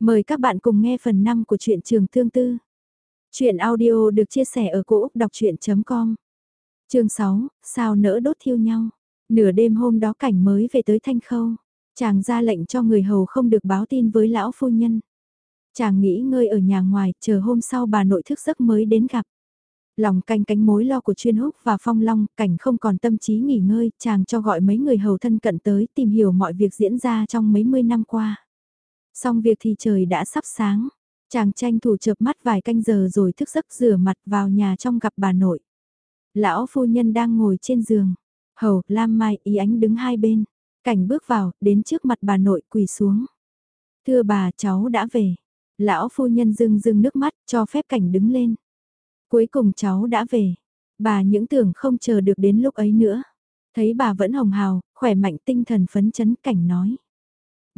Mời các bạn cùng nghe phần 5 của truyện trường tương tư. Chuyện audio được chia sẻ ở cỗ đọc chuyện.com Chương 6, sao nỡ đốt thiêu nhau. Nửa đêm hôm đó cảnh mới về tới Thanh Khâu. Chàng ra lệnh cho người hầu không được báo tin với lão phu nhân. Chàng nghĩ ngơi ở nhà ngoài, chờ hôm sau bà nội thức giấc mới đến gặp. Lòng canh cánh mối lo của chuyên húc và phong long, cảnh không còn tâm trí nghỉ ngơi, chàng cho gọi mấy người hầu thân cận tới tìm hiểu mọi việc diễn ra trong mấy mươi năm qua. Xong việc thì trời đã sắp sáng, chàng tranh thủ chợp mắt vài canh giờ rồi thức giấc rửa mặt vào nhà trong gặp bà nội. Lão phu nhân đang ngồi trên giường, hầu, lam mai, ý ánh đứng hai bên. Cảnh bước vào, đến trước mặt bà nội quỳ xuống. Thưa bà, cháu đã về. Lão phu nhân rưng rưng nước mắt, cho phép cảnh đứng lên. Cuối cùng cháu đã về. Bà những tưởng không chờ được đến lúc ấy nữa. Thấy bà vẫn hồng hào, khỏe mạnh tinh thần phấn chấn cảnh nói.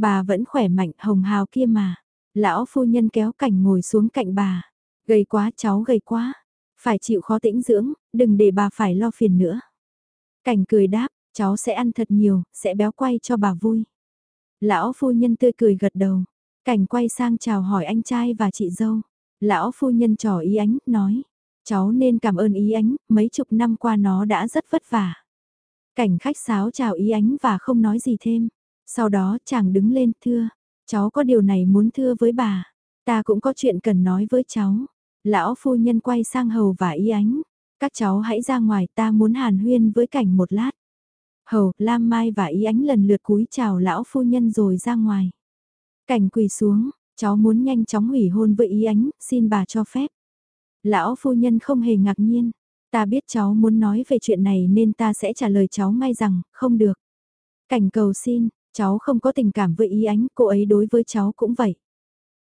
Bà vẫn khỏe mạnh hồng hào kia mà. Lão phu nhân kéo cảnh ngồi xuống cạnh bà. Gầy quá cháu gầy quá. Phải chịu khó tĩnh dưỡng, đừng để bà phải lo phiền nữa. Cảnh cười đáp, cháu sẽ ăn thật nhiều, sẽ béo quay cho bà vui. Lão phu nhân tươi cười gật đầu. Cảnh quay sang chào hỏi anh trai và chị dâu. Lão phu nhân trò ý ánh, nói. Cháu nên cảm ơn ý ánh, mấy chục năm qua nó đã rất vất vả. Cảnh khách sáo chào ý ánh và không nói gì thêm. Sau đó chàng đứng lên thưa, cháu có điều này muốn thưa với bà. Ta cũng có chuyện cần nói với cháu. Lão phu nhân quay sang hầu và y ánh. Các cháu hãy ra ngoài ta muốn hàn huyên với cảnh một lát. Hầu, Lam Mai và y ánh lần lượt cúi chào lão phu nhân rồi ra ngoài. Cảnh quỳ xuống, cháu muốn nhanh chóng hủy hôn với y ánh, xin bà cho phép. Lão phu nhân không hề ngạc nhiên. Ta biết cháu muốn nói về chuyện này nên ta sẽ trả lời cháu ngay rằng, không được. Cảnh cầu xin, cháu không có tình cảm với ý ánh, cô ấy đối với cháu cũng vậy.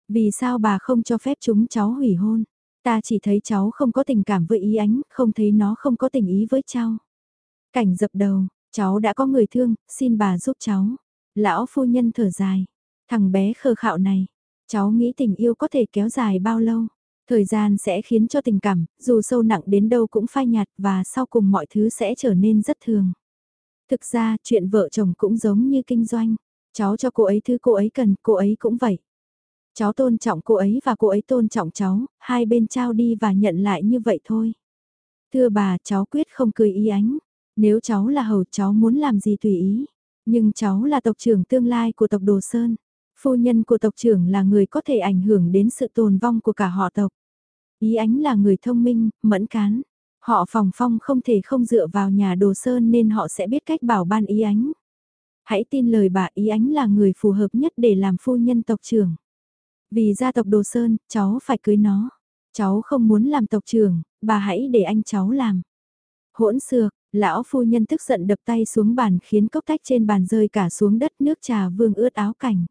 Vì sao bà không cho phép chúng cháu hủy hôn? Ta chỉ thấy cháu không có tình cảm với ý ánh, không thấy nó không có tình ý với cháu. Cảnh dập đầu, cháu đã có người thương, xin bà giúp cháu. Lão phu nhân thở dài, thằng bé khờ khạo này, cháu nghĩ tình yêu có thể kéo dài bao lâu? Thời gian sẽ khiến cho tình cảm, dù sâu nặng đến đâu cũng phai nhạt và sau cùng mọi thứ sẽ trở nên rất thường. Thực ra, chuyện vợ chồng cũng giống như kinh doanh. Cháu cho cô ấy thứ cô ấy cần, cô ấy cũng vậy. Cháu tôn trọng cô ấy và cô ấy tôn trọng cháu, hai bên trao đi và nhận lại như vậy thôi. Thưa bà, cháu quyết không cười ý ánh. Nếu cháu là hầu cháu muốn làm gì tùy ý. Nhưng cháu là tộc trưởng tương lai của tộc Đồ Sơn. Phu nhân của tộc trưởng là người có thể ảnh hưởng đến sự tồn vong của cả họ tộc. Ý ánh là người thông minh, mẫn cán. Họ phòng phong không thể không dựa vào nhà đồ sơn nên họ sẽ biết cách bảo ban ý ánh. Hãy tin lời bà ý ánh là người phù hợp nhất để làm phu nhân tộc trưởng. Vì gia tộc đồ sơn, cháu phải cưới nó. Cháu không muốn làm tộc trưởng, bà hãy để anh cháu làm. Hỗn xược, lão phu nhân tức giận đập tay xuống bàn khiến cốc tách trên bàn rơi cả xuống đất nước trà vương ướt áo cảnh.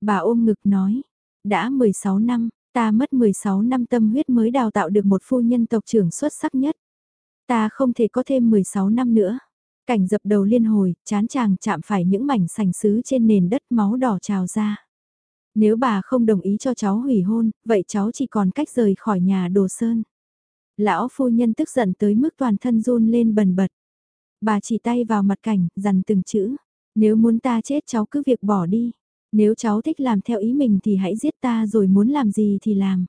Bà ôm ngực nói, đã 16 năm, Ta mất 16 năm tâm huyết mới đào tạo được một phu nhân tộc trưởng xuất sắc nhất. Ta không thể có thêm 16 năm nữa. Cảnh dập đầu liên hồi, chán chàng chạm phải những mảnh sành sứ trên nền đất máu đỏ trào ra. Nếu bà không đồng ý cho cháu hủy hôn, vậy cháu chỉ còn cách rời khỏi nhà đồ sơn. Lão phu nhân tức giận tới mức toàn thân run lên bần bật. Bà chỉ tay vào mặt cảnh, dằn từng chữ. Nếu muốn ta chết cháu cứ việc bỏ đi. Nếu cháu thích làm theo ý mình thì hãy giết ta rồi muốn làm gì thì làm.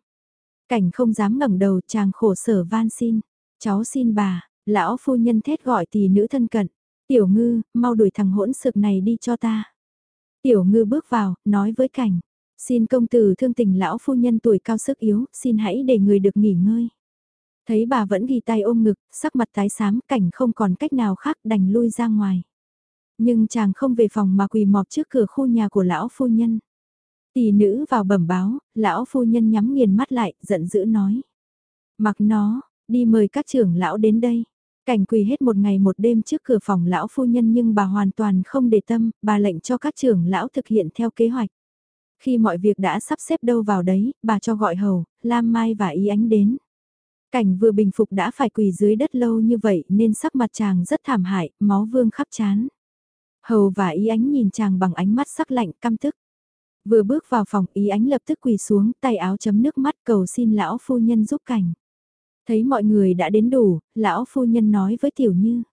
Cảnh không dám ngẩng đầu chàng khổ sở van xin. Cháu xin bà, lão phu nhân thét gọi tỷ nữ thân cận. Tiểu ngư, mau đuổi thằng hỗn sực này đi cho ta. Tiểu ngư bước vào, nói với cảnh. Xin công tử thương tình lão phu nhân tuổi cao sức yếu, xin hãy để người được nghỉ ngơi. Thấy bà vẫn ghi tay ôm ngực, sắc mặt tái xám, cảnh không còn cách nào khác đành lui ra ngoài. Nhưng chàng không về phòng mà quỳ mọp trước cửa khu nhà của lão phu nhân. Tỷ nữ vào bẩm báo, lão phu nhân nhắm nghiền mắt lại, giận dữ nói. Mặc nó, đi mời các trưởng lão đến đây. Cảnh quỳ hết một ngày một đêm trước cửa phòng lão phu nhân nhưng bà hoàn toàn không để tâm, bà lệnh cho các trưởng lão thực hiện theo kế hoạch. Khi mọi việc đã sắp xếp đâu vào đấy, bà cho gọi hầu, Lam Mai và Y Ánh đến. Cảnh vừa bình phục đã phải quỳ dưới đất lâu như vậy nên sắc mặt chàng rất thảm hại, máu vương khắp chán. Hầu và ý ánh nhìn chàng bằng ánh mắt sắc lạnh căm tức. Vừa bước vào phòng ý ánh lập tức quỳ xuống tay áo chấm nước mắt cầu xin lão phu nhân giúp cảnh. Thấy mọi người đã đến đủ, lão phu nhân nói với tiểu như.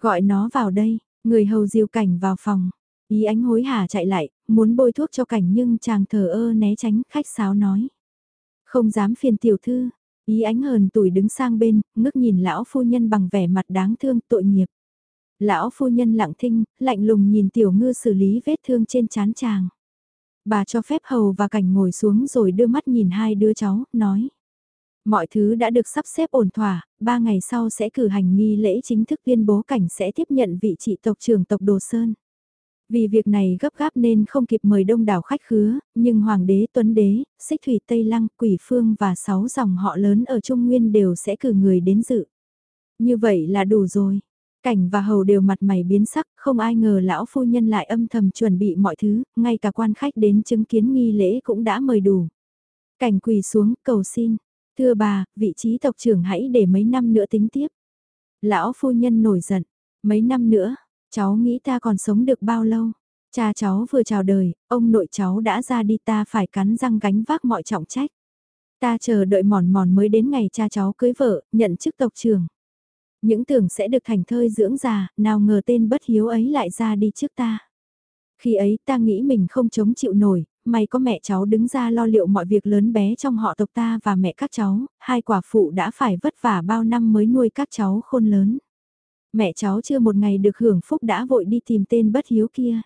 Gọi nó vào đây, người hầu diêu cảnh vào phòng. Ý ánh hối hả chạy lại, muốn bôi thuốc cho cảnh nhưng chàng thờ ơ né tránh khách sáo nói. Không dám phiền tiểu thư, ý ánh hờn tuổi đứng sang bên, ngước nhìn lão phu nhân bằng vẻ mặt đáng thương tội nghiệp. Lão phu nhân lặng thinh, lạnh lùng nhìn tiểu ngư xử lý vết thương trên chán chàng. Bà cho phép hầu và cảnh ngồi xuống rồi đưa mắt nhìn hai đứa cháu, nói. Mọi thứ đã được sắp xếp ổn thỏa, ba ngày sau sẽ cử hành nghi lễ chính thức tuyên bố cảnh sẽ tiếp nhận vị trị tộc trưởng tộc Đồ Sơn. Vì việc này gấp gáp nên không kịp mời đông đảo khách khứa, nhưng Hoàng đế Tuấn đế, Xích Thủy Tây Lăng, Quỷ Phương và sáu dòng họ lớn ở Trung Nguyên đều sẽ cử người đến dự. Như vậy là đủ rồi. Cảnh và hầu đều mặt mày biến sắc, không ai ngờ lão phu nhân lại âm thầm chuẩn bị mọi thứ, ngay cả quan khách đến chứng kiến nghi lễ cũng đã mời đủ. Cảnh quỳ xuống, cầu xin. Thưa bà, vị trí tộc trưởng hãy để mấy năm nữa tính tiếp. Lão phu nhân nổi giận. Mấy năm nữa, cháu nghĩ ta còn sống được bao lâu? Cha cháu vừa chào đời, ông nội cháu đã ra đi ta phải cắn răng gánh vác mọi trọng trách. Ta chờ đợi mòn mòn mới đến ngày cha cháu cưới vợ, nhận chức tộc trưởng. Những tưởng sẽ được thành thơi dưỡng già, nào ngờ tên bất hiếu ấy lại ra đi trước ta. Khi ấy ta nghĩ mình không chống chịu nổi, may có mẹ cháu đứng ra lo liệu mọi việc lớn bé trong họ tộc ta và mẹ các cháu, hai quả phụ đã phải vất vả bao năm mới nuôi các cháu khôn lớn. Mẹ cháu chưa một ngày được hưởng phúc đã vội đi tìm tên bất hiếu kia.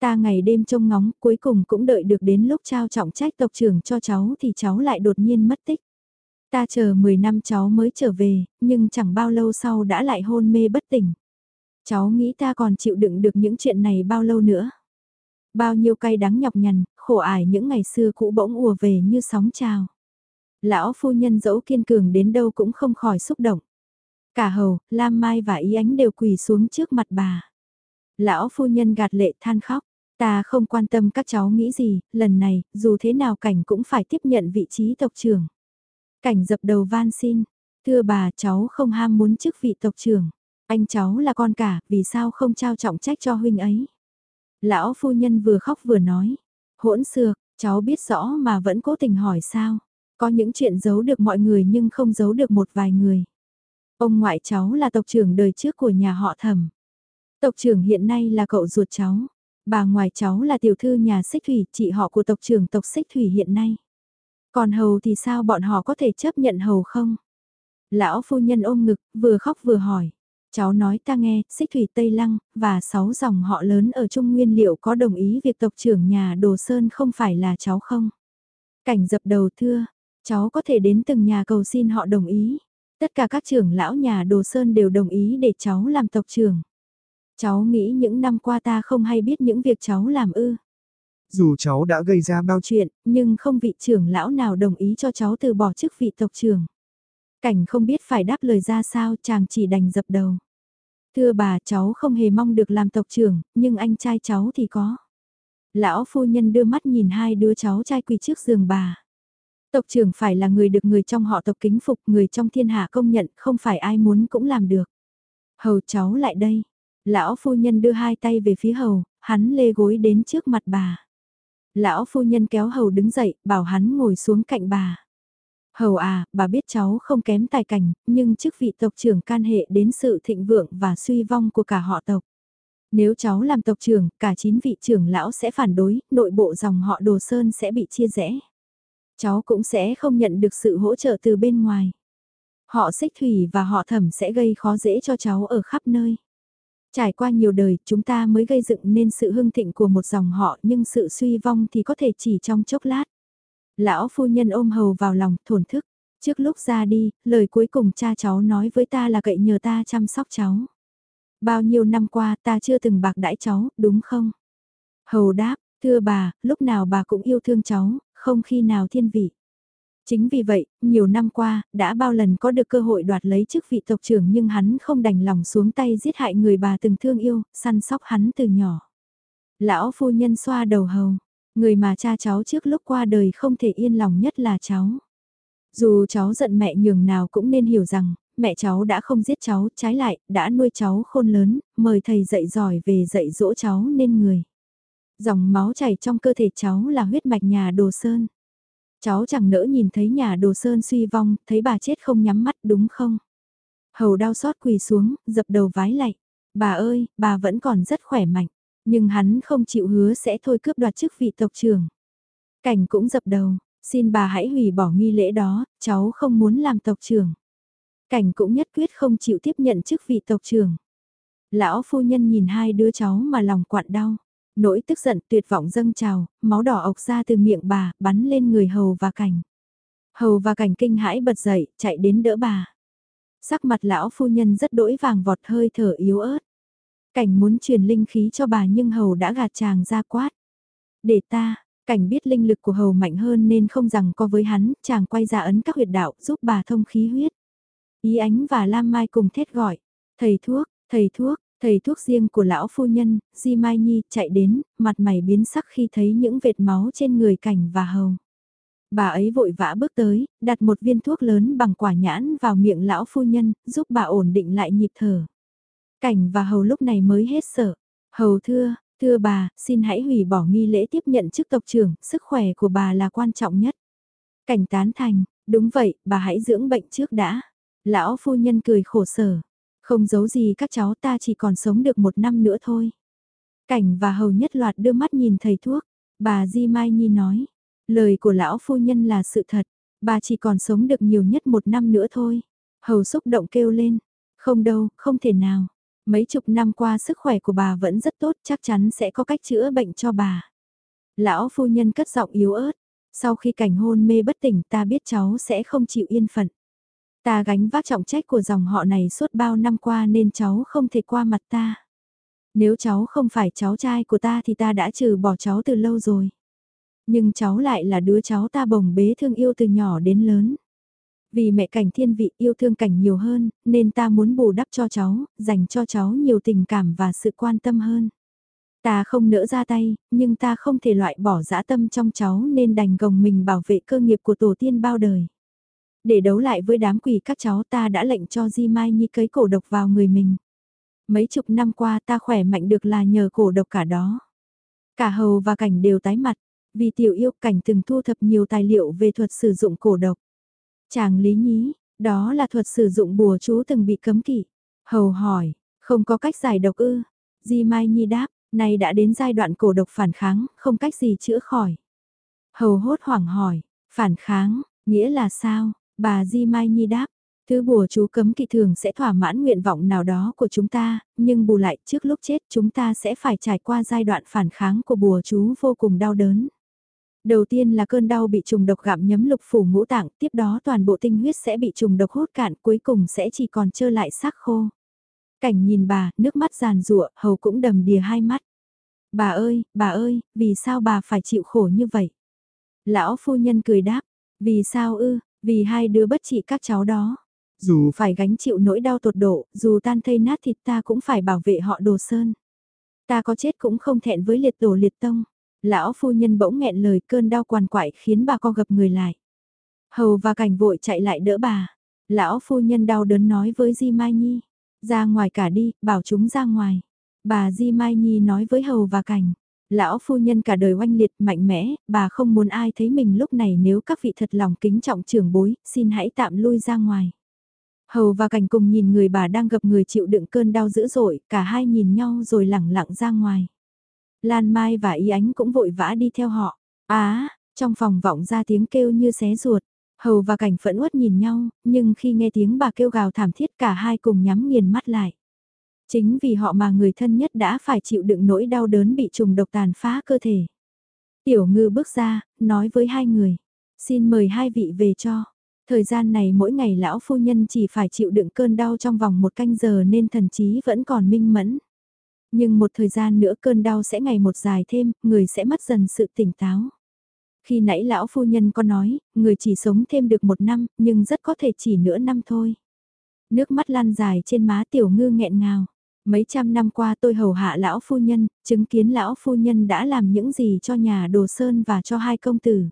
Ta ngày đêm trông ngóng cuối cùng cũng đợi được đến lúc trao trọng trách tộc trưởng cho cháu thì cháu lại đột nhiên mất tích. Ta chờ 10 năm cháu mới trở về, nhưng chẳng bao lâu sau đã lại hôn mê bất tỉnh. Cháu nghĩ ta còn chịu đựng được những chuyện này bao lâu nữa. Bao nhiêu cay đắng nhọc nhằn, khổ ải những ngày xưa cũ bỗng ùa về như sóng trào. Lão phu nhân dẫu kiên cường đến đâu cũng không khỏi xúc động. Cả hầu, Lam Mai và Ý Ánh đều quỳ xuống trước mặt bà. Lão phu nhân gạt lệ than khóc. Ta không quan tâm các cháu nghĩ gì, lần này, dù thế nào cảnh cũng phải tiếp nhận vị trí tộc trưởng. Cảnh dập đầu van xin, thưa bà cháu không ham muốn chức vị tộc trưởng. Anh cháu là con cả, vì sao không trao trọng trách cho huynh ấy? Lão phu nhân vừa khóc vừa nói, hỗn xược, cháu biết rõ mà vẫn cố tình hỏi sao. Có những chuyện giấu được mọi người nhưng không giấu được một vài người. Ông ngoại cháu là tộc trưởng đời trước của nhà họ thẩm. Tộc trưởng hiện nay là cậu ruột cháu. Bà ngoại cháu là tiểu thư nhà xích thủy, chị họ của tộc trưởng tộc xích thủy hiện nay. Còn hầu thì sao bọn họ có thể chấp nhận hầu không? Lão phu nhân ôm ngực, vừa khóc vừa hỏi. Cháu nói ta nghe, xích thủy Tây Lăng, và sáu dòng họ lớn ở Trung Nguyên liệu có đồng ý việc tộc trưởng nhà Đồ Sơn không phải là cháu không? Cảnh dập đầu thưa, cháu có thể đến từng nhà cầu xin họ đồng ý. Tất cả các trưởng lão nhà Đồ Sơn đều đồng ý để cháu làm tộc trưởng. Cháu nghĩ những năm qua ta không hay biết những việc cháu làm ư. Dù cháu đã gây ra bao chuyện, nhưng không vị trưởng lão nào đồng ý cho cháu từ bỏ chức vị tộc trưởng. Cảnh không biết phải đáp lời ra sao chàng chỉ đành dập đầu. Thưa bà cháu không hề mong được làm tộc trưởng, nhưng anh trai cháu thì có. Lão phu nhân đưa mắt nhìn hai đứa cháu trai quỳ trước giường bà. Tộc trưởng phải là người được người trong họ tộc kính phục, người trong thiên hạ công nhận, không phải ai muốn cũng làm được. Hầu cháu lại đây. Lão phu nhân đưa hai tay về phía hầu, hắn lê gối đến trước mặt bà. Lão phu nhân kéo hầu đứng dậy, bảo hắn ngồi xuống cạnh bà. Hầu à, bà biết cháu không kém tài cảnh, nhưng chức vị tộc trưởng can hệ đến sự thịnh vượng và suy vong của cả họ tộc. Nếu cháu làm tộc trưởng, cả chín vị trưởng lão sẽ phản đối, nội bộ dòng họ Đồ Sơn sẽ bị chia rẽ. Cháu cũng sẽ không nhận được sự hỗ trợ từ bên ngoài. Họ xích thủy và họ thẩm sẽ gây khó dễ cho cháu ở khắp nơi. Trải qua nhiều đời, chúng ta mới gây dựng nên sự hưng thịnh của một dòng họ nhưng sự suy vong thì có thể chỉ trong chốc lát. Lão phu nhân ôm hầu vào lòng, thổn thức. Trước lúc ra đi, lời cuối cùng cha cháu nói với ta là cậy nhờ ta chăm sóc cháu. Bao nhiêu năm qua ta chưa từng bạc đãi cháu, đúng không? Hầu đáp, thưa bà, lúc nào bà cũng yêu thương cháu, không khi nào thiên vị. Chính vì vậy, nhiều năm qua, đã bao lần có được cơ hội đoạt lấy chức vị tộc trưởng nhưng hắn không đành lòng xuống tay giết hại người bà từng thương yêu, săn sóc hắn từ nhỏ. Lão phu nhân xoa đầu hầu, người mà cha cháu trước lúc qua đời không thể yên lòng nhất là cháu. Dù cháu giận mẹ nhường nào cũng nên hiểu rằng, mẹ cháu đã không giết cháu, trái lại, đã nuôi cháu khôn lớn, mời thầy dạy giỏi về dạy dỗ cháu nên người. Dòng máu chảy trong cơ thể cháu là huyết mạch nhà đồ sơn. Cháu chẳng nỡ nhìn thấy nhà đồ sơn suy vong, thấy bà chết không nhắm mắt đúng không? Hầu đau xót quỳ xuống, dập đầu vái lạy. Bà ơi, bà vẫn còn rất khỏe mạnh. Nhưng hắn không chịu hứa sẽ thôi cướp đoạt chức vị tộc trưởng. Cảnh cũng dập đầu, xin bà hãy hủy bỏ nghi lễ đó, cháu không muốn làm tộc trưởng. Cảnh cũng nhất quyết không chịu tiếp nhận chức vị tộc trưởng. Lão phu nhân nhìn hai đứa cháu mà lòng quặn đau. Nỗi tức giận tuyệt vọng dâng trào, máu đỏ ọc ra từ miệng bà, bắn lên người hầu và cảnh. Hầu và cảnh kinh hãi bật dậy, chạy đến đỡ bà. Sắc mặt lão phu nhân rất đỗi vàng vọt hơi thở yếu ớt. Cảnh muốn truyền linh khí cho bà nhưng hầu đã gạt chàng ra quát. Để ta, cảnh biết linh lực của hầu mạnh hơn nên không rằng có với hắn, chàng quay ra ấn các huyệt đạo giúp bà thông khí huyết. Ý ánh và Lam Mai cùng thét gọi. Thầy thuốc, thầy thuốc, thầy thuốc riêng của lão phu nhân, Di Mai Nhi chạy đến, mặt mày biến sắc khi thấy những vệt máu trên người cảnh và hầu. Bà ấy vội vã bước tới, đặt một viên thuốc lớn bằng quả nhãn vào miệng lão phu nhân, giúp bà ổn định lại nhịp thở. Cảnh và hầu lúc này mới hết sợ. Hầu thưa, thưa bà, xin hãy hủy bỏ nghi lễ tiếp nhận chức tộc trưởng, sức khỏe của bà là quan trọng nhất. Cảnh tán thành, đúng vậy, bà hãy dưỡng bệnh trước đã. Lão phu nhân cười khổ sở. Không giấu gì các cháu ta chỉ còn sống được một năm nữa thôi. Cảnh và hầu nhất loạt đưa mắt nhìn thầy thuốc. Bà Di Mai Nhi nói. Lời của lão phu nhân là sự thật. Bà chỉ còn sống được nhiều nhất một năm nữa thôi. Hầu xúc động kêu lên. Không đâu, không thể nào. Mấy chục năm qua sức khỏe của bà vẫn rất tốt chắc chắn sẽ có cách chữa bệnh cho bà. Lão phu nhân cất giọng yếu ớt. Sau khi cảnh hôn mê bất tỉnh ta biết cháu sẽ không chịu yên phận. Ta gánh vác trọng trách của dòng họ này suốt bao năm qua nên cháu không thể qua mặt ta. Nếu cháu không phải cháu trai của ta thì ta đã trừ bỏ cháu từ lâu rồi. Nhưng cháu lại là đứa cháu ta bồng bế thương yêu từ nhỏ đến lớn. Vì mẹ cảnh thiên vị yêu thương cảnh nhiều hơn, nên ta muốn bù đắp cho cháu, dành cho cháu nhiều tình cảm và sự quan tâm hơn. Ta không nỡ ra tay, nhưng ta không thể loại bỏ dã tâm trong cháu nên đành gồng mình bảo vệ cơ nghiệp của tổ tiên bao đời. Để đấu lại với đám quỷ các cháu ta đã lệnh cho Di Mai Nhi cấy cổ độc vào người mình. Mấy chục năm qua ta khỏe mạnh được là nhờ cổ độc cả đó. Cả hầu và cảnh đều tái mặt, vì tiểu yêu cảnh từng thu thập nhiều tài liệu về thuật sử dụng cổ độc. Chàng lý nhí, đó là thuật sử dụng bùa chú từng bị cấm kỵ. Hầu hỏi, không có cách giải độc ư. Di Mai Nhi đáp, nay đã đến giai đoạn cổ độc phản kháng, không cách gì chữa khỏi. Hầu hốt hoảng hỏi, phản kháng, nghĩa là sao? Bà Di Mai Nhi đáp, thứ bùa chú cấm kỵ thường sẽ thỏa mãn nguyện vọng nào đó của chúng ta, nhưng bù lại trước lúc chết chúng ta sẽ phải trải qua giai đoạn phản kháng của bùa chú vô cùng đau đớn. Đầu tiên là cơn đau bị trùng độc gặm nhấm lục phủ ngũ tạng, tiếp đó toàn bộ tinh huyết sẽ bị trùng độc hút cạn, cuối cùng sẽ chỉ còn trơ lại xác khô. Cảnh nhìn bà, nước mắt giàn rụa, hầu cũng đầm đìa hai mắt. Bà ơi, bà ơi, vì sao bà phải chịu khổ như vậy? Lão phu nhân cười đáp, vì sao ư, vì hai đứa bất trị các cháu đó. Dù phải gánh chịu nỗi đau tột độ, dù tan thây nát thịt ta cũng phải bảo vệ họ đồ sơn. Ta có chết cũng không thẹn với liệt tổ liệt tông. Lão phu nhân bỗng nghẹn lời cơn đau quằn quại khiến bà co gập người lại. Hầu và cảnh vội chạy lại đỡ bà. Lão phu nhân đau đớn nói với Di Mai Nhi. Ra ngoài cả đi, bảo chúng ra ngoài. Bà Di Mai Nhi nói với Hầu và cảnh. Lão phu nhân cả đời oanh liệt mạnh mẽ, bà không muốn ai thấy mình lúc này nếu các vị thật lòng kính trọng trưởng bối, xin hãy tạm lui ra ngoài. Hầu và cảnh cùng nhìn người bà đang gặp người chịu đựng cơn đau dữ dội, cả hai nhìn nhau rồi lẳng lặng ra ngoài. Lan Mai và y Ánh cũng vội vã đi theo họ. Á, trong phòng vọng ra tiếng kêu như xé ruột. Hầu và cảnh phẫn uất nhìn nhau, nhưng khi nghe tiếng bà kêu gào thảm thiết cả hai cùng nhắm nghiền mắt lại. Chính vì họ mà người thân nhất đã phải chịu đựng nỗi đau đớn bị trùng độc tàn phá cơ thể. Tiểu ngư bước ra, nói với hai người. Xin mời hai vị về cho. Thời gian này mỗi ngày lão phu nhân chỉ phải chịu đựng cơn đau trong vòng một canh giờ nên thần trí vẫn còn minh mẫn. Nhưng một thời gian nữa cơn đau sẽ ngày một dài thêm, người sẽ mất dần sự tỉnh táo. Khi nãy lão phu nhân có nói, người chỉ sống thêm được một năm, nhưng rất có thể chỉ nửa năm thôi. Nước mắt lan dài trên má tiểu ngư nghẹn ngào. Mấy trăm năm qua tôi hầu hạ lão phu nhân, chứng kiến lão phu nhân đã làm những gì cho nhà đồ sơn và cho hai công tử.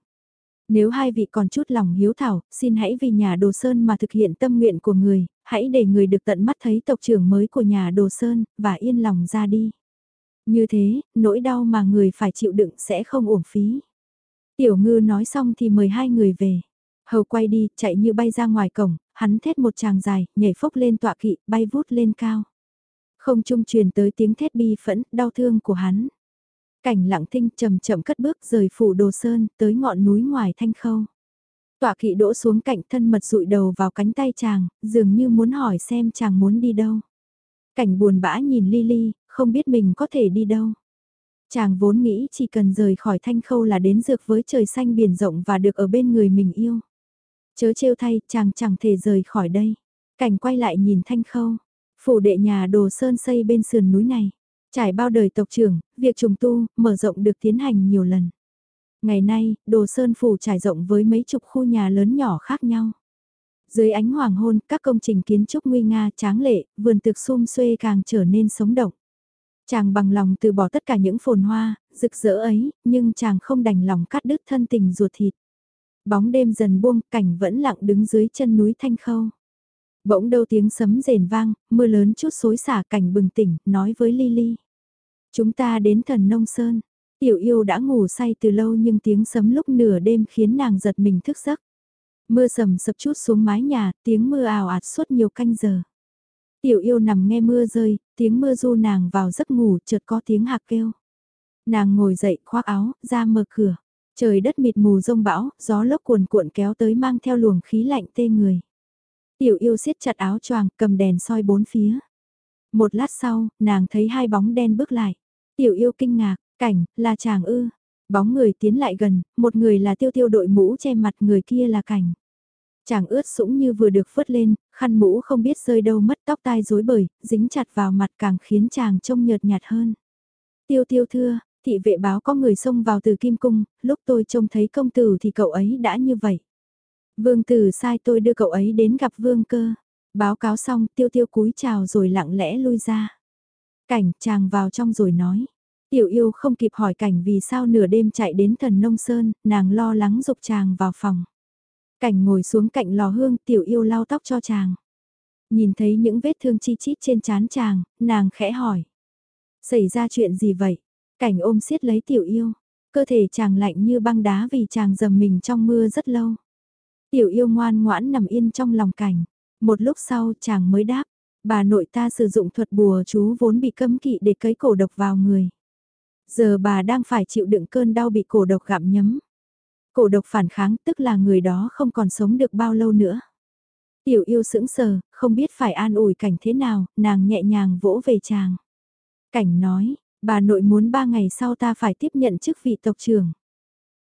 Nếu hai vị còn chút lòng hiếu thảo, xin hãy vì nhà đồ sơn mà thực hiện tâm nguyện của người, hãy để người được tận mắt thấy tộc trưởng mới của nhà đồ sơn, và yên lòng ra đi. Như thế, nỗi đau mà người phải chịu đựng sẽ không uổng phí. Tiểu ngư nói xong thì mời hai người về. Hầu quay đi, chạy như bay ra ngoài cổng, hắn thét một tràng dài, nhảy phốc lên tọa kỵ, bay vút lên cao. Không trung truyền tới tiếng thét bi phẫn, đau thương của hắn. Cảnh lặng thinh chậm chậm cất bước rời phủ đồ sơn, tới ngọn núi ngoài thanh khâu. Tọa kỵ đỗ xuống cạnh thân mật rụi đầu vào cánh tay chàng, dường như muốn hỏi xem chàng muốn đi đâu. Cảnh buồn bã nhìn Lily, không biết mình có thể đi đâu. Chàng vốn nghĩ chỉ cần rời khỏi thanh khâu là đến dược với trời xanh biển rộng và được ở bên người mình yêu. Chớ trêu thay, chàng chẳng thể rời khỏi đây. Cảnh quay lại nhìn thanh khâu. Phủ đệ nhà đồ sơn xây bên sườn núi này. Trải bao đời tộc trưởng, việc trùng tu, mở rộng được tiến hành nhiều lần. Ngày nay, đồ sơn phủ trải rộng với mấy chục khu nhà lớn nhỏ khác nhau. Dưới ánh hoàng hôn, các công trình kiến trúc nguy nga tráng lệ, vườn thực sum xuê càng trở nên sống động. Chàng bằng lòng từ bỏ tất cả những phồn hoa, rực rỡ ấy, nhưng chàng không đành lòng cắt đứt thân tình ruột thịt. Bóng đêm dần buông, cảnh vẫn lặng đứng dưới chân núi Thanh Khâu. Bỗng đâu tiếng sấm rền vang, mưa lớn chút xối xả cảnh bừng tỉnh, nói với Lily. Chúng ta đến thần nông sơn. Tiểu yêu đã ngủ say từ lâu nhưng tiếng sấm lúc nửa đêm khiến nàng giật mình thức giấc. Mưa sầm sập chút xuống mái nhà, tiếng mưa ào ạt suốt nhiều canh giờ. Tiểu yêu nằm nghe mưa rơi, tiếng mưa du nàng vào giấc ngủ chợt có tiếng hạc kêu. Nàng ngồi dậy khoác áo, ra mở cửa. Trời đất mịt mù rông bão, gió lốc cuồn cuộn kéo tới mang theo luồng khí lạnh tê người. Tiểu yêu siết chặt áo choàng cầm đèn soi bốn phía. Một lát sau, nàng thấy hai bóng đen bước lại. Tiểu yêu kinh ngạc, cảnh, là chàng ư. Bóng người tiến lại gần, một người là tiêu tiêu đội mũ che mặt người kia là cảnh. Chàng ướt sũng như vừa được phớt lên, khăn mũ không biết rơi đâu mất tóc tai rối bời, dính chặt vào mặt càng khiến chàng trông nhợt nhạt hơn. Tiêu tiêu thưa, thị vệ báo có người xông vào từ kim cung, lúc tôi trông thấy công tử thì cậu ấy đã như vậy. Vương tử sai tôi đưa cậu ấy đến gặp vương cơ. Báo cáo xong tiêu tiêu cúi chào rồi lặng lẽ lui ra. Cảnh chàng vào trong rồi nói. Tiểu yêu không kịp hỏi cảnh vì sao nửa đêm chạy đến thần nông sơn, nàng lo lắng dục chàng vào phòng. Cảnh ngồi xuống cạnh lò hương tiểu yêu lau tóc cho chàng. Nhìn thấy những vết thương chi chít trên trán chàng, nàng khẽ hỏi. Xảy ra chuyện gì vậy? Cảnh ôm siết lấy tiểu yêu. Cơ thể chàng lạnh như băng đá vì chàng dầm mình trong mưa rất lâu. Tiểu yêu ngoan ngoãn nằm yên trong lòng cảnh. Một lúc sau chàng mới đáp. Bà nội ta sử dụng thuật bùa chú vốn bị cấm kỵ để cấy cổ độc vào người. Giờ bà đang phải chịu đựng cơn đau bị cổ độc gặm nhấm. Cổ độc phản kháng tức là người đó không còn sống được bao lâu nữa. Tiểu yêu sững sờ, không biết phải an ủi cảnh thế nào, nàng nhẹ nhàng vỗ về chàng. Cảnh nói, bà nội muốn ba ngày sau ta phải tiếp nhận chức vị tộc trưởng.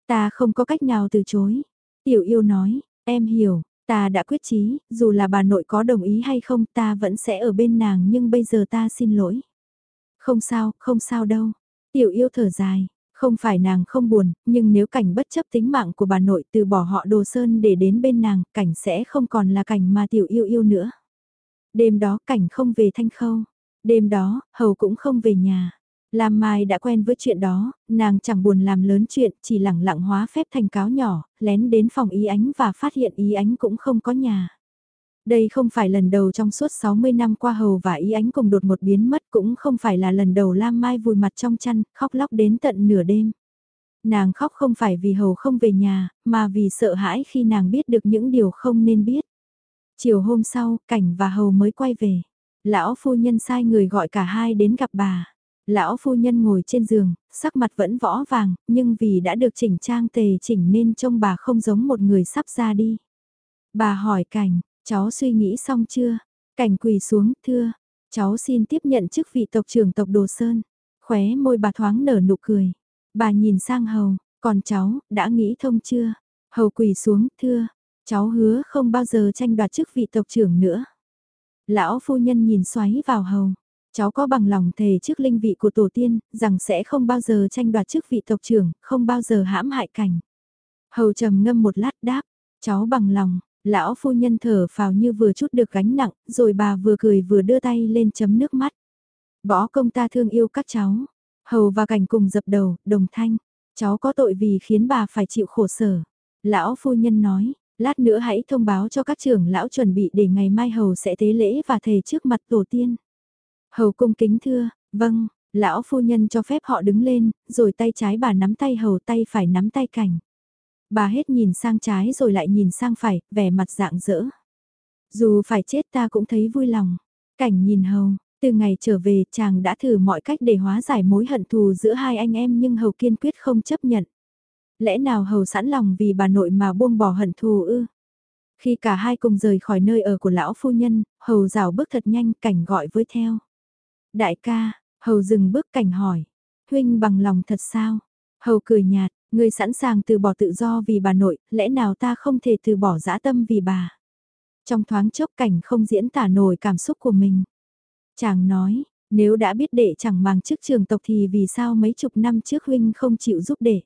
Ta không có cách nào từ chối. Tiểu yêu nói, em hiểu, ta đã quyết chí, dù là bà nội có đồng ý hay không ta vẫn sẽ ở bên nàng nhưng bây giờ ta xin lỗi. Không sao, không sao đâu. Tiểu yêu thở dài, không phải nàng không buồn, nhưng nếu cảnh bất chấp tính mạng của bà nội từ bỏ họ đồ sơn để đến bên nàng, cảnh sẽ không còn là cảnh mà tiểu yêu yêu nữa. Đêm đó cảnh không về thanh khâu. Đêm đó, hầu cũng không về nhà. Lam Mai đã quen với chuyện đó, nàng chẳng buồn làm lớn chuyện, chỉ lẳng lặng hóa phép thành cáo nhỏ, lén đến phòng ý ánh và phát hiện ý ánh cũng không có nhà. Đây không phải lần đầu trong suốt 60 năm qua hầu và ý ánh cùng đột một biến mất cũng không phải là lần đầu Lam Mai vùi mặt trong chăn, khóc lóc đến tận nửa đêm. Nàng khóc không phải vì hầu không về nhà, mà vì sợ hãi khi nàng biết được những điều không nên biết. Chiều hôm sau, cảnh và hầu mới quay về. Lão phu nhân sai người gọi cả hai đến gặp bà. Lão phu nhân ngồi trên giường, sắc mặt vẫn võ vàng, nhưng vì đã được chỉnh trang tề chỉnh nên trông bà không giống một người sắp ra đi. Bà hỏi cảnh, Cháu suy nghĩ xong chưa? Cảnh quỳ xuống, thưa. Cháu xin tiếp nhận chức vị tộc trưởng tộc Đồ Sơn. Khóe môi bà thoáng nở nụ cười. Bà nhìn sang hầu, còn cháu, đã nghĩ thông chưa? Hầu quỳ xuống, thưa. Cháu hứa không bao giờ tranh đoạt chức vị tộc trưởng nữa. Lão phu nhân nhìn xoáy vào hầu. Cháu có bằng lòng thề trước linh vị của tổ tiên, rằng sẽ không bao giờ tranh đoạt chức vị tộc trưởng, không bao giờ hãm hại cảnh. Hầu trầm ngâm một lát đáp, cháu bằng lòng, Lão phu nhân thở phào như vừa chút được gánh nặng, rồi bà vừa cười vừa đưa tay lên chấm nước mắt. Võ công ta thương yêu các cháu. Hầu và cảnh cùng dập đầu, đồng thanh. Cháu có tội vì khiến bà phải chịu khổ sở. Lão phu nhân nói, lát nữa hãy thông báo cho các trưởng lão chuẩn bị để ngày mai hầu sẽ tế lễ và thề trước mặt tổ tiên. Hầu cung kính thưa, vâng, lão phu nhân cho phép họ đứng lên, rồi tay trái bà nắm tay hầu tay phải nắm tay cảnh. Bà hết nhìn sang trái rồi lại nhìn sang phải, vẻ mặt dạng dỡ. Dù phải chết ta cũng thấy vui lòng. Cảnh nhìn hầu, Từ ngày trở về chàng đã thử mọi cách để hóa giải mối hận thù giữa hai anh em nhưng Hầu kiên quyết không chấp nhận. Lẽ nào Hầu sẵn lòng vì bà nội mà buông bỏ hận thù ư? Khi cả hai cùng rời khỏi nơi ở của lão phu nhân, Hầu rào bước thật nhanh cảnh gọi với theo. Đại ca, Hầu dừng bước cảnh hỏi. Huynh bằng lòng thật sao? Hầu cười nhạt, ngươi sẵn sàng từ bỏ tự do vì bà nội, lẽ nào ta không thể từ bỏ dã tâm vì bà? Trong thoáng chốc cảnh không diễn tả nổi cảm xúc của mình. Chàng nói, nếu đã biết đệ chẳng mang chức trường tộc thì vì sao mấy chục năm trước huynh không chịu giúp đệ?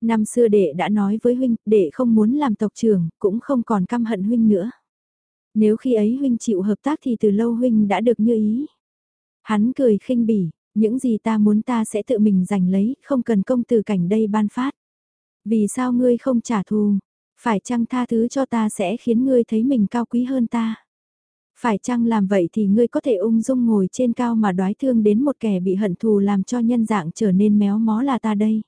Năm xưa đệ đã nói với huynh, đệ không muốn làm tộc trưởng, cũng không còn căm hận huynh nữa. Nếu khi ấy huynh chịu hợp tác thì từ lâu huynh đã được như ý. Hắn cười khinh bỉ, những gì ta muốn ta sẽ tự mình giành lấy, không cần công từ cảnh đây ban phát. Vì sao ngươi không trả thù? Phải chăng tha thứ cho ta sẽ khiến ngươi thấy mình cao quý hơn ta? Phải chăng làm vậy thì ngươi có thể ung dung ngồi trên cao mà đoái thương đến một kẻ bị hận thù làm cho nhân dạng trở nên méo mó là ta đây?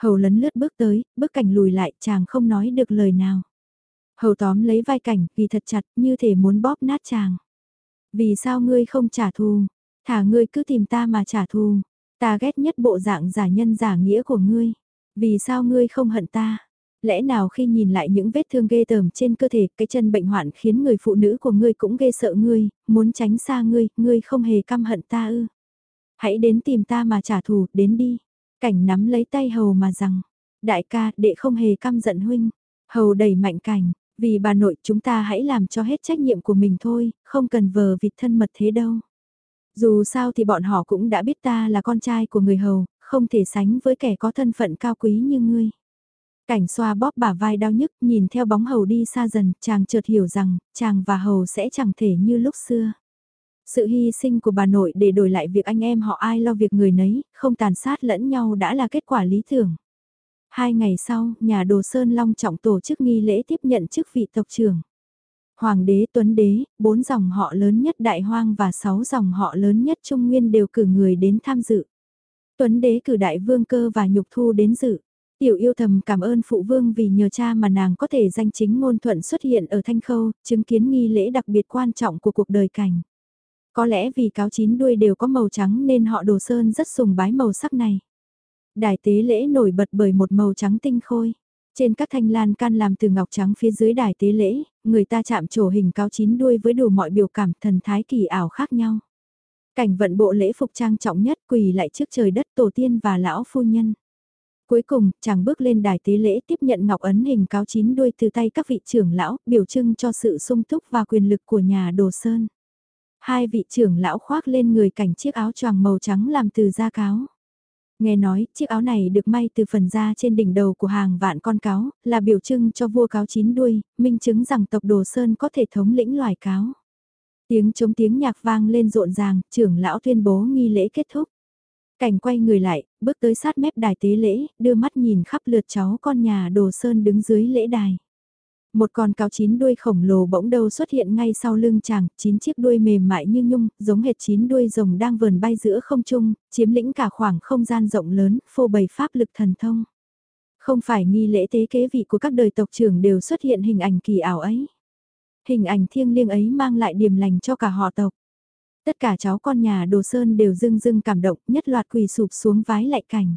Hầu lấn lướt bước tới, bước cảnh lùi lại chàng không nói được lời nào. Hầu tóm lấy vai cảnh, vì thật chặt như thể muốn bóp nát chàng. Vì sao ngươi không trả thù? Thả ngươi cứ tìm ta mà trả thù. Ta ghét nhất bộ dạng giả nhân giả nghĩa của ngươi. Vì sao ngươi không hận ta? Lẽ nào khi nhìn lại những vết thương ghê tởm trên cơ thể, cái chân bệnh hoạn khiến người phụ nữ của ngươi cũng ghê sợ ngươi, muốn tránh xa ngươi, ngươi không hề căm hận ta ư? Hãy đến tìm ta mà trả thù, đến đi. Cảnh nắm lấy tay hầu mà rằng, đại ca, đệ không hề căm giận huynh. Hầu đẩy mạnh cảnh, vì bà nội chúng ta hãy làm cho hết trách nhiệm của mình thôi, không cần vờ vịt thân mật thế đâu. Dù sao thì bọn họ cũng đã biết ta là con trai của người hầu, không thể sánh với kẻ có thân phận cao quý như ngươi. Cảnh xoa bóp bả vai đau nhức nhìn theo bóng hầu đi xa dần, chàng chợt hiểu rằng, chàng và hầu sẽ chẳng thể như lúc xưa. Sự hy sinh của bà nội để đổi lại việc anh em họ ai lo việc người nấy, không tàn sát lẫn nhau đã là kết quả lý tưởng. Hai ngày sau, nhà đồ Sơn Long trọng tổ chức nghi lễ tiếp nhận chức vị tộc trưởng. Hoàng đế Tuấn đế, bốn dòng họ lớn nhất Đại Hoang và sáu dòng họ lớn nhất Trung Nguyên đều cử người đến tham dự. Tuấn đế cử Đại Vương Cơ và Nhục Thu đến dự. Tiểu yêu thầm cảm ơn phụ vương vì nhờ cha mà nàng có thể danh chính ngôn thuận xuất hiện ở Thanh Khâu, chứng kiến nghi lễ đặc biệt quan trọng của cuộc đời cảnh. Có lẽ vì cáo chín đuôi đều có màu trắng nên họ đồ sơn rất sùng bái màu sắc này. Đài tế lễ nổi bật bởi một màu trắng tinh khôi. Trên các thanh lan can làm từ ngọc trắng phía dưới đài tế lễ, người ta chạm trổ hình cáo chín đuôi với đủ mọi biểu cảm thần thái kỳ ảo khác nhau. Cảnh vận bộ lễ phục trang trọng nhất quỳ lại trước trời đất tổ tiên và lão phu nhân. Cuối cùng, chàng bước lên đài tế lễ tiếp nhận ngọc ấn hình cáo chín đuôi từ tay các vị trưởng lão, biểu trưng cho sự sung túc và quyền lực của nhà đồ sơn. Hai vị trưởng lão khoác lên người cảnh chiếc áo choàng màu trắng làm từ da cáo. Nghe nói, chiếc áo này được may từ phần da trên đỉnh đầu của hàng vạn con cáo, là biểu trưng cho vua cáo chín đuôi, minh chứng rằng tộc Đồ Sơn có thể thống lĩnh loài cáo. Tiếng chống tiếng nhạc vang lên rộn ràng, trưởng lão tuyên bố nghi lễ kết thúc. Cảnh quay người lại, bước tới sát mép đài tế lễ, đưa mắt nhìn khắp lượt cháu con nhà Đồ Sơn đứng dưới lễ đài. Một con cáo chín đuôi khổng lồ bỗng đầu xuất hiện ngay sau lưng chàng, chín chiếc đuôi mềm mại như nhung, giống hệt chín đuôi rồng đang vờn bay giữa không trung, chiếm lĩnh cả khoảng không gian rộng lớn, phô bày pháp lực thần thông. Không phải nghi lễ tế kế vị của các đời tộc trưởng đều xuất hiện hình ảnh kỳ ảo ấy. Hình ảnh thiêng liêng ấy mang lại điềm lành cho cả họ tộc. Tất cả cháu con nhà Đồ Sơn đều dưng dưng cảm động, nhất loạt quỳ sụp xuống vái lại cảnh.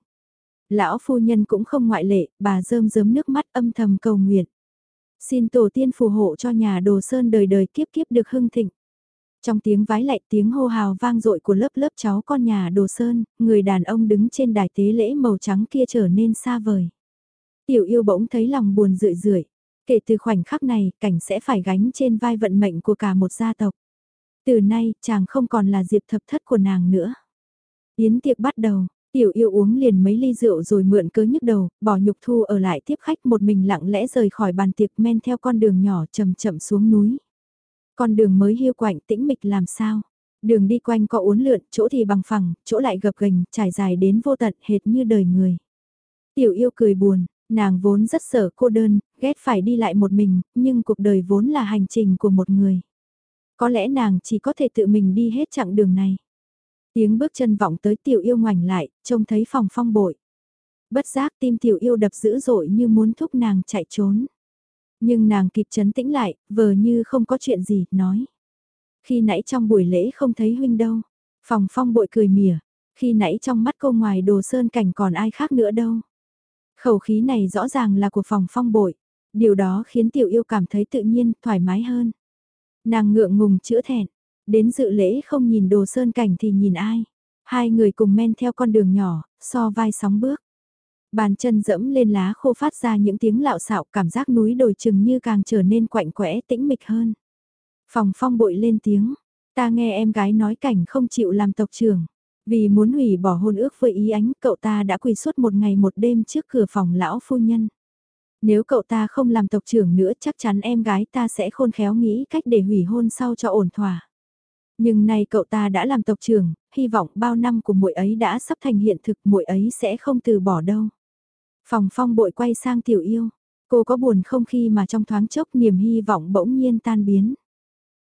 Lão phu nhân cũng không ngoại lệ, bà rơm rớm nước mắt âm thầm cầu nguyện. Xin tổ tiên phù hộ cho nhà đồ sơn đời đời kiếp kiếp được hưng thịnh. Trong tiếng vái lại tiếng hô hào vang dội của lớp lớp cháu con nhà đồ sơn, người đàn ông đứng trên đài tế lễ màu trắng kia trở nên xa vời. Tiểu yêu bỗng thấy lòng buồn rười rượi. Kể từ khoảnh khắc này, cảnh sẽ phải gánh trên vai vận mệnh của cả một gia tộc. Từ nay, chàng không còn là diệp thập thất của nàng nữa. Yến tiệc bắt đầu, Tiểu yêu uống liền mấy ly rượu rồi mượn cớ nhức đầu, bỏ nhục thu ở lại tiếp khách một mình lặng lẽ rời khỏi bàn tiệc men theo con đường nhỏ chậm chậm xuống núi. Con đường mới hiu quạnh tĩnh mịch làm sao? Đường đi quanh có uốn lượn, chỗ thì bằng phẳng, chỗ lại gập ghềnh, trải dài đến vô tận hệt như đời người. Tiểu yêu cười buồn, nàng vốn rất sợ cô đơn, ghét phải đi lại một mình, nhưng cuộc đời vốn là hành trình của một người. Có lẽ nàng chỉ có thể tự mình đi hết chặng đường này. Tiếng bước chân vọng tới tiểu yêu ngoảnh lại, trông thấy phòng phong bội. Bất giác tim tiểu yêu đập dữ dội như muốn thúc nàng chạy trốn. Nhưng nàng kịp chấn tĩnh lại, vờ như không có chuyện gì, nói. Khi nãy trong buổi lễ không thấy huynh đâu. Phòng phong bội cười mỉa. Khi nãy trong mắt cô ngoài đồ sơn cảnh còn ai khác nữa đâu. Khẩu khí này rõ ràng là của phòng phong bội. Điều đó khiến tiểu yêu cảm thấy tự nhiên, thoải mái hơn. Nàng ngượng ngùng chữa thẹn. Đến dự lễ không nhìn đồ sơn cảnh thì nhìn ai. Hai người cùng men theo con đường nhỏ, so vai sóng bước. Bàn chân dẫm lên lá khô phát ra những tiếng lạo xạo cảm giác núi đồi chừng như càng trở nên quạnh quẽ tĩnh mịch hơn. Phòng phong bội lên tiếng, ta nghe em gái nói cảnh không chịu làm tộc trưởng. Vì muốn hủy bỏ hôn ước với ý ánh, cậu ta đã quỳ suốt một ngày một đêm trước cửa phòng lão phu nhân. Nếu cậu ta không làm tộc trưởng nữa chắc chắn em gái ta sẽ khôn khéo nghĩ cách để hủy hôn sau cho ổn thỏa. Nhưng nay cậu ta đã làm tộc trưởng, hy vọng bao năm của muội ấy đã sắp thành hiện thực muội ấy sẽ không từ bỏ đâu. Phòng phong bội quay sang tiểu yêu, cô có buồn không khi mà trong thoáng chốc niềm hy vọng bỗng nhiên tan biến.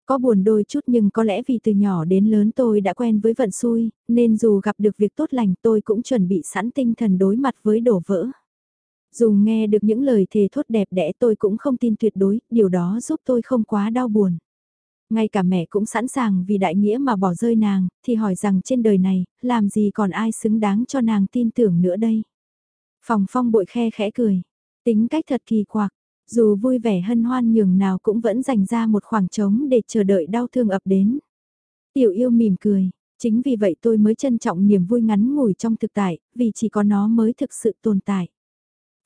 Có buồn đôi chút nhưng có lẽ vì từ nhỏ đến lớn tôi đã quen với vận xui, nên dù gặp được việc tốt lành tôi cũng chuẩn bị sẵn tinh thần đối mặt với đổ vỡ. Dù nghe được những lời thề thốt đẹp đẽ tôi cũng không tin tuyệt đối, điều đó giúp tôi không quá đau buồn. Ngay cả mẹ cũng sẵn sàng vì đại nghĩa mà bỏ rơi nàng, thì hỏi rằng trên đời này, làm gì còn ai xứng đáng cho nàng tin tưởng nữa đây. Phòng phong bội khe khẽ cười, tính cách thật kỳ quặc, dù vui vẻ hân hoan nhường nào cũng vẫn dành ra một khoảng trống để chờ đợi đau thương ập đến. Tiểu yêu mỉm cười, chính vì vậy tôi mới trân trọng niềm vui ngắn ngủi trong thực tại, vì chỉ có nó mới thực sự tồn tại.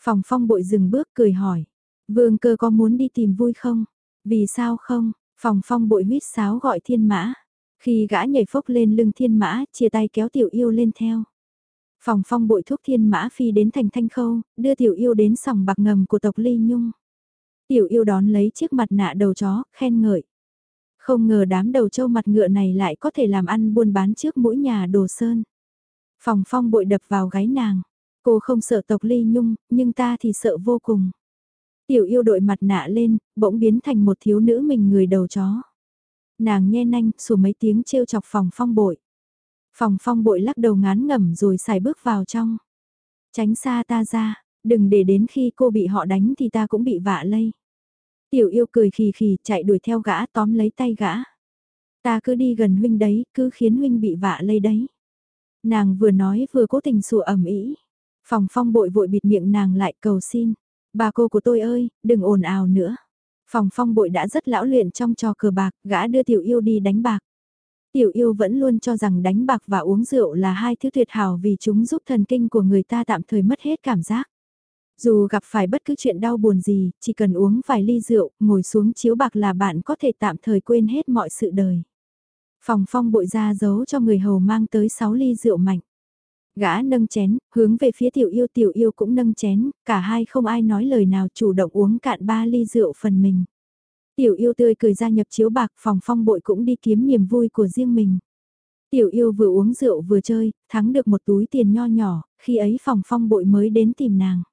Phòng phong bội dừng bước cười hỏi, vương cơ có muốn đi tìm vui không? Vì sao không? Phòng phong bội huyết sáo gọi thiên mã. Khi gã nhảy phốc lên lưng thiên mã, chia tay kéo tiểu yêu lên theo. Phòng phong bội thúc thiên mã phi đến thành thanh khâu, đưa tiểu yêu đến sòng bạc ngầm của tộc Ly Nhung. Tiểu yêu đón lấy chiếc mặt nạ đầu chó, khen ngợi. Không ngờ đám đầu trâu mặt ngựa này lại có thể làm ăn buôn bán trước mỗi nhà đồ sơn. Phòng phong bội đập vào gáy nàng. Cô không sợ tộc ly nhung, nhưng ta thì sợ vô cùng. Tiểu yêu đội mặt nạ lên, bỗng biến thành một thiếu nữ mình người đầu chó. Nàng nhe nanh, sủa mấy tiếng trêu chọc phòng phong bội. Phòng phong bội lắc đầu ngán ngẩm rồi xài bước vào trong. Tránh xa ta ra, đừng để đến khi cô bị họ đánh thì ta cũng bị vạ lây. Tiểu yêu cười khì khì chạy đuổi theo gã tóm lấy tay gã. Ta cứ đi gần huynh đấy, cứ khiến huynh bị vạ lây đấy. Nàng vừa nói vừa cố tình sủa ẩm ý. Phòng phong bội vội bịt miệng nàng lại cầu xin. Bà cô của tôi ơi, đừng ồn ào nữa. Phòng phong bội đã rất lão luyện trong trò cờ bạc, gã đưa tiểu yêu đi đánh bạc. Tiểu yêu vẫn luôn cho rằng đánh bạc và uống rượu là hai thứ tuyệt hảo vì chúng giúp thần kinh của người ta tạm thời mất hết cảm giác. Dù gặp phải bất cứ chuyện đau buồn gì, chỉ cần uống vài ly rượu, ngồi xuống chiếu bạc là bạn có thể tạm thời quên hết mọi sự đời. Phòng phong bội ra giấu cho người hầu mang tới 6 ly rượu mạnh. Gã nâng chén, hướng về phía tiểu yêu tiểu yêu cũng nâng chén, cả hai không ai nói lời nào chủ động uống cạn ba ly rượu phần mình. Tiểu yêu tươi cười ra nhập chiếu bạc phòng phong bội cũng đi kiếm niềm vui của riêng mình. Tiểu yêu vừa uống rượu vừa chơi, thắng được một túi tiền nho nhỏ, khi ấy phòng phong bội mới đến tìm nàng.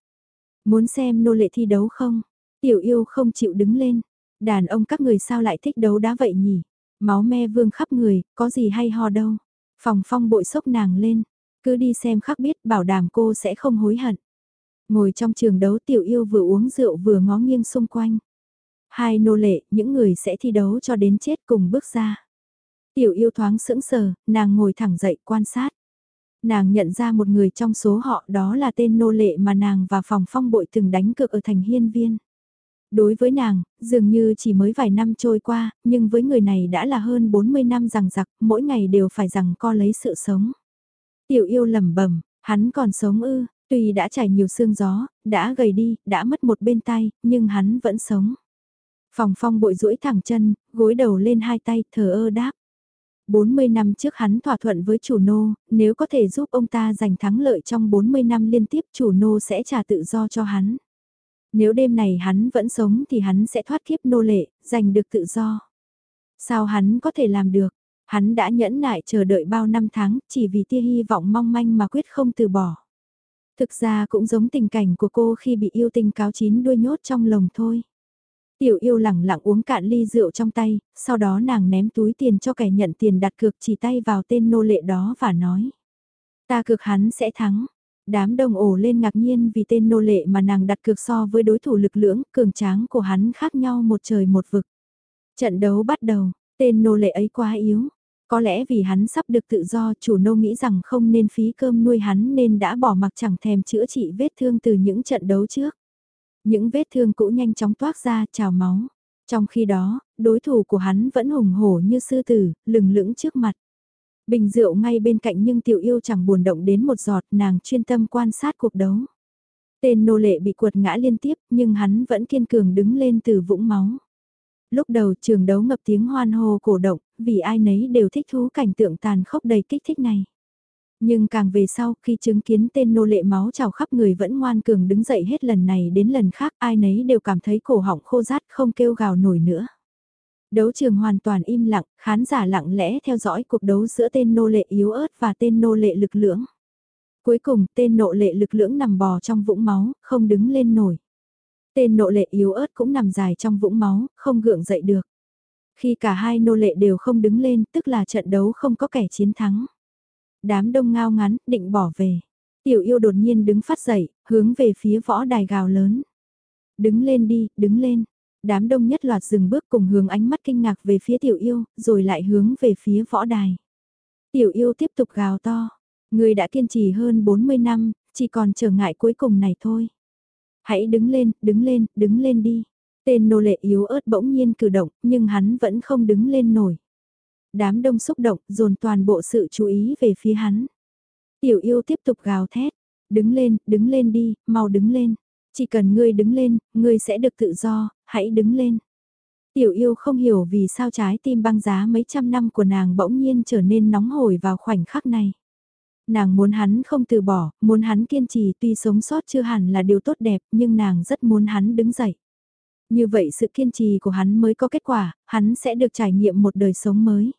Muốn xem nô lệ thi đấu không? Tiểu yêu không chịu đứng lên. Đàn ông các người sao lại thích đấu đá vậy nhỉ? Máu me vương khắp người, có gì hay ho đâu. Phòng phong bội sốc nàng lên. Cứ đi xem khắc biết bảo đảm cô sẽ không hối hận. Ngồi trong trường đấu tiểu yêu vừa uống rượu vừa ngó nghiêng xung quanh. Hai nô lệ, những người sẽ thi đấu cho đến chết cùng bước ra. Tiểu yêu thoáng sững sờ, nàng ngồi thẳng dậy quan sát. Nàng nhận ra một người trong số họ đó là tên nô lệ mà nàng và phòng phong bội từng đánh cược ở thành hiên viên. Đối với nàng, dường như chỉ mới vài năm trôi qua, nhưng với người này đã là hơn 40 năm rằng giặc, mỗi ngày đều phải rằng co lấy sự sống. Tiểu yêu lầm bẩm hắn còn sống ư, tuy đã trải nhiều xương gió, đã gầy đi, đã mất một bên tay, nhưng hắn vẫn sống. Phòng phong bội duỗi thẳng chân, gối đầu lên hai tay, thờ ơ đáp. 40 năm trước hắn thỏa thuận với chủ nô, nếu có thể giúp ông ta giành thắng lợi trong 40 năm liên tiếp chủ nô sẽ trả tự do cho hắn. Nếu đêm này hắn vẫn sống thì hắn sẽ thoát kiếp nô lệ, giành được tự do. Sao hắn có thể làm được? Hắn đã nhẫn nại chờ đợi bao năm tháng chỉ vì tia hy vọng mong manh mà quyết không từ bỏ. Thực ra cũng giống tình cảnh của cô khi bị yêu tình cáo chín đuôi nhốt trong lồng thôi. Tiểu yêu lẳng lặng uống cạn ly rượu trong tay, sau đó nàng ném túi tiền cho kẻ nhận tiền đặt cược chỉ tay vào tên nô lệ đó và nói. Ta cược hắn sẽ thắng. Đám đông ổ lên ngạc nhiên vì tên nô lệ mà nàng đặt cược so với đối thủ lực lưỡng, cường tráng của hắn khác nhau một trời một vực. Trận đấu bắt đầu, Tên nô lệ ấy quá yếu. Có lẽ vì hắn sắp được tự do chủ nô nghĩ rằng không nên phí cơm nuôi hắn nên đã bỏ mặc chẳng thèm chữa trị vết thương từ những trận đấu trước. Những vết thương cũ nhanh chóng toát ra trào máu. Trong khi đó, đối thủ của hắn vẫn hùng hổ như sư tử, lừng lững trước mặt. Bình rượu ngay bên cạnh nhưng tiểu yêu chẳng buồn động đến một giọt nàng chuyên tâm quan sát cuộc đấu. Tên nô lệ bị quật ngã liên tiếp nhưng hắn vẫn kiên cường đứng lên từ vũng máu. Lúc đầu trường đấu ngập tiếng hoan hô cổ động, vì ai nấy đều thích thú cảnh tượng tàn khốc đầy kích thích này. Nhưng càng về sau khi chứng kiến tên nô lệ máu trào khắp người vẫn ngoan cường đứng dậy hết lần này đến lần khác ai nấy đều cảm thấy cổ họng khô rát không kêu gào nổi nữa. Đấu trường hoàn toàn im lặng, khán giả lặng lẽ theo dõi cuộc đấu giữa tên nô lệ yếu ớt và tên nô lệ lực lưỡng. Cuối cùng tên nô lệ lực lưỡng nằm bò trong vũng máu, không đứng lên nổi. Tên nô lệ yếu ớt cũng nằm dài trong vũng máu, không gượng dậy được. Khi cả hai nô lệ đều không đứng lên, tức là trận đấu không có kẻ chiến thắng. Đám đông ngao ngắn, định bỏ về. Tiểu yêu đột nhiên đứng phát dậy, hướng về phía võ đài gào lớn. Đứng lên đi, đứng lên. Đám đông nhất loạt dừng bước cùng hướng ánh mắt kinh ngạc về phía tiểu yêu, rồi lại hướng về phía võ đài. Tiểu yêu tiếp tục gào to. Người đã kiên trì hơn 40 năm, chỉ còn trở ngại cuối cùng này thôi. Hãy đứng lên, đứng lên, đứng lên đi. Tên nô lệ yếu ớt bỗng nhiên cử động, nhưng hắn vẫn không đứng lên nổi. Đám đông xúc động, dồn toàn bộ sự chú ý về phía hắn. Tiểu yêu tiếp tục gào thét. Đứng lên, đứng lên đi, mau đứng lên. Chỉ cần ngươi đứng lên, ngươi sẽ được tự do, hãy đứng lên. Tiểu yêu không hiểu vì sao trái tim băng giá mấy trăm năm của nàng bỗng nhiên trở nên nóng hổi vào khoảnh khắc này. Nàng muốn hắn không từ bỏ, muốn hắn kiên trì tuy sống sót chưa hẳn là điều tốt đẹp nhưng nàng rất muốn hắn đứng dậy. Như vậy sự kiên trì của hắn mới có kết quả, hắn sẽ được trải nghiệm một đời sống mới.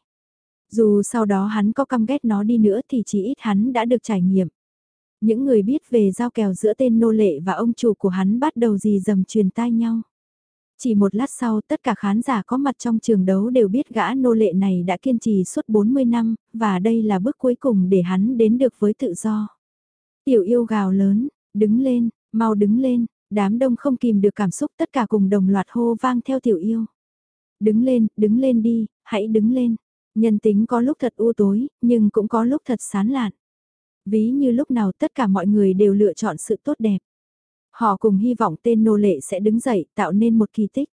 Dù sau đó hắn có căm ghét nó đi nữa thì chỉ ít hắn đã được trải nghiệm. Những người biết về giao kèo giữa tên nô lệ và ông chủ của hắn bắt đầu gì dầm truyền tai nhau. Chỉ một lát sau tất cả khán giả có mặt trong trường đấu đều biết gã nô lệ này đã kiên trì suốt 40 năm, và đây là bước cuối cùng để hắn đến được với tự do. Tiểu yêu gào lớn, đứng lên, mau đứng lên, đám đông không kìm được cảm xúc tất cả cùng đồng loạt hô vang theo tiểu yêu. Đứng lên, đứng lên đi, hãy đứng lên. Nhân tính có lúc thật u tối, nhưng cũng có lúc thật sán lạn. Ví như lúc nào tất cả mọi người đều lựa chọn sự tốt đẹp. Họ cùng hy vọng tên nô lệ sẽ đứng dậy tạo nên một kỳ tích.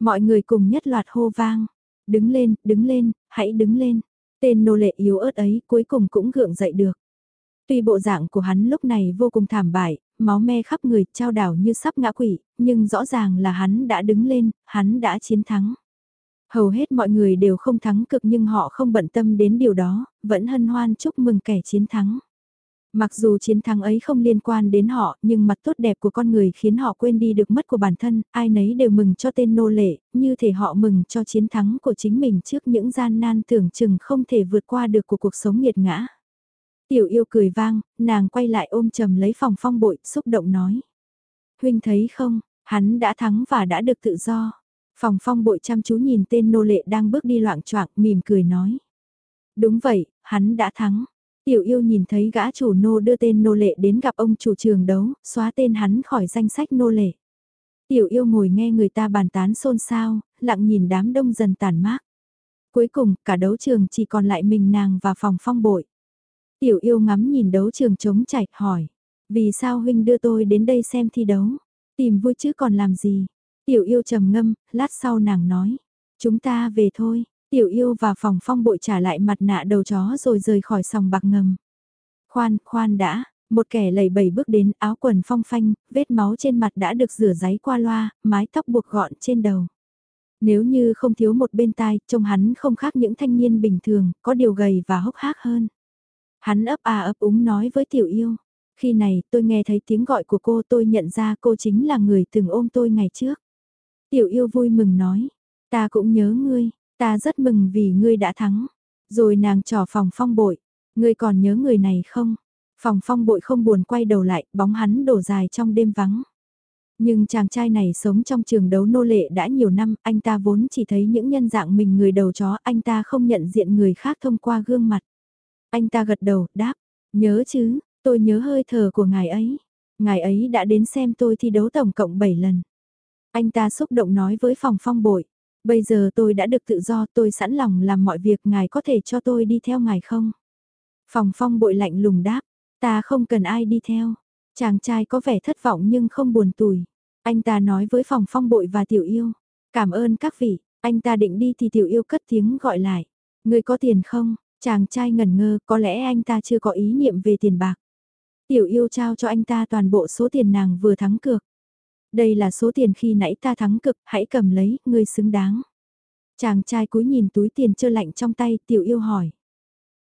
Mọi người cùng nhất loạt hô vang. Đứng lên, đứng lên, hãy đứng lên. Tên nô lệ yếu ớt ấy cuối cùng cũng gượng dậy được. Tuy bộ dạng của hắn lúc này vô cùng thảm bại, máu me khắp người, trao đảo như sắp ngã quỷ, nhưng rõ ràng là hắn đã đứng lên, hắn đã chiến thắng. Hầu hết mọi người đều không thắng cực nhưng họ không bận tâm đến điều đó, vẫn hân hoan chúc mừng kẻ chiến thắng. Mặc dù chiến thắng ấy không liên quan đến họ, nhưng mặt tốt đẹp của con người khiến họ quên đi được mất của bản thân, ai nấy đều mừng cho tên nô lệ, như thể họ mừng cho chiến thắng của chính mình trước những gian nan tưởng chừng không thể vượt qua được của cuộc sống nghiệt ngã. Tiểu yêu cười vang, nàng quay lại ôm chầm lấy phòng phong bội, xúc động nói. Huynh thấy không, hắn đã thắng và đã được tự do. Phòng phong bội chăm chú nhìn tên nô lệ đang bước đi loạn choạng mỉm cười nói. Đúng vậy, hắn đã thắng. Tiểu yêu nhìn thấy gã chủ nô đưa tên nô lệ đến gặp ông chủ trường đấu, xóa tên hắn khỏi danh sách nô lệ. Tiểu yêu ngồi nghe người ta bàn tán xôn xao, lặng nhìn đám đông dần tàn mát. Cuối cùng, cả đấu trường chỉ còn lại mình nàng và phòng phong bội. Tiểu yêu ngắm nhìn đấu trường trống chảy, hỏi. Vì sao huynh đưa tôi đến đây xem thi đấu? Tìm vui chứ còn làm gì? Tiểu yêu trầm ngâm, lát sau nàng nói. Chúng ta về thôi. Tiểu yêu và phòng phong bội trả lại mặt nạ đầu chó rồi rời khỏi sòng bạc ngầm. Khoan, khoan đã, một kẻ lầy bầy bước đến áo quần phong phanh, vết máu trên mặt đã được rửa giấy qua loa, mái tóc buộc gọn trên đầu. Nếu như không thiếu một bên tai, trông hắn không khác những thanh niên bình thường, có điều gầy và hốc hác hơn. Hắn ấp à ấp úng nói với tiểu yêu. Khi này tôi nghe thấy tiếng gọi của cô tôi nhận ra cô chính là người từng ôm tôi ngày trước. Tiểu yêu vui mừng nói. Ta cũng nhớ ngươi, Ta rất mừng vì ngươi đã thắng. Rồi nàng trò phòng phong bội. Ngươi còn nhớ người này không? Phòng phong bội không buồn quay đầu lại, bóng hắn đổ dài trong đêm vắng. Nhưng chàng trai này sống trong trường đấu nô lệ đã nhiều năm, anh ta vốn chỉ thấy những nhân dạng mình người đầu chó, anh ta không nhận diện người khác thông qua gương mặt. Anh ta gật đầu, đáp, nhớ chứ, tôi nhớ hơi thở của ngài ấy. Ngài ấy đã đến xem tôi thi đấu tổng cộng 7 lần. Anh ta xúc động nói với phòng phong bội, Bây giờ tôi đã được tự do tôi sẵn lòng làm mọi việc ngài có thể cho tôi đi theo ngài không? Phòng phong bội lạnh lùng đáp, ta không cần ai đi theo. Chàng trai có vẻ thất vọng nhưng không buồn tủi. Anh ta nói với phòng phong bội và tiểu yêu. Cảm ơn các vị, anh ta định đi thì tiểu yêu cất tiếng gọi lại. Người có tiền không? Chàng trai ngẩn ngơ, có lẽ anh ta chưa có ý niệm về tiền bạc. Tiểu yêu trao cho anh ta toàn bộ số tiền nàng vừa thắng cược. Đây là số tiền khi nãy ta thắng cực, hãy cầm lấy, ngươi xứng đáng. Chàng trai cúi nhìn túi tiền trơ lạnh trong tay, tiểu yêu hỏi.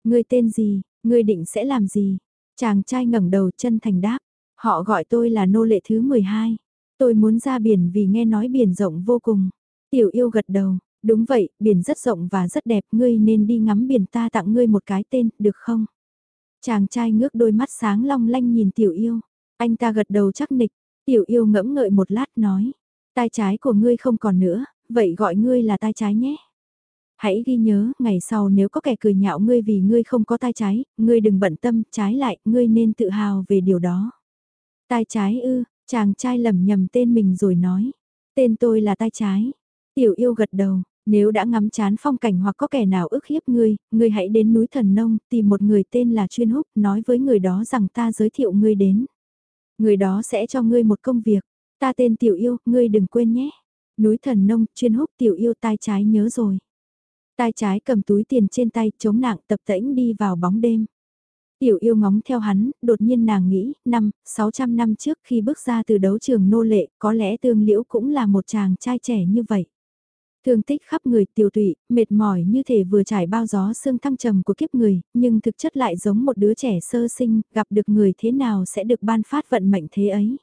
Ngươi tên gì, ngươi định sẽ làm gì? Chàng trai ngẩng đầu chân thành đáp. Họ gọi tôi là nô lệ thứ 12. Tôi muốn ra biển vì nghe nói biển rộng vô cùng. Tiểu yêu gật đầu, đúng vậy, biển rất rộng và rất đẹp, ngươi nên đi ngắm biển ta tặng ngươi một cái tên, được không? Chàng trai ngước đôi mắt sáng long lanh nhìn tiểu yêu. Anh ta gật đầu chắc nịch, tiểu yêu ngẫm ngợi một lát nói. Tai trái của ngươi không còn nữa, vậy gọi ngươi là tai trái nhé. Hãy ghi nhớ, ngày sau nếu có kẻ cười nhạo ngươi vì ngươi không có tai trái, ngươi đừng bận tâm, trái lại, ngươi nên tự hào về điều đó. Tai trái ư, chàng trai lầm nhầm tên mình rồi nói. Tên tôi là tai trái. Tiểu yêu gật đầu, nếu đã ngắm chán phong cảnh hoặc có kẻ nào ức hiếp ngươi, ngươi hãy đến núi thần nông, tìm một người tên là chuyên húc, nói với người đó rằng ta giới thiệu ngươi đến. Người đó sẽ cho ngươi một công việc. Ta tên tiểu yêu, ngươi đừng quên nhé. Núi thần nông, chuyên húc tiểu yêu tai trái nhớ rồi. Tai trái cầm túi tiền trên tay, chống nặng tập tễnh đi vào bóng đêm. Tiểu yêu ngóng theo hắn, đột nhiên nàng nghĩ, năm, 600 năm trước khi bước ra từ đấu trường nô lệ, có lẽ tương liễu cũng là một chàng trai trẻ như vậy. Thương tích khắp người tiểu tụy, mệt mỏi như thể vừa trải bao gió sương thăng trầm của kiếp người, nhưng thực chất lại giống một đứa trẻ sơ sinh, gặp được người thế nào sẽ được ban phát vận mệnh thế ấy.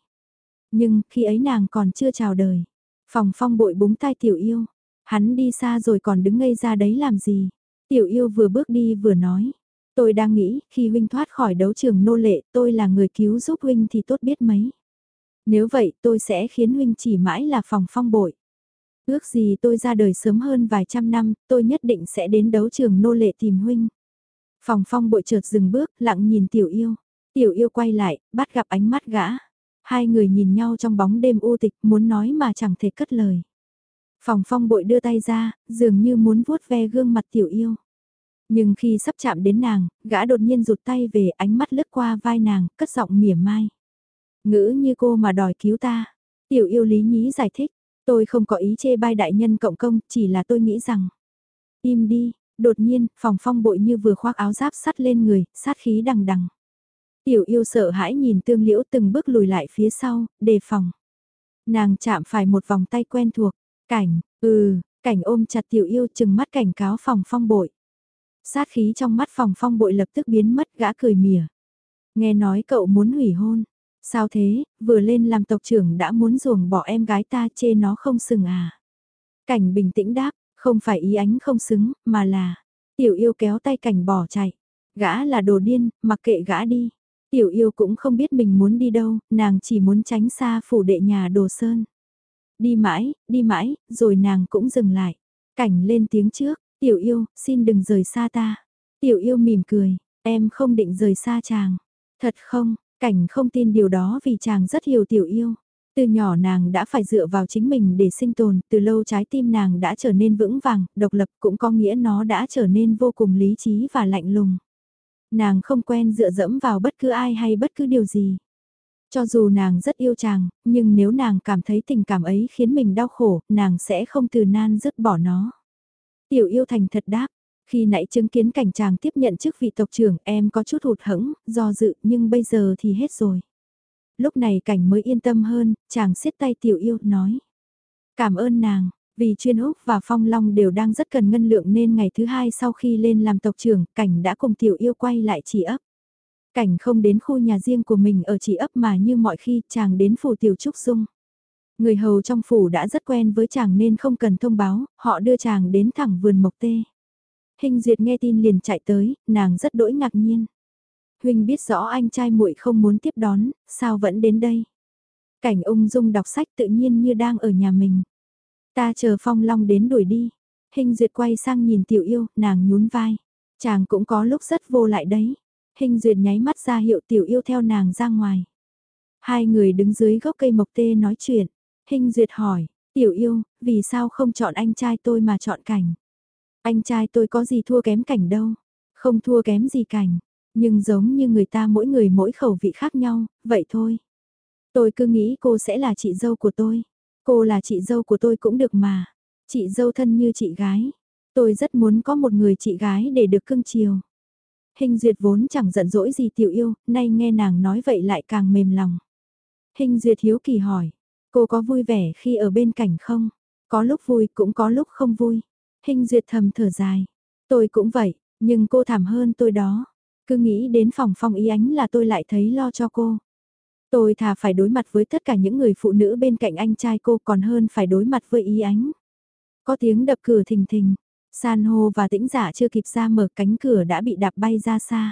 Nhưng, khi ấy nàng còn chưa chào đời. Phòng phong bội búng tai tiểu yêu. Hắn đi xa rồi còn đứng ngây ra đấy làm gì. Tiểu yêu vừa bước đi vừa nói. Tôi đang nghĩ, khi huynh thoát khỏi đấu trường nô lệ, tôi là người cứu giúp huynh thì tốt biết mấy. Nếu vậy, tôi sẽ khiến huynh chỉ mãi là phòng phong bội. Ước gì tôi ra đời sớm hơn vài trăm năm, tôi nhất định sẽ đến đấu trường nô lệ tìm huynh. Phòng phong bội chợt dừng bước, lặng nhìn tiểu yêu. Tiểu yêu quay lại, bắt gặp ánh mắt gã. Hai người nhìn nhau trong bóng đêm u tịch, muốn nói mà chẳng thể cất lời. Phòng phong bội đưa tay ra, dường như muốn vuốt ve gương mặt tiểu yêu. Nhưng khi sắp chạm đến nàng, gã đột nhiên rụt tay về ánh mắt lướt qua vai nàng, cất giọng mỉa mai. Ngữ như cô mà đòi cứu ta. Tiểu yêu lý nhí giải thích, tôi không có ý chê bai đại nhân cộng công, chỉ là tôi nghĩ rằng. Im đi, đột nhiên, phòng phong bội như vừa khoác áo giáp sắt lên người, sát khí đằng đằng. Tiểu yêu sợ hãi nhìn tương liễu từng bước lùi lại phía sau, đề phòng. Nàng chạm phải một vòng tay quen thuộc, cảnh, ừ, cảnh ôm chặt tiểu yêu chừng mắt cảnh cáo phòng phong bội. Sát khí trong mắt phòng phong bội lập tức biến mất gã cười mỉa. Nghe nói cậu muốn hủy hôn. Sao thế, vừa lên làm tộc trưởng đã muốn ruồng bỏ em gái ta chê nó không sừng à. Cảnh bình tĩnh đáp, không phải ý ánh không xứng, mà là, tiểu yêu kéo tay cảnh bỏ chạy. Gã là đồ điên, mặc kệ gã đi. Tiểu yêu cũng không biết mình muốn đi đâu, nàng chỉ muốn tránh xa phủ đệ nhà đồ sơn. Đi mãi, đi mãi, rồi nàng cũng dừng lại. Cảnh lên tiếng trước, Tiểu yêu, xin đừng rời xa ta. Tiểu yêu mỉm cười, em không định rời xa chàng. Thật không, cảnh không tin điều đó vì chàng rất hiểu tiểu yêu. Từ nhỏ nàng đã phải dựa vào chính mình để sinh tồn, từ lâu trái tim nàng đã trở nên vững vàng, độc lập cũng có nghĩa nó đã trở nên vô cùng lý trí và lạnh lùng. Nàng không quen dựa dẫm vào bất cứ ai hay bất cứ điều gì. Cho dù nàng rất yêu chàng, nhưng nếu nàng cảm thấy tình cảm ấy khiến mình đau khổ, nàng sẽ không từ nan dứt bỏ nó. Tiểu yêu thành thật đáp, khi nãy chứng kiến cảnh chàng tiếp nhận chức vị tộc trưởng em có chút hụt hẫng, do dự nhưng bây giờ thì hết rồi. Lúc này cảnh mới yên tâm hơn, chàng siết tay tiểu yêu nói. Cảm ơn nàng, vì chuyên Úc và Phong Long đều đang rất cần ngân lượng nên ngày thứ hai sau khi lên làm tộc trưởng, cảnh đã cùng tiểu yêu quay lại chỉ ấp. Cảnh không đến khu nhà riêng của mình ở chỉ ấp mà như mọi khi chàng đến phủ tiểu trúc dung. Người hầu trong phủ đã rất quen với chàng nên không cần thông báo, họ đưa chàng đến thẳng vườn mộc tê. Hình duyệt nghe tin liền chạy tới, nàng rất đỗi ngạc nhiên. Huynh biết rõ anh trai muội không muốn tiếp đón, sao vẫn đến đây? Cảnh ung dung đọc sách tự nhiên như đang ở nhà mình. Ta chờ phong long đến đuổi đi. Hình duyệt quay sang nhìn tiểu yêu, nàng nhún vai. Chàng cũng có lúc rất vô lại đấy. Hình duyệt nháy mắt ra hiệu tiểu yêu theo nàng ra ngoài. Hai người đứng dưới gốc cây mộc tê nói chuyện. Hình duyệt hỏi, Tiểu yêu, vì sao không chọn anh trai tôi mà chọn cảnh? Anh trai tôi có gì thua kém cảnh đâu, không thua kém gì cảnh, nhưng giống như người ta mỗi người mỗi khẩu vị khác nhau, vậy thôi. Tôi cứ nghĩ cô sẽ là chị dâu của tôi. Cô là chị dâu của tôi cũng được mà. Chị dâu thân như chị gái. Tôi rất muốn có một người chị gái để được cưng chiều. Hình duyệt vốn chẳng giận dỗi gì tiểu yêu, nay nghe nàng nói vậy lại càng mềm lòng. Hình duyệt hiếu kỳ hỏi, cô có vui vẻ khi ở bên cạnh không? Có lúc vui cũng có lúc không vui. Hình duyệt thầm thở dài. Tôi cũng vậy, nhưng cô thảm hơn tôi đó. Cứ nghĩ đến phòng phong ý ánh là tôi lại thấy lo cho cô. Tôi thà phải đối mặt với tất cả những người phụ nữ bên cạnh anh trai cô còn hơn phải đối mặt với ý ánh. Có tiếng đập cửa thình thình, san hô và tĩnh giả chưa kịp ra mở cánh cửa đã bị đạp bay ra xa.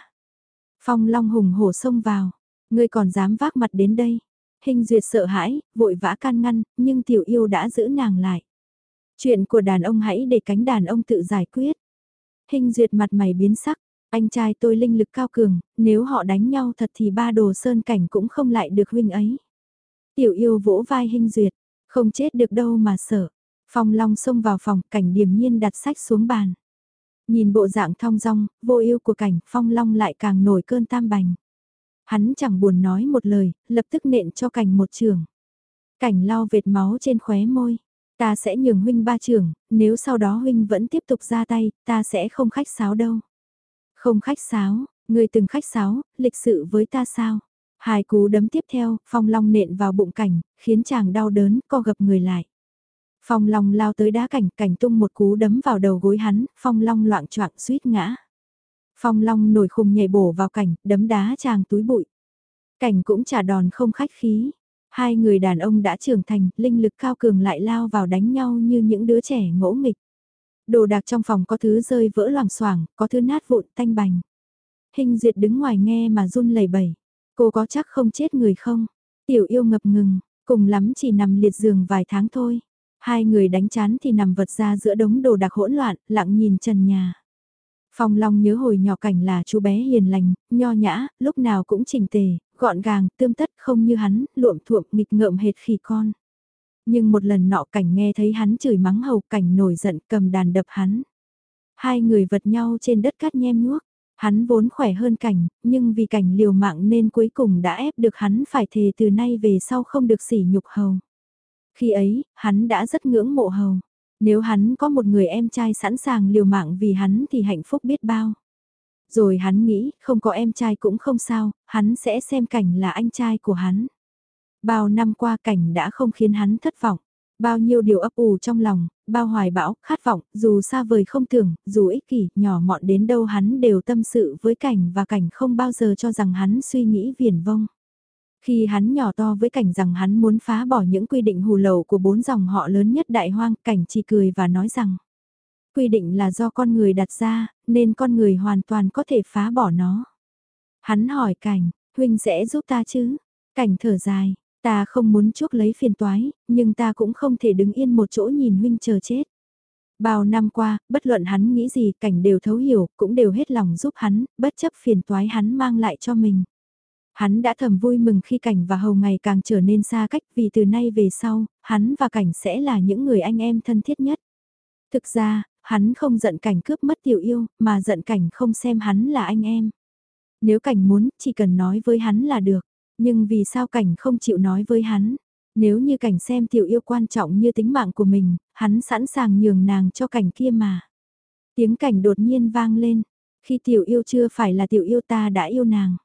Phong long hùng hổ xông vào, ngươi còn dám vác mặt đến đây. Hình duyệt sợ hãi, vội vã can ngăn, nhưng tiểu yêu đã giữ nàng lại. Chuyện của đàn ông hãy để cánh đàn ông tự giải quyết. Hình duyệt mặt mày biến sắc, anh trai tôi linh lực cao cường, nếu họ đánh nhau thật thì ba đồ sơn cảnh cũng không lại được huynh ấy. Tiểu yêu vỗ vai hình duyệt, không chết được đâu mà sợ. Phong Long xông vào phòng, cảnh điềm nhiên đặt sách xuống bàn. Nhìn bộ dạng thong dong, vô yêu của cảnh, Phong Long lại càng nổi cơn tam bành. Hắn chẳng buồn nói một lời, lập tức nện cho cảnh một trường. Cảnh lau vệt máu trên khóe môi. Ta sẽ nhường huynh ba trưởng nếu sau đó huynh vẫn tiếp tục ra tay, ta sẽ không khách sáo đâu. Không khách sáo, người từng khách sáo, lịch sự với ta sao? Hai cú đấm tiếp theo, phong long nện vào bụng cảnh, khiến chàng đau đớn, co gập người lại. Phong long lao tới đá cảnh, cảnh tung một cú đấm vào đầu gối hắn, phong long loạn choạng suýt ngã. Phong long nổi khùng nhảy bổ vào cảnh, đấm đá chàng túi bụi. Cảnh cũng trả đòn không khách khí. Hai người đàn ông đã trưởng thành, linh lực cao cường lại lao vào đánh nhau như những đứa trẻ ngỗ nghịch. Đồ đạc trong phòng có thứ rơi vỡ loảng xoảng, có thứ nát vụn tanh bành. Hình duyệt đứng ngoài nghe mà run lẩy bẩy. Cô có chắc không chết người không? Tiểu yêu ngập ngừng, cùng lắm chỉ nằm liệt giường vài tháng thôi. Hai người đánh chán thì nằm vật ra giữa đống đồ đạc hỗn loạn, lặng nhìn trần nhà. Phong Long nhớ hồi nhỏ cảnh là chú bé hiền lành, nho nhã, lúc nào cũng chỉnh tề, gọn gàng, tươm tất không như hắn, luộm thuộm nghịch ngợm hệt khỉ con. Nhưng một lần nọ cảnh nghe thấy hắn chửi mắng hầu cảnh nổi giận cầm đàn đập hắn. Hai người vật nhau trên đất cát nhem nhuốc. Hắn vốn khỏe hơn cảnh, nhưng vì cảnh liều mạng nên cuối cùng đã ép được hắn phải thề từ nay về sau không được sỉ nhục hầu. Khi ấy, hắn đã rất ngưỡng mộ hầu. Nếu hắn có một người em trai sẵn sàng liều mạng vì hắn thì hạnh phúc biết bao. Rồi hắn nghĩ, không có em trai cũng không sao, hắn sẽ xem cảnh là anh trai của hắn. Bao năm qua cảnh đã không khiến hắn thất vọng. Bao nhiêu điều ấp ủ trong lòng, bao hoài bão, khát vọng, dù xa vời không tưởng, dù ích kỷ, nhỏ mọn đến đâu hắn đều tâm sự với cảnh và cảnh không bao giờ cho rằng hắn suy nghĩ viển vông. Khi hắn nhỏ to với cảnh rằng hắn muốn phá bỏ những quy định hù lầu của bốn dòng họ lớn nhất đại hoang, cảnh chỉ cười và nói rằng quy định là do con người đặt ra, nên con người hoàn toàn có thể phá bỏ nó. Hắn hỏi cảnh, huynh sẽ giúp ta chứ? Cảnh thở dài, Ta không muốn chuốc lấy phiền toái, nhưng ta cũng không thể đứng yên một chỗ nhìn huynh chờ chết. Bao năm qua, bất luận hắn nghĩ gì, cảnh đều thấu hiểu, cũng đều hết lòng giúp hắn, bất chấp phiền toái hắn mang lại cho mình. Hắn đã thầm vui mừng khi cảnh và hầu ngày càng trở nên xa cách vì từ nay về sau, hắn và cảnh sẽ là những người anh em thân thiết nhất. Thực ra, hắn không giận cảnh cướp mất tiểu yêu, mà giận cảnh không xem hắn là anh em. Nếu cảnh muốn, chỉ cần nói với hắn là được. Nhưng vì sao cảnh không chịu nói với hắn? Nếu như cảnh xem tiểu yêu quan trọng như tính mạng của mình, hắn sẵn sàng nhường nàng cho cảnh kia mà. Tiếng cảnh đột nhiên vang lên. Khi tiểu yêu chưa phải là tiểu yêu ta đã yêu nàng.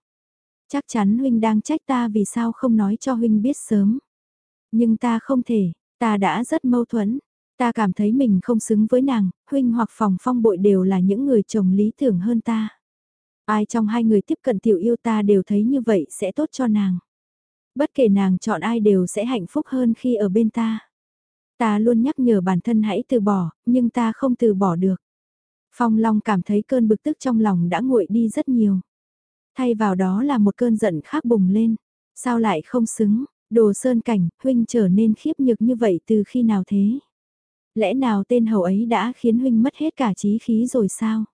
Chắc chắn huynh đang trách ta vì sao không nói cho huynh biết sớm. Nhưng ta không thể, ta đã rất mâu thuẫn. Ta cảm thấy mình không xứng với nàng, huynh hoặc phòng phong bội đều là những người chồng lý tưởng hơn ta. Ai trong hai người tiếp cận tiểu yêu ta đều thấy như vậy sẽ tốt cho nàng. Bất kể nàng chọn ai đều sẽ hạnh phúc hơn khi ở bên ta. Ta luôn nhắc nhở bản thân hãy từ bỏ, nhưng ta không từ bỏ được. Phong Long cảm thấy cơn bực tức trong lòng đã nguội đi rất nhiều. Thay vào đó là một cơn giận khác bùng lên. Sao lại không xứng, đồ sơn cảnh, huynh trở nên khiếp nhược như vậy từ khi nào thế? Lẽ nào tên hầu ấy đã khiến huynh mất hết cả trí khí rồi sao?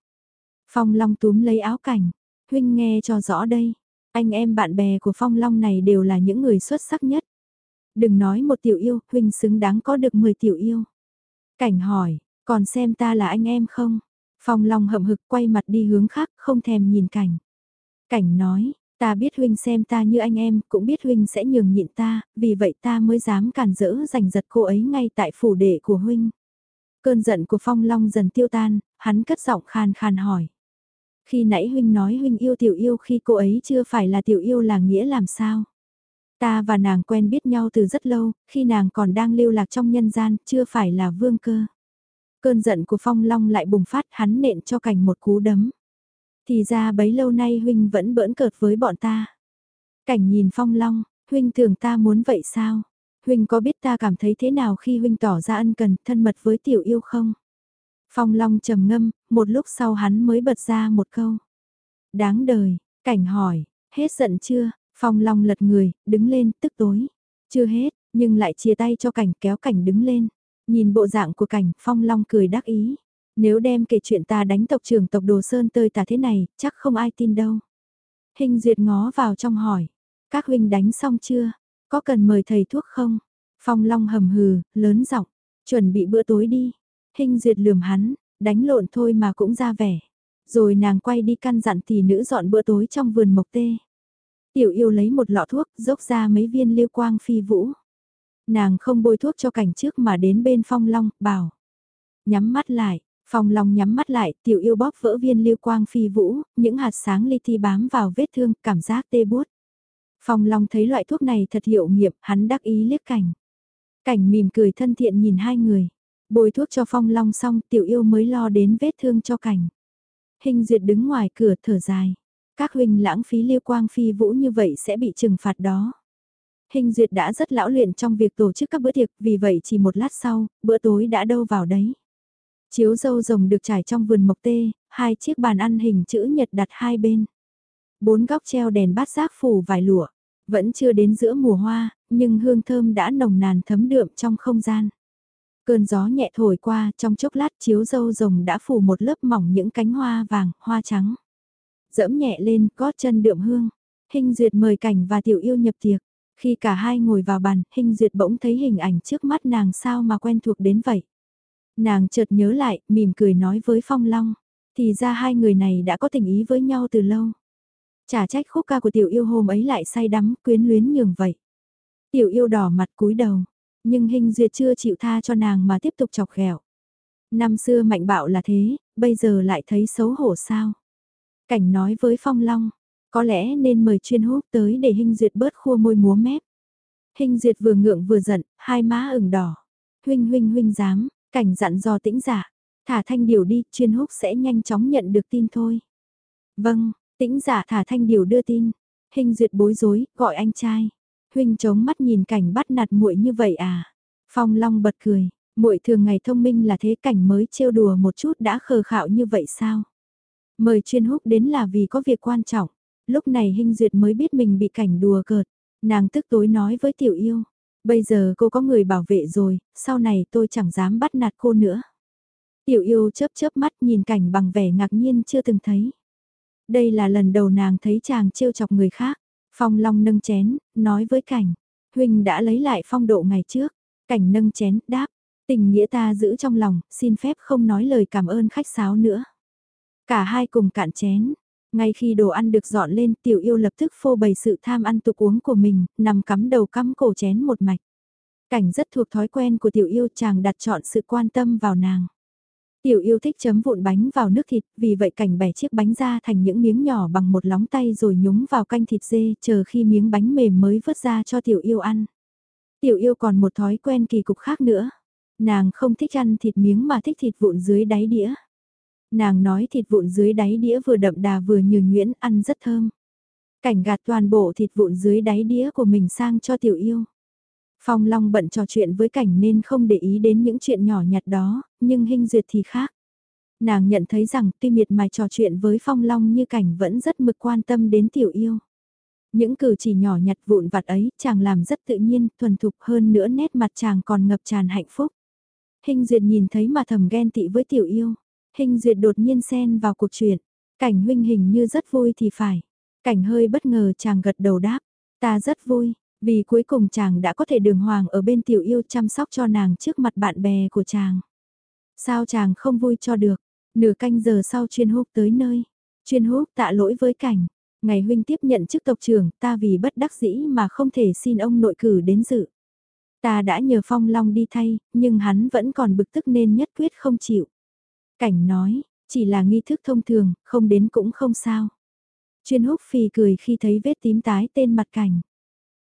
Phong Long túm lấy áo cảnh. Huynh nghe cho rõ đây. Anh em bạn bè của Phong Long này đều là những người xuất sắc nhất. Đừng nói một tiểu yêu, huynh xứng đáng có được 10 tiểu yêu. Cảnh hỏi, còn xem ta là anh em không? Phong Long hậm hực quay mặt đi hướng khác, không thèm nhìn cảnh. Cảnh nói, ta biết huynh xem ta như anh em, cũng biết huynh sẽ nhường nhịn ta, vì vậy ta mới dám cản rỡ giành giật cô ấy ngay tại phủ đệ của huynh. Cơn giận của Phong Long dần tiêu tan, hắn cất giọng khan khan hỏi. Khi nãy huynh nói huynh yêu tiểu yêu khi cô ấy chưa phải là tiểu yêu là nghĩa làm sao? Ta và nàng quen biết nhau từ rất lâu, khi nàng còn đang lưu lạc trong nhân gian, chưa phải là vương cơ. Cơn giận của Phong Long lại bùng phát hắn nện cho cảnh một cú đấm. Thì ra bấy lâu nay huynh vẫn bỡn cợt với bọn ta. Cảnh nhìn Phong Long, huynh tưởng ta muốn vậy sao? Huynh có biết ta cảm thấy thế nào khi huynh tỏ ra ân cần, thân mật với tiểu yêu không? Phong Long trầm ngâm, một lúc sau hắn mới bật ra một câu. Đáng đời, cảnh hỏi, hết giận chưa? Phong Long lật người, đứng lên, tức tối. Chưa hết, nhưng lại chia tay cho cảnh kéo cảnh đứng lên. Nhìn bộ dạng của cảnh, Phong Long cười đắc ý. Nếu đem kể chuyện ta đánh tộc trưởng tộc Đồ Sơn tơi tả thế này, chắc không ai tin đâu. Hình duyệt ngó vào trong hỏi. Các huynh đánh xong chưa? Có cần mời thầy thuốc không? Phong Long hầm hừ, lớn giọng, chuẩn bị bữa tối đi. Hình duyệt lườm hắn, đánh lộn thôi mà cũng ra vẻ. Rồi nàng quay đi căn dặn tỷ nữ dọn bữa tối trong vườn mộc tê. Tiểu yêu lấy một lọ thuốc, dốc ra mấy viên liêu quang phi vũ. Nàng không bôi thuốc cho cảnh trước mà đến bên phong long, bảo. Nhắm mắt lại, phong long nhắm mắt lại, tiểu yêu bóp vỡ viên Lưu quang phi vũ, những hạt sáng li ti bám vào vết thương, cảm giác tê buốt. Phong long thấy loại thuốc này thật hiệu nghiệm, hắn đắc ý liếc cảnh. Cảnh mỉm cười thân thiện nhìn hai người. Bôi thuốc cho phong long xong tiểu yêu mới lo đến vết thương cho cảnh. Hình duyệt đứng ngoài cửa thở dài. Các huynh lãng phí liêu quang phi vũ như vậy sẽ bị trừng phạt đó. Hình duyệt đã rất lão luyện trong việc tổ chức các bữa tiệc, vì vậy chỉ một lát sau, bữa tối đã đâu vào đấy. Chiếu dâu rồng được trải trong vườn mộc tê, hai chiếc bàn ăn hình chữ nhật đặt hai bên. Bốn góc treo đèn bát giác phủ vài lụa, vẫn chưa đến giữa mùa hoa, nhưng hương thơm đã nồng nàn thấm đượm trong không gian. Cơn gió nhẹ thổi qua, trong chốc lát chiếu dâu rồng đã phủ một lớp mỏng những cánh hoa vàng, hoa trắng. Dẫm nhẹ lên, gót chân đượm hương. Hình duyệt mời cảnh và tiểu yêu nhập tiệc. Khi cả hai ngồi vào bàn, hình duyệt bỗng thấy hình ảnh trước mắt nàng sao mà quen thuộc đến vậy. Nàng chợt nhớ lại, mỉm cười nói với Phong Long. Thì ra hai người này đã có tình ý với nhau từ lâu. Chả trách khúc ca của tiểu yêu hôm ấy lại say đắm, quyến luyến nhường vậy. Tiểu yêu đỏ mặt cúi đầu, nhưng hình duyệt chưa chịu tha cho nàng mà tiếp tục chọc ghẹo. Năm xưa mạnh bạo là thế, bây giờ lại thấy xấu hổ sao. Cảnh nói với Phong Long, có lẽ nên mời chuyên hút tới để hình duyệt bớt khua môi múa mép. Hình duyệt vừa ngượng vừa giận, hai má ửng đỏ. Huynh huynh huynh dám, cảnh dặn dò tĩnh giả, thả thanh điều đi, chuyên húc sẽ nhanh chóng nhận được tin thôi. Vâng, tĩnh giả thả thanh điều đưa tin. Hình duyệt bối rối, gọi anh trai. Huynh chống mắt nhìn cảnh bắt nạt muội như vậy à? Phong Long bật cười, muội thường ngày thông minh là thế cảnh mới trêu đùa một chút đã khờ khạo như vậy sao? Mời chuyên húc đến là vì có việc quan trọng. Lúc này hình Duyệt mới biết mình bị cảnh đùa cợt. Nàng tức tối nói với tiểu yêu. Bây giờ cô có người bảo vệ rồi, sau này tôi chẳng dám bắt nạt cô nữa. Tiểu yêu chớp chớp mắt nhìn cảnh bằng vẻ ngạc nhiên chưa từng thấy. Đây là lần đầu nàng thấy chàng trêu chọc người khác. Phong Long nâng chén, nói với cảnh. Huynh đã lấy lại phong độ ngày trước. Cảnh nâng chén, đáp. Tình nghĩa ta giữ trong lòng, xin phép không nói lời cảm ơn khách sáo nữa. Cả hai cùng cạn chén. Ngay khi đồ ăn được dọn lên, tiểu yêu lập tức phô bày sự tham ăn tục uống của mình, nằm cắm đầu cắm cổ chén một mạch. Cảnh rất thuộc thói quen của tiểu yêu chàng đặt chọn sự quan tâm vào nàng. Tiểu yêu thích chấm vụn bánh vào nước thịt, vì vậy cảnh bẻ chiếc bánh ra thành những miếng nhỏ bằng một lóng tay rồi nhúng vào canh thịt dê, chờ khi miếng bánh mềm mới vớt ra cho tiểu yêu ăn. Tiểu yêu còn một thói quen kỳ cục khác nữa. Nàng không thích ăn thịt miếng mà thích thịt vụn dưới đáy đĩa. Nàng nói thịt vụn dưới đáy đĩa vừa đậm đà vừa nhừ nhuyễn ăn rất thơm. Cảnh gạt toàn bộ thịt vụn dưới đáy đĩa của mình sang cho tiểu yêu. Phong Long bận trò chuyện với cảnh nên không để ý đến những chuyện nhỏ nhặt đó, nhưng hình duyệt thì khác. Nàng nhận thấy rằng tuy miệt mài trò chuyện với Phong Long như cảnh vẫn rất mực quan tâm đến tiểu yêu. Những cử chỉ nhỏ nhặt vụn vặt ấy chàng làm rất tự nhiên, thuần thục hơn nữa nét mặt chàng còn ngập tràn hạnh phúc. Hình duyệt nhìn thấy mà thầm ghen tị với tiểu yêu. Hình duyệt đột nhiên xen vào cuộc chuyện. Cảnh huynh hình như rất vui thì phải. Cảnh hơi bất ngờ chàng gật đầu đáp. Ta rất vui. Vì cuối cùng chàng đã có thể đường hoàng ở bên tiểu yêu chăm sóc cho nàng trước mặt bạn bè của chàng. Sao chàng không vui cho được? Nửa canh giờ sau chuyên húc tới nơi. Chuyên húc tạ lỗi với cảnh. Ngày huynh tiếp nhận chức tộc trưởng ta vì bất đắc dĩ mà không thể xin ông nội cử đến dự. Ta đã nhờ Phong Long đi thay, nhưng hắn vẫn còn bực tức nên nhất quyết không chịu. Cảnh nói, chỉ là nghi thức thông thường, không đến cũng không sao. Chuyên húc phì cười khi thấy vết tím tái tên mặt cảnh.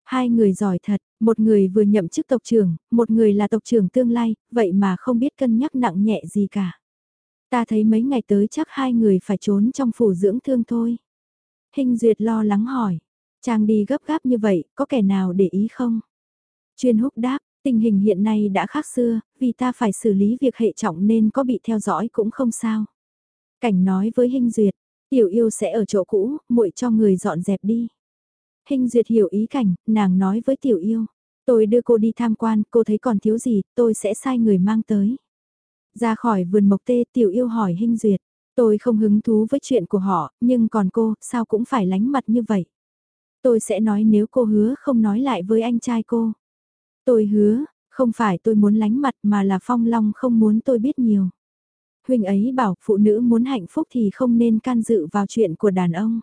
Hai người giỏi thật, một người vừa nhậm chức tộc trưởng, một người là tộc trưởng tương lai, vậy mà không biết cân nhắc nặng nhẹ gì cả. Ta thấy mấy ngày tới chắc hai người phải trốn trong phủ dưỡng thương thôi. Hình duyệt lo lắng hỏi, chàng đi gấp gáp như vậy, có kẻ nào để ý không? Chuyên húc đáp, tình hình hiện nay đã khác xưa, vì ta phải xử lý việc hệ trọng nên có bị theo dõi cũng không sao. Cảnh nói với Hinh duyệt, tiểu yêu sẽ ở chỗ cũ, muội cho người dọn dẹp đi. Hinh duyệt hiểu ý cảnh, nàng nói với tiểu yêu. Tôi đưa cô đi tham quan, cô thấy còn thiếu gì, tôi sẽ sai người mang tới. Ra khỏi vườn mộc tê tiểu yêu hỏi Hinh duyệt. Tôi không hứng thú với chuyện của họ, nhưng còn cô, sao cũng phải lánh mặt như vậy. Tôi sẽ nói nếu cô hứa không nói lại với anh trai cô. Tôi hứa, không phải tôi muốn lánh mặt mà là Phong Long không muốn tôi biết nhiều. Huynh ấy bảo phụ nữ muốn hạnh phúc thì không nên can dự vào chuyện của đàn ông.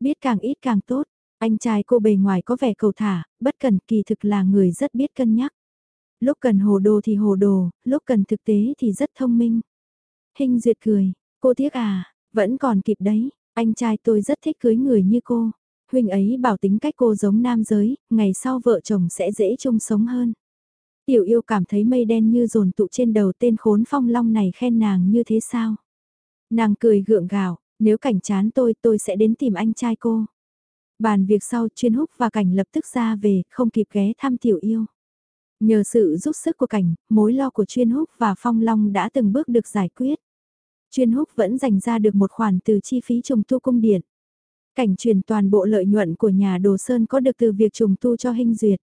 Biết càng ít càng tốt, anh trai cô bề ngoài có vẻ cầu thả, bất cần kỳ thực là người rất biết cân nhắc. Lúc cần hồ đồ thì hồ đồ, lúc cần thực tế thì rất thông minh. Hình duyệt cười, cô tiếc à, vẫn còn kịp đấy, anh trai tôi rất thích cưới người như cô. Huynh ấy bảo tính cách cô giống nam giới, ngày sau vợ chồng sẽ dễ chung sống hơn. Tiểu yêu cảm thấy mây đen như dồn tụ trên đầu tên khốn phong long này khen nàng như thế sao? Nàng cười gượng gạo, nếu cảnh chán tôi tôi sẽ đến tìm anh trai cô. Bàn việc sau chuyên húc và cảnh lập tức ra về, không kịp ghé thăm tiểu yêu. Nhờ sự giúp sức của cảnh, mối lo của chuyên húc và phong long đã từng bước được giải quyết. Chuyên húc vẫn dành ra được một khoản từ chi phí trùng tu cung điện. Cảnh truyền toàn bộ lợi nhuận của nhà đồ sơn có được từ việc trùng tu cho hình duyệt.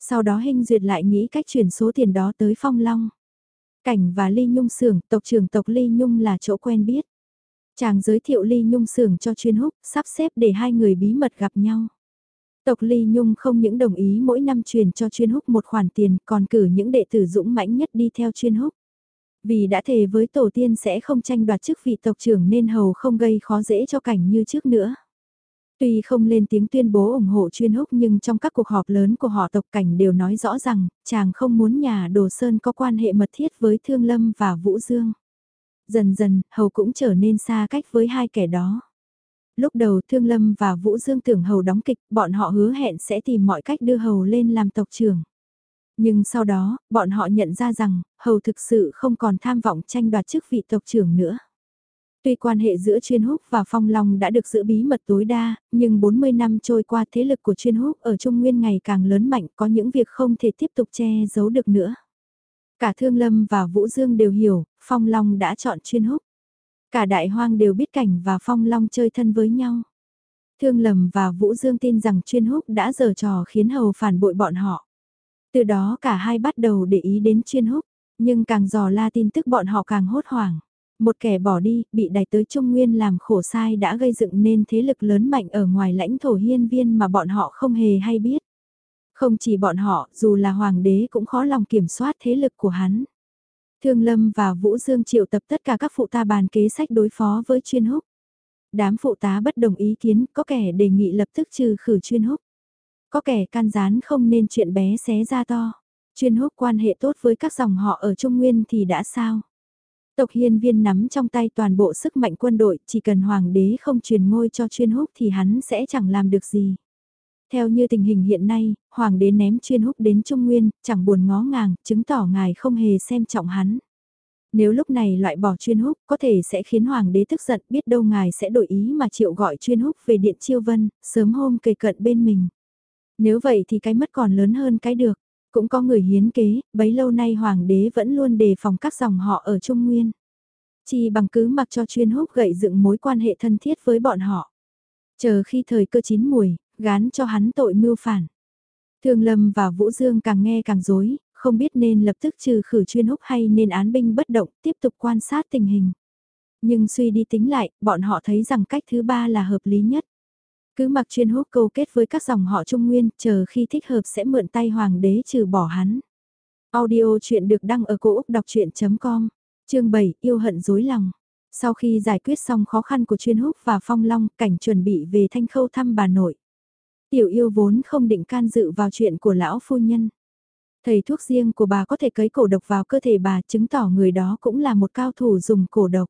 Sau đó hình duyệt lại nghĩ cách chuyển số tiền đó tới phong long. Cảnh và Ly Nhung Sưởng, tộc trưởng tộc Ly Nhung là chỗ quen biết. Chàng giới thiệu Ly Nhung Sưởng cho chuyên húc, sắp xếp để hai người bí mật gặp nhau. Tộc Ly Nhung không những đồng ý mỗi năm truyền cho chuyên húc một khoản tiền, còn cử những đệ tử dũng mãnh nhất đi theo chuyên húc. Vì đã thề với tổ tiên sẽ không tranh đoạt chức vị tộc trưởng nên hầu không gây khó dễ cho cảnh như trước nữa. Tuy không lên tiếng tuyên bố ủng hộ chuyên húc nhưng trong các cuộc họp lớn của họ tộc cảnh đều nói rõ rằng chàng không muốn nhà Đồ Sơn có quan hệ mật thiết với Thương Lâm và Vũ Dương. Dần dần, Hầu cũng trở nên xa cách với hai kẻ đó. Lúc đầu Thương Lâm và Vũ Dương tưởng Hầu đóng kịch, bọn họ hứa hẹn sẽ tìm mọi cách đưa Hầu lên làm tộc trưởng. Nhưng sau đó, bọn họ nhận ra rằng, Hầu thực sự không còn tham vọng tranh đoạt chức vị tộc trưởng nữa. Tuy quan hệ giữa chuyên húc và phong long đã được giữ bí mật tối đa, nhưng 40 năm trôi qua thế lực của chuyên húc ở Trung Nguyên ngày càng lớn mạnh có những việc không thể tiếp tục che giấu được nữa. Cả Thương Lâm và Vũ Dương đều hiểu, Phong Long đã chọn chuyên húc. Cả đại hoang đều biết cảnh và Phong Long chơi thân với nhau. Thương Lâm và Vũ Dương tin rằng chuyên húc đã giở trò khiến hầu phản bội bọn họ. Từ đó cả hai bắt đầu để ý đến chuyên húc, nhưng càng dò la tin tức bọn họ càng hốt hoảng. Một kẻ bỏ đi, bị đẩy tới Trung Nguyên làm khổ sai đã gây dựng nên thế lực lớn mạnh ở ngoài lãnh thổ hiên viên mà bọn họ không hề hay biết. Không chỉ bọn họ, dù là hoàng đế cũng khó lòng kiểm soát thế lực của hắn. Thương Lâm và Vũ Dương triệu tập tất cả các phụ ta bàn kế sách đối phó với chuyên húc. Đám phụ tá bất đồng ý kiến, có kẻ đề nghị lập tức trừ khử chuyên húc. Có kẻ can gián không nên chuyện bé xé ra to. Chuyên húc quan hệ tốt với các dòng họ ở Trung Nguyên thì đã sao? Tộc hiên viên nắm trong tay toàn bộ sức mạnh quân đội, chỉ cần hoàng đế không truyền ngôi cho chuyên húc thì hắn sẽ chẳng làm được gì. Theo như tình hình hiện nay, hoàng đế ném chuyên húc đến Trung Nguyên, chẳng buồn ngó ngàng, chứng tỏ ngài không hề xem trọng hắn. Nếu lúc này loại bỏ chuyên húc, có thể sẽ khiến hoàng đế tức giận biết đâu ngài sẽ đổi ý mà chịu gọi chuyên húc về điện chiêu vân, sớm hôm kề cận bên mình. Nếu vậy thì cái mất còn lớn hơn cái được. Cũng có người hiến kế, bấy lâu nay hoàng đế vẫn luôn đề phòng các dòng họ ở Trung Nguyên. Chỉ bằng cứ mặc cho chuyên húc gậy dựng mối quan hệ thân thiết với bọn họ. Chờ khi thời cơ chín mùi, gán cho hắn tội mưu phản. Thương Lâm và Vũ Dương càng nghe càng dối, không biết nên lập tức trừ khử chuyên húc hay nên án binh bất động tiếp tục quan sát tình hình. Nhưng suy đi tính lại, bọn họ thấy rằng cách thứ ba là hợp lý nhất. Cứ mặc chuyên húc câu kết với các dòng họ Trung Nguyên, chờ khi thích hợp sẽ mượn tay hoàng đế trừ bỏ hắn. Audio chuyện được đăng ở cổ Úc đọc chuyện.com, chương 7, yêu hận dối lòng. Sau khi giải quyết xong khó khăn của chuyên húc và phong long, cảnh chuẩn bị về thanh khâu thăm bà nội. Tiểu yêu vốn không định can dự vào chuyện của lão phu nhân. Thầy thuốc riêng của bà có thể cấy cổ độc vào cơ thể bà chứng tỏ người đó cũng là một cao thủ dùng cổ độc.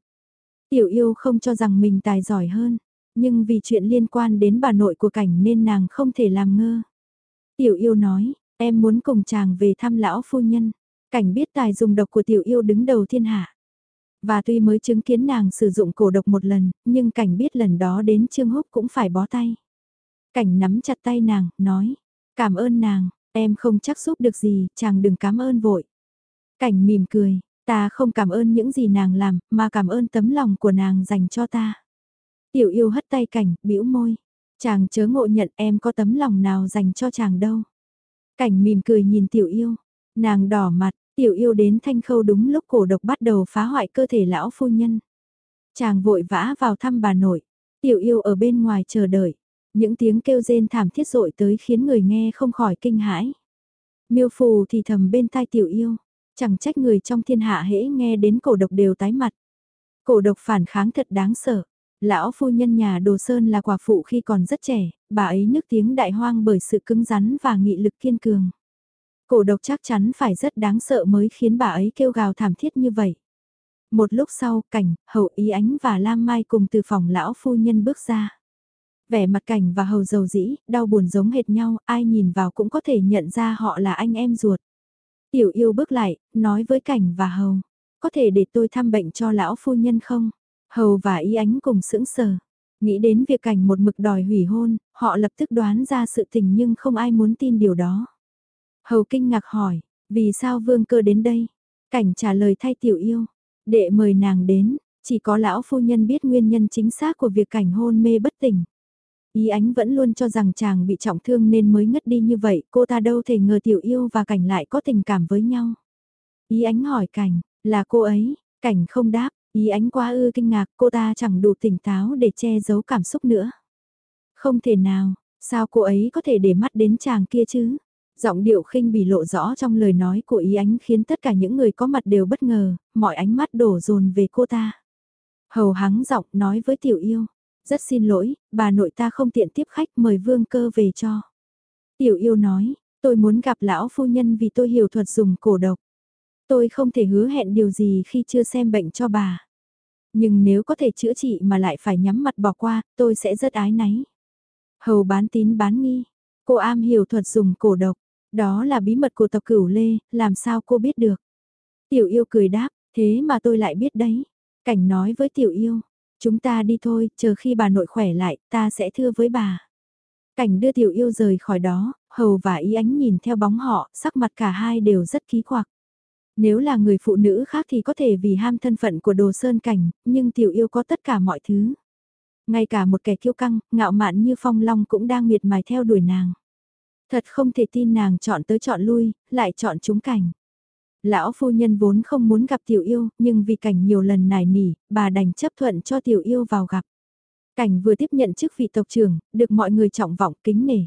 Tiểu yêu không cho rằng mình tài giỏi hơn, nhưng vì chuyện liên quan đến bà nội của cảnh nên nàng không thể làm ngơ. Tiểu yêu nói, em muốn cùng chàng về thăm lão phu nhân. Cảnh biết tài dùng độc của tiểu yêu đứng đầu thiên hạ. Và tuy mới chứng kiến nàng sử dụng cổ độc một lần, nhưng cảnh biết lần đó đến Trương Húc cũng phải bó tay. Cảnh nắm chặt tay nàng, nói, cảm ơn nàng, em không chắc giúp được gì, chàng đừng cảm ơn vội. Cảnh mỉm cười, ta không cảm ơn những gì nàng làm, mà cảm ơn tấm lòng của nàng dành cho ta. Tiểu yêu hất tay cảnh, bĩu môi. Chàng chớ ngộ nhận em có tấm lòng nào dành cho chàng đâu. Cảnh mỉm cười nhìn tiểu yêu. Nàng đỏ mặt, tiểu yêu đến thanh khâu đúng lúc cổ độc bắt đầu phá hoại cơ thể lão phu nhân. Chàng vội vã vào thăm bà nội. Tiểu yêu ở bên ngoài chờ đợi. Những tiếng kêu rên thảm thiết rội tới khiến người nghe không khỏi kinh hãi. Miêu phù thì thầm bên tai tiểu yêu. Chẳng trách người trong thiên hạ hễ nghe đến cổ độc đều tái mặt. Cổ độc phản kháng thật đáng sợ. Lão phu nhân nhà Đồ Sơn là quả phụ khi còn rất trẻ, bà ấy nức tiếng đại hoang bởi sự cứng rắn và nghị lực kiên cường. Cổ độc chắc chắn phải rất đáng sợ mới khiến bà ấy kêu gào thảm thiết như vậy. Một lúc sau, cảnh, hậu ý ánh và Lam Mai cùng từ phòng lão phu nhân bước ra. Vẻ mặt cảnh và hầu dầu dĩ, đau buồn giống hệt nhau, ai nhìn vào cũng có thể nhận ra họ là anh em ruột. Tiểu yêu bước lại, nói với cảnh và hầu, có thể để tôi thăm bệnh cho lão phu nhân không? Hầu và ý ánh cùng sững sờ. Nghĩ đến việc cảnh một mực đòi hủy hôn, họ lập tức đoán ra sự tình nhưng không ai muốn tin điều đó. Hầu kinh ngạc hỏi, vì sao vương cơ đến đây? Cảnh trả lời thay tiểu yêu, đệ mời nàng đến, chỉ có lão phu nhân biết nguyên nhân chính xác của việc cảnh hôn mê bất tỉnh. Ý ánh vẫn luôn cho rằng chàng bị trọng thương nên mới ngất đi như vậy, cô ta đâu thể ngờ tiểu yêu và cảnh lại có tình cảm với nhau. Ý ánh hỏi cảnh, là cô ấy, cảnh không đáp, Ý ánh quá ư kinh ngạc cô ta chẳng đủ tỉnh táo để che giấu cảm xúc nữa. Không thể nào, sao cô ấy có thể để mắt đến chàng kia chứ? Giọng điệu khinh bỉ lộ rõ trong lời nói của ý ánh khiến tất cả những người có mặt đều bất ngờ, mọi ánh mắt đổ dồn về cô ta. Hầu hắng giọng nói với tiểu yêu, rất xin lỗi, bà nội ta không tiện tiếp khách mời vương cơ về cho. Tiểu yêu nói, tôi muốn gặp lão phu nhân vì tôi hiểu thuật dùng cổ độc. Tôi không thể hứa hẹn điều gì khi chưa xem bệnh cho bà. Nhưng nếu có thể chữa trị mà lại phải nhắm mặt bỏ qua, tôi sẽ rất ái náy. Hầu bán tín bán nghi. Cô am hiểu thuật dùng cổ độc. Đó là bí mật của tộc cửu lê, làm sao cô biết được? Tiểu yêu cười đáp, thế mà tôi lại biết đấy. Cảnh nói với tiểu yêu, chúng ta đi thôi, chờ khi bà nội khỏe lại, ta sẽ thưa với bà. Cảnh đưa tiểu yêu rời khỏi đó, hầu và ý ánh nhìn theo bóng họ, sắc mặt cả hai đều rất ký quặc. Nếu là người phụ nữ khác thì có thể vì ham thân phận của đồ sơn cảnh, nhưng tiểu yêu có tất cả mọi thứ. Ngay cả một kẻ kiêu căng, ngạo mạn như phong long cũng đang miệt mài theo đuổi nàng. Thật không thể tin nàng chọn tới chọn lui, lại chọn chúng cảnh. Lão phu nhân vốn không muốn gặp tiểu yêu, nhưng vì cảnh nhiều lần nài nỉ, bà đành chấp thuận cho tiểu yêu vào gặp. Cảnh vừa tiếp nhận chức vị tộc trưởng, được mọi người trọng vọng kính nể.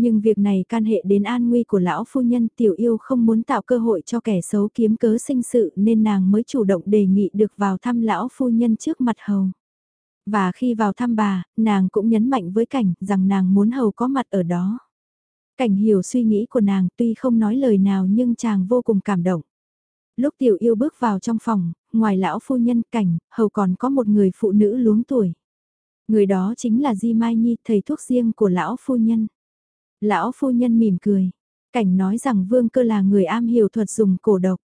Nhưng việc này can hệ đến an nguy của lão phu nhân tiểu yêu không muốn tạo cơ hội cho kẻ xấu kiếm cớ sinh sự nên nàng mới chủ động đề nghị được vào thăm lão phu nhân trước mặt hầu. Và khi vào thăm bà, nàng cũng nhấn mạnh với cảnh rằng nàng muốn hầu có mặt ở đó. Cảnh hiểu suy nghĩ của nàng tuy không nói lời nào nhưng chàng vô cùng cảm động. Lúc tiểu yêu bước vào trong phòng, ngoài lão phu nhân cảnh, hầu còn có một người phụ nữ luống tuổi. Người đó chính là Di Mai Nhi, thầy thuốc riêng của lão phu nhân. Lão phu nhân mỉm cười. Cảnh nói rằng vương cơ là người am hiểu thuật dùng cổ độc.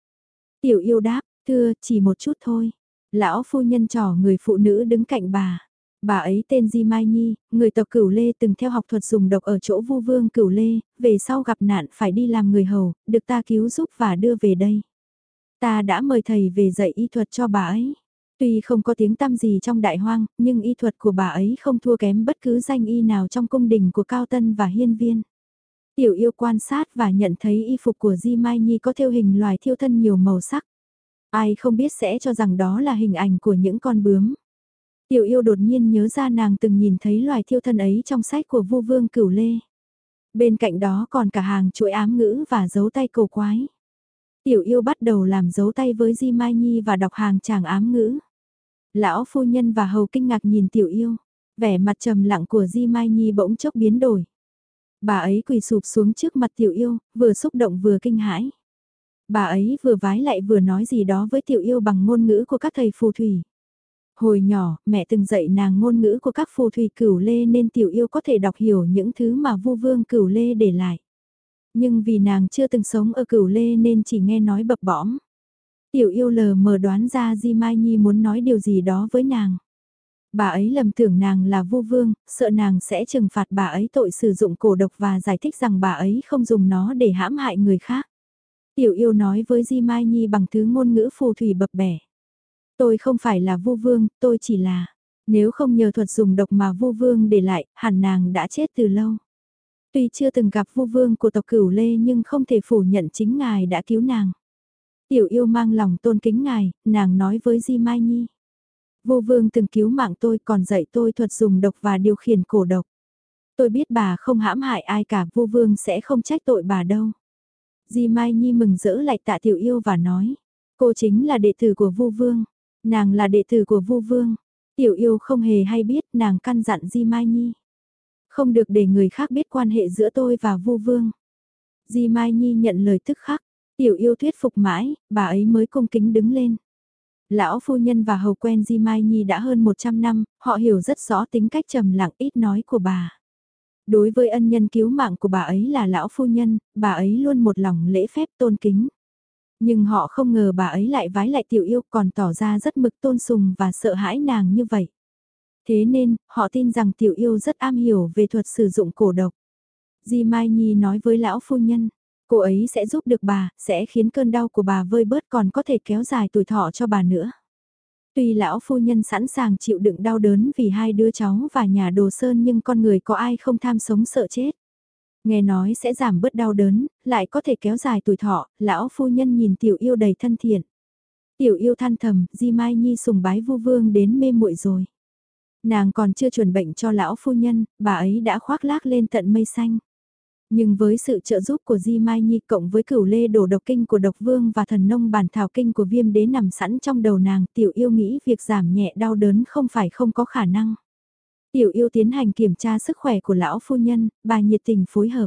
Tiểu yêu đáp, thưa, chỉ một chút thôi. Lão phu nhân trò người phụ nữ đứng cạnh bà. Bà ấy tên Di Mai Nhi, người tộc Cửu Lê từng theo học thuật dùng độc ở chỗ Vu Vương Cửu Lê, về sau gặp nạn phải đi làm người hầu, được ta cứu giúp và đưa về đây. Ta đã mời thầy về dạy y thuật cho bà ấy. Tuy không có tiếng tăm gì trong đại hoang, nhưng y thuật của bà ấy không thua kém bất cứ danh y nào trong cung đình của Cao Tân và Hiên Viên. Tiểu yêu quan sát và nhận thấy y phục của Di Mai Nhi có theo hình loài thiêu thân nhiều màu sắc. Ai không biết sẽ cho rằng đó là hình ảnh của những con bướm. Tiểu yêu đột nhiên nhớ ra nàng từng nhìn thấy loài thiêu thân ấy trong sách của vua vương cửu lê. Bên cạnh đó còn cả hàng chuỗi ám ngữ và dấu tay cổ quái. Tiểu yêu bắt đầu làm dấu tay với Di Mai Nhi và đọc hàng chàng ám ngữ. Lão phu nhân và hầu kinh ngạc nhìn tiểu yêu, vẻ mặt trầm lặng của Di Mai Nhi bỗng chốc biến đổi. Bà ấy quỳ sụp xuống trước mặt tiểu yêu, vừa xúc động vừa kinh hãi. Bà ấy vừa vái lại vừa nói gì đó với tiểu yêu bằng ngôn ngữ của các thầy phù thủy. Hồi nhỏ, mẹ từng dạy nàng ngôn ngữ của các phù thủy cửu lê nên tiểu yêu có thể đọc hiểu những thứ mà vu vương cửu lê để lại. Nhưng vì nàng chưa từng sống ở cửu lê nên chỉ nghe nói bập bõm. Tiểu yêu lờ mờ đoán ra Di Mai Nhi muốn nói điều gì đó với nàng. Bà ấy lầm tưởng nàng là vu vương, sợ nàng sẽ trừng phạt bà ấy tội sử dụng cổ độc và giải thích rằng bà ấy không dùng nó để hãm hại người khác. Tiểu yêu nói với Di Mai Nhi bằng thứ ngôn ngữ phù thủy bập bẻ. Tôi không phải là vu vương, tôi chỉ là... Nếu không nhờ thuật dùng độc mà vu vương để lại, hẳn nàng đã chết từ lâu. Tuy chưa từng gặp vu vương của tộc cửu lê nhưng không thể phủ nhận chính ngài đã cứu nàng. Tiểu yêu mang lòng tôn kính ngài, nàng nói với Di Mai Nhi. Vô vương từng cứu mạng tôi còn dạy tôi thuật dùng độc và điều khiển cổ độc. Tôi biết bà không hãm hại ai cả, vô vương sẽ không trách tội bà đâu. Di Mai Nhi mừng rỡ lại tạ tiểu yêu và nói, cô chính là đệ tử của vô vương, nàng là đệ tử của vô vương. Tiểu yêu không hề hay biết nàng căn dặn Di Mai Nhi. Không được để người khác biết quan hệ giữa tôi và vô vương. Di Mai Nhi nhận lời tức khắc, tiểu yêu thuyết phục mãi, bà ấy mới cung kính đứng lên. Lão phu nhân và hầu quen Di Mai Nhi đã hơn 100 năm, họ hiểu rất rõ tính cách trầm lặng ít nói của bà. Đối với ân nhân cứu mạng của bà ấy là lão phu nhân, bà ấy luôn một lòng lễ phép tôn kính. Nhưng họ không ngờ bà ấy lại vái lại tiểu yêu còn tỏ ra rất mực tôn sùng và sợ hãi nàng như vậy. Thế nên, họ tin rằng tiểu yêu rất am hiểu về thuật sử dụng cổ độc. Di Mai Nhi nói với lão phu nhân, cô ấy sẽ giúp được bà, sẽ khiến cơn đau của bà vơi bớt còn có thể kéo dài tuổi thọ cho bà nữa. Tuy lão phu nhân sẵn sàng chịu đựng đau đớn vì hai đứa cháu và nhà đồ sơn nhưng con người có ai không tham sống sợ chết. Nghe nói sẽ giảm bớt đau đớn, lại có thể kéo dài tuổi thọ, lão phu nhân nhìn tiểu yêu đầy thân thiện. Tiểu yêu than thầm, Di Mai Nhi sùng bái vu vương đến mê muội rồi. Nàng còn chưa chuẩn bệnh cho lão phu nhân, bà ấy đã khoác lác lên tận mây xanh. Nhưng với sự trợ giúp của Di Mai Nhi cộng với cửu lê đổ độc kinh của độc vương và thần nông bản thảo kinh của viêm đế nằm sẵn trong đầu nàng, tiểu yêu nghĩ việc giảm nhẹ đau đớn không phải không có khả năng. Tiểu yêu tiến hành kiểm tra sức khỏe của lão phu nhân, bà nhiệt tình phối hợp.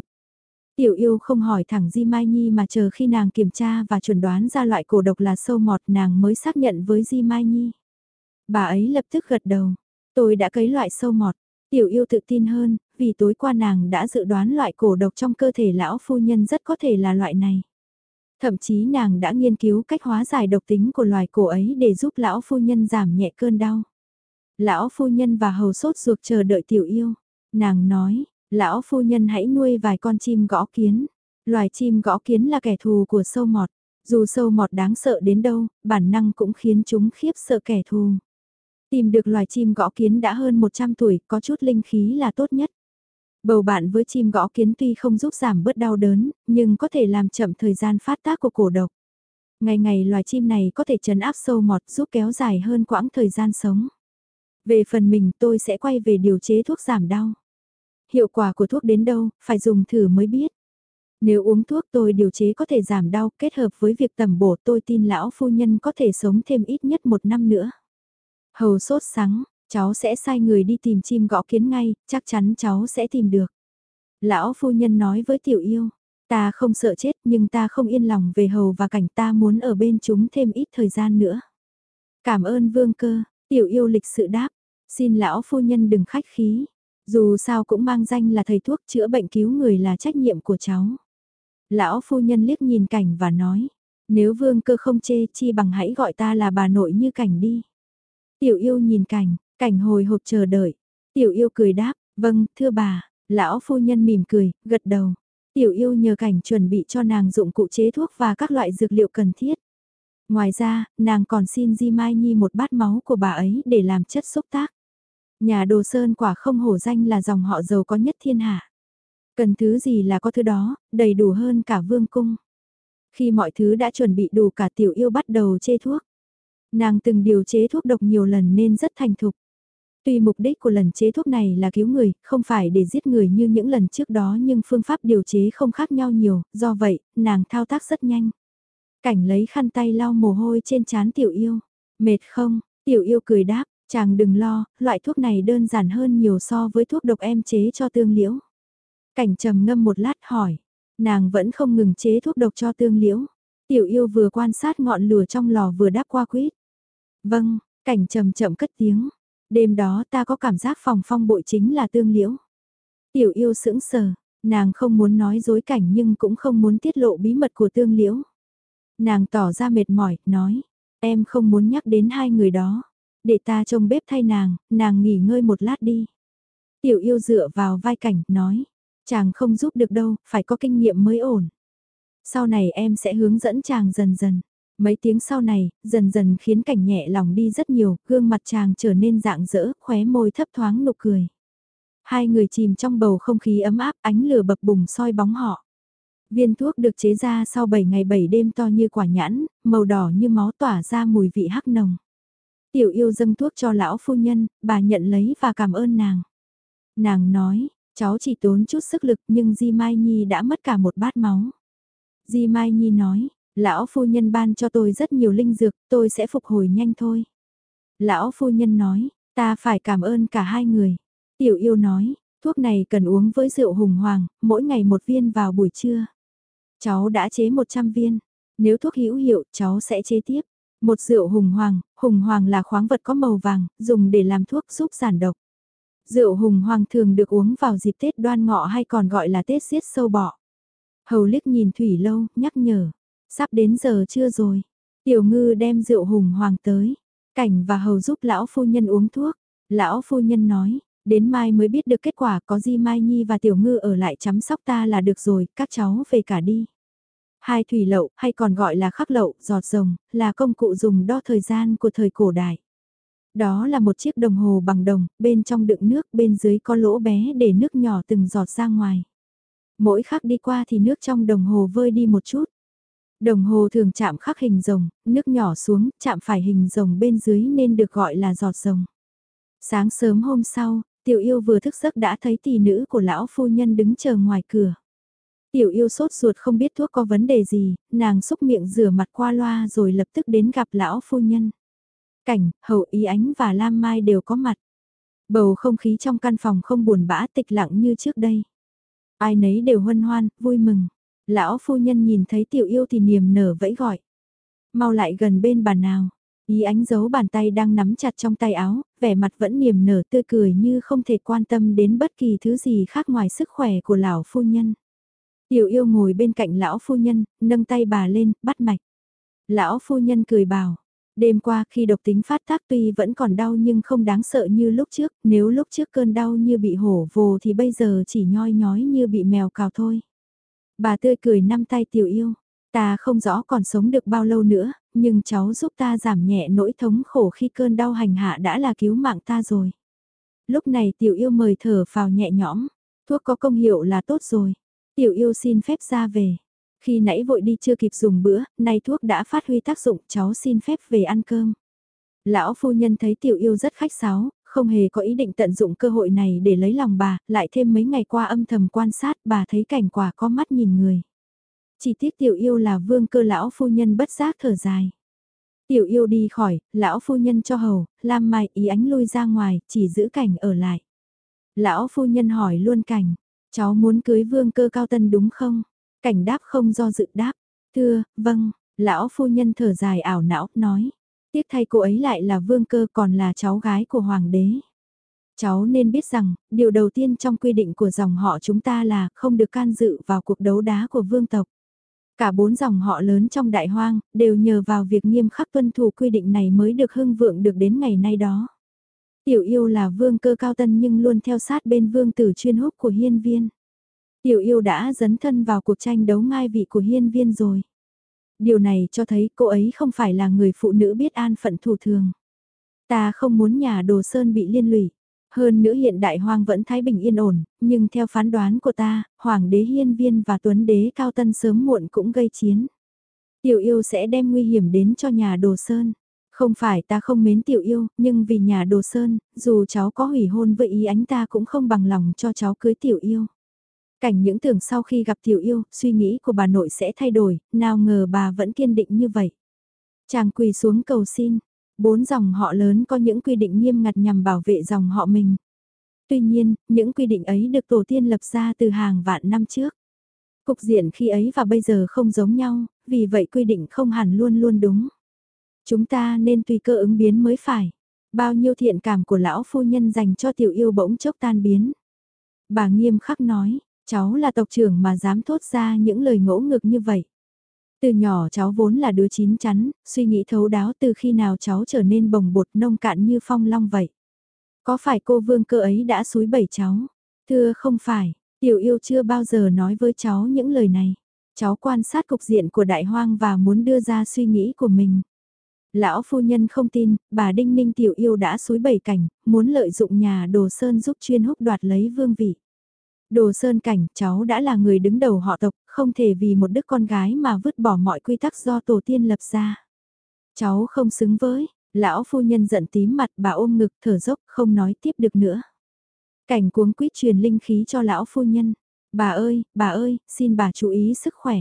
Tiểu yêu không hỏi thẳng Di Mai Nhi mà chờ khi nàng kiểm tra và chuẩn đoán ra loại cổ độc là sâu mọt nàng mới xác nhận với Di Mai Nhi. Bà ấy lập tức gật đầu. Tôi đã cấy loại sâu mọt. Tiểu yêu tự tin hơn, vì tối qua nàng đã dự đoán loại cổ độc trong cơ thể lão phu nhân rất có thể là loại này. Thậm chí nàng đã nghiên cứu cách hóa giải độc tính của loài cổ ấy để giúp lão phu nhân giảm nhẹ cơn đau. Lão phu nhân và hầu sốt ruột chờ đợi tiểu yêu. Nàng nói, lão phu nhân hãy nuôi vài con chim gõ kiến. Loài chim gõ kiến là kẻ thù của sâu mọt. Dù sâu mọt đáng sợ đến đâu, bản năng cũng khiến chúng khiếp sợ kẻ thù. Tìm được loài chim gõ kiến đã hơn 100 tuổi, có chút linh khí là tốt nhất. Bầu bạn với chim gõ kiến tuy không giúp giảm bớt đau đớn, nhưng có thể làm chậm thời gian phát tác của cổ độc. Ngày ngày loài chim này có thể chấn áp sâu mọt giúp kéo dài hơn quãng thời gian sống. Về phần mình tôi sẽ quay về điều chế thuốc giảm đau. Hiệu quả của thuốc đến đâu, phải dùng thử mới biết. Nếu uống thuốc tôi điều chế có thể giảm đau kết hợp với việc tẩm bổ tôi tin lão phu nhân có thể sống thêm ít nhất một năm nữa. Hầu sốt sắng, cháu sẽ sai người đi tìm chim gõ kiến ngay, chắc chắn cháu sẽ tìm được. Lão phu nhân nói với tiểu yêu, ta không sợ chết nhưng ta không yên lòng về hầu và cảnh ta muốn ở bên chúng thêm ít thời gian nữa. Cảm ơn vương cơ, tiểu yêu lịch sự đáp, xin lão phu nhân đừng khách khí, dù sao cũng mang danh là thầy thuốc chữa bệnh cứu người là trách nhiệm của cháu. Lão phu nhân liếc nhìn cảnh và nói, nếu vương cơ không chê chi bằng hãy gọi ta là bà nội như cảnh đi. Tiểu yêu nhìn cảnh, cảnh hồi hộp chờ đợi. Tiểu yêu cười đáp, vâng, thưa bà, lão phu nhân mỉm cười, gật đầu. Tiểu yêu nhờ cảnh chuẩn bị cho nàng dụng cụ chế thuốc và các loại dược liệu cần thiết. Ngoài ra, nàng còn xin Di Mai Nhi một bát máu của bà ấy để làm chất xúc tác. Nhà đồ sơn quả không hổ danh là dòng họ giàu có nhất thiên hạ. Cần thứ gì là có thứ đó, đầy đủ hơn cả vương cung. Khi mọi thứ đã chuẩn bị đủ cả tiểu yêu bắt đầu chê thuốc. Nàng từng điều chế thuốc độc nhiều lần nên rất thành thục. Tuy mục đích của lần chế thuốc này là cứu người, không phải để giết người như những lần trước đó nhưng phương pháp điều chế không khác nhau nhiều, do vậy, nàng thao tác rất nhanh. Cảnh lấy khăn tay lau mồ hôi trên trán tiểu yêu. Mệt không? Tiểu yêu cười đáp, chàng đừng lo, loại thuốc này đơn giản hơn nhiều so với thuốc độc em chế cho tương liễu. Cảnh trầm ngâm một lát hỏi, nàng vẫn không ngừng chế thuốc độc cho tương liễu. Tiểu yêu vừa quan sát ngọn lửa trong lò vừa đáp qua quýt. Vâng, cảnh trầm chậm cất tiếng. Đêm đó ta có cảm giác phòng phong bội chính là tương liễu. Tiểu yêu sững sờ, nàng không muốn nói dối cảnh nhưng cũng không muốn tiết lộ bí mật của tương liễu. Nàng tỏ ra mệt mỏi, nói, em không muốn nhắc đến hai người đó. Để ta trông bếp thay nàng, nàng nghỉ ngơi một lát đi. Tiểu yêu dựa vào vai cảnh, nói, chàng không giúp được đâu, phải có kinh nghiệm mới ổn. Sau này em sẽ hướng dẫn chàng dần dần. Mấy tiếng sau này, dần dần khiến cảnh nhẹ lòng đi rất nhiều, gương mặt chàng trở nên dạng dỡ, khóe môi thấp thoáng nụ cười. Hai người chìm trong bầu không khí ấm áp ánh lửa bập bùng soi bóng họ. Viên thuốc được chế ra sau 7 ngày 7 đêm to như quả nhãn, màu đỏ như máu tỏa ra mùi vị hắc nồng. Tiểu yêu dâng thuốc cho lão phu nhân, bà nhận lấy và cảm ơn nàng. Nàng nói, cháu chỉ tốn chút sức lực nhưng Di Mai Nhi đã mất cả một bát máu. Di Mai Nhi nói, lão phu nhân ban cho tôi rất nhiều linh dược, tôi sẽ phục hồi nhanh thôi. Lão phu nhân nói, ta phải cảm ơn cả hai người. Tiểu yêu nói, thuốc này cần uống với rượu hùng hoàng, mỗi ngày một viên vào buổi trưa. Cháu đã chế 100 viên, nếu thuốc hữu hiệu cháu sẽ chế tiếp. Một rượu hùng hoàng, hùng hoàng là khoáng vật có màu vàng, dùng để làm thuốc giúp giản độc. Rượu hùng hoàng thường được uống vào dịp Tết đoan ngọ hay còn gọi là Tết xiết sâu bọ. Hầu liếc nhìn Thủy Lâu, nhắc nhở. Sắp đến giờ chưa rồi. Tiểu ngư đem rượu hùng hoàng tới. Cảnh và hầu giúp lão phu nhân uống thuốc. Lão phu nhân nói, đến mai mới biết được kết quả có Di Mai Nhi và Tiểu Ngư ở lại chăm sóc ta là được rồi, các cháu về cả đi. Hai thủy lậu, hay còn gọi là khắc lậu, giọt rồng, là công cụ dùng đo thời gian của thời cổ đại. Đó là một chiếc đồng hồ bằng đồng, bên trong đựng nước, bên dưới có lỗ bé để nước nhỏ từng giọt ra ngoài. Mỗi khắc đi qua thì nước trong đồng hồ vơi đi một chút. Đồng hồ thường chạm khắc hình rồng, nước nhỏ xuống, chạm phải hình rồng bên dưới nên được gọi là giọt rồng. Sáng sớm hôm sau, tiểu yêu vừa thức giấc đã thấy tỷ nữ của lão phu nhân đứng chờ ngoài cửa. Tiểu yêu sốt ruột không biết thuốc có vấn đề gì, nàng xúc miệng rửa mặt qua loa rồi lập tức đến gặp lão phu nhân. Cảnh, hậu ý ánh và Lam Mai đều có mặt. Bầu không khí trong căn phòng không buồn bã tịch lặng như trước đây. Ai nấy đều hân hoan, vui mừng. Lão phu nhân nhìn thấy tiểu yêu thì niềm nở vẫy gọi. Mau lại gần bên bà nào. Ý ánh giấu bàn tay đang nắm chặt trong tay áo, vẻ mặt vẫn niềm nở tươi cười như không thể quan tâm đến bất kỳ thứ gì khác ngoài sức khỏe của lão phu nhân. Tiểu yêu ngồi bên cạnh lão phu nhân, nâng tay bà lên, bắt mạch. Lão phu nhân cười bảo, đêm qua khi độc tính phát tác tuy vẫn còn đau nhưng không đáng sợ như lúc trước, nếu lúc trước cơn đau như bị hổ vồ thì bây giờ chỉ nhoi nhói như bị mèo cào thôi. Bà tươi cười năm tay tiểu yêu, ta không rõ còn sống được bao lâu nữa, nhưng cháu giúp ta giảm nhẹ nỗi thống khổ khi cơn đau hành hạ đã là cứu mạng ta rồi. Lúc này tiểu yêu mời thở vào nhẹ nhõm, thuốc có công hiệu là tốt rồi. Tiểu yêu xin phép ra về. Khi nãy vội đi chưa kịp dùng bữa, nay thuốc đã phát huy tác dụng, cháu xin phép về ăn cơm. Lão phu nhân thấy tiểu yêu rất khách sáo, không hề có ý định tận dụng cơ hội này để lấy lòng bà, lại thêm mấy ngày qua âm thầm quan sát bà thấy cảnh quả có mắt nhìn người. Chỉ tiếc tiểu yêu là vương cơ lão phu nhân bất giác thở dài. Tiểu yêu đi khỏi, lão phu nhân cho hầu, Lam Mai ý ánh lui ra ngoài, chỉ giữ cảnh ở lại. Lão phu nhân hỏi luôn cảnh, cháu muốn cưới vương cơ cao tân đúng không? Cảnh đáp không do dự đáp, thưa, vâng, lão phu nhân thở dài ảo não, nói. Tiếc thay cô ấy lại là vương cơ còn là cháu gái của hoàng đế. Cháu nên biết rằng, điều đầu tiên trong quy định của dòng họ chúng ta là không được can dự vào cuộc đấu đá của vương tộc. Cả bốn dòng họ lớn trong đại hoang, đều nhờ vào việc nghiêm khắc tuân thủ quy định này mới được hưng vượng được đến ngày nay đó. Tiểu yêu là vương cơ cao tân nhưng luôn theo sát bên vương tử chuyên húc của hiên viên. Tiểu yêu đã dấn thân vào cuộc tranh đấu ngai vị của hiên viên rồi. Điều này cho thấy cô ấy không phải là người phụ nữ biết an phận thủ thường. Ta không muốn nhà đồ sơn bị liên lụy. Hơn nữa hiện đại hoang vẫn thái bình yên ổn, nhưng theo phán đoán của ta, hoàng đế hiên viên và tuấn đế cao tân sớm muộn cũng gây chiến. Tiểu yêu sẽ đem nguy hiểm đến cho nhà đồ sơn. Không phải ta không mến tiểu yêu, nhưng vì nhà đồ sơn, dù cháu có hủy hôn với ý ánh ta cũng không bằng lòng cho cháu cưới tiểu yêu. Cảnh những tưởng sau khi gặp tiểu yêu, suy nghĩ của bà nội sẽ thay đổi, nào ngờ bà vẫn kiên định như vậy. Chàng quỳ xuống cầu xin, bốn dòng họ lớn có những quy định nghiêm ngặt nhằm bảo vệ dòng họ mình. Tuy nhiên, những quy định ấy được tổ tiên lập ra từ hàng vạn năm trước. Cục diện khi ấy và bây giờ không giống nhau, vì vậy quy định không hẳn luôn luôn đúng. Chúng ta nên tùy cơ ứng biến mới phải. Bao nhiêu thiện cảm của lão phu nhân dành cho tiểu yêu bỗng chốc tan biến. Bà nghiêm khắc nói, cháu là tộc trưởng mà dám thốt ra những lời ngỗ ngực như vậy. Từ nhỏ cháu vốn là đứa chín chắn, suy nghĩ thấu đáo từ khi nào cháu trở nên bồng bột nông cạn như phong long vậy. Có phải cô vương cơ ấy đã suối bẩy cháu? Thưa không phải, tiểu yêu chưa bao giờ nói với cháu những lời này. Cháu quan sát cục diện của đại hoang và muốn đưa ra suy nghĩ của mình. Lão phu nhân không tin, bà Đinh Ninh tiểu yêu đã suối bẩy cảnh, muốn lợi dụng nhà đồ sơn giúp chuyên húc đoạt lấy vương vị. Đồ sơn cảnh, cháu đã là người đứng đầu họ tộc, không thể vì một đứa con gái mà vứt bỏ mọi quy tắc do tổ tiên lập ra. Cháu không xứng với, lão phu nhân giận tím mặt bà ôm ngực thở dốc không nói tiếp được nữa. Cảnh cuống quýt truyền linh khí cho lão phu nhân. Bà ơi, bà ơi, xin bà chú ý sức khỏe.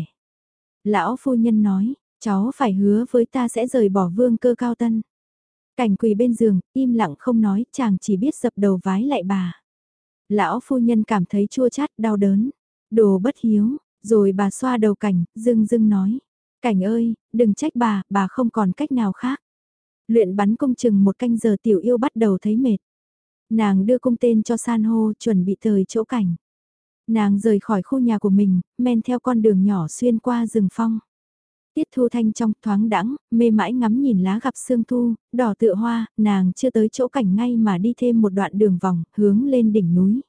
Lão phu nhân nói, cháu phải hứa với ta sẽ rời bỏ vương cơ cao tân. Cảnh quỳ bên giường, im lặng không nói, chàng chỉ biết dập đầu vái lại bà. Lão phu nhân cảm thấy chua chát, đau đớn. Đồ bất hiếu, rồi bà xoa đầu cảnh, dưng dưng nói. Cảnh ơi, đừng trách bà, bà không còn cách nào khác. Luyện bắn công chừng một canh giờ tiểu yêu bắt đầu thấy mệt. Nàng đưa cung tên cho san hô chuẩn bị thời chỗ cảnh. Nàng rời khỏi khu nhà của mình, men theo con đường nhỏ xuyên qua rừng phong. Tiết thu thanh trong thoáng đãng mê mãi ngắm nhìn lá gặp sương thu, đỏ tựa hoa, nàng chưa tới chỗ cảnh ngay mà đi thêm một đoạn đường vòng, hướng lên đỉnh núi.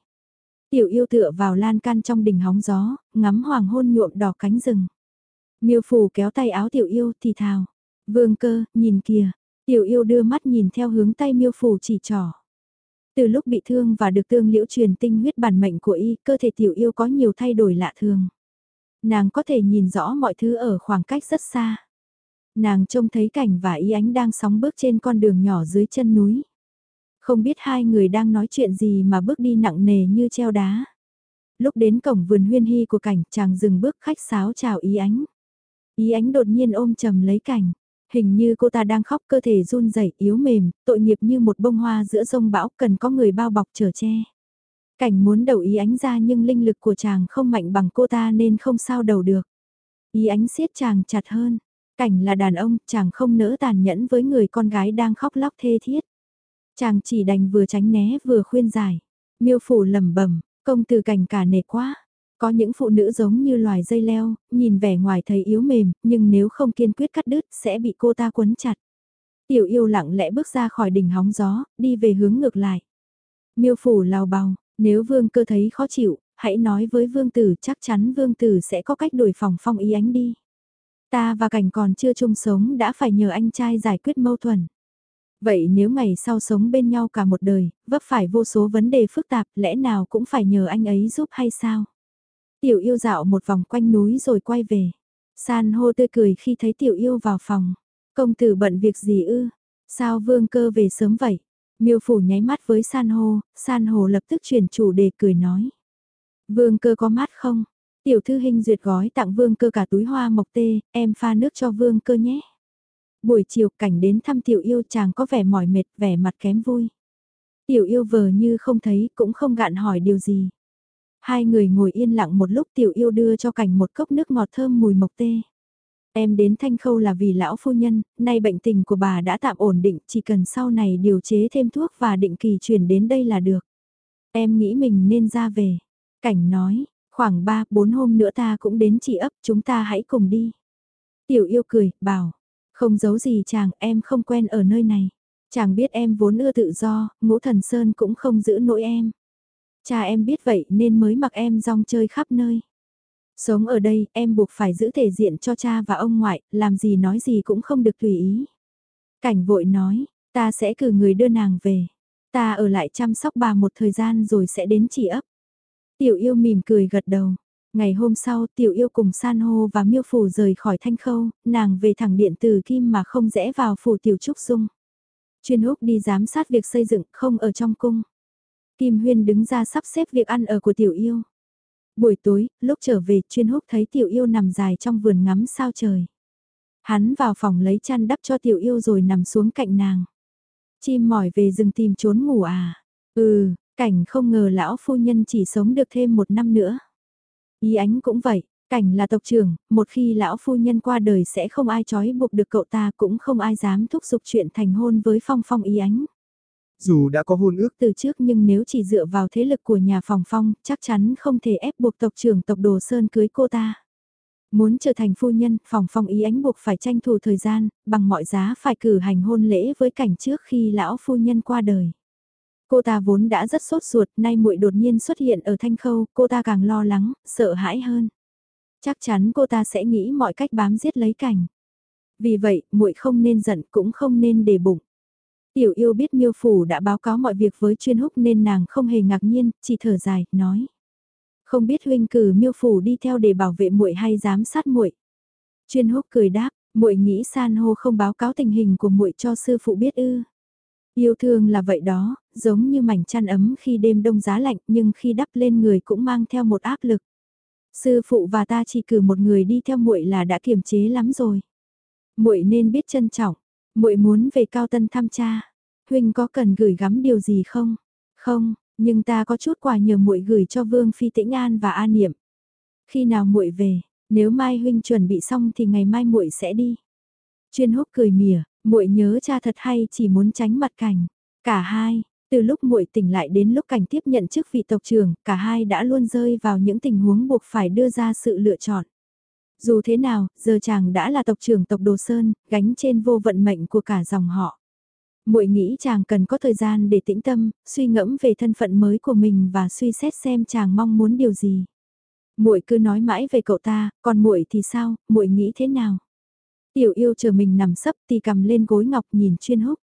Tiểu yêu tựa vào lan can trong đỉnh hóng gió, ngắm hoàng hôn nhuộm đỏ cánh rừng. Miêu phủ kéo tay áo tiểu yêu thì thào. Vương cơ, nhìn kìa. Tiểu yêu đưa mắt nhìn theo hướng tay miêu phủ chỉ trỏ. Từ lúc bị thương và được tương liễu truyền tinh huyết bản mệnh của y, cơ thể tiểu yêu có nhiều thay đổi lạ thường. Nàng có thể nhìn rõ mọi thứ ở khoảng cách rất xa. Nàng trông thấy cảnh và y ánh đang sóng bước trên con đường nhỏ dưới chân núi. Không biết hai người đang nói chuyện gì mà bước đi nặng nề như treo đá. Lúc đến cổng vườn huyên hy của cảnh chàng dừng bước khách sáo chào y ánh. y ánh đột nhiên ôm chầm lấy cảnh. Hình như cô ta đang khóc cơ thể run rẩy yếu mềm, tội nghiệp như một bông hoa giữa rông bão cần có người bao bọc chở che. Cảnh muốn đầu ý ánh ra nhưng linh lực của chàng không mạnh bằng cô ta nên không sao đầu được. Ý ánh siết chàng chặt hơn. Cảnh là đàn ông, chàng không nỡ tàn nhẫn với người con gái đang khóc lóc thê thiết. Chàng chỉ đành vừa tránh né vừa khuyên giải. Miêu phủ lẩm bẩm, công từ cảnh cả nề quá. Có những phụ nữ giống như loài dây leo, nhìn vẻ ngoài thấy yếu mềm, nhưng nếu không kiên quyết cắt đứt sẽ bị cô ta quấn chặt. Tiểu yêu lặng lẽ bước ra khỏi đỉnh hóng gió, đi về hướng ngược lại. Miêu phủ lao bao, nếu vương cơ thấy khó chịu, hãy nói với vương tử chắc chắn vương tử sẽ có cách đổi phòng phong ý ánh đi. Ta và cảnh còn chưa chung sống đã phải nhờ anh trai giải quyết mâu thuẫn. Vậy nếu ngày sau sống bên nhau cả một đời, vấp phải vô số vấn đề phức tạp lẽ nào cũng phải nhờ anh ấy giúp hay sao? Tiểu yêu dạo một vòng quanh núi rồi quay về. San hô tươi cười khi thấy tiểu yêu vào phòng. Công tử bận việc gì ư? Sao vương cơ về sớm vậy? Miêu phủ nháy mắt với san hô, san hô lập tức chuyển chủ đề cười nói. Vương cơ có mát không? Tiểu thư hình duyệt gói tặng vương cơ cả túi hoa mộc tê, em pha nước cho vương cơ nhé. Buổi chiều cảnh đến thăm tiểu yêu chàng có vẻ mỏi mệt, vẻ mặt kém vui. Tiểu yêu vờ như không thấy, cũng không gạn hỏi điều gì. Hai người ngồi yên lặng một lúc tiểu yêu đưa cho cảnh một cốc nước ngọt thơm mùi mộc tê. Em đến thanh khâu là vì lão phu nhân, nay bệnh tình của bà đã tạm ổn định, chỉ cần sau này điều chế thêm thuốc và định kỳ chuyển đến đây là được. Em nghĩ mình nên ra về. Cảnh nói, khoảng 3-4 hôm nữa ta cũng đến chị ấp, chúng ta hãy cùng đi. Tiểu yêu cười, bảo, không giấu gì chàng, em không quen ở nơi này. Chàng biết em vốn ưa tự do, ngũ thần sơn cũng không giữ nỗi em. Cha em biết vậy nên mới mặc em rong chơi khắp nơi. Sống ở đây, em buộc phải giữ thể diện cho cha và ông ngoại, làm gì nói gì cũng không được tùy ý. Cảnh vội nói, ta sẽ cử người đưa nàng về. Ta ở lại chăm sóc bà một thời gian rồi sẽ đến chỉ ấp. Tiểu yêu mỉm cười gật đầu. Ngày hôm sau tiểu yêu cùng san hô và miêu phủ rời khỏi thanh khâu, nàng về thẳng điện từ kim mà không rẽ vào phủ tiểu trúc dung. Chuyên húc đi giám sát việc xây dựng không ở trong cung. Kim Huyên đứng ra sắp xếp việc ăn ở của tiểu yêu. Buổi tối, lúc trở về chuyên húc thấy tiểu yêu nằm dài trong vườn ngắm sao trời. Hắn vào phòng lấy chăn đắp cho tiểu yêu rồi nằm xuống cạnh nàng. Chim mỏi về rừng tìm trốn ngủ à? Ừ, cảnh không ngờ lão phu nhân chỉ sống được thêm một năm nữa. Ý ánh cũng vậy, cảnh là tộc trưởng, một khi lão phu nhân qua đời sẽ không ai trói buộc được cậu ta cũng không ai dám thúc giục chuyện thành hôn với phong phong ý ánh. Dù đã có hôn ước từ trước nhưng nếu chỉ dựa vào thế lực của nhà phòng phong, chắc chắn không thể ép buộc tộc trưởng tộc Đồ Sơn cưới cô ta. Muốn trở thành phu nhân, phòng phong ý ánh buộc phải tranh thủ thời gian, bằng mọi giá phải cử hành hôn lễ với cảnh trước khi lão phu nhân qua đời. Cô ta vốn đã rất sốt ruột, nay muội đột nhiên xuất hiện ở thanh khâu, cô ta càng lo lắng, sợ hãi hơn. Chắc chắn cô ta sẽ nghĩ mọi cách bám giết lấy cảnh. Vì vậy, muội không nên giận cũng không nên để bụng. Tiểu yêu biết miêu phủ đã báo cáo mọi việc với chuyên húc nên nàng không hề ngạc nhiên, chỉ thở dài, nói. Không biết huynh cử miêu phủ đi theo để bảo vệ muội hay giám sát muội. Chuyên húc cười đáp, muội nghĩ san hô không báo cáo tình hình của muội cho sư phụ biết ư. Yêu thương là vậy đó, giống như mảnh chăn ấm khi đêm đông giá lạnh nhưng khi đắp lên người cũng mang theo một áp lực. Sư phụ và ta chỉ cử một người đi theo muội là đã kiềm chế lắm rồi. Muội nên biết trân trọng, muội muốn về cao tân thăm cha. Huynh có cần gửi gắm điều gì không? Không, nhưng ta có chút quà nhờ muội gửi cho Vương Phi Tĩnh An và An Niệm. Khi nào muội về, nếu mai huynh chuẩn bị xong thì ngày mai muội sẽ đi. Chuyên húc cười mỉa, muội nhớ cha thật hay chỉ muốn tránh mặt cảnh. Cả hai, từ lúc muội tỉnh lại đến lúc cảnh tiếp nhận chức vị tộc trưởng, cả hai đã luôn rơi vào những tình huống buộc phải đưa ra sự lựa chọn. Dù thế nào, giờ chàng đã là tộc trưởng tộc Đồ Sơn, gánh trên vô vận mệnh của cả dòng họ. Muội nghĩ chàng cần có thời gian để tĩnh tâm, suy ngẫm về thân phận mới của mình và suy xét xem chàng mong muốn điều gì. Muội cứ nói mãi về cậu ta, còn muội thì sao, muội nghĩ thế nào? Tiểu yêu chờ mình nằm sấp thì cầm lên gối ngọc nhìn chuyên húc.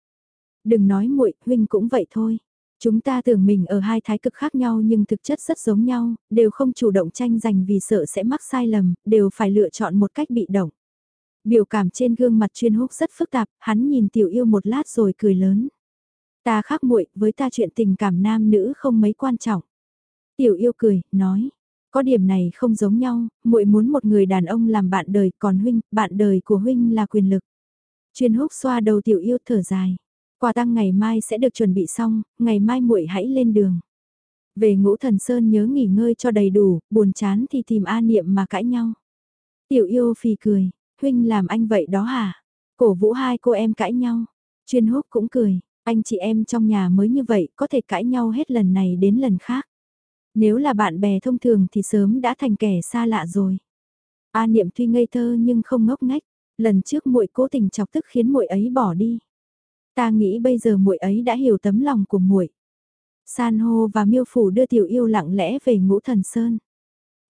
Đừng nói muội, huynh cũng vậy thôi. Chúng ta tưởng mình ở hai thái cực khác nhau nhưng thực chất rất giống nhau, đều không chủ động tranh giành vì sợ sẽ mắc sai lầm, đều phải lựa chọn một cách bị động. Biểu cảm trên gương mặt chuyên húc rất phức tạp, hắn nhìn tiểu yêu một lát rồi cười lớn. Ta khác muội, với ta chuyện tình cảm nam nữ không mấy quan trọng. Tiểu yêu cười, nói, có điểm này không giống nhau, muội muốn một người đàn ông làm bạn đời, còn huynh, bạn đời của huynh là quyền lực. Chuyên húc xoa đầu tiểu yêu thở dài. Quà tăng ngày mai sẽ được chuẩn bị xong, ngày mai muội hãy lên đường. Về ngũ thần sơn nhớ nghỉ ngơi cho đầy đủ, buồn chán thì tìm A niệm mà cãi nhau. Tiểu yêu phì cười, huynh làm anh vậy đó hả? Cổ vũ hai cô em cãi nhau. Chuyên húc cũng cười, anh chị em trong nhà mới như vậy có thể cãi nhau hết lần này đến lần khác. Nếu là bạn bè thông thường thì sớm đã thành kẻ xa lạ rồi. A niệm tuy ngây thơ nhưng không ngốc ngách, lần trước muội cố tình chọc tức khiến muội ấy bỏ đi. Ta nghĩ bây giờ muội ấy đã hiểu tấm lòng của muội. San hô và miêu phủ đưa tiểu yêu lặng lẽ về ngũ thần sơn.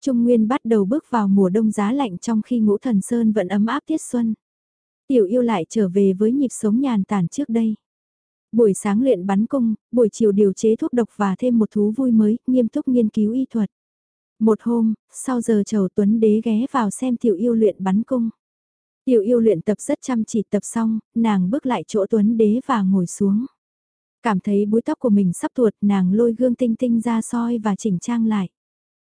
Trung Nguyên bắt đầu bước vào mùa đông giá lạnh trong khi ngũ thần sơn vẫn ấm áp tiết xuân. Tiểu yêu lại trở về với nhịp sống nhàn tản trước đây. Buổi sáng luyện bắn cung, buổi chiều điều chế thuốc độc và thêm một thú vui mới, nghiêm túc nghiên cứu y thuật. Một hôm, sau giờ chầu Tuấn Đế ghé vào xem tiểu yêu luyện bắn cung. Tiểu yêu luyện tập rất chăm chỉ tập xong, nàng bước lại chỗ Tuấn Đế và ngồi xuống. Cảm thấy búi tóc của mình sắp tuột, nàng lôi gương tinh tinh ra soi và chỉnh trang lại.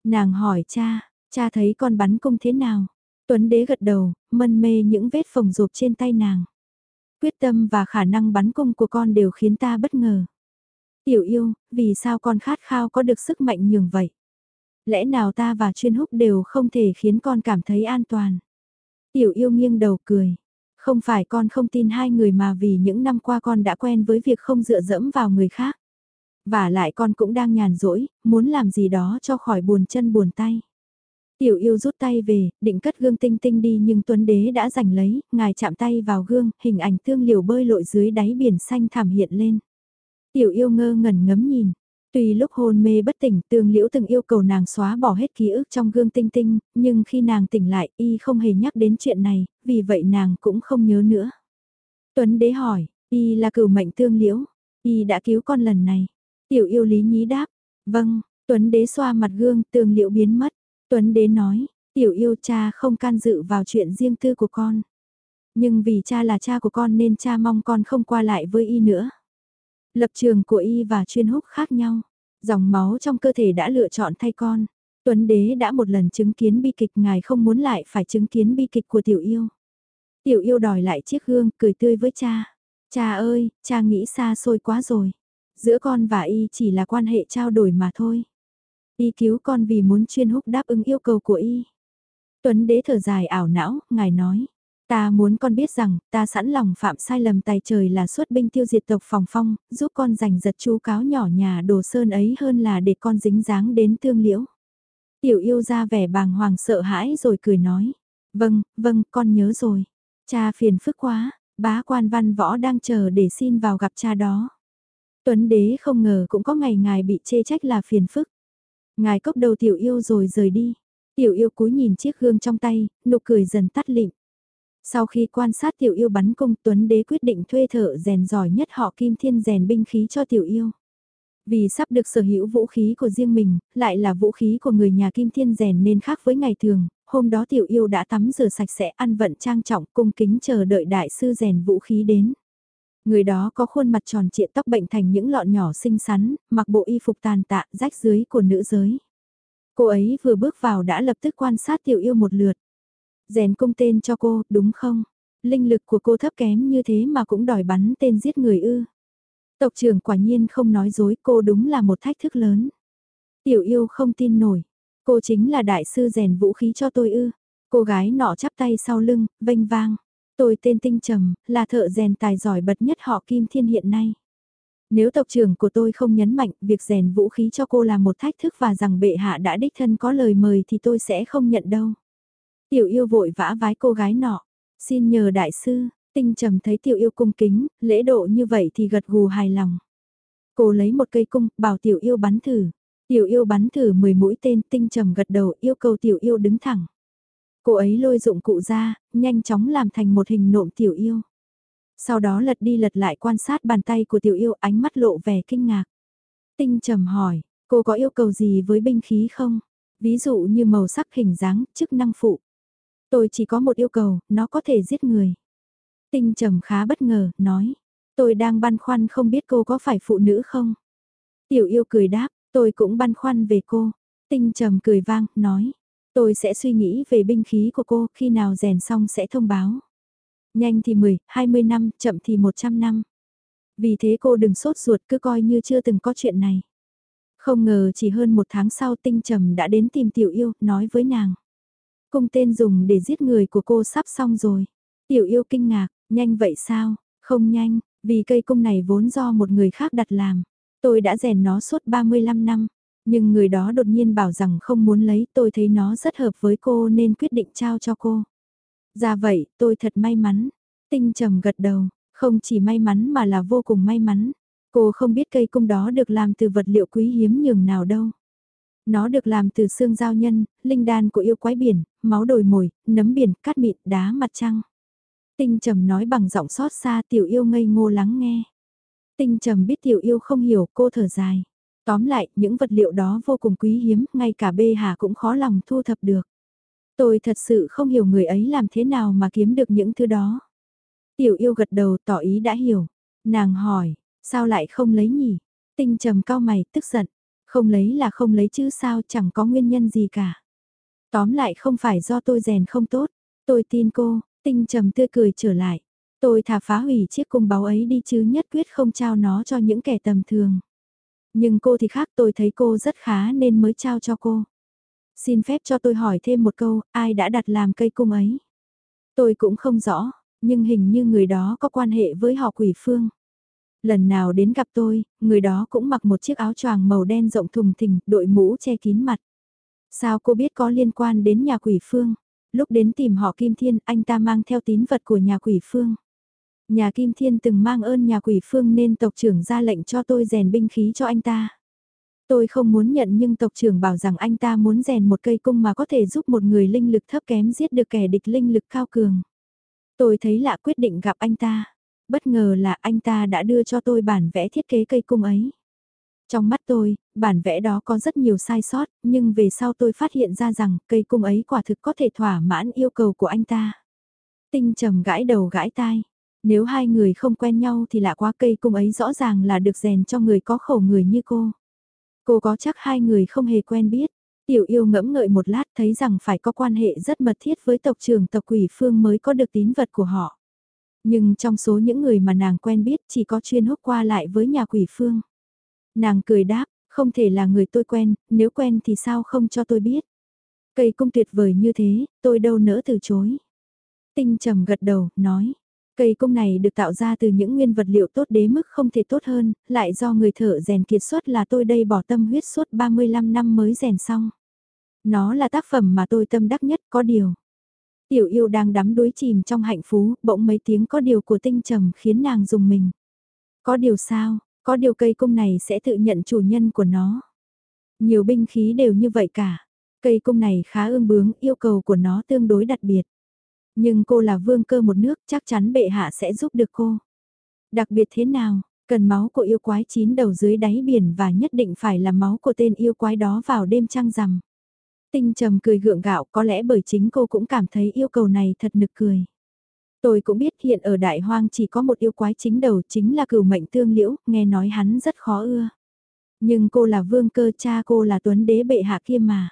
Nàng hỏi cha, cha thấy con bắn cung thế nào? Tuấn Đế gật đầu, mân mê những vết phồng rộp trên tay nàng. Quyết tâm và khả năng bắn cung của con đều khiến ta bất ngờ. Tiểu yêu, vì sao con khát khao có được sức mạnh nhường vậy? Lẽ nào ta và chuyên húc đều không thể khiến con cảm thấy an toàn? Tiểu yêu nghiêng đầu cười. Không phải con không tin hai người mà vì những năm qua con đã quen với việc không dựa dẫm vào người khác. Và lại con cũng đang nhàn rỗi, muốn làm gì đó cho khỏi buồn chân buồn tay. Tiểu yêu rút tay về, định cất gương tinh tinh đi nhưng Tuấn Đế đã giành lấy, ngài chạm tay vào gương, hình ảnh tương liều bơi lội dưới đáy biển xanh thảm hiện lên. Tiểu yêu ngơ ngẩn ngấm nhìn, Tuy lúc hôn mê bất tỉnh tương liễu từng yêu cầu nàng xóa bỏ hết ký ức trong gương tinh tinh, nhưng khi nàng tỉnh lại y không hề nhắc đến chuyện này, vì vậy nàng cũng không nhớ nữa. Tuấn đế hỏi, y là cửu mệnh tương liễu, y đã cứu con lần này. Tiểu yêu lý nhí đáp, vâng, Tuấn đế xoa mặt gương tương liễu biến mất. Tuấn Đế nói, tiểu yêu cha không can dự vào chuyện riêng tư của con. Nhưng vì cha là cha của con nên cha mong con không qua lại với y nữa. Lập trường của y và chuyên húc khác nhau. Dòng máu trong cơ thể đã lựa chọn thay con. Tuấn Đế đã một lần chứng kiến bi kịch ngài không muốn lại phải chứng kiến bi kịch của tiểu yêu. Tiểu yêu đòi lại chiếc gương cười tươi với cha. Cha ơi, cha nghĩ xa xôi quá rồi. Giữa con và y chỉ là quan hệ trao đổi mà thôi. Y cứu con vì muốn chuyên húc đáp ứng yêu cầu của y. Tuấn đế thở dài ảo não, ngài nói. Ta muốn con biết rằng, ta sẵn lòng phạm sai lầm tài trời là xuất binh tiêu diệt tộc phòng phong, giúp con giành giật chú cáo nhỏ nhà đồ sơn ấy hơn là để con dính dáng đến tương liễu. Tiểu yêu ra vẻ bàng hoàng sợ hãi rồi cười nói. Vâng, vâng, con nhớ rồi. Cha phiền phức quá, bá quan văn võ đang chờ để xin vào gặp cha đó. Tuấn đế không ngờ cũng có ngày ngài bị chê trách là phiền phức. Ngài cốc đầu tiểu yêu rồi rời đi. Tiểu yêu cúi nhìn chiếc gương trong tay, nụ cười dần tắt lịm. Sau khi quan sát tiểu yêu bắn cung Tuấn Đế quyết định thuê thợ rèn giỏi nhất họ Kim Thiên rèn binh khí cho tiểu yêu. Vì sắp được sở hữu vũ khí của riêng mình, lại là vũ khí của người nhà Kim Thiên rèn nên khác với ngày thường, hôm đó tiểu yêu đã tắm rửa sạch sẽ ăn vận trang trọng cung kính chờ đợi đại sư rèn vũ khí đến. Người đó có khuôn mặt tròn trịa tóc bệnh thành những lọn nhỏ xinh xắn, mặc bộ y phục tàn tạ rách dưới của nữ giới. Cô ấy vừa bước vào đã lập tức quan sát tiểu yêu một lượt. Rèn cung tên cho cô, đúng không? Linh lực của cô thấp kém như thế mà cũng đòi bắn tên giết người ư. Tộc trưởng quả nhiên không nói dối cô đúng là một thách thức lớn. Tiểu yêu không tin nổi. Cô chính là đại sư rèn vũ khí cho tôi ư. Cô gái nọ chắp tay sau lưng, vênh vang. Tôi tên Tinh Trầm, là thợ rèn tài giỏi bậc nhất họ Kim Thiên hiện nay. Nếu tộc trưởng của tôi không nhấn mạnh việc rèn vũ khí cho cô là một thách thức và rằng bệ hạ đã đích thân có lời mời thì tôi sẽ không nhận đâu. Tiểu yêu vội vã vái cô gái nọ. Xin nhờ đại sư, tinh trầm thấy tiểu yêu cung kính, lễ độ như vậy thì gật gù hài lòng. Cô lấy một cây cung, bảo tiểu yêu bắn thử. Tiểu yêu bắn thử 10 mũi tên tinh trầm gật đầu yêu cầu tiểu yêu đứng thẳng. Cô ấy lôi dụng cụ ra, nhanh chóng làm thành một hình nộm tiểu yêu. Sau đó lật đi lật lại quan sát bàn tay của tiểu yêu ánh mắt lộ vẻ kinh ngạc. Tinh trầm hỏi, cô có yêu cầu gì với binh khí không? Ví dụ như màu sắc hình dáng, chức năng phụ. Tôi chỉ có một yêu cầu, nó có thể giết người. Tinh trầm khá bất ngờ, nói. Tôi đang băn khoăn không biết cô có phải phụ nữ không? Tiểu yêu cười đáp, tôi cũng băn khoăn về cô. Tinh trầm cười vang, nói. Tôi sẽ suy nghĩ về binh khí của cô, khi nào rèn xong sẽ thông báo. Nhanh thì 10, 20 năm, chậm thì 100 năm. Vì thế cô đừng sốt ruột cứ coi như chưa từng có chuyện này. Không ngờ chỉ hơn một tháng sau tinh trầm đã đến tìm tiểu yêu, nói với nàng. Cung tên dùng để giết người của cô sắp xong rồi. Tiểu yêu kinh ngạc, nhanh vậy sao? Không nhanh, vì cây cung này vốn do một người khác đặt làm. Tôi đã rèn nó suốt 35 năm, nhưng người đó đột nhiên bảo rằng không muốn lấy tôi thấy nó rất hợp với cô nên quyết định trao cho cô. Ra vậy, tôi thật may mắn. Tinh trầm gật đầu, không chỉ may mắn mà là vô cùng may mắn. Cô không biết cây cung đó được làm từ vật liệu quý hiếm nhường nào đâu. Nó được làm từ xương giao nhân, linh đan của yêu quái biển, máu đồi mồi, nấm biển, cát mịn, đá mặt trăng. Tinh trầm nói bằng giọng xót xa tiểu yêu ngây ngô lắng nghe. Tinh trầm biết tiểu yêu không hiểu cô thở dài. Tóm lại, những vật liệu đó vô cùng quý hiếm, ngay cả bê hà cũng khó lòng thu thập được. Tôi thật sự không hiểu người ấy làm thế nào mà kiếm được những thứ đó. Tiểu yêu gật đầu tỏ ý đã hiểu. Nàng hỏi, sao lại không lấy nhỉ? Tinh trầm cao mày, tức giận. Không lấy là không lấy chứ sao chẳng có nguyên nhân gì cả. Tóm lại không phải do tôi rèn không tốt. Tôi tin cô, tinh trầm tươi cười trở lại. Tôi thà phá hủy chiếc cung báu ấy đi chứ nhất quyết không trao nó cho những kẻ tầm thường. Nhưng cô thì khác tôi thấy cô rất khá nên mới trao cho cô. Xin phép cho tôi hỏi thêm một câu, ai đã đặt làm cây cung ấy? Tôi cũng không rõ, nhưng hình như người đó có quan hệ với họ quỷ phương. Lần nào đến gặp tôi, người đó cũng mặc một chiếc áo choàng màu đen rộng thùng thình, đội mũ che kín mặt. Sao cô biết có liên quan đến nhà quỷ phương? Lúc đến tìm họ Kim Thiên, anh ta mang theo tín vật của nhà quỷ phương. Nhà Kim Thiên từng mang ơn nhà quỷ phương nên tộc trưởng ra lệnh cho tôi rèn binh khí cho anh ta. Tôi không muốn nhận nhưng tộc trưởng bảo rằng anh ta muốn rèn một cây cung mà có thể giúp một người linh lực thấp kém giết được kẻ địch linh lực cao cường. Tôi thấy lạ quyết định gặp anh ta. Bất ngờ là anh ta đã đưa cho tôi bản vẽ thiết kế cây cung ấy. Trong mắt tôi, bản vẽ đó có rất nhiều sai sót, nhưng về sau tôi phát hiện ra rằng cây cung ấy quả thực có thể thỏa mãn yêu cầu của anh ta. Tinh trầm gãi đầu gãi tai. Nếu hai người không quen nhau thì lạ quá cây cung ấy rõ ràng là được rèn cho người có khẩu người như cô. Cô có chắc hai người không hề quen biết. Tiểu yêu ngẫm ngợi một lát thấy rằng phải có quan hệ rất mật thiết với tộc trưởng tộc quỷ phương mới có được tín vật của họ. Nhưng trong số những người mà nàng quen biết chỉ có chuyên hút qua lại với nhà quỷ phương. Nàng cười đáp, không thể là người tôi quen, nếu quen thì sao không cho tôi biết. Cây cung tuyệt vời như thế, tôi đâu nỡ từ chối. Tinh trầm gật đầu, nói. Cây cung này được tạo ra từ những nguyên vật liệu tốt đế mức không thể tốt hơn, lại do người thợ rèn kiệt xuất là tôi đây bỏ tâm huyết suốt 35 năm mới rèn xong. Nó là tác phẩm mà tôi tâm đắc nhất có điều. Tiểu yêu đang đắm đuối chìm trong hạnh phú, bỗng mấy tiếng có điều của tinh trầm khiến nàng dùng mình. Có điều sao, có điều cây cung này sẽ tự nhận chủ nhân của nó. Nhiều binh khí đều như vậy cả. Cây cung này khá ương bướng, yêu cầu của nó tương đối đặc biệt. Nhưng cô là vương cơ một nước, chắc chắn bệ hạ sẽ giúp được cô. Đặc biệt thế nào, cần máu của yêu quái chín đầu dưới đáy biển và nhất định phải là máu của tên yêu quái đó vào đêm trăng rằm. Tinh trầm cười gượng gạo có lẽ bởi chính cô cũng cảm thấy yêu cầu này thật nực cười. Tôi cũng biết hiện ở đại hoang chỉ có một yêu quái chính đầu chính là cửu mệnh tương liễu, nghe nói hắn rất khó ưa. Nhưng cô là vương cơ cha cô là tuấn đế bệ hạ kia mà.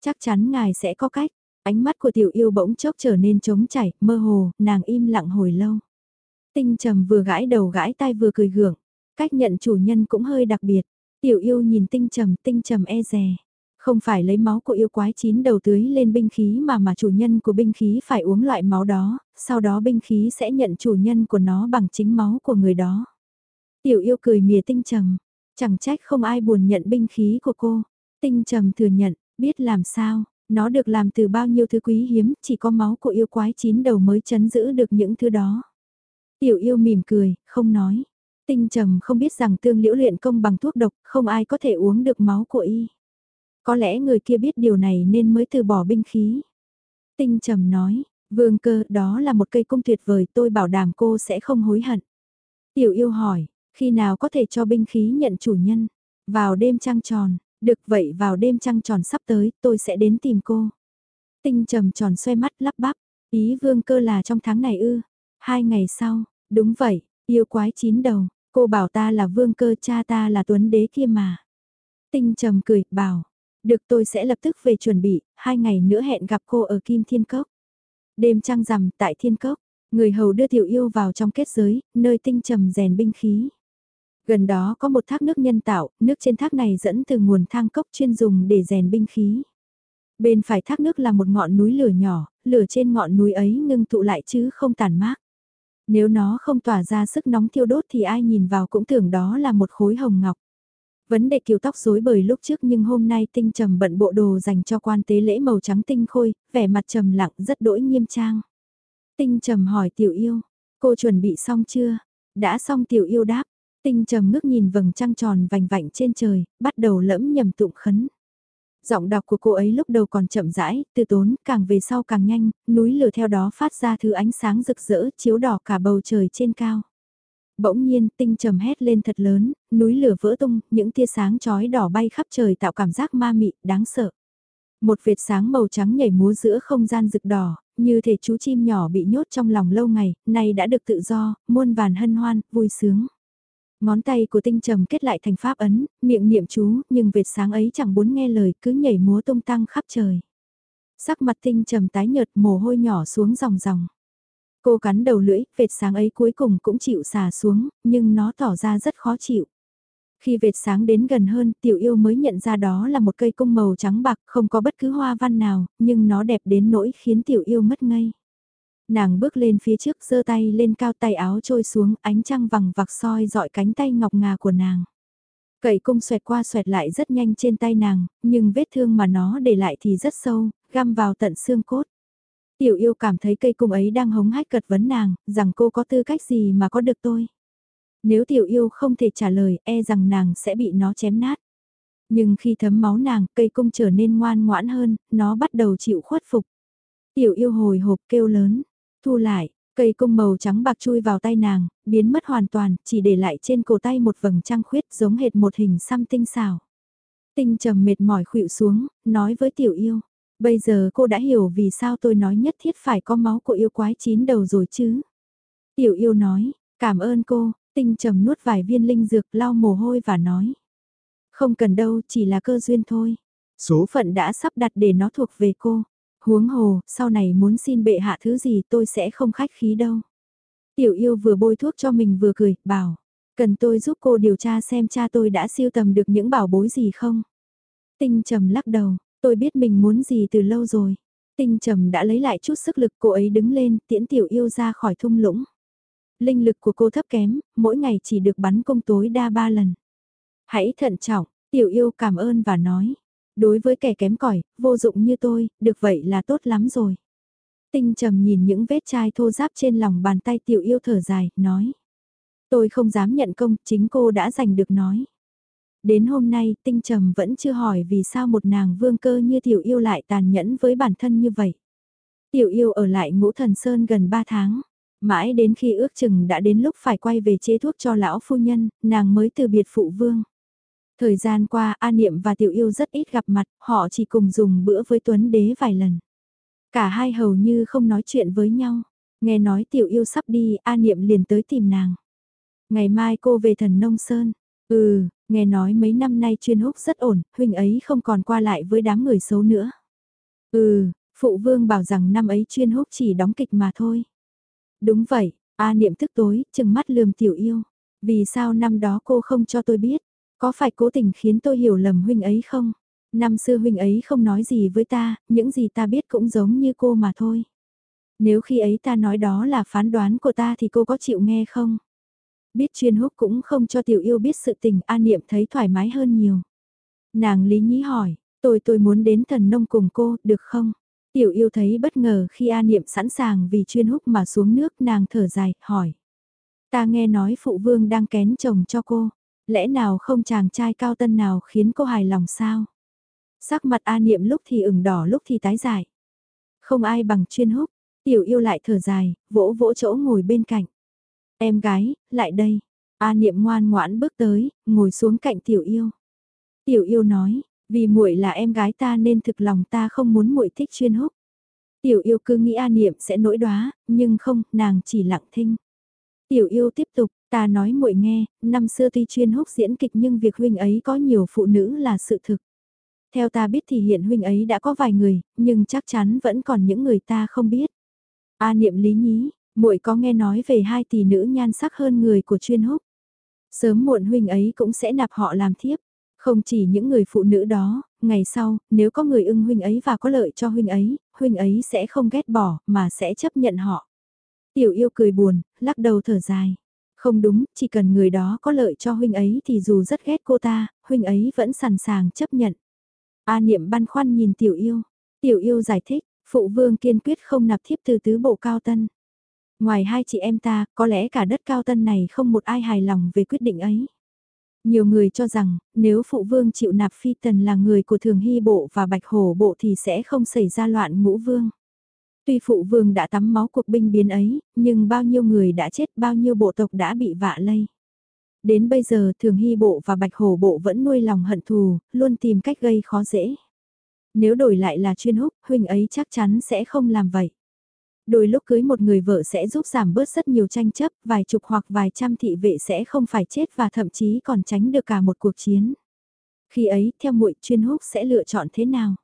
Chắc chắn ngài sẽ có cách, ánh mắt của tiểu yêu bỗng chốc trở nên trống chảy, mơ hồ, nàng im lặng hồi lâu. Tinh trầm vừa gãi đầu gãi tai vừa cười gượng, cách nhận chủ nhân cũng hơi đặc biệt. Tiểu yêu nhìn tinh trầm, tinh trầm e rè. Không phải lấy máu của yêu quái chín đầu tưới lên binh khí mà mà chủ nhân của binh khí phải uống loại máu đó, sau đó binh khí sẽ nhận chủ nhân của nó bằng chính máu của người đó. Tiểu yêu cười mỉa tinh trầm, chẳng trách không ai buồn nhận binh khí của cô. Tinh trầm thừa nhận, biết làm sao, nó được làm từ bao nhiêu thứ quý hiếm, chỉ có máu của yêu quái chín đầu mới chấn giữ được những thứ đó. Tiểu yêu mỉm cười, không nói. Tinh trầm không biết rằng tương liễu luyện công bằng thuốc độc, không ai có thể uống được máu của y. Có lẽ người kia biết điều này nên mới từ bỏ binh khí. Tinh trầm nói, vương cơ đó là một cây cung tuyệt vời tôi bảo đảm cô sẽ không hối hận. Tiểu yêu hỏi, khi nào có thể cho binh khí nhận chủ nhân? Vào đêm trăng tròn, được vậy vào đêm trăng tròn sắp tới tôi sẽ đến tìm cô. Tinh trầm tròn xoay mắt lắp bắp, ý vương cơ là trong tháng này ư. Hai ngày sau, đúng vậy, yêu quái chín đầu, cô bảo ta là vương cơ cha ta là tuấn đế kia mà. Tinh trầm cười, bảo, được tôi sẽ lập tức về chuẩn bị, hai ngày nữa hẹn gặp cô ở Kim Thiên Cốc. Đêm trăng rằm tại Thiên Cốc, người hầu đưa tiểu yêu vào trong kết giới, nơi tinh trầm rèn binh khí. Gần đó có một thác nước nhân tạo, nước trên thác này dẫn từ nguồn thang cốc chuyên dùng để rèn binh khí. Bên phải thác nước là một ngọn núi lửa nhỏ, lửa trên ngọn núi ấy ngưng tụ lại chứ không tàn mát. Nếu nó không tỏa ra sức nóng thiêu đốt thì ai nhìn vào cũng tưởng đó là một khối hồng ngọc. Vấn đề kiều tóc rối bời lúc trước nhưng hôm nay tinh trầm bận bộ đồ dành cho quan tế lễ màu trắng tinh khôi, vẻ mặt trầm lặng rất đỗi nghiêm trang. Tinh trầm hỏi tiểu yêu, cô chuẩn bị xong chưa? Đã xong tiểu yêu đáp, tinh trầm ngước nhìn vầng trăng tròn vành vạnh trên trời, bắt đầu lẫm nhầm tụng khấn. Giọng đọc của cô ấy lúc đầu còn chậm rãi, từ tốn, càng về sau càng nhanh, núi lửa theo đó phát ra thứ ánh sáng rực rỡ chiếu đỏ cả bầu trời trên cao. Bỗng nhiên, tinh trầm hét lên thật lớn, núi lửa vỡ tung, những tia sáng chói đỏ bay khắp trời tạo cảm giác ma mị, đáng sợ. Một vệt sáng màu trắng nhảy múa giữa không gian rực đỏ, như thể chú chim nhỏ bị nhốt trong lòng lâu ngày, nay đã được tự do, muôn vàn hân hoan, vui sướng. Ngón tay của tinh trầm kết lại thành pháp ấn, miệng niệm chú, nhưng vệt sáng ấy chẳng muốn nghe lời, cứ nhảy múa tung tăng khắp trời. Sắc mặt tinh trầm tái nhợt mồ hôi nhỏ xuống ròng ròng Cô cắn đầu lưỡi, vệt sáng ấy cuối cùng cũng chịu xả xuống, nhưng nó tỏ ra rất khó chịu. Khi vệt sáng đến gần hơn, tiểu yêu mới nhận ra đó là một cây cung màu trắng bạc, không có bất cứ hoa văn nào, nhưng nó đẹp đến nỗi khiến tiểu yêu mất ngây. Nàng bước lên phía trước, giơ tay lên cao tay áo trôi xuống, ánh trăng vằng vặc soi dọi cánh tay ngọc ngà của nàng. Cậy cung xoẹt qua xoẹt lại rất nhanh trên tay nàng, nhưng vết thương mà nó để lại thì rất sâu, găm vào tận xương cốt. Tiểu yêu cảm thấy cây cung ấy đang hống hách cật vấn nàng, rằng cô có tư cách gì mà có được tôi. Nếu tiểu yêu không thể trả lời, e rằng nàng sẽ bị nó chém nát. Nhưng khi thấm máu nàng, cây cung trở nên ngoan ngoãn hơn, nó bắt đầu chịu khuất phục. Tiểu yêu hồi hộp kêu lớn, thu lại, Cây cung màu trắng bạc chui vào tay nàng, biến mất hoàn toàn, chỉ để lại trên cổ tay một vầng trăng khuyết giống hệt một hình xăm tinh xảo. Tinh trầm mệt mỏi khuỵu xuống, nói với tiểu yêu. Bây giờ cô đã hiểu vì sao tôi nói nhất thiết phải có máu của yêu quái chín đầu rồi chứ. Tiểu yêu nói, cảm ơn cô, tinh trầm nuốt vài viên linh dược lau mồ hôi và nói. Không cần đâu, chỉ là cơ duyên thôi. Số phận đã sắp đặt để nó thuộc về cô. Huống hồ, sau này muốn xin bệ hạ thứ gì tôi sẽ không khách khí đâu. Tiểu yêu vừa bôi thuốc cho mình vừa cười, bảo, cần tôi giúp cô điều tra xem cha tôi đã siêu tầm được những bảo bối gì không? Tinh trầm lắc đầu, tôi biết mình muốn gì từ lâu rồi. Tinh trầm đã lấy lại chút sức lực cô ấy đứng lên tiễn tiểu yêu ra khỏi thung lũng. Linh lực của cô thấp kém, mỗi ngày chỉ được bắn công tối đa ba lần. Hãy thận trọng, tiểu yêu cảm ơn và nói. Đối với kẻ kém cỏi, vô dụng như tôi, được vậy là tốt lắm rồi. Tinh trầm nhìn những vết chai thô ráp trên lòng bàn tay tiểu yêu thở dài, nói. Tôi không dám nhận công, chính cô đã giành được nói. Đến hôm nay, tinh trầm vẫn chưa hỏi vì sao một nàng vương cơ như tiểu yêu lại tàn nhẫn với bản thân như vậy. Tiểu yêu ở lại ngũ thần sơn gần 3 tháng. Mãi đến khi ước chừng đã đến lúc phải quay về chế thuốc cho lão phu nhân, nàng mới từ biệt phụ vương. Thời gian qua A Niệm và Tiểu Yêu rất ít gặp mặt, họ chỉ cùng dùng bữa với Tuấn Đế vài lần. Cả hai hầu như không nói chuyện với nhau. Nghe nói Tiểu Yêu sắp đi, A Niệm liền tới tìm nàng. Ngày mai cô về thần nông sơn. Ừ, nghe nói mấy năm nay chuyên húc rất ổn, huynh ấy không còn qua lại với đám người xấu nữa. Ừ, phụ vương bảo rằng năm ấy chuyên húc chỉ đóng kịch mà thôi. Đúng vậy, A Niệm tức tối, chừng mắt lườm Tiểu Yêu. Vì sao năm đó cô không cho tôi biết? Có phải cố tình khiến tôi hiểu lầm huynh ấy không? Năm xưa huynh ấy không nói gì với ta, những gì ta biết cũng giống như cô mà thôi. Nếu khi ấy ta nói đó là phán đoán của ta thì cô có chịu nghe không? Biết chuyên húc cũng không cho tiểu yêu biết sự tình an niệm thấy thoải mái hơn nhiều. Nàng lý nhí hỏi, tôi tôi muốn đến thần nông cùng cô, được không? Tiểu yêu thấy bất ngờ khi a niệm sẵn sàng vì chuyên húc mà xuống nước nàng thở dài, hỏi. Ta nghe nói phụ vương đang kén chồng cho cô lẽ nào không chàng trai cao tân nào khiến cô hài lòng sao? Sắc mặt A Niệm lúc thì ửng đỏ lúc thì tái dài. Không ai bằng chuyên húc, tiểu yêu lại thở dài, vỗ vỗ chỗ ngồi bên cạnh. Em gái, lại đây. A Niệm ngoan ngoãn bước tới, ngồi xuống cạnh tiểu yêu. Tiểu yêu nói, vì muội là em gái ta nên thực lòng ta không muốn muội thích chuyên húc. Tiểu yêu cứ nghĩ A Niệm sẽ nỗi đoá, nhưng không, nàng chỉ lặng thinh. Tiểu yêu tiếp tục, Ta nói muội nghe, năm xưa tuy chuyên húc diễn kịch nhưng việc huynh ấy có nhiều phụ nữ là sự thực. Theo ta biết thì hiện huynh ấy đã có vài người, nhưng chắc chắn vẫn còn những người ta không biết. A niệm lý nhí, muội có nghe nói về hai tỷ nữ nhan sắc hơn người của chuyên húc. Sớm muộn huynh ấy cũng sẽ nạp họ làm thiếp. Không chỉ những người phụ nữ đó, ngày sau, nếu có người ưng huynh ấy và có lợi cho huynh ấy, huynh ấy sẽ không ghét bỏ, mà sẽ chấp nhận họ. Tiểu yêu cười buồn, lắc đầu thở dài. Không đúng, chỉ cần người đó có lợi cho huynh ấy thì dù rất ghét cô ta, huynh ấy vẫn sẵn sàng chấp nhận. A niệm băn khoăn nhìn tiểu yêu. Tiểu yêu giải thích, phụ vương kiên quyết không nạp thiếp từ tứ bộ cao tân. Ngoài hai chị em ta, có lẽ cả đất cao tân này không một ai hài lòng về quyết định ấy. Nhiều người cho rằng, nếu phụ vương chịu nạp phi tần là người của thường hy bộ và bạch hổ bộ thì sẽ không xảy ra loạn ngũ vương. Tuy phụ vương đã tắm máu cuộc binh biến ấy, nhưng bao nhiêu người đã chết bao nhiêu bộ tộc đã bị vạ lây. Đến bây giờ thường hy bộ và bạch hổ bộ vẫn nuôi lòng hận thù, luôn tìm cách gây khó dễ. Nếu đổi lại là chuyên húc, huynh ấy chắc chắn sẽ không làm vậy. Đôi lúc cưới một người vợ sẽ giúp giảm bớt rất nhiều tranh chấp, vài chục hoặc vài trăm thị vệ sẽ không phải chết và thậm chí còn tránh được cả một cuộc chiến. Khi ấy, theo muội chuyên húc sẽ lựa chọn thế nào?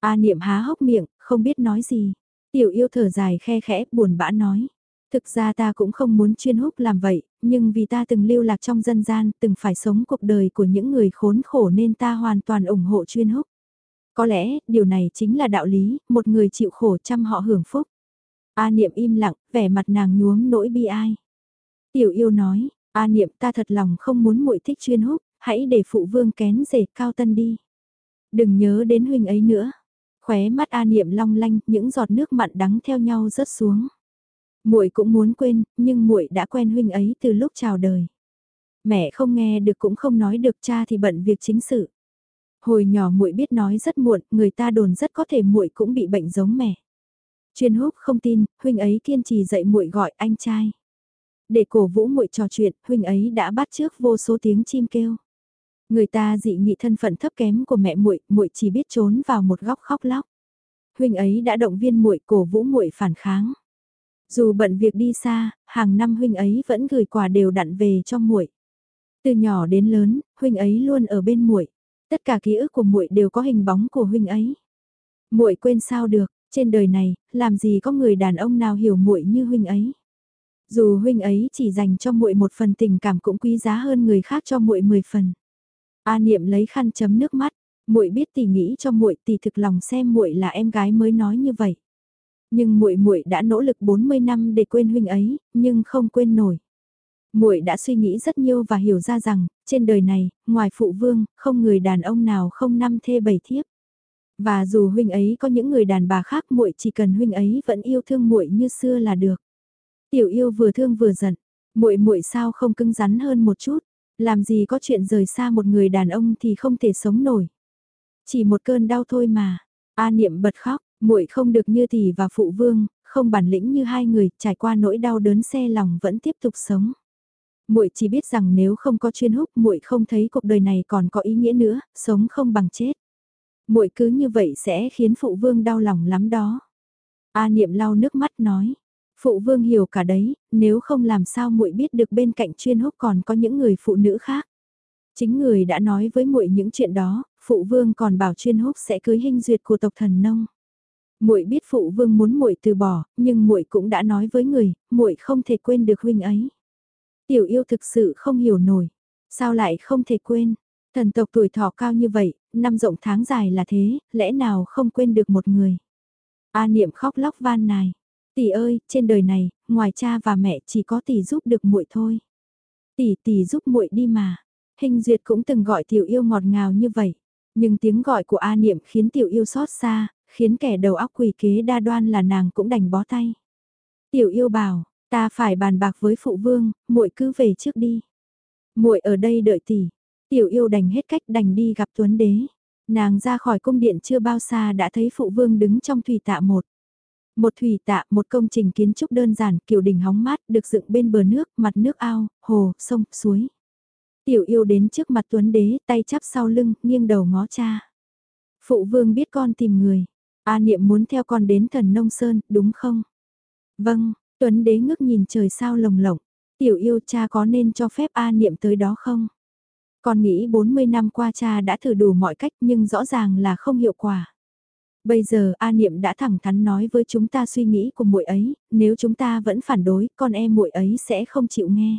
A niệm há hốc miệng, không biết nói gì. Tiểu yêu thở dài khe khẽ, buồn bã nói. Thực ra ta cũng không muốn chuyên húc làm vậy, nhưng vì ta từng lưu lạc trong dân gian, từng phải sống cuộc đời của những người khốn khổ nên ta hoàn toàn ủng hộ chuyên húc. Có lẽ, điều này chính là đạo lý, một người chịu khổ chăm họ hưởng phúc. A niệm im lặng, vẻ mặt nàng nhuốm nỗi bi ai. Tiểu yêu nói, A niệm ta thật lòng không muốn muội thích chuyên húc, hãy để phụ vương kén rể cao tân đi. Đừng nhớ đến huynh ấy nữa. Khóe mắt A Niệm long lanh, những giọt nước mặn đắng theo nhau rớt xuống. Muội cũng muốn quên, nhưng muội đã quen huynh ấy từ lúc chào đời. Mẹ không nghe được cũng không nói được, cha thì bận việc chính sự. Hồi nhỏ muội biết nói rất muộn, người ta đồn rất có thể muội cũng bị bệnh giống mẹ. Chuyên húc không tin, huynh ấy kiên trì dậy muội gọi anh trai. Để cổ vũ muội trò chuyện, huynh ấy đã bắt trước vô số tiếng chim kêu. Người ta dị nghị thân phận thấp kém của mẹ muội, muội chỉ biết trốn vào một góc khóc lóc. Huynh ấy đã động viên muội cổ vũ muội phản kháng. Dù bận việc đi xa, hàng năm huynh ấy vẫn gửi quà đều đặn về cho muội. Từ nhỏ đến lớn, huynh ấy luôn ở bên muội. Tất cả ký ức của muội đều có hình bóng của huynh ấy. Muội quên sao được, trên đời này, làm gì có người đàn ông nào hiểu muội như huynh ấy. Dù huynh ấy chỉ dành cho muội một phần tình cảm cũng quý giá hơn người khác cho muội 10 phần. A Niệm lấy khăn chấm nước mắt, muội biết tỷ nghĩ cho muội tỷ thực lòng xem muội là em gái mới nói như vậy. Nhưng muội muội đã nỗ lực 40 năm để quên huynh ấy, nhưng không quên nổi. Muội đã suy nghĩ rất nhiều và hiểu ra rằng, trên đời này, ngoài phụ vương, không người đàn ông nào không năm thê bảy thiếp. Và dù huynh ấy có những người đàn bà khác muội chỉ cần huynh ấy vẫn yêu thương muội như xưa là được. Tiểu yêu vừa thương vừa giận, muội muội sao không cứng rắn hơn một chút, làm gì có chuyện rời xa một người đàn ông thì không thể sống nổi. Chỉ một cơn đau thôi mà. A Niệm bật khóc, muội không được như tỷ và phụ vương, không bản lĩnh như hai người, trải qua nỗi đau đớn xe lòng vẫn tiếp tục sống. Muội chỉ biết rằng nếu không có chuyên húc, muội không thấy cuộc đời này còn có ý nghĩa nữa, sống không bằng chết. Muội cứ như vậy sẽ khiến phụ vương đau lòng lắm đó. A Niệm lau nước mắt nói, phụ vương hiểu cả đấy, nếu không làm sao muội biết được bên cạnh chuyên húc còn có những người phụ nữ khác. Chính người đã nói với muội những chuyện đó, phụ vương còn bảo chuyên húc sẽ cưới hình duyệt của tộc thần nông. Muội biết phụ vương muốn muội từ bỏ, nhưng muội cũng đã nói với người, muội không thể quên được huynh ấy. Tiểu yêu thực sự không hiểu nổi, sao lại không thể quên? Thần tộc tuổi thọ cao như vậy, năm rộng tháng dài là thế, lẽ nào không quên được một người? A Niệm khóc lóc van nài. Tỷ ơi, trên đời này, ngoài cha và mẹ chỉ có tỷ giúp được muội thôi. Tỷ tỷ giúp muội đi mà. Hình duyệt cũng từng gọi tiểu yêu ngọt ngào như vậy. Nhưng tiếng gọi của A Niệm khiến tiểu yêu xót xa, khiến kẻ đầu óc quỷ kế đa đoan là nàng cũng đành bó tay. Tiểu yêu bảo, ta phải bàn bạc với phụ vương, muội cứ về trước đi. Muội ở đây đợi tỷ. Tiểu yêu đành hết cách đành đi gặp Tuấn Đế. Nàng ra khỏi cung điện chưa bao xa đã thấy phụ vương đứng trong thủy tạ một. Một thủy tạ, một công trình kiến trúc đơn giản, kiểu đỉnh hóng mát, được dựng bên bờ nước, mặt nước ao, hồ, sông, suối. Tiểu yêu đến trước mặt Tuấn Đế, tay chắp sau lưng, nghiêng đầu ngó cha. Phụ vương biết con tìm người. A niệm muốn theo con đến thần nông sơn, đúng không? Vâng, Tuấn Đế ngước nhìn trời sao lồng lộng. Tiểu yêu cha có nên cho phép A niệm tới đó không? Con nghĩ 40 năm qua cha đã thử đủ mọi cách nhưng rõ ràng là không hiệu quả. Bây giờ A Niệm đã thẳng thắn nói với chúng ta suy nghĩ của muội ấy, nếu chúng ta vẫn phản đối, con em muội ấy sẽ không chịu nghe.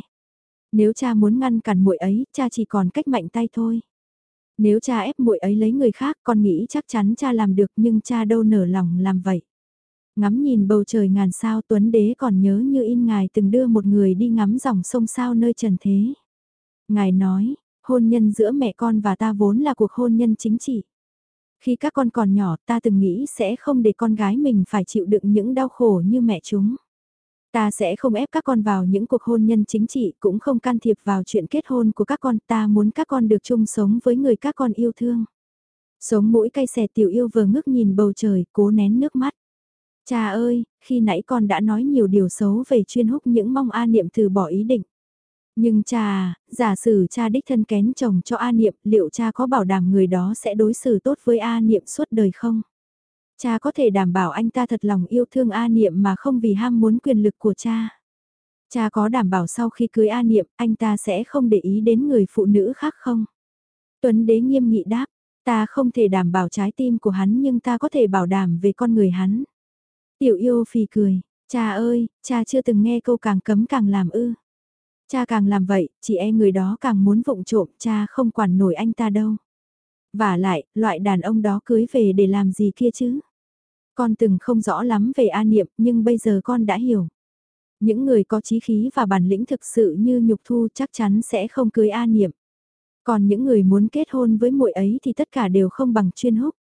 Nếu cha muốn ngăn cản muội ấy, cha chỉ còn cách mạnh tay thôi. Nếu cha ép muội ấy lấy người khác, con nghĩ chắc chắn cha làm được nhưng cha đâu nở lòng làm vậy. Ngắm nhìn bầu trời ngàn sao Tuấn Đế còn nhớ như in ngài từng đưa một người đi ngắm dòng sông sao nơi trần thế. Ngài nói, hôn nhân giữa mẹ con và ta vốn là cuộc hôn nhân chính trị. Khi các con còn nhỏ ta từng nghĩ sẽ không để con gái mình phải chịu đựng những đau khổ như mẹ chúng. Ta sẽ không ép các con vào những cuộc hôn nhân chính trị cũng không can thiệp vào chuyện kết hôn của các con ta muốn các con được chung sống với người các con yêu thương. Sống mũi cay xè tiểu yêu vừa ngước nhìn bầu trời cố nén nước mắt. Cha ơi, khi nãy con đã nói nhiều điều xấu về chuyên húc những mong A Niệm từ bỏ ý định. Nhưng cha, giả sử cha đích thân kén chồng cho A Niệm, liệu cha có bảo đảm người đó sẽ đối xử tốt với A Niệm suốt đời không? Cha có thể đảm bảo anh ta thật lòng yêu thương A Niệm mà không vì ham muốn quyền lực của cha. Cha có đảm bảo sau khi cưới A Niệm, anh ta sẽ không để ý đến người phụ nữ khác không? Tuấn Đế nghiêm nghị đáp, ta không thể đảm bảo trái tim của hắn nhưng ta có thể bảo đảm về con người hắn. Tiểu yêu phì cười, cha ơi, cha chưa từng nghe câu càng cấm càng làm ư. Cha càng làm vậy, chị e người đó càng muốn vụng trộm, cha không quản nổi anh ta đâu. Và lại, loại đàn ông đó cưới về để làm gì kia chứ? Con từng không rõ lắm về A Niệm, nhưng bây giờ con đã hiểu. Những người có trí khí và bản lĩnh thực sự như Nhục Thu chắc chắn sẽ không cưới A Niệm. Còn những người muốn kết hôn với muội ấy thì tất cả đều không bằng chuyên húc.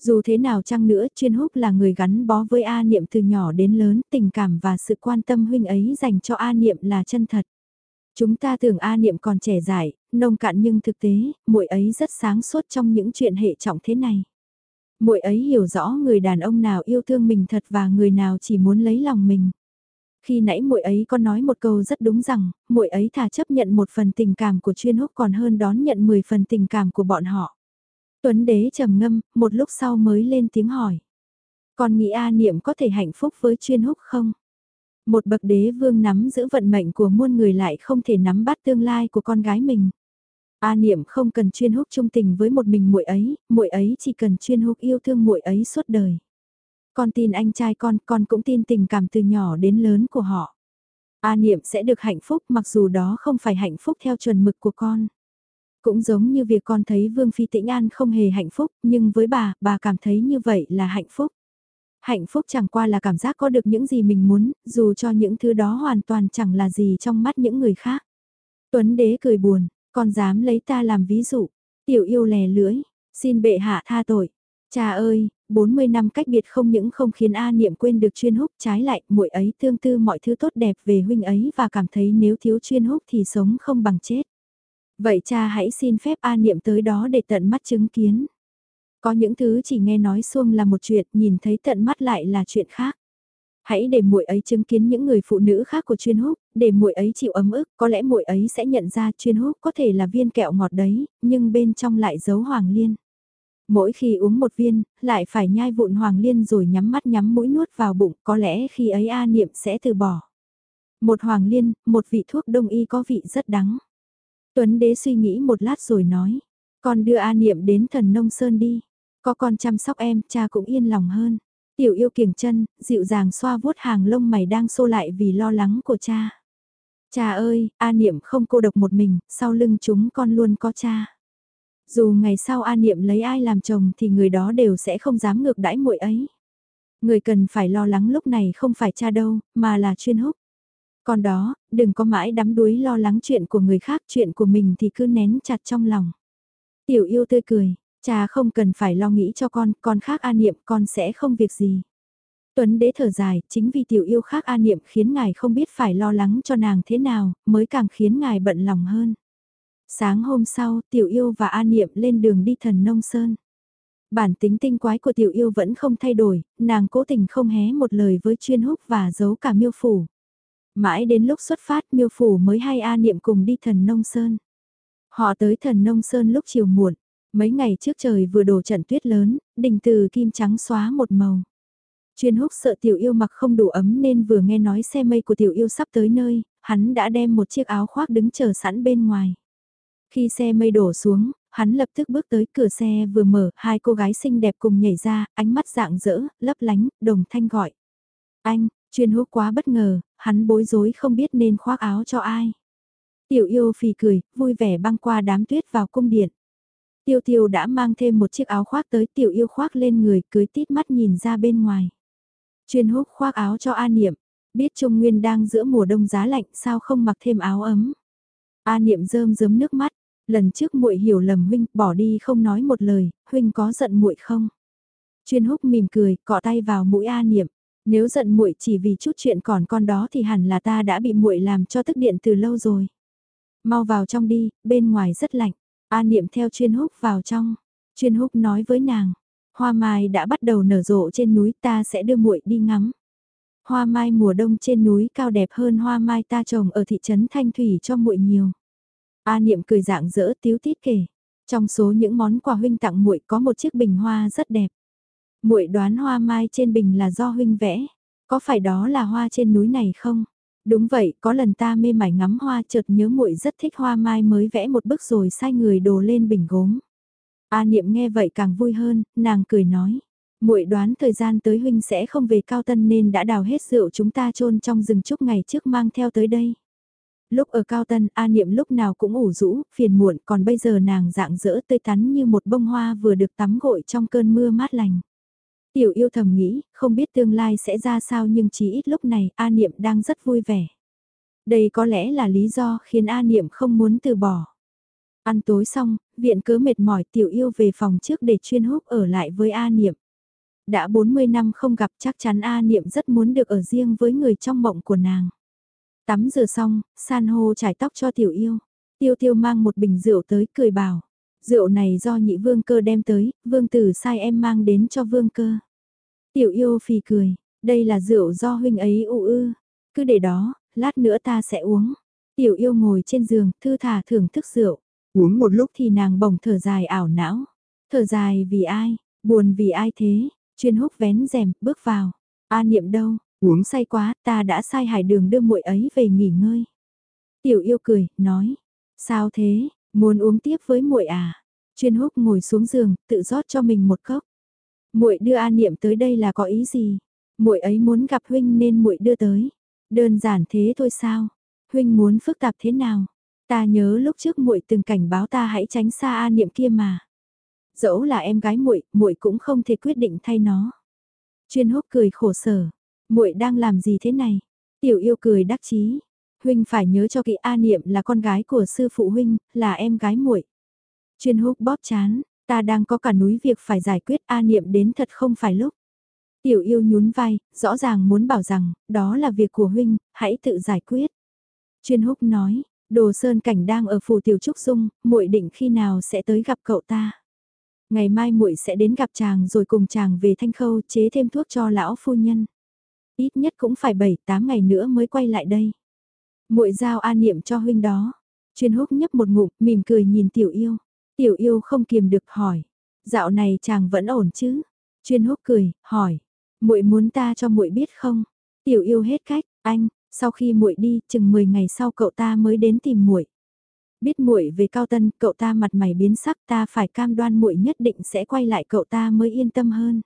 Dù thế nào chăng nữa, chuyên húc là người gắn bó với A Niệm từ nhỏ đến lớn, tình cảm và sự quan tâm huynh ấy dành cho A Niệm là chân thật. Chúng ta tưởng A Niệm còn trẻ dại, nông cạn nhưng thực tế, muội ấy rất sáng suốt trong những chuyện hệ trọng thế này. Muội ấy hiểu rõ người đàn ông nào yêu thương mình thật và người nào chỉ muốn lấy lòng mình. Khi nãy muội ấy có nói một câu rất đúng rằng, muội ấy thà chấp nhận một phần tình cảm của chuyên húc còn hơn đón nhận 10 phần tình cảm của bọn họ. Tuấn đế trầm ngâm, một lúc sau mới lên tiếng hỏi. Con nghĩ A Niệm có thể hạnh phúc với chuyên húc không? Một bậc đế vương nắm giữ vận mệnh của muôn người lại không thể nắm bắt tương lai của con gái mình. A Niệm không cần chuyên húc trung tình với một mình muội ấy, muội ấy chỉ cần chuyên húc yêu thương muội ấy suốt đời. Con tin anh trai con, con cũng tin tình cảm từ nhỏ đến lớn của họ. A Niệm sẽ được hạnh phúc mặc dù đó không phải hạnh phúc theo chuẩn mực của con. Cũng giống như việc con thấy Vương Phi Tĩnh An không hề hạnh phúc, nhưng với bà, bà cảm thấy như vậy là hạnh phúc. Hạnh phúc chẳng qua là cảm giác có được những gì mình muốn, dù cho những thứ đó hoàn toàn chẳng là gì trong mắt những người khác. Tuấn đế cười buồn, con dám lấy ta làm ví dụ. Tiểu yêu lè lưỡi, xin bệ hạ tha tội. Cha ơi, 40 năm cách biệt không những không khiến A Niệm quên được chuyên húc, trái lại, muội ấy tương tư mọi thứ tốt đẹp về huynh ấy và cảm thấy nếu thiếu chuyên húc thì sống không bằng chết. Vậy cha hãy xin phép A Niệm tới đó để tận mắt chứng kiến. Có những thứ chỉ nghe nói xuông là một chuyện, nhìn thấy tận mắt lại là chuyện khác. Hãy để muội ấy chứng kiến những người phụ nữ khác của chuyên húc, để muội ấy chịu ấm ức, có lẽ muội ấy sẽ nhận ra chuyên húc có thể là viên kẹo ngọt đấy, nhưng bên trong lại giấu hoàng liên. Mỗi khi uống một viên, lại phải nhai vụn hoàng liên rồi nhắm mắt nhắm mũi nuốt vào bụng, có lẽ khi ấy A Niệm sẽ từ bỏ. Một hoàng liên, một vị thuốc đông y có vị rất đắng. Tuấn đế suy nghĩ một lát rồi nói, con đưa A Niệm đến thần nông sơn đi, có con chăm sóc em, cha cũng yên lòng hơn. Tiểu yêu kiềng chân, dịu dàng xoa vuốt hàng lông mày đang xô lại vì lo lắng của cha. Cha ơi, A Niệm không cô độc một mình, sau lưng chúng con luôn có cha. Dù ngày sau A Niệm lấy ai làm chồng thì người đó đều sẽ không dám ngược đãi muội ấy. Người cần phải lo lắng lúc này không phải cha đâu, mà là chuyên húc. Còn đó, đừng có mãi đắm đuối lo lắng chuyện của người khác, chuyện của mình thì cứ nén chặt trong lòng. Tiểu yêu tươi cười, cha không cần phải lo nghĩ cho con, con khác an niệm con sẽ không việc gì. Tuấn đế thở dài, chính vì tiểu yêu khác an niệm khiến ngài không biết phải lo lắng cho nàng thế nào, mới càng khiến ngài bận lòng hơn. Sáng hôm sau, tiểu yêu và an niệm lên đường đi thần nông sơn. Bản tính tinh quái của tiểu yêu vẫn không thay đổi, nàng cố tình không hé một lời với chuyên húc và giấu cả miêu phủ. Mãi đến lúc xuất phát miêu phủ mới hay A Niệm cùng đi thần nông sơn. Họ tới thần nông sơn lúc chiều muộn, mấy ngày trước trời vừa đổ trận tuyết lớn, đình từ kim trắng xóa một màu. Chuyên húc sợ tiểu yêu mặc không đủ ấm nên vừa nghe nói xe mây của tiểu yêu sắp tới nơi, hắn đã đem một chiếc áo khoác đứng chờ sẵn bên ngoài. Khi xe mây đổ xuống, hắn lập tức bước tới cửa xe vừa mở, hai cô gái xinh đẹp cùng nhảy ra, ánh mắt dạng dỡ, lấp lánh, đồng thanh gọi. Anh, chuyên húc quá bất ngờ, hắn bối rối không biết nên khoác áo cho ai. Tiểu yêu phì cười, vui vẻ băng qua đám tuyết vào cung điện. Tiêu tiêu đã mang thêm một chiếc áo khoác tới tiểu yêu khoác lên người cưới tít mắt nhìn ra bên ngoài. Chuyên húc khoác áo cho A Niệm, biết Trung Nguyên đang giữa mùa đông giá lạnh sao không mặc thêm áo ấm. A Niệm rơm rớm nước mắt, lần trước muội hiểu lầm huynh, bỏ đi không nói một lời, huynh có giận muội không? Chuyên húc mỉm cười, cọ tay vào mũi A Niệm. Nếu giận muội chỉ vì chút chuyện còn con đó thì hẳn là ta đã bị muội làm cho tức điện từ lâu rồi. Mau vào trong đi, bên ngoài rất lạnh. A Niệm theo chuyên húc vào trong. Chuyên húc nói với nàng, hoa mai đã bắt đầu nở rộ trên núi ta sẽ đưa muội đi ngắm. Hoa mai mùa đông trên núi cao đẹp hơn hoa mai ta trồng ở thị trấn Thanh Thủy cho muội nhiều. A Niệm cười dạng dỡ tiếu tít kể. Trong số những món quà huynh tặng muội có một chiếc bình hoa rất đẹp. Muội đoán hoa mai trên bình là do huynh vẽ. Có phải đó là hoa trên núi này không? Đúng vậy, có lần ta mê mải ngắm hoa chợt nhớ muội rất thích hoa mai mới vẽ một bức rồi sai người đồ lên bình gốm. A Niệm nghe vậy càng vui hơn, nàng cười nói: "Muội đoán thời gian tới huynh sẽ không về Cao Tân nên đã đào hết rượu chúng ta chôn trong rừng chúc ngày trước mang theo tới đây." Lúc ở Cao Tân, A Niệm lúc nào cũng ủ rũ, phiền muộn, còn bây giờ nàng dạng dỡ tươi tắn như một bông hoa vừa được tắm gội trong cơn mưa mát lành. Tiểu yêu thầm nghĩ, không biết tương lai sẽ ra sao nhưng chỉ ít lúc này A Niệm đang rất vui vẻ. Đây có lẽ là lý do khiến A Niệm không muốn từ bỏ. Ăn tối xong, viện cớ mệt mỏi tiểu yêu về phòng trước để chuyên húc ở lại với A Niệm. Đã 40 năm không gặp chắc chắn A Niệm rất muốn được ở riêng với người trong mộng của nàng. Tắm rửa xong, san hô trải tóc cho tiểu yêu. Tiêu tiêu mang một bình rượu tới cười bảo. Rượu này do nhị vương cơ đem tới, vương tử sai em mang đến cho vương cơ. Tiểu yêu phì cười, đây là rượu do huynh ấy ụ ư, cứ để đó, lát nữa ta sẽ uống. Tiểu yêu ngồi trên giường, thư thả thưởng thức rượu. Uống một lúc thì nàng bồng thở dài ảo não. Thở dài vì ai, buồn vì ai thế, chuyên húc vén rèm, bước vào. A niệm đâu, uống say quá, ta đã sai hải đường đưa muội ấy về nghỉ ngơi. Tiểu yêu cười, nói, sao thế, muốn uống tiếp với muội à? Chuyên húc ngồi xuống giường, tự rót cho mình một cốc. Muội đưa A niệm tới đây là có ý gì? Muội ấy muốn gặp huynh nên muội đưa tới. Đơn giản thế thôi sao? Huynh muốn phức tạp thế nào? Ta nhớ lúc trước muội từng cảnh báo ta hãy tránh xa A niệm kia mà. Dẫu là em gái muội, muội cũng không thể quyết định thay nó. Chuyên húc cười khổ sở, muội đang làm gì thế này? Tiểu yêu cười đắc chí. Huynh phải nhớ cho kỹ A Niệm là con gái của sư phụ huynh, là em gái muội. Chuyên húc bóp chán, ta đang có cả núi việc phải giải quyết A Niệm đến thật không phải lúc. Tiểu yêu nhún vai, rõ ràng muốn bảo rằng, đó là việc của huynh, hãy tự giải quyết. Chuyên húc nói, đồ sơn cảnh đang ở phủ tiểu trúc dung, muội định khi nào sẽ tới gặp cậu ta. Ngày mai muội sẽ đến gặp chàng rồi cùng chàng về thanh khâu chế thêm thuốc cho lão phu nhân. Ít nhất cũng phải 7-8 ngày nữa mới quay lại đây muội giao an niệm cho huynh đó. Chuyên húc nhấp một ngụm, mỉm cười nhìn tiểu yêu. Tiểu yêu không kiềm được hỏi. Dạo này chàng vẫn ổn chứ? Chuyên húc cười, hỏi. muội muốn ta cho muội biết không? Tiểu yêu hết cách, anh, sau khi muội đi, chừng 10 ngày sau cậu ta mới đến tìm muội. Biết muội về Cao Tân, cậu ta mặt mày biến sắc, ta phải cam đoan muội nhất định sẽ quay lại cậu ta mới yên tâm hơn.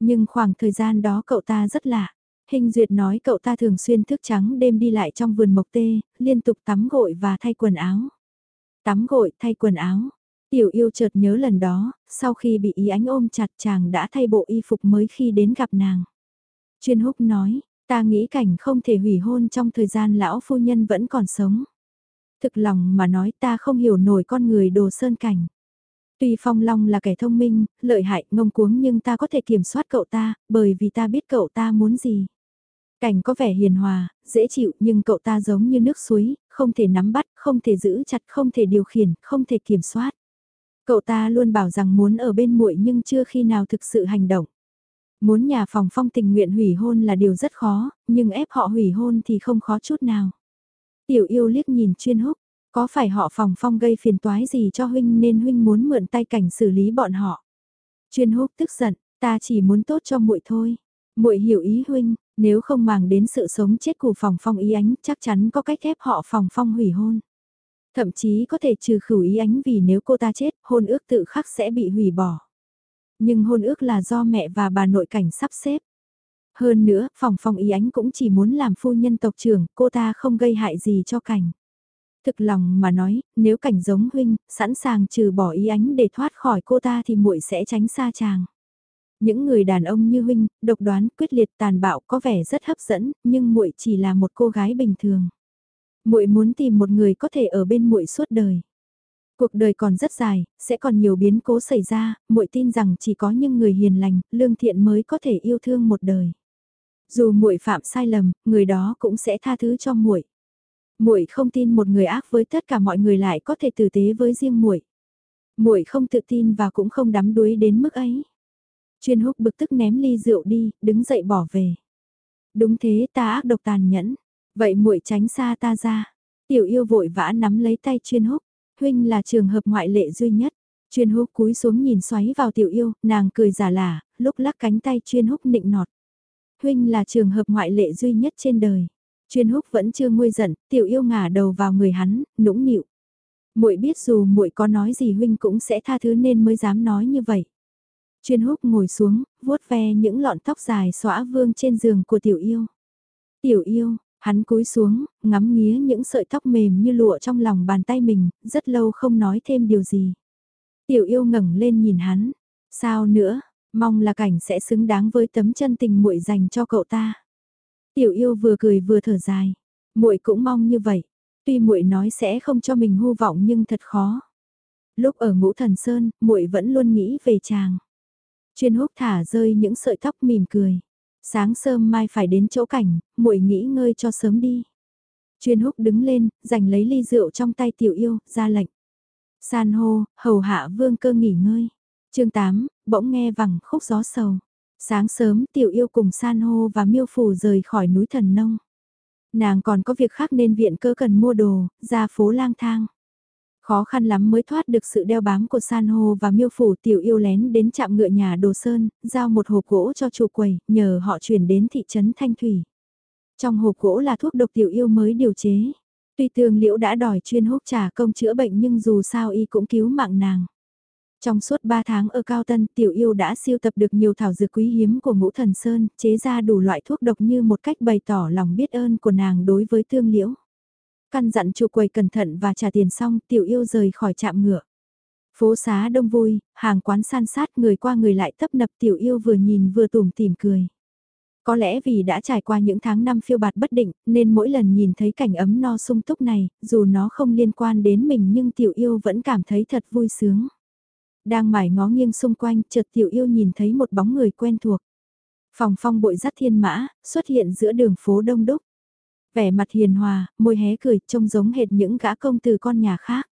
Nhưng khoảng thời gian đó cậu ta rất lạ. Hình duyệt nói cậu ta thường xuyên thức trắng đêm đi lại trong vườn mộc tê, liên tục tắm gội và thay quần áo. Tắm gội, thay quần áo. Tiểu yêu chợt nhớ lần đó, sau khi bị ý ánh ôm chặt chàng đã thay bộ y phục mới khi đến gặp nàng. Chuyên húc nói, ta nghĩ cảnh không thể hủy hôn trong thời gian lão phu nhân vẫn còn sống thực lòng mà nói ta không hiểu nổi con người đồ sơn cảnh. Tuy Phong Long là kẻ thông minh, lợi hại, ngông cuống nhưng ta có thể kiểm soát cậu ta, bởi vì ta biết cậu ta muốn gì. Cảnh có vẻ hiền hòa, dễ chịu nhưng cậu ta giống như nước suối, không thể nắm bắt, không thể giữ chặt, không thể điều khiển, không thể kiểm soát. Cậu ta luôn bảo rằng muốn ở bên muội nhưng chưa khi nào thực sự hành động. Muốn nhà phòng phong tình nguyện hủy hôn là điều rất khó, nhưng ép họ hủy hôn thì không khó chút nào. Tiểu yêu liếc nhìn chuyên húc, có phải họ phòng phong gây phiền toái gì cho huynh nên huynh muốn mượn tay cảnh xử lý bọn họ. Chuyên húc tức giận, ta chỉ muốn tốt cho muội thôi. Muội hiểu ý huynh, nếu không màng đến sự sống chết của phòng phong ý ánh chắc chắn có cách ép họ phòng phong hủy hôn. Thậm chí có thể trừ khử ý ánh vì nếu cô ta chết, hôn ước tự khắc sẽ bị hủy bỏ. Nhưng hôn ước là do mẹ và bà nội cảnh sắp xếp. Hơn nữa, phòng phong ý ánh cũng chỉ muốn làm phu nhân tộc trưởng, cô ta không gây hại gì cho cảnh. Thực lòng mà nói, nếu cảnh giống huynh, sẵn sàng trừ bỏ ý ánh để thoát khỏi cô ta thì muội sẽ tránh xa chàng. Những người đàn ông như huynh, độc đoán, quyết liệt, tàn bạo có vẻ rất hấp dẫn, nhưng muội chỉ là một cô gái bình thường. Muội muốn tìm một người có thể ở bên muội suốt đời. Cuộc đời còn rất dài, sẽ còn nhiều biến cố xảy ra, muội tin rằng chỉ có những người hiền lành, lương thiện mới có thể yêu thương một đời. Dù muội phạm sai lầm, người đó cũng sẽ tha thứ cho muội. Muội không tin một người ác với tất cả mọi người lại có thể tử tế với riêng muội. Muội không tự tin và cũng không đắm đuối đến mức ấy. Chuyên húc bực tức ném ly rượu đi, đứng dậy bỏ về. Đúng thế, ta ác độc tàn nhẫn. Vậy muội tránh xa ta ra. Tiểu yêu vội vã nắm lấy tay chuyên húc. Huynh là trường hợp ngoại lệ duy nhất. Chuyên húc cúi xuống nhìn xoáy vào tiểu yêu, nàng cười giả lả, lúc lắc cánh tay chuyên húc nịnh nọt. Huynh là trường hợp ngoại lệ duy nhất trên đời. Chuyên húc vẫn chưa nguôi giận, tiểu yêu ngả đầu vào người hắn, nũng nịu. Muội biết dù muội có nói gì huynh cũng sẽ tha thứ nên mới dám nói như vậy. Chuyên húc ngồi xuống, vuốt ve những lọn tóc dài xõa vương trên giường của tiểu yêu. Tiểu yêu, hắn cúi xuống, ngắm nghía những sợi tóc mềm như lụa trong lòng bàn tay mình, rất lâu không nói thêm điều gì. Tiểu yêu ngẩng lên nhìn hắn, sao nữa, mong là cảnh sẽ xứng đáng với tấm chân tình muội dành cho cậu ta. Tiểu yêu vừa cười vừa thở dài, muội cũng mong như vậy, tuy muội nói sẽ không cho mình hư vọng nhưng thật khó. Lúc ở ngũ thần sơn, muội vẫn luôn nghĩ về chàng. Chuyên húc thả rơi những sợi tóc mỉm cười. Sáng sớm mai phải đến chỗ cảnh, muội nghỉ ngơi cho sớm đi. Chuyên húc đứng lên, giành lấy ly rượu trong tay tiểu yêu, ra lệnh. San hô, hầu hạ vương cơ nghỉ ngơi. chương 8, bỗng nghe vẳng khúc gió sầu. Sáng sớm tiểu yêu cùng san hô và miêu phủ rời khỏi núi thần nông. Nàng còn có việc khác nên viện cơ cần mua đồ, ra phố lang thang. Khó khăn lắm mới thoát được sự đeo bám của san hô và miêu phủ tiểu yêu lén đến chạm ngựa nhà đồ sơn, giao một hộp gỗ cho chủ quầy, nhờ họ chuyển đến thị trấn Thanh Thủy. Trong hộp gỗ là thuốc độc tiểu yêu mới điều chế. Tuy tương liễu đã đòi chuyên hút trả công chữa bệnh nhưng dù sao y cũng cứu mạng nàng. Trong suốt 3 tháng ở Cao Tân, tiểu yêu đã siêu tập được nhiều thảo dược quý hiếm của ngũ thần sơn, chế ra đủ loại thuốc độc như một cách bày tỏ lòng biết ơn của nàng đối với tương liễu. Căn dặn chủ quầy cẩn thận và trả tiền xong, tiểu yêu rời khỏi trạm ngựa. Phố xá đông vui, hàng quán san sát người qua người lại tấp nập tiểu yêu vừa nhìn vừa tủm tỉm cười. Có lẽ vì đã trải qua những tháng năm phiêu bạt bất định, nên mỗi lần nhìn thấy cảnh ấm no sung túc này, dù nó không liên quan đến mình nhưng tiểu yêu vẫn cảm thấy thật vui sướng. Đang mải ngó nghiêng xung quanh, chợt tiểu yêu nhìn thấy một bóng người quen thuộc. Phòng phong bội dắt thiên mã, xuất hiện giữa đường phố đông đúc. Vẻ mặt hiền hòa, môi hé cười, trông giống hệt những gã công từ con nhà khác.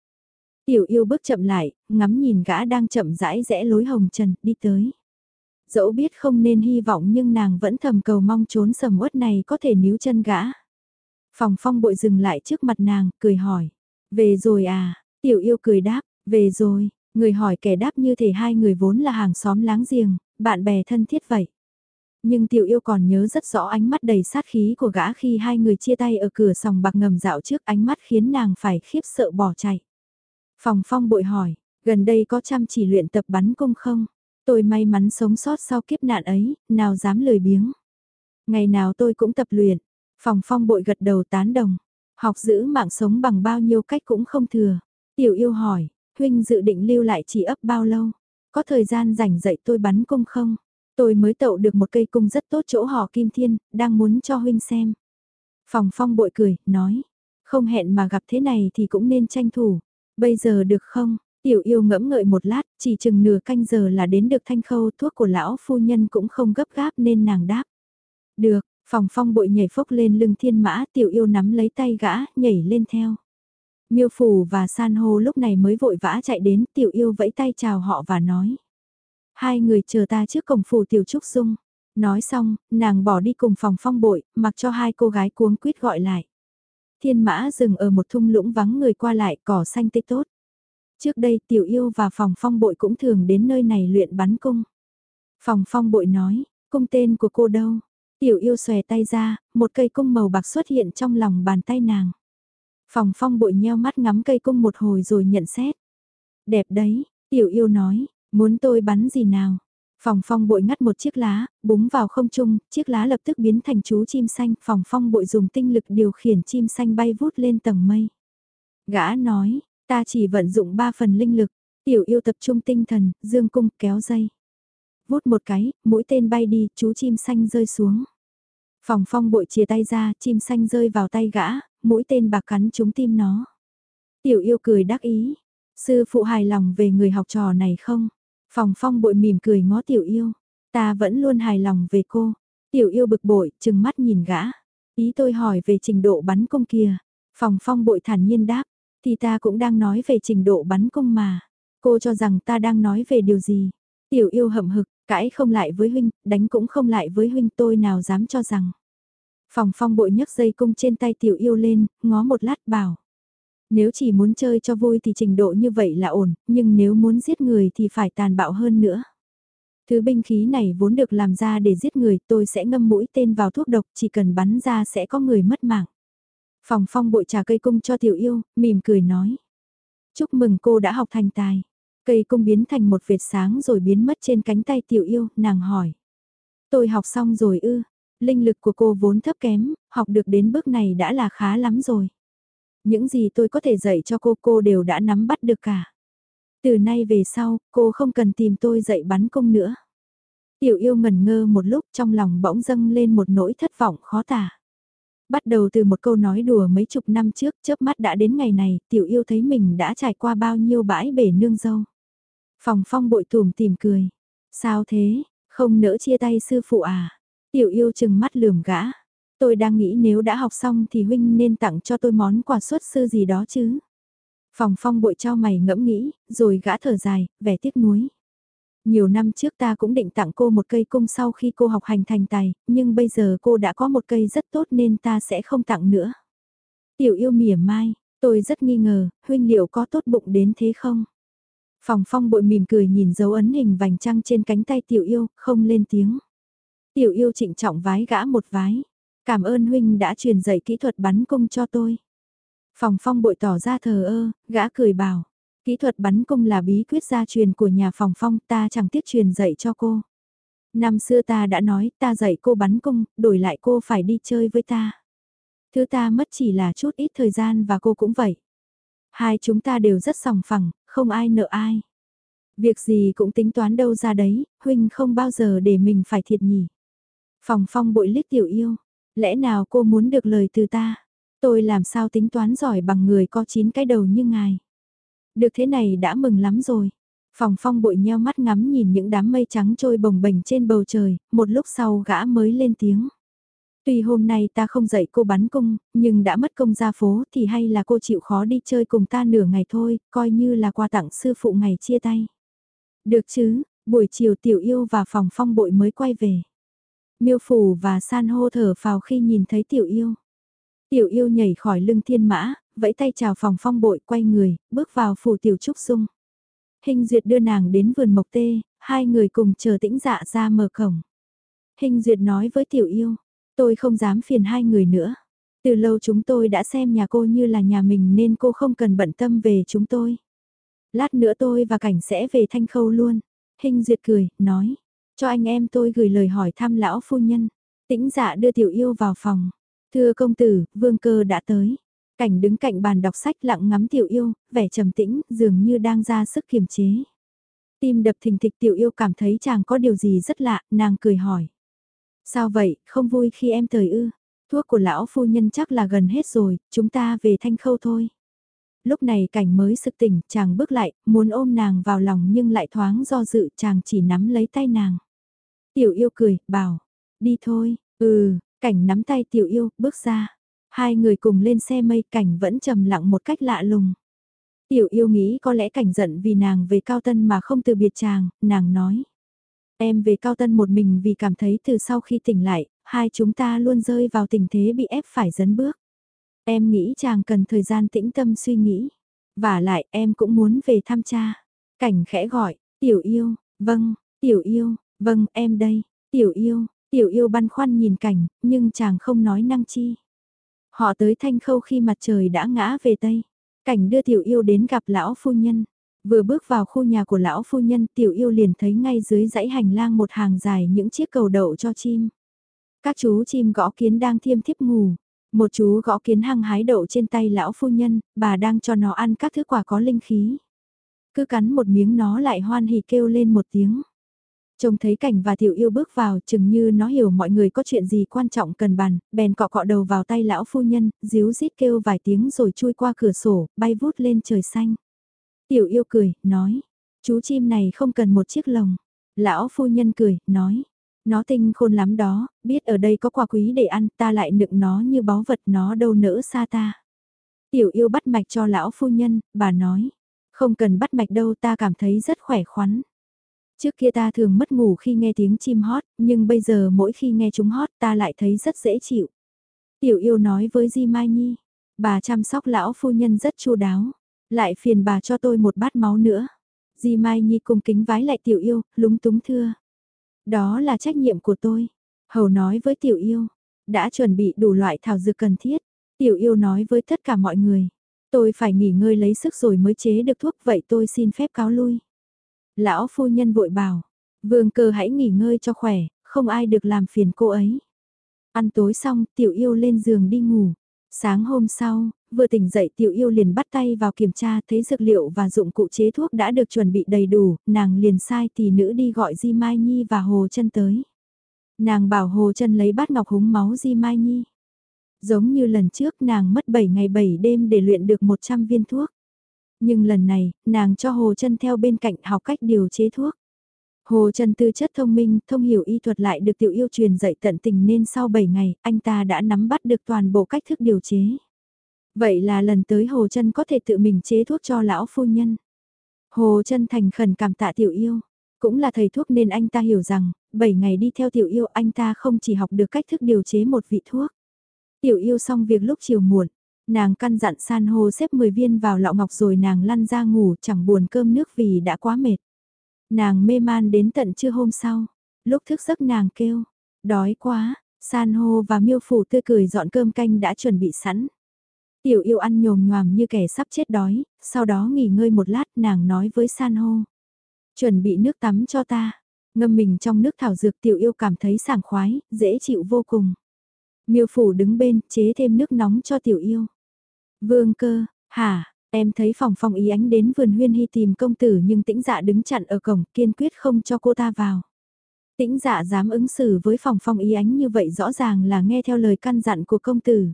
Tiểu yêu bước chậm lại, ngắm nhìn gã đang chậm rãi rẽ lối hồng trần, đi tới. Dẫu biết không nên hy vọng nhưng nàng vẫn thầm cầu mong trốn sầm uất này có thể níu chân gã. Phòng phong bội dừng lại trước mặt nàng, cười hỏi. Về rồi à, tiểu yêu cười đáp, về rồi, người hỏi kẻ đáp như thể hai người vốn là hàng xóm láng giềng, bạn bè thân thiết vậy. Nhưng tiểu yêu còn nhớ rất rõ ánh mắt đầy sát khí của gã khi hai người chia tay ở cửa sòng bạc ngầm dạo trước ánh mắt khiến nàng phải khiếp sợ bỏ chạy. Phòng phong bội hỏi, gần đây có chăm chỉ luyện tập bắn cung không? Tôi may mắn sống sót sau kiếp nạn ấy, nào dám lười biếng. Ngày nào tôi cũng tập luyện. Phòng phong bội gật đầu tán đồng. Học giữ mạng sống bằng bao nhiêu cách cũng không thừa. Tiểu yêu hỏi, huynh dự định lưu lại chỉ ấp bao lâu? Có thời gian rảnh dạy tôi bắn cung không? Tôi mới tậu được một cây cung rất tốt chỗ họ Kim Thiên, đang muốn cho huynh xem. Phòng phong bội cười, nói, không hẹn mà gặp thế này thì cũng nên tranh thủ. Bây giờ được không? Tiểu yêu ngẫm ngợi một lát, chỉ chừng nửa canh giờ là đến được thanh khâu thuốc của lão phu nhân cũng không gấp gáp nên nàng đáp. Được, phòng phong bội nhảy phốc lên lưng thiên mã tiểu yêu nắm lấy tay gã, nhảy lên theo. Miêu phủ và san hô lúc này mới vội vã chạy đến tiểu yêu vẫy tay chào họ và nói. Hai người chờ ta trước cổng phủ tiểu trúc dung. Nói xong, nàng bỏ đi cùng phòng phong bội, mặc cho hai cô gái cuống quýt gọi lại. Thiên mã dừng ở một thung lũng vắng người qua lại cỏ xanh tươi tốt. Trước đây tiểu yêu và phòng phong bội cũng thường đến nơi này luyện bắn cung. Phòng phong bội nói, cung tên của cô đâu? Tiểu yêu xòe tay ra, một cây cung màu bạc xuất hiện trong lòng bàn tay nàng. Phòng phong bội nheo mắt ngắm cây cung một hồi rồi nhận xét. Đẹp đấy, tiểu yêu nói, muốn tôi bắn gì nào? Phòng phong bội ngắt một chiếc lá, búng vào không trung, chiếc lá lập tức biến thành chú chim xanh. Phòng phong bội dùng tinh lực điều khiển chim xanh bay vút lên tầng mây. Gã nói, Ta chỉ vận dụng 3 phần linh lực, tiểu yêu tập trung tinh thần, dương cung kéo dây. Vút một cái, mũi tên bay đi, chú chim xanh rơi xuống. Phòng phong bội chia tay ra, chim xanh rơi vào tay gã, mũi tên bạc cắn trúng tim nó. Tiểu yêu cười đắc ý. Sư phụ hài lòng về người học trò này không? Phòng phong bội mỉm cười ngó tiểu yêu. Ta vẫn luôn hài lòng về cô. Tiểu yêu bực bội, chừng mắt nhìn gã. Ý tôi hỏi về trình độ bắn cung kia. Phòng phong bội thản nhiên đáp. Thì ta cũng đang nói về trình độ bắn cung mà. Cô cho rằng ta đang nói về điều gì? Tiểu yêu hậm hực, cãi không lại với huynh, đánh cũng không lại với huynh tôi nào dám cho rằng. Phòng phong bội nhấc dây cung trên tay tiểu yêu lên, ngó một lát bảo. Nếu chỉ muốn chơi cho vui thì trình độ như vậy là ổn, nhưng nếu muốn giết người thì phải tàn bạo hơn nữa. Thứ binh khí này vốn được làm ra để giết người, tôi sẽ ngâm mũi tên vào thuốc độc, chỉ cần bắn ra sẽ có người mất mạng. Phòng phong bội trà cây cung cho tiểu yêu, mỉm cười nói. Chúc mừng cô đã học thành tài. Cây cung biến thành một vệt sáng rồi biến mất trên cánh tay tiểu yêu, nàng hỏi. Tôi học xong rồi ư, linh lực của cô vốn thấp kém, học được đến bước này đã là khá lắm rồi. Những gì tôi có thể dạy cho cô cô đều đã nắm bắt được cả. Từ nay về sau, cô không cần tìm tôi dạy bắn cung nữa. Tiểu yêu ngẩn ngơ một lúc trong lòng bỗng dâng lên một nỗi thất vọng khó tả. Bắt đầu từ một câu nói đùa mấy chục năm trước, chớp mắt đã đến ngày này, tiểu yêu thấy mình đã trải qua bao nhiêu bãi bể nương dâu. Phòng phong bội tùm tìm cười. Sao thế, không nỡ chia tay sư phụ à? Tiểu yêu chừng mắt lườm gã. Tôi đang nghĩ nếu đã học xong thì huynh nên tặng cho tôi món quà xuất sư gì đó chứ. Phòng phong bội trao mày ngẫm nghĩ, rồi gã thở dài, vẻ tiếc nuối. Nhiều năm trước ta cũng định tặng cô một cây cung sau khi cô học hành thành tài, nhưng bây giờ cô đã có một cây rất tốt nên ta sẽ không tặng nữa. Tiểu yêu mỉa mai, tôi rất nghi ngờ, huynh liệu có tốt bụng đến thế không? Phòng phong bội mỉm cười nhìn dấu ấn hình vành trăng trên cánh tay tiểu yêu, không lên tiếng. Tiểu yêu trịnh trọng vái gã một vái. Cảm ơn huynh đã truyền dạy kỹ thuật bắn cung cho tôi. Phòng phong bội tỏ ra thờ ơ, gã cười bảo. Kỹ thuật bắn cung là bí quyết gia truyền của nhà phòng phong ta chẳng tiếc truyền dạy cho cô. Năm xưa ta đã nói ta dạy cô bắn cung, đổi lại cô phải đi chơi với ta. Thứ ta mất chỉ là chút ít thời gian và cô cũng vậy. Hai chúng ta đều rất sòng phẳng, không ai nợ ai. Việc gì cũng tính toán đâu ra đấy, huynh không bao giờ để mình phải thiệt nhỉ. Phòng phong bội liếc tiểu yêu, lẽ nào cô muốn được lời từ ta? Tôi làm sao tính toán giỏi bằng người có chín cái đầu như ngài. Được thế này đã mừng lắm rồi. Phòng phong bội nheo mắt ngắm nhìn những đám mây trắng trôi bồng bềnh trên bầu trời, một lúc sau gã mới lên tiếng. Tuy hôm nay ta không dạy cô bắn cung, nhưng đã mất công ra phố thì hay là cô chịu khó đi chơi cùng ta nửa ngày thôi, coi như là quà tặng sư phụ ngày chia tay. Được chứ, buổi chiều tiểu yêu và phòng phong bội mới quay về. Miêu phủ và san hô thở phào khi nhìn thấy tiểu yêu. Tiểu yêu nhảy khỏi lưng thiên mã, vẫy tay chào phòng phong bội quay người, bước vào phủ tiểu trúc sung. Hình duyệt đưa nàng đến vườn mộc tê, hai người cùng chờ tĩnh dạ ra mở cổng. Hình duyệt nói với tiểu yêu, tôi không dám phiền hai người nữa. Từ lâu chúng tôi đã xem nhà cô như là nhà mình nên cô không cần bận tâm về chúng tôi. Lát nữa tôi và cảnh sẽ về thanh khâu luôn. Hình duyệt cười, nói, cho anh em tôi gửi lời hỏi thăm lão phu nhân. Tĩnh dạ đưa tiểu yêu vào phòng. Thưa công tử, vương cơ đã tới. Cảnh đứng cạnh bàn đọc sách lặng ngắm tiểu yêu, vẻ trầm tĩnh, dường như đang ra sức kiềm chế. Tim đập thình thịch tiểu yêu cảm thấy chàng có điều gì rất lạ, nàng cười hỏi. Sao vậy, không vui khi em thời ư? Thuốc của lão phu nhân chắc là gần hết rồi, chúng ta về thanh khâu thôi. Lúc này cảnh mới sực tỉnh, chàng bước lại, muốn ôm nàng vào lòng nhưng lại thoáng do dự, chàng chỉ nắm lấy tay nàng. Tiểu yêu cười, bảo, đi thôi, ừ, cảnh nắm tay tiểu yêu, bước ra. Hai người cùng lên xe mây cảnh vẫn trầm lặng một cách lạ lùng. Tiểu yêu nghĩ có lẽ cảnh giận vì nàng về cao tân mà không từ biệt chàng, nàng nói. Em về cao tân một mình vì cảm thấy từ sau khi tỉnh lại, hai chúng ta luôn rơi vào tình thế bị ép phải dấn bước. Em nghĩ chàng cần thời gian tĩnh tâm suy nghĩ. Và lại em cũng muốn về thăm cha. Cảnh khẽ gọi, tiểu yêu, vâng, tiểu yêu, vâng em đây, tiểu yêu, tiểu yêu băn khoăn nhìn cảnh, nhưng chàng không nói năng chi. Họ tới thanh khâu khi mặt trời đã ngã về Tây. Cảnh đưa tiểu yêu đến gặp lão phu nhân. Vừa bước vào khu nhà của lão phu nhân tiểu yêu liền thấy ngay dưới dãy hành lang một hàng dài những chiếc cầu đậu cho chim. Các chú chim gõ kiến đang thiêm thiếp ngủ. Một chú gõ kiến hăng hái đậu trên tay lão phu nhân, bà đang cho nó ăn các thứ quả có linh khí. Cứ cắn một miếng nó lại hoan hỉ kêu lên một tiếng. Trông thấy cảnh và tiểu yêu bước vào chừng như nó hiểu mọi người có chuyện gì quan trọng cần bàn, bèn cọ cọ đầu vào tay lão phu nhân, díu rít kêu vài tiếng rồi chui qua cửa sổ, bay vút lên trời xanh. Tiểu yêu cười, nói, chú chim này không cần một chiếc lồng. Lão phu nhân cười, nói, nó tinh khôn lắm đó, biết ở đây có quà quý để ăn, ta lại nựng nó như báu vật nó đâu nỡ xa ta. Tiểu yêu bắt mạch cho lão phu nhân, bà nói, không cần bắt mạch đâu ta cảm thấy rất khỏe khoắn. Trước kia ta thường mất ngủ khi nghe tiếng chim hót, nhưng bây giờ mỗi khi nghe chúng hót ta lại thấy rất dễ chịu. Tiểu yêu nói với Di Mai Nhi, bà chăm sóc lão phu nhân rất chu đáo, lại phiền bà cho tôi một bát máu nữa. Di Mai Nhi cung kính vái lại tiểu yêu, lúng túng thưa. Đó là trách nhiệm của tôi. Hầu nói với tiểu yêu, đã chuẩn bị đủ loại thảo dược cần thiết. Tiểu yêu nói với tất cả mọi người, tôi phải nghỉ ngơi lấy sức rồi mới chế được thuốc vậy tôi xin phép cáo lui. Lão phu nhân vội bảo, vương cơ hãy nghỉ ngơi cho khỏe, không ai được làm phiền cô ấy. Ăn tối xong, tiểu yêu lên giường đi ngủ. Sáng hôm sau, vừa tỉnh dậy tiểu yêu liền bắt tay vào kiểm tra thấy dược liệu và dụng cụ chế thuốc đã được chuẩn bị đầy đủ, nàng liền sai tỷ nữ đi gọi Di Mai Nhi và Hồ chân tới. Nàng bảo Hồ chân lấy bát ngọc húng máu Di Mai Nhi. Giống như lần trước nàng mất 7 ngày 7 đêm để luyện được 100 viên thuốc. Nhưng lần này, nàng cho Hồ chân theo bên cạnh học cách điều chế thuốc. Hồ Trân tư chất thông minh, thông hiểu y thuật lại được tiểu yêu truyền dạy tận tình nên sau 7 ngày, anh ta đã nắm bắt được toàn bộ cách thức điều chế. Vậy là lần tới Hồ chân có thể tự mình chế thuốc cho lão phu nhân. Hồ chân thành khẩn cảm tạ tiểu yêu. Cũng là thầy thuốc nên anh ta hiểu rằng, 7 ngày đi theo tiểu yêu anh ta không chỉ học được cách thức điều chế một vị thuốc. Tiểu yêu xong việc lúc chiều muộn, nàng căn dặn san hô xếp 10 viên vào lọ ngọc rồi nàng lăn ra ngủ chẳng buồn cơm nước vì đã quá mệt. Nàng mê man đến tận trưa hôm sau, lúc thức giấc nàng kêu, đói quá, san hô và miêu phủ tươi cười dọn cơm canh đã chuẩn bị sẵn. Tiểu yêu ăn nhồm nhòm như kẻ sắp chết đói, sau đó nghỉ ngơi một lát nàng nói với san hô. Chuẩn bị nước tắm cho ta, ngâm mình trong nước thảo dược tiểu yêu cảm thấy sảng khoái, dễ chịu vô cùng. Miêu phủ đứng bên, chế thêm nước nóng cho tiểu yêu. Vương cơ, hả, em thấy phòng phong ý ánh đến vườn huyên hy tìm công tử nhưng tĩnh dạ đứng chặn ở cổng kiên quyết không cho cô ta vào. Tĩnh dạ dám ứng xử với phòng phong ý ánh như vậy rõ ràng là nghe theo lời căn dặn của công tử.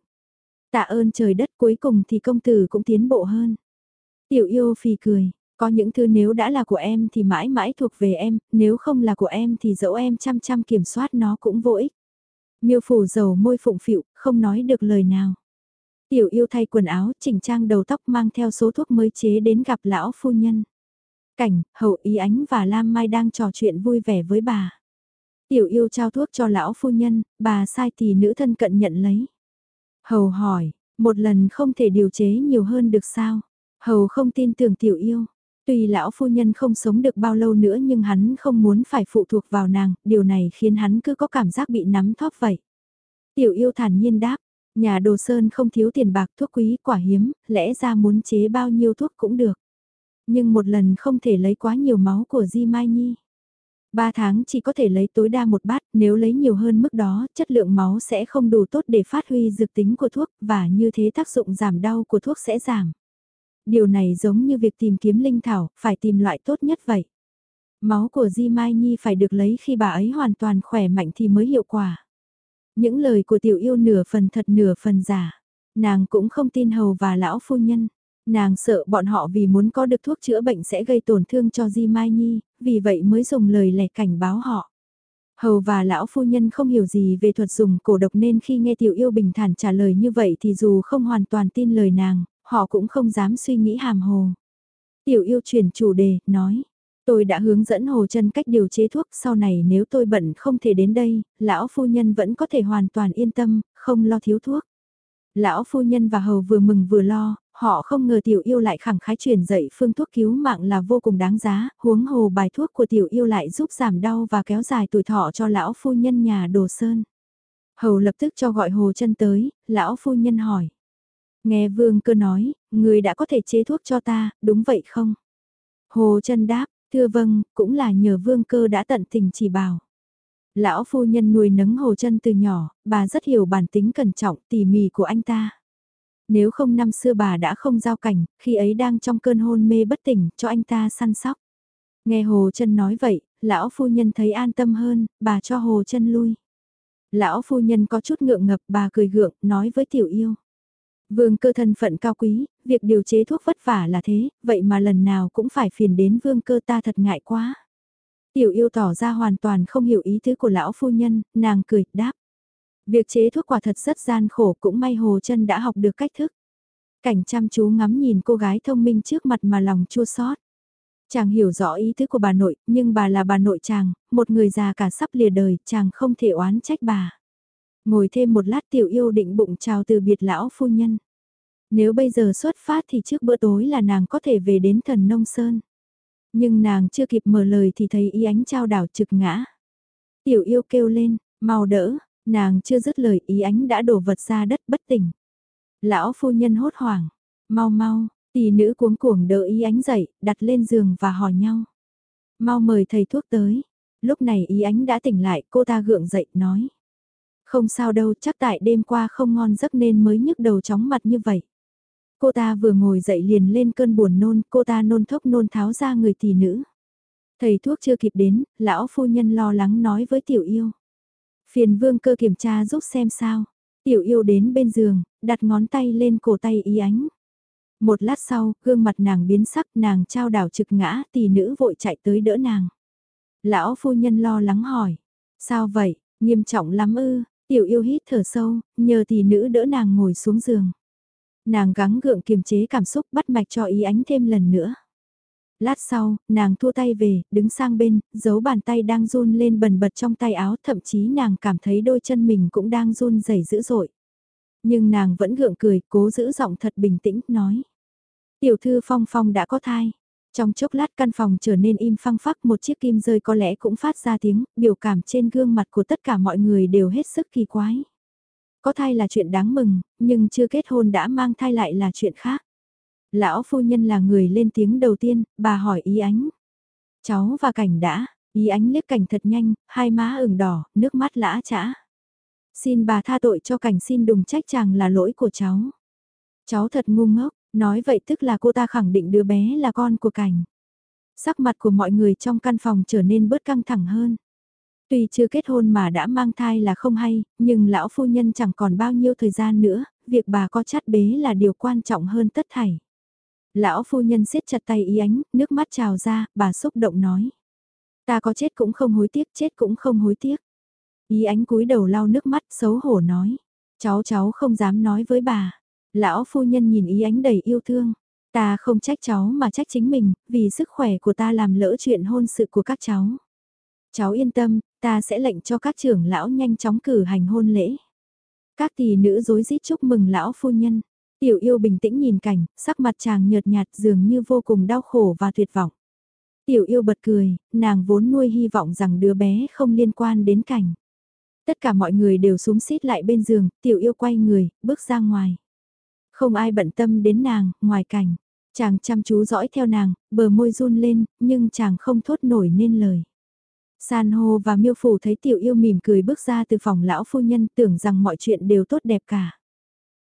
Tạ ơn trời đất cuối cùng thì công tử cũng tiến bộ hơn. Tiểu yêu phì cười, có những thứ nếu đã là của em thì mãi mãi thuộc về em, nếu không là của em thì dẫu em chăm chăm kiểm soát nó cũng vô ích. Miêu phủ dầu môi phụng phịu, không nói được lời nào. Tiểu yêu thay quần áo, chỉnh trang đầu tóc mang theo số thuốc mới chế đến gặp lão phu nhân. Cảnh, hậu ý ánh và Lam Mai đang trò chuyện vui vẻ với bà. Tiểu yêu trao thuốc cho lão phu nhân, bà sai thì nữ thân cận nhận lấy. Hầu hỏi, một lần không thể điều chế nhiều hơn được sao? Hầu không tin tưởng tiểu yêu. Tuy lão phu nhân không sống được bao lâu nữa nhưng hắn không muốn phải phụ thuộc vào nàng, điều này khiến hắn cứ có cảm giác bị nắm thóp vậy. Tiểu yêu thản nhiên đáp, nhà đồ sơn không thiếu tiền bạc thuốc quý quả hiếm, lẽ ra muốn chế bao nhiêu thuốc cũng được. Nhưng một lần không thể lấy quá nhiều máu của Di Mai Nhi. Ba tháng chỉ có thể lấy tối đa một bát, nếu lấy nhiều hơn mức đó, chất lượng máu sẽ không đủ tốt để phát huy dược tính của thuốc, và như thế tác dụng giảm đau của thuốc sẽ giảm. Điều này giống như việc tìm kiếm linh thảo, phải tìm loại tốt nhất vậy. Máu của Di Mai Nhi phải được lấy khi bà ấy hoàn toàn khỏe mạnh thì mới hiệu quả. Những lời của tiểu yêu nửa phần thật nửa phần giả. Nàng cũng không tin hầu và lão phu nhân. Nàng sợ bọn họ vì muốn có được thuốc chữa bệnh sẽ gây tổn thương cho Di Mai Nhi, vì vậy mới dùng lời lẻ cảnh báo họ. Hầu và lão phu nhân không hiểu gì về thuật dùng cổ độc nên khi nghe tiểu yêu bình thản trả lời như vậy thì dù không hoàn toàn tin lời nàng, họ cũng không dám suy nghĩ hàm hồ. Tiểu yêu chuyển chủ đề, nói, tôi đã hướng dẫn Hồ chân cách điều chế thuốc sau này nếu tôi bận không thể đến đây, lão phu nhân vẫn có thể hoàn toàn yên tâm, không lo thiếu thuốc. Lão phu nhân và hầu vừa mừng vừa lo, họ không ngờ tiểu yêu lại khẳng khái truyền dạy phương thuốc cứu mạng là vô cùng đáng giá, huống hồ bài thuốc của tiểu yêu lại giúp giảm đau và kéo dài tuổi thọ cho lão phu nhân nhà đồ sơn. Hầu lập tức cho gọi hồ chân tới, lão phu nhân hỏi. Nghe vương cơ nói, người đã có thể chế thuốc cho ta, đúng vậy không? Hồ chân đáp, thưa vâng, cũng là nhờ vương cơ đã tận tình chỉ bảo. Lão phu nhân nuôi nấng hồ chân từ nhỏ, bà rất hiểu bản tính cẩn trọng tỉ mỉ của anh ta. Nếu không năm xưa bà đã không giao cảnh, khi ấy đang trong cơn hôn mê bất tỉnh, cho anh ta săn sóc. Nghe Hồ chân nói vậy, lão phu nhân thấy an tâm hơn, bà cho Hồ chân lui. Lão phu nhân có chút ngượng ngập, bà cười gượng, nói với tiểu yêu. Vương cơ thân phận cao quý, việc điều chế thuốc vất vả là thế, vậy mà lần nào cũng phải phiền đến vương cơ ta thật ngại quá. Tiểu yêu tỏ ra hoàn toàn không hiểu ý tứ của lão phu nhân, nàng cười, đáp. Việc chế thuốc quả thật rất gian khổ cũng may Hồ chân đã học được cách thức. Cảnh chăm chú ngắm nhìn cô gái thông minh trước mặt mà lòng chua xót. Chàng hiểu rõ ý tứ của bà nội, nhưng bà là bà nội chàng, một người già cả sắp lìa đời, chàng không thể oán trách bà. Ngồi thêm một lát tiểu yêu định bụng chào từ biệt lão phu nhân. Nếu bây giờ xuất phát thì trước bữa tối là nàng có thể về đến thần nông sơn. Nhưng nàng chưa kịp mở lời thì thấy ý ánh trao đảo trực ngã. Tiểu yêu kêu lên, mau đỡ, nàng chưa dứt lời ý ánh đã đổ vật ra đất bất tỉnh. Lão phu nhân hốt hoảng, mau mau, tỷ nữ cuống cuồng đỡ ý ánh dậy, đặt lên giường và hỏi nhau. Mau mời thầy thuốc tới. Lúc này ý ánh đã tỉnh lại, cô ta gượng dậy, nói. Không sao đâu, chắc tại đêm qua không ngon giấc nên mới nhức đầu chóng mặt như vậy. Cô ta vừa ngồi dậy liền lên cơn buồn nôn, cô ta nôn thốc nôn tháo ra người tỷ nữ. Thầy thuốc chưa kịp đến, lão phu nhân lo lắng nói với tiểu yêu. Phiền vương cơ kiểm tra giúp xem sao. Tiểu yêu đến bên giường, đặt ngón tay lên cổ tay ý ánh. Một lát sau, gương mặt nàng biến sắc nàng trao đảo trực ngã tỷ nữ vội chạy tới đỡ nàng. Lão phu nhân lo lắng hỏi. Sao vậy, nghiêm trọng lắm ư, tiểu yêu hít thở sâu, nhờ tỷ nữ đỡ nàng ngồi xuống giường. Nàng gắng gượng kiềm chế cảm xúc bắt mạch cho ý ánh thêm lần nữa. Lát sau, nàng thua tay về, đứng sang bên, giấu bàn tay đang run lên bần bật trong tay áo, thậm chí nàng cảm thấy đôi chân mình cũng đang run rẩy dữ dội. Nhưng nàng vẫn gượng cười, cố giữ giọng thật bình tĩnh, nói. Tiểu thư phong phong đã có thai. Trong chốc lát căn phòng trở nên im phăng phắc một chiếc kim rơi có lẽ cũng phát ra tiếng, biểu cảm trên gương mặt của tất cả mọi người đều hết sức kỳ quái. Có thai là chuyện đáng mừng, nhưng chưa kết hôn đã mang thai lại là chuyện khác. Lão phu nhân là người lên tiếng đầu tiên, bà hỏi ý ánh. Cháu và cảnh đã, ý ánh liếc cảnh thật nhanh, hai má ửng đỏ, nước mắt lã chã. Xin bà tha tội cho cảnh xin đùng trách chàng là lỗi của cháu. Cháu thật ngu ngốc, nói vậy tức là cô ta khẳng định đứa bé là con của cảnh. Sắc mặt của mọi người trong căn phòng trở nên bớt căng thẳng hơn. Tuy chưa kết hôn mà đã mang thai là không hay, nhưng lão phu nhân chẳng còn bao nhiêu thời gian nữa, việc bà có chát bế là điều quan trọng hơn tất thảy. Lão phu nhân siết chặt tay ý ánh, nước mắt trào ra, bà xúc động nói. Ta có chết cũng không hối tiếc, chết cũng không hối tiếc. Ý ánh cúi đầu lau nước mắt, xấu hổ nói. Cháu cháu không dám nói với bà. Lão phu nhân nhìn ý ánh đầy yêu thương. Ta không trách cháu mà trách chính mình, vì sức khỏe của ta làm lỡ chuyện hôn sự của các cháu. Cháu yên tâm, ta sẽ lệnh cho các trưởng lão nhanh chóng cử hành hôn lễ. Các tỷ nữ dối rít chúc mừng lão phu nhân. Tiểu yêu bình tĩnh nhìn cảnh, sắc mặt chàng nhợt nhạt dường như vô cùng đau khổ và tuyệt vọng. Tiểu yêu bật cười, nàng vốn nuôi hy vọng rằng đứa bé không liên quan đến cảnh. Tất cả mọi người đều súng xít lại bên giường, tiểu yêu quay người, bước ra ngoài. Không ai bận tâm đến nàng, ngoài cảnh. Chàng chăm chú dõi theo nàng, bờ môi run lên, nhưng chàng không thốt nổi nên lời. San hô và miêu phủ thấy tiểu yêu mỉm cười bước ra từ phòng lão phu nhân tưởng rằng mọi chuyện đều tốt đẹp cả.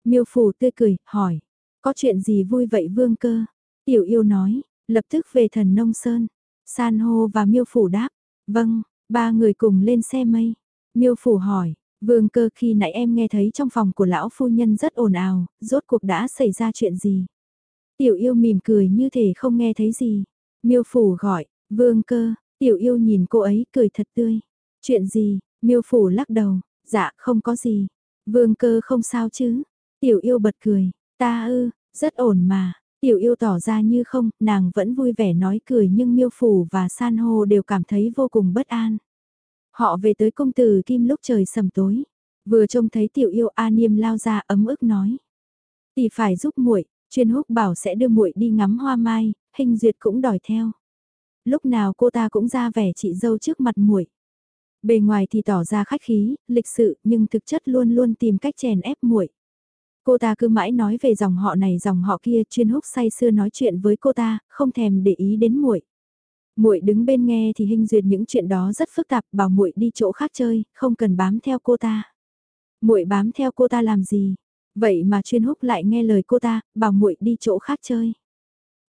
Miêu phủ tươi cười, hỏi, có chuyện gì vui vậy vương cơ? Tiểu yêu nói, lập tức về thần nông sơn. San hô và miêu phủ đáp, vâng, ba người cùng lên xe mây. Miêu phủ hỏi, vương cơ khi nãy em nghe thấy trong phòng của lão phu nhân rất ồn ào, rốt cuộc đã xảy ra chuyện gì? Tiểu yêu mỉm cười như thể không nghe thấy gì. Miêu phủ gọi, vương cơ, tiểu yêu nhìn cô ấy cười thật tươi. Chuyện gì? Miêu phủ lắc đầu, dạ không có gì. Vương cơ không sao chứ? Tiểu yêu bật cười, ta ư, rất ổn mà. Tiểu yêu tỏ ra như không, nàng vẫn vui vẻ nói cười nhưng miêu phủ và san hô đều cảm thấy vô cùng bất an. Họ về tới công tử Kim lúc trời sầm tối. Vừa trông thấy tiểu yêu A Niêm lao ra ấm ức nói. Tỷ phải giúp muội, chuyên húc bảo sẽ đưa muội đi ngắm hoa mai, hình duyệt cũng đòi theo. Lúc nào cô ta cũng ra vẻ chị dâu trước mặt muội. Bề ngoài thì tỏ ra khách khí, lịch sự, nhưng thực chất luôn luôn tìm cách chèn ép muội. Cô ta cứ mãi nói về dòng họ này dòng họ kia, chuyên húc say sưa nói chuyện với cô ta, không thèm để ý đến muội. Muội đứng bên nghe thì hình duyệt những chuyện đó rất phức tạp, bảo muội đi chỗ khác chơi, không cần bám theo cô ta. Muội bám theo cô ta làm gì? Vậy mà chuyên húc lại nghe lời cô ta, bảo muội đi chỗ khác chơi.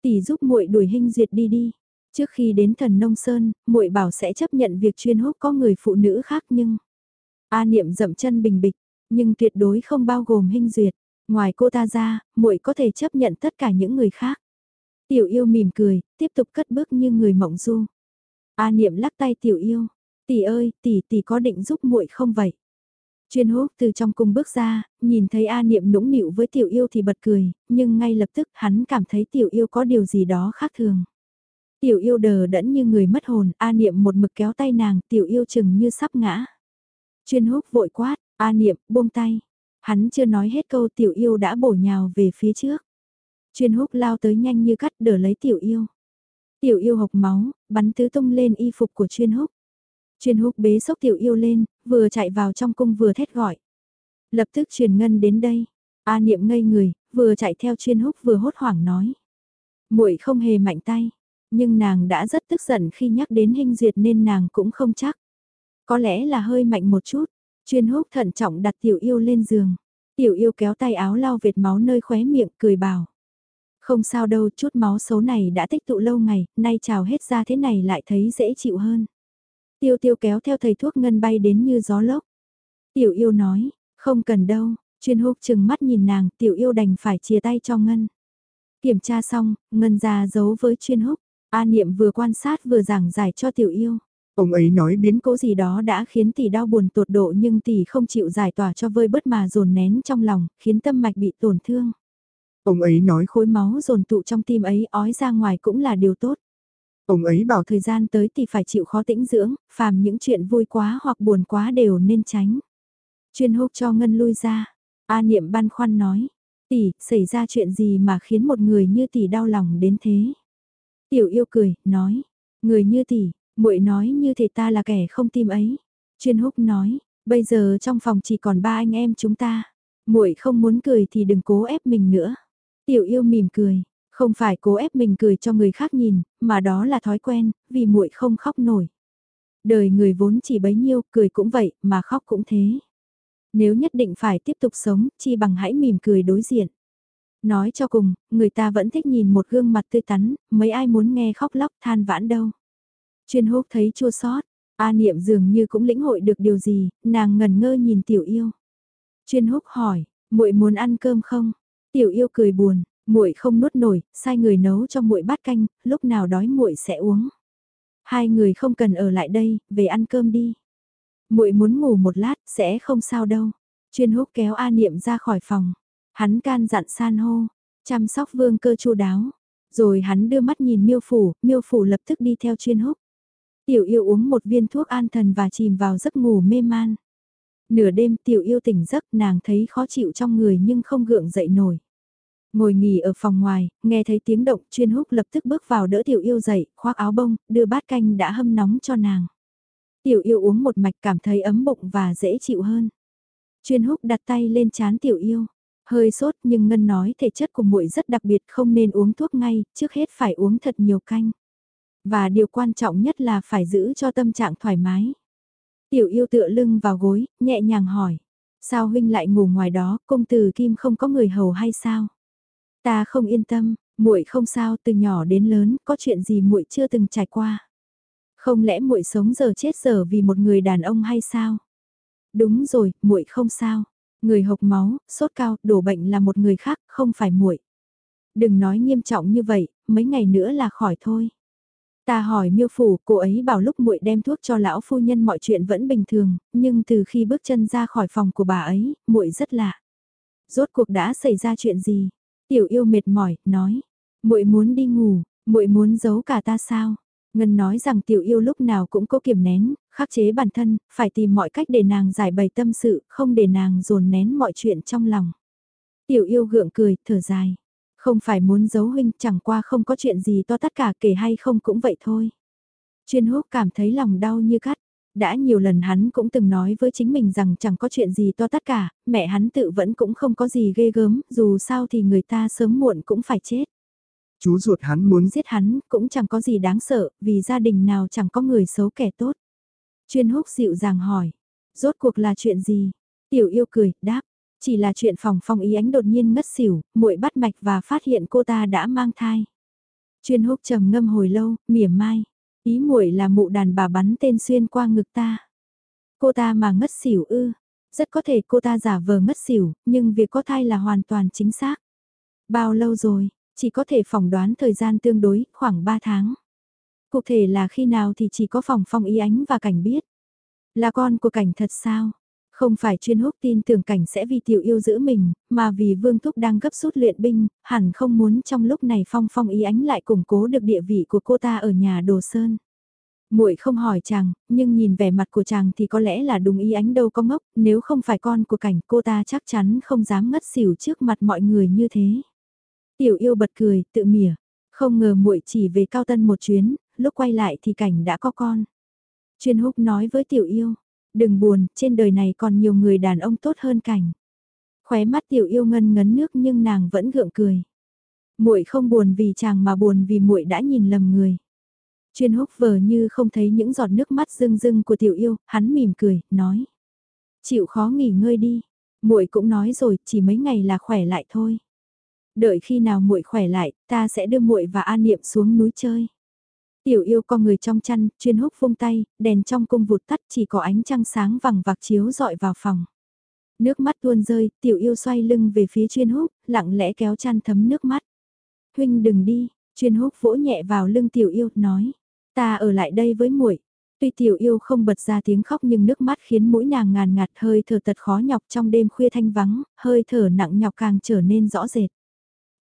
Tỷ giúp muội đuổi hình duyệt đi đi. Trước khi đến thần nông sơn, muội bảo sẽ chấp nhận việc chuyên húc có người phụ nữ khác nhưng... A niệm dậm chân bình bịch, nhưng tuyệt đối không bao gồm hình duyệt. Ngoài cô ta ra, muội có thể chấp nhận tất cả những người khác. Tiểu yêu mỉm cười, tiếp tục cất bước như người mộng du. A niệm lắc tay tiểu yêu. Tỷ ơi, tỷ tỷ có định giúp muội không vậy? Chuyên húc từ trong cung bước ra, nhìn thấy A niệm nũng nịu với tiểu yêu thì bật cười, nhưng ngay lập tức hắn cảm thấy tiểu yêu có điều gì đó khác thường. Tiểu yêu đờ đẫn như người mất hồn, A niệm một mực kéo tay nàng, tiểu yêu chừng như sắp ngã. Chuyên húc vội quát, A niệm, buông tay. Hắn chưa nói hết câu tiểu yêu đã bổ nhào về phía trước. Chuyên húc lao tới nhanh như cắt đỡ lấy tiểu yêu. Tiểu yêu hộc máu, bắn tứ tung lên y phục của chuyên húc. Chuyên húc bế sốc tiểu yêu lên, vừa chạy vào trong cung vừa thét gọi. Lập tức truyền ngân đến đây. A niệm ngây người, vừa chạy theo chuyên húc vừa hốt hoảng nói. muội không hề mạnh tay, nhưng nàng đã rất tức giận khi nhắc đến hình duyệt nên nàng cũng không chắc. Có lẽ là hơi mạnh một chút, Chuyên húc thận trọng đặt tiểu yêu lên giường. Tiểu yêu kéo tay áo lau vệt máu nơi khóe miệng cười bảo. Không sao đâu, chút máu xấu này đã tích tụ lâu ngày, nay trào hết ra thế này lại thấy dễ chịu hơn. Tiêu tiêu kéo theo thầy thuốc ngân bay đến như gió lốc. Tiểu yêu nói, không cần đâu, chuyên húc chừng mắt nhìn nàng, tiểu yêu đành phải chia tay cho ngân. Kiểm tra xong, ngân ra giấu với chuyên húc, A niệm vừa quan sát vừa giảng giải cho tiểu yêu. Ông ấy nói biến cố gì đó đã khiến tỷ đau buồn tột độ nhưng tỷ không chịu giải tỏa cho vơi bớt mà dồn nén trong lòng, khiến tâm mạch bị tổn thương. Ông ấy nói Khối máu dồn tụ trong tim ấy ói ra ngoài cũng là điều tốt. Ông ấy bảo Thời gian tới thì phải chịu khó tĩnh dưỡng, phàm những chuyện vui quá hoặc buồn quá đều nên tránh. Chuyên húc cho Ngân lui ra. A niệm băn khoăn nói. Tỷ, xảy ra chuyện gì mà khiến một người như tỷ đau lòng đến thế? Tiểu yêu cười, nói. Người như tỷ, muội nói như thể ta là kẻ không tim ấy. Chuyên húc nói, bây giờ trong phòng chỉ còn ba anh em chúng ta. muội không muốn cười thì đừng cố ép mình nữa. Tiểu yêu mỉm cười, không phải cố ép mình cười cho người khác nhìn, mà đó là thói quen, vì muội không khóc nổi. Đời người vốn chỉ bấy nhiêu, cười cũng vậy, mà khóc cũng thế. Nếu nhất định phải tiếp tục sống, chi bằng hãy mỉm cười đối diện. Nói cho cùng, người ta vẫn thích nhìn một gương mặt tươi tắn, mấy ai muốn nghe khóc lóc than vãn đâu. Chuyên húc thấy chua sót, A Niệm dường như cũng lĩnh hội được điều gì, nàng ngần ngơ nhìn tiểu yêu. Chuyên húc hỏi, muội muốn ăn cơm không? Tiểu yêu cười buồn, muội không nuốt nổi, sai người nấu cho muội bát canh, lúc nào đói muội sẽ uống. Hai người không cần ở lại đây, về ăn cơm đi. Muội muốn ngủ một lát, sẽ không sao đâu. Chuyên húc kéo A Niệm ra khỏi phòng. Hắn can dặn san hô, chăm sóc vương cơ chu đáo. Rồi hắn đưa mắt nhìn miêu phủ, miêu phủ lập tức đi theo chuyên húc. Tiểu yêu uống một viên thuốc an thần và chìm vào giấc ngủ mê man. Nửa đêm tiểu yêu tỉnh giấc nàng thấy khó chịu trong người nhưng không gượng dậy nổi. Ngồi nghỉ ở phòng ngoài, nghe thấy tiếng động chuyên húc lập tức bước vào đỡ tiểu yêu dậy, khoác áo bông, đưa bát canh đã hâm nóng cho nàng. Tiểu yêu uống một mạch cảm thấy ấm bụng và dễ chịu hơn. Chuyên húc đặt tay lên chán tiểu yêu. Hơi sốt nhưng Ngân nói thể chất của muội rất đặc biệt không nên uống thuốc ngay, trước hết phải uống thật nhiều canh. Và điều quan trọng nhất là phải giữ cho tâm trạng thoải mái. Tiểu yêu tựa lưng vào gối, nhẹ nhàng hỏi. Sao huynh lại ngủ ngoài đó, công tử Kim không có người hầu hay sao? Ta không yên tâm, muội không sao từ nhỏ đến lớn, có chuyện gì muội chưa từng trải qua. Không lẽ muội sống giờ chết giờ vì một người đàn ông hay sao? Đúng rồi, muội không sao. Người hộc máu, sốt cao, đổ bệnh là một người khác, không phải muội. Đừng nói nghiêm trọng như vậy, mấy ngày nữa là khỏi thôi. Ta hỏi miêu phủ, cô ấy bảo lúc muội đem thuốc cho lão phu nhân mọi chuyện vẫn bình thường, nhưng từ khi bước chân ra khỏi phòng của bà ấy, muội rất lạ. Rốt cuộc đã xảy ra chuyện gì? Tiểu yêu mệt mỏi, nói, muội muốn đi ngủ, muội muốn giấu cả ta sao? Ngân nói rằng tiểu yêu lúc nào cũng cố kiềm nén, khắc chế bản thân, phải tìm mọi cách để nàng giải bày tâm sự, không để nàng dồn nén mọi chuyện trong lòng. Tiểu yêu gượng cười, thở dài. Không phải muốn giấu huynh, chẳng qua không có chuyện gì to tất cả kể hay không cũng vậy thôi. Chuyên húc cảm thấy lòng đau như cắt. Đã nhiều lần hắn cũng từng nói với chính mình rằng chẳng có chuyện gì to tất cả, mẹ hắn tự vẫn cũng không có gì ghê gớm, dù sao thì người ta sớm muộn cũng phải chết. Chú ruột hắn muốn giết hắn, cũng chẳng có gì đáng sợ, vì gia đình nào chẳng có người xấu kẻ tốt. Chuyên húc dịu dàng hỏi, rốt cuộc là chuyện gì? Tiểu yêu cười, đáp, chỉ là chuyện phòng phong ý ánh đột nhiên ngất xỉu, muội bắt mạch và phát hiện cô ta đã mang thai. Chuyên húc trầm ngâm hồi lâu, mỉa mai, ý muội là mụ đàn bà bắn tên xuyên qua ngực ta. Cô ta mà ngất xỉu ư, rất có thể cô ta giả vờ ngất xỉu, nhưng việc có thai là hoàn toàn chính xác. Bao lâu rồi, chỉ có thể phỏng đoán thời gian tương đối, khoảng 3 tháng. Cụ thể là khi nào thì chỉ có phòng phong ý ánh và cảnh biết. Là con của cảnh thật sao? Không phải chuyên húc tin tưởng cảnh sẽ vì tiểu yêu giữ mình, mà vì vương thúc đang gấp rút luyện binh, hẳn không muốn trong lúc này phong phong ý ánh lại củng cố được địa vị của cô ta ở nhà đồ sơn. muội không hỏi chàng, nhưng nhìn vẻ mặt của chàng thì có lẽ là đúng ý ánh đâu có ngốc, nếu không phải con của cảnh cô ta chắc chắn không dám ngất xỉu trước mặt mọi người như thế. Tiểu yêu bật cười, tự mỉa. Không ngờ muội chỉ về cao tân một chuyến, lúc quay lại thì cảnh đã có con. Chuyên húc nói với tiểu yêu, đừng buồn, trên đời này còn nhiều người đàn ông tốt hơn cảnh. Khóe mắt tiểu yêu ngân ngấn nước nhưng nàng vẫn gượng cười. Muội không buồn vì chàng mà buồn vì muội đã nhìn lầm người. Chuyên húc vờ như không thấy những giọt nước mắt rưng rưng của tiểu yêu, hắn mỉm cười, nói. Chịu khó nghỉ ngơi đi, muội cũng nói rồi, chỉ mấy ngày là khỏe lại thôi. Đợi khi nào muội khỏe lại, ta sẽ đưa muội và An Niệm xuống núi chơi. Tiểu yêu con người trong chăn, chuyên húc vung tay, đèn trong cung vụt tắt chỉ có ánh trăng sáng vằng vặc chiếu dọi vào phòng. Nước mắt tuôn rơi, tiểu yêu xoay lưng về phía chuyên húc, lặng lẽ kéo chăn thấm nước mắt. Huynh đừng đi, chuyên húc vỗ nhẹ vào lưng tiểu yêu, nói. Ta ở lại đây với muội. Tuy tiểu yêu không bật ra tiếng khóc nhưng nước mắt khiến mũi nàng ngàn ngạt hơi thở tật khó nhọc trong đêm khuya thanh vắng, hơi thở nặng nhọc càng trở nên rõ rệt.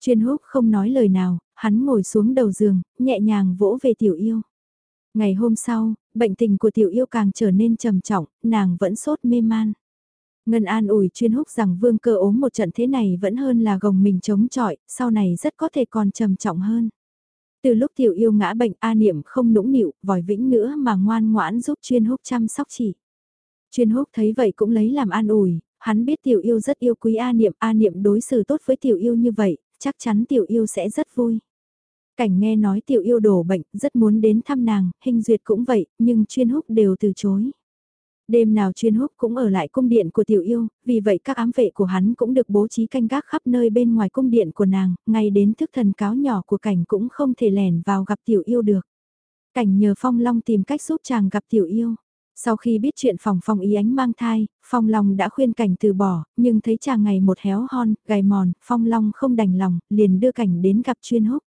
Chuyên húc không nói lời nào, hắn ngồi xuống đầu giường, nhẹ nhàng vỗ về tiểu yêu. Ngày hôm sau, bệnh tình của tiểu yêu càng trở nên trầm trọng, nàng vẫn sốt mê man. Ngân an ủi chuyên húc rằng vương cơ ốm một trận thế này vẫn hơn là gồng mình chống chọi, sau này rất có thể còn trầm trọng hơn. Từ lúc tiểu yêu ngã bệnh A Niệm không nũng nịu, vòi vĩnh nữa mà ngoan ngoãn giúp chuyên húc chăm sóc chỉ. Chuyên húc thấy vậy cũng lấy làm an ủi, hắn biết tiểu yêu rất yêu quý A Niệm, A Niệm đối xử tốt với tiểu yêu như vậy, chắc chắn tiểu yêu sẽ rất vui. Cảnh nghe nói tiểu yêu đổ bệnh, rất muốn đến thăm nàng, hình duyệt cũng vậy, nhưng chuyên húc đều từ chối. Đêm nào chuyên húc cũng ở lại cung điện của tiểu yêu, vì vậy các ám vệ của hắn cũng được bố trí canh gác khắp nơi bên ngoài cung điện của nàng, ngay đến thức thần cáo nhỏ của cảnh cũng không thể lẻn vào gặp tiểu yêu được. Cảnh nhờ Phong Long tìm cách giúp chàng gặp tiểu yêu. Sau khi biết chuyện phòng phong ý ánh mang thai, Phong Long đã khuyên cảnh từ bỏ, nhưng thấy chàng ngày một héo hon, gầy mòn, Phong Long không đành lòng, liền đưa cảnh đến gặp chuyên húc.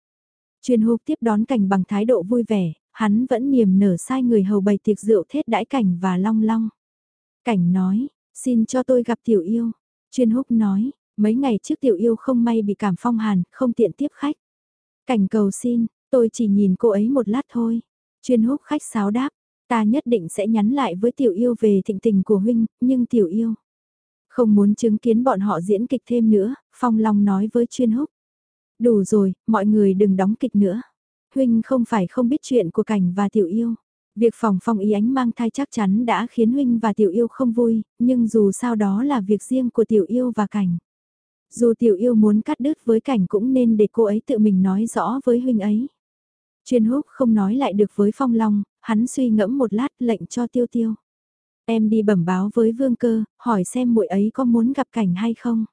Chuyên húc tiếp đón cảnh bằng thái độ vui vẻ, hắn vẫn niềm nở sai người hầu bày tiệc rượu thết đãi cảnh và long long. Cảnh nói, xin cho tôi gặp tiểu yêu. Chuyên húc nói, mấy ngày trước tiểu yêu không may bị cảm phong hàn, không tiện tiếp khách. Cảnh cầu xin, tôi chỉ nhìn cô ấy một lát thôi. Chuyên húc khách sáo đáp, ta nhất định sẽ nhắn lại với tiểu yêu về thịnh tình của huynh, nhưng tiểu yêu. Không muốn chứng kiến bọn họ diễn kịch thêm nữa, Phong Long nói với chuyên húc. Đủ rồi, mọi người đừng đóng kịch nữa. Huynh không phải không biết chuyện của cảnh và tiểu yêu. Việc phòng phong ý ánh mang thai chắc chắn đã khiến Huynh và tiểu yêu không vui, nhưng dù sao đó là việc riêng của tiểu yêu và cảnh. Dù tiểu yêu muốn cắt đứt với cảnh cũng nên để cô ấy tự mình nói rõ với Huynh ấy. Chuyên húc không nói lại được với phong long, hắn suy ngẫm một lát lệnh cho tiêu tiêu. Em đi bẩm báo với vương cơ, hỏi xem muội ấy có muốn gặp cảnh hay không.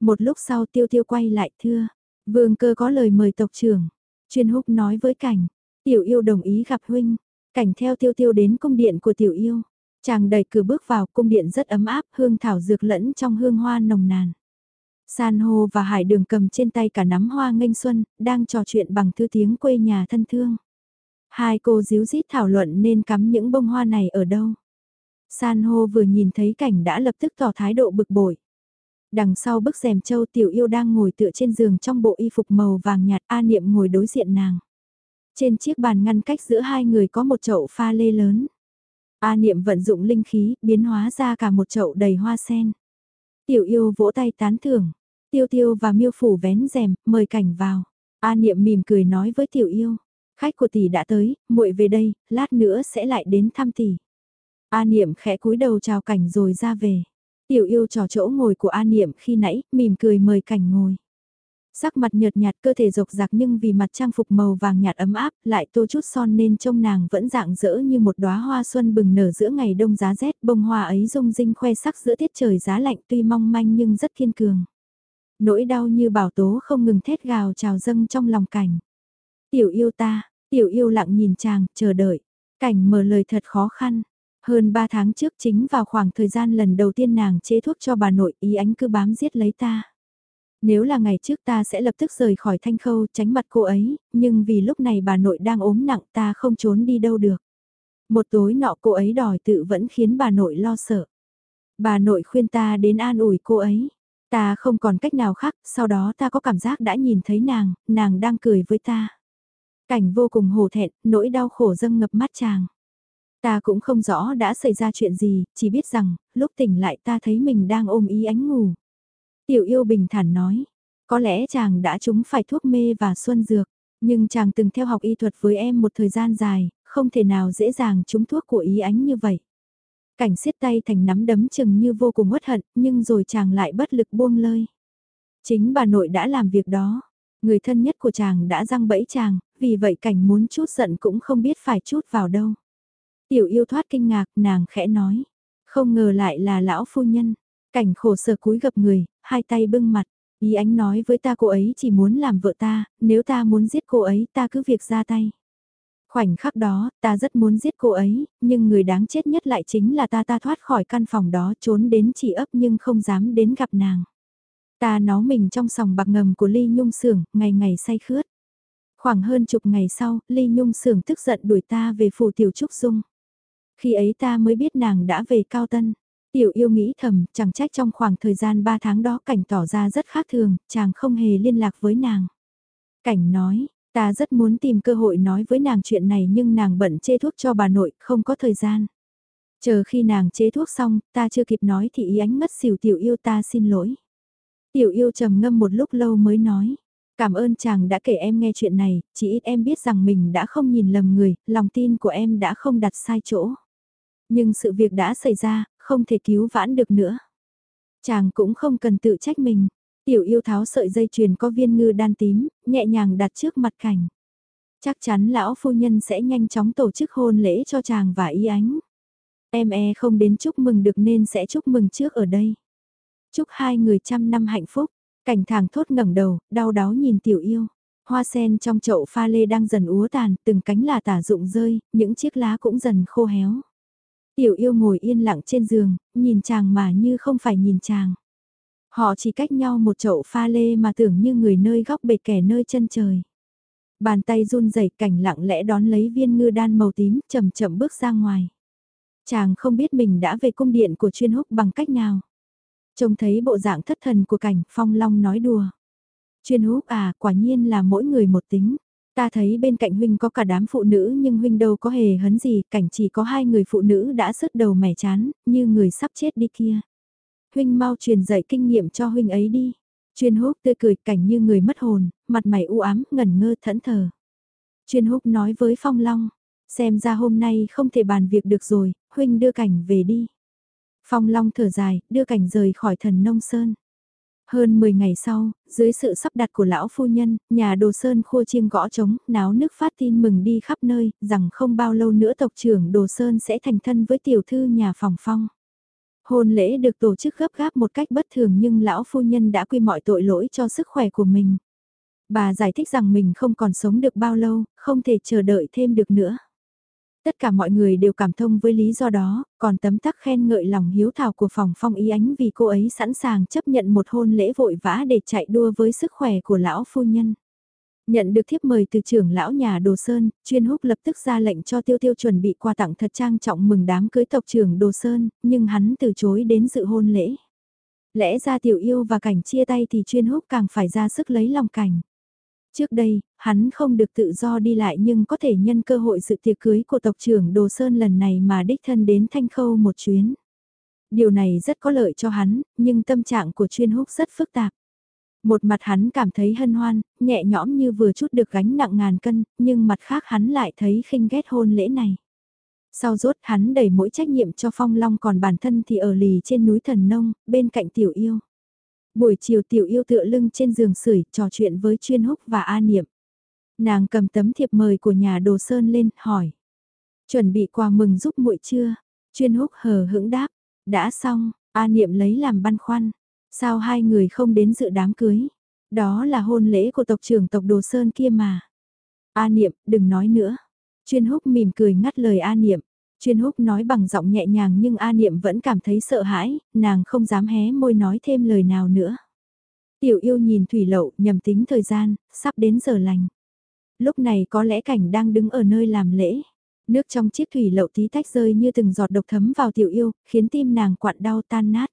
Một lúc sau tiêu tiêu quay lại thưa, vương cơ có lời mời tộc trưởng. Chuyên húc nói với cảnh, tiểu yêu đồng ý gặp huynh, cảnh theo tiêu tiêu đến cung điện của tiểu yêu. Chàng đẩy cửa bước vào cung điện rất ấm áp, hương thảo dược lẫn trong hương hoa nồng nàn. San hô và hải đường cầm trên tay cả nắm hoa nghênh xuân, đang trò chuyện bằng thư tiếng quê nhà thân thương. Hai cô díu dít thảo luận nên cắm những bông hoa này ở đâu. San hô vừa nhìn thấy cảnh đã lập tức tỏ thái độ bực bội. Đằng sau bức rèm châu tiểu yêu đang ngồi tựa trên giường trong bộ y phục màu vàng nhạt A Niệm ngồi đối diện nàng. Trên chiếc bàn ngăn cách giữa hai người có một chậu pha lê lớn. A Niệm vận dụng linh khí, biến hóa ra cả một chậu đầy hoa sen. Tiểu yêu vỗ tay tán thưởng. Tiêu tiêu và miêu phủ vén rèm, mời cảnh vào. A Niệm mỉm cười nói với tiểu yêu. Khách của tỷ đã tới, muội về đây, lát nữa sẽ lại đến thăm tỷ. A Niệm khẽ cúi đầu chào cảnh rồi ra về. Tiểu yêu trò chỗ ngồi của A Niệm khi nãy, mỉm cười mời cảnh ngồi. Sắc mặt nhợt nhạt cơ thể rộc rạc nhưng vì mặt trang phục màu vàng nhạt ấm áp lại tô chút son nên trông nàng vẫn dạng dỡ như một đóa hoa xuân bừng nở giữa ngày đông giá rét bông hoa ấy rung rinh khoe sắc giữa tiết trời giá lạnh tuy mong manh nhưng rất kiên cường. Nỗi đau như bảo tố không ngừng thét gào trào dâng trong lòng cảnh. Tiểu yêu ta, tiểu yêu lặng nhìn chàng, chờ đợi. Cảnh mở lời thật khó khăn, hơn 3 tháng trước chính vào khoảng thời gian lần đầu tiên nàng chế thuốc cho bà nội ý ánh cứ bám giết lấy ta. Nếu là ngày trước ta sẽ lập tức rời khỏi thanh khâu tránh mặt cô ấy, nhưng vì lúc này bà nội đang ốm nặng ta không trốn đi đâu được. Một tối nọ cô ấy đòi tự vẫn khiến bà nội lo sợ. Bà nội khuyên ta đến an ủi cô ấy. Ta không còn cách nào khác, sau đó ta có cảm giác đã nhìn thấy nàng, nàng đang cười với ta. Cảnh vô cùng hổ thẹn, nỗi đau khổ dâng ngập mắt chàng. Ta cũng không rõ đã xảy ra chuyện gì, chỉ biết rằng, lúc tỉnh lại ta thấy mình đang ôm ý ánh ngủ. Tiểu yêu bình thản nói, có lẽ chàng đã trúng phải thuốc mê và xuân dược, nhưng chàng từng theo học y thuật với em một thời gian dài, không thể nào dễ dàng trúng thuốc của ý ánh như vậy. Cảnh siết tay thành nắm đấm chừng như vô cùng uất hận, nhưng rồi chàng lại bất lực buông lơi. Chính bà nội đã làm việc đó, người thân nhất của chàng đã răng bẫy chàng, vì vậy cảnh muốn chút giận cũng không biết phải chút vào đâu. Tiểu yêu thoát kinh ngạc, nàng khẽ nói. Không ngờ lại là lão phu nhân. Cảnh khổ sở cúi gập người, hai tay bưng mặt. Ý ánh nói với ta cô ấy chỉ muốn làm vợ ta, nếu ta muốn giết cô ấy ta cứ việc ra tay. Khoảnh khắc đó, ta rất muốn giết cô ấy, nhưng người đáng chết nhất lại chính là ta ta thoát khỏi căn phòng đó trốn đến chỉ ấp nhưng không dám đến gặp nàng. Ta nó mình trong sòng bạc ngầm của Ly Nhung Sưởng, ngày ngày say khướt. Khoảng hơn chục ngày sau, Ly Nhung Sưởng tức giận đuổi ta về phủ Tiểu Trúc Dung. Khi ấy ta mới biết nàng đã về Cao Tân. Tiểu yêu nghĩ thầm, chẳng trách trong khoảng thời gian 3 tháng đó cảnh tỏ ra rất khác thường, chàng không hề liên lạc với nàng. Cảnh nói, ta rất muốn tìm cơ hội nói với nàng chuyện này nhưng nàng bận chê thuốc cho bà nội, không có thời gian. Chờ khi nàng chế thuốc xong, ta chưa kịp nói thì ý ánh ngất xỉu tiểu yêu ta xin lỗi. Tiểu yêu trầm ngâm một lúc lâu mới nói. Cảm ơn chàng đã kể em nghe chuyện này, chỉ ít em biết rằng mình đã không nhìn lầm người, lòng tin của em đã không đặt sai chỗ. Nhưng sự việc đã xảy ra, không thể cứu vãn được nữa. Chàng cũng không cần tự trách mình. Tiểu yêu tháo sợi dây chuyền có viên ngư đan tím, nhẹ nhàng đặt trước mặt cảnh. Chắc chắn lão phu nhân sẽ nhanh chóng tổ chức hôn lễ cho chàng và y ánh. Em e không đến chúc mừng được nên sẽ chúc mừng trước ở đây. Chúc hai người trăm năm hạnh phúc. Cảnh thàng thốt ngẩng đầu, đau đáo nhìn tiểu yêu. Hoa sen trong chậu pha lê đang dần úa tàn, từng cánh là tả rụng rơi, những chiếc lá cũng dần khô héo. Tiểu yêu ngồi yên lặng trên giường, nhìn chàng mà như không phải nhìn chàng. Họ chỉ cách nhau một chậu pha lê mà tưởng như người nơi góc bệt kẻ nơi chân trời. Bàn tay run rẩy cảnh lặng lẽ đón lấy viên ngư đan màu tím chậm chậm bước ra ngoài. Chàng không biết mình đã về cung điện của chuyên húc bằng cách nào. Trông thấy bộ dạng thất thần của cảnh, phong long nói đùa. Chuyên húc à, quả nhiên là mỗi người một tính. Ta thấy bên cạnh huynh có cả đám phụ nữ nhưng huynh đâu có hề hấn gì, cảnh chỉ có hai người phụ nữ đã sứt đầu mẻ chán, như người sắp chết đi kia. Huynh mau truyền dạy kinh nghiệm cho huynh ấy đi. Chuyên húc tươi cười cảnh như người mất hồn, mặt mày u ám, ngẩn ngơ thẫn thờ. Chuyên húc nói với Phong Long, xem ra hôm nay không thể bàn việc được rồi, huynh đưa cảnh về đi. Phong Long thở dài, đưa cảnh rời khỏi thần nông sơn. Hơn 10 ngày sau, dưới sự sắp đặt của lão phu nhân, nhà đồ sơn khua chiêng gõ trống, náo nước phát tin mừng đi khắp nơi, rằng không bao lâu nữa tộc trưởng đồ sơn sẽ thành thân với tiểu thư nhà phòng phong. Hôn lễ được tổ chức gấp gáp một cách bất thường nhưng lão phu nhân đã quy mọi tội lỗi cho sức khỏe của mình. Bà giải thích rằng mình không còn sống được bao lâu, không thể chờ đợi thêm được nữa. Tất cả mọi người đều cảm thông với lý do đó, còn tấm tắc khen ngợi lòng hiếu thảo của phòng phong ý ánh vì cô ấy sẵn sàng chấp nhận một hôn lễ vội vã để chạy đua với sức khỏe của lão phu nhân. Nhận được thiếp mời từ trưởng lão nhà Đồ Sơn, chuyên húc lập tức ra lệnh cho tiêu tiêu chuẩn bị quà tặng thật trang trọng mừng đám cưới tộc trưởng Đồ Sơn, nhưng hắn từ chối đến dự hôn lễ. Lẽ ra tiểu yêu và cảnh chia tay thì chuyên húc càng phải ra sức lấy lòng cảnh. Trước đây, hắn không được tự do đi lại nhưng có thể nhân cơ hội sự tiệc cưới của tộc trưởng Đồ Sơn lần này mà đích thân đến Thanh Khâu một chuyến. Điều này rất có lợi cho hắn, nhưng tâm trạng của chuyên húc rất phức tạp. Một mặt hắn cảm thấy hân hoan, nhẹ nhõm như vừa chút được gánh nặng ngàn cân, nhưng mặt khác hắn lại thấy khinh ghét hôn lễ này. Sau rốt hắn đẩy mỗi trách nhiệm cho Phong Long còn bản thân thì ở lì trên núi Thần Nông, bên cạnh tiểu yêu. Buổi chiều tiểu yêu tựa lưng trên giường sưởi trò chuyện với chuyên húc và A Niệm. Nàng cầm tấm thiệp mời của nhà đồ sơn lên, hỏi. Chuẩn bị quà mừng giúp muội chưa? Chuyên húc hờ hững đáp. Đã xong, A Niệm lấy làm băn khoăn. Sao hai người không đến dự đám cưới? Đó là hôn lễ của tộc trưởng tộc Đồ Sơn kia mà. A Niệm, đừng nói nữa. Chuyên húc mỉm cười ngắt lời A Niệm. Chuyên húc nói bằng giọng nhẹ nhàng nhưng A Niệm vẫn cảm thấy sợ hãi, nàng không dám hé môi nói thêm lời nào nữa. Tiểu yêu nhìn thủy lậu nhầm tính thời gian, sắp đến giờ lành. Lúc này có lẽ cảnh đang đứng ở nơi làm lễ. Nước trong chiếc thủy lậu tí tách rơi như từng giọt độc thấm vào tiểu yêu, khiến tim nàng quặn đau tan nát.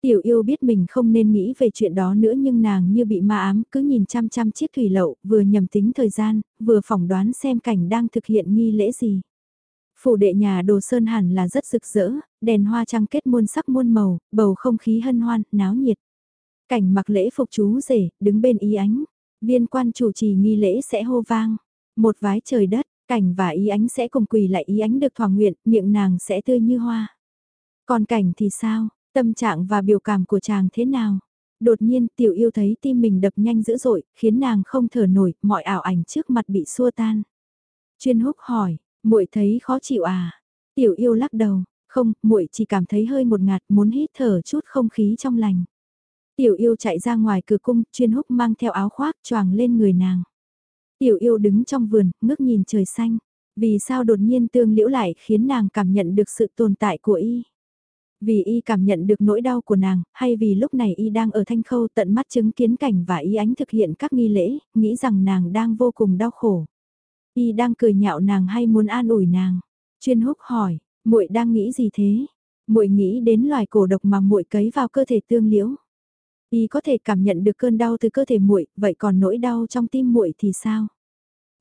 Tiểu yêu biết mình không nên nghĩ về chuyện đó nữa nhưng nàng như bị ma ám cứ nhìn chăm chăm chiếc thủy lậu, vừa nhầm tính thời gian, vừa phỏng đoán xem cảnh đang thực hiện nghi lễ gì. Phủ đệ nhà đồ sơn hẳn là rất rực rỡ, đèn hoa trăng kết muôn sắc muôn màu, bầu không khí hân hoan, náo nhiệt. Cảnh mặc lễ phục chú rể, đứng bên ý ánh. Viên quan chủ trì nghi lễ sẽ hô vang. Một vái trời đất, cảnh và ý ánh sẽ cùng quỳ lại ý ánh được thỏa nguyện, miệng nàng sẽ tươi như hoa. Còn cảnh thì sao, tâm trạng và biểu cảm của chàng thế nào? Đột nhiên tiểu yêu thấy tim mình đập nhanh dữ dội, khiến nàng không thở nổi, mọi ảo ảnh trước mặt bị xua tan. Chuyên húc hỏi, muội thấy khó chịu à? Tiểu yêu lắc đầu, không, muội chỉ cảm thấy hơi một ngạt muốn hít thở chút không khí trong lành. Tiểu yêu chạy ra ngoài cửa cung, chuyên húc mang theo áo khoác choàng lên người nàng. Tiểu yêu đứng trong vườn, ngước nhìn trời xanh. Vì sao đột nhiên tương liễu lại khiến nàng cảm nhận được sự tồn tại của y? Vì y cảm nhận được nỗi đau của nàng, hay vì lúc này y đang ở thanh khâu tận mắt chứng kiến cảnh và y ánh thực hiện các nghi lễ, nghĩ rằng nàng đang vô cùng đau khổ. Y đang cười nhạo nàng hay muốn an ủi nàng? Chuyên húc hỏi, muội đang nghĩ gì thế? Muội nghĩ đến loài cổ độc mà muội cấy vào cơ thể tương liễu. Y có thể cảm nhận được cơn đau từ cơ thể muội, vậy còn nỗi đau trong tim muội thì sao?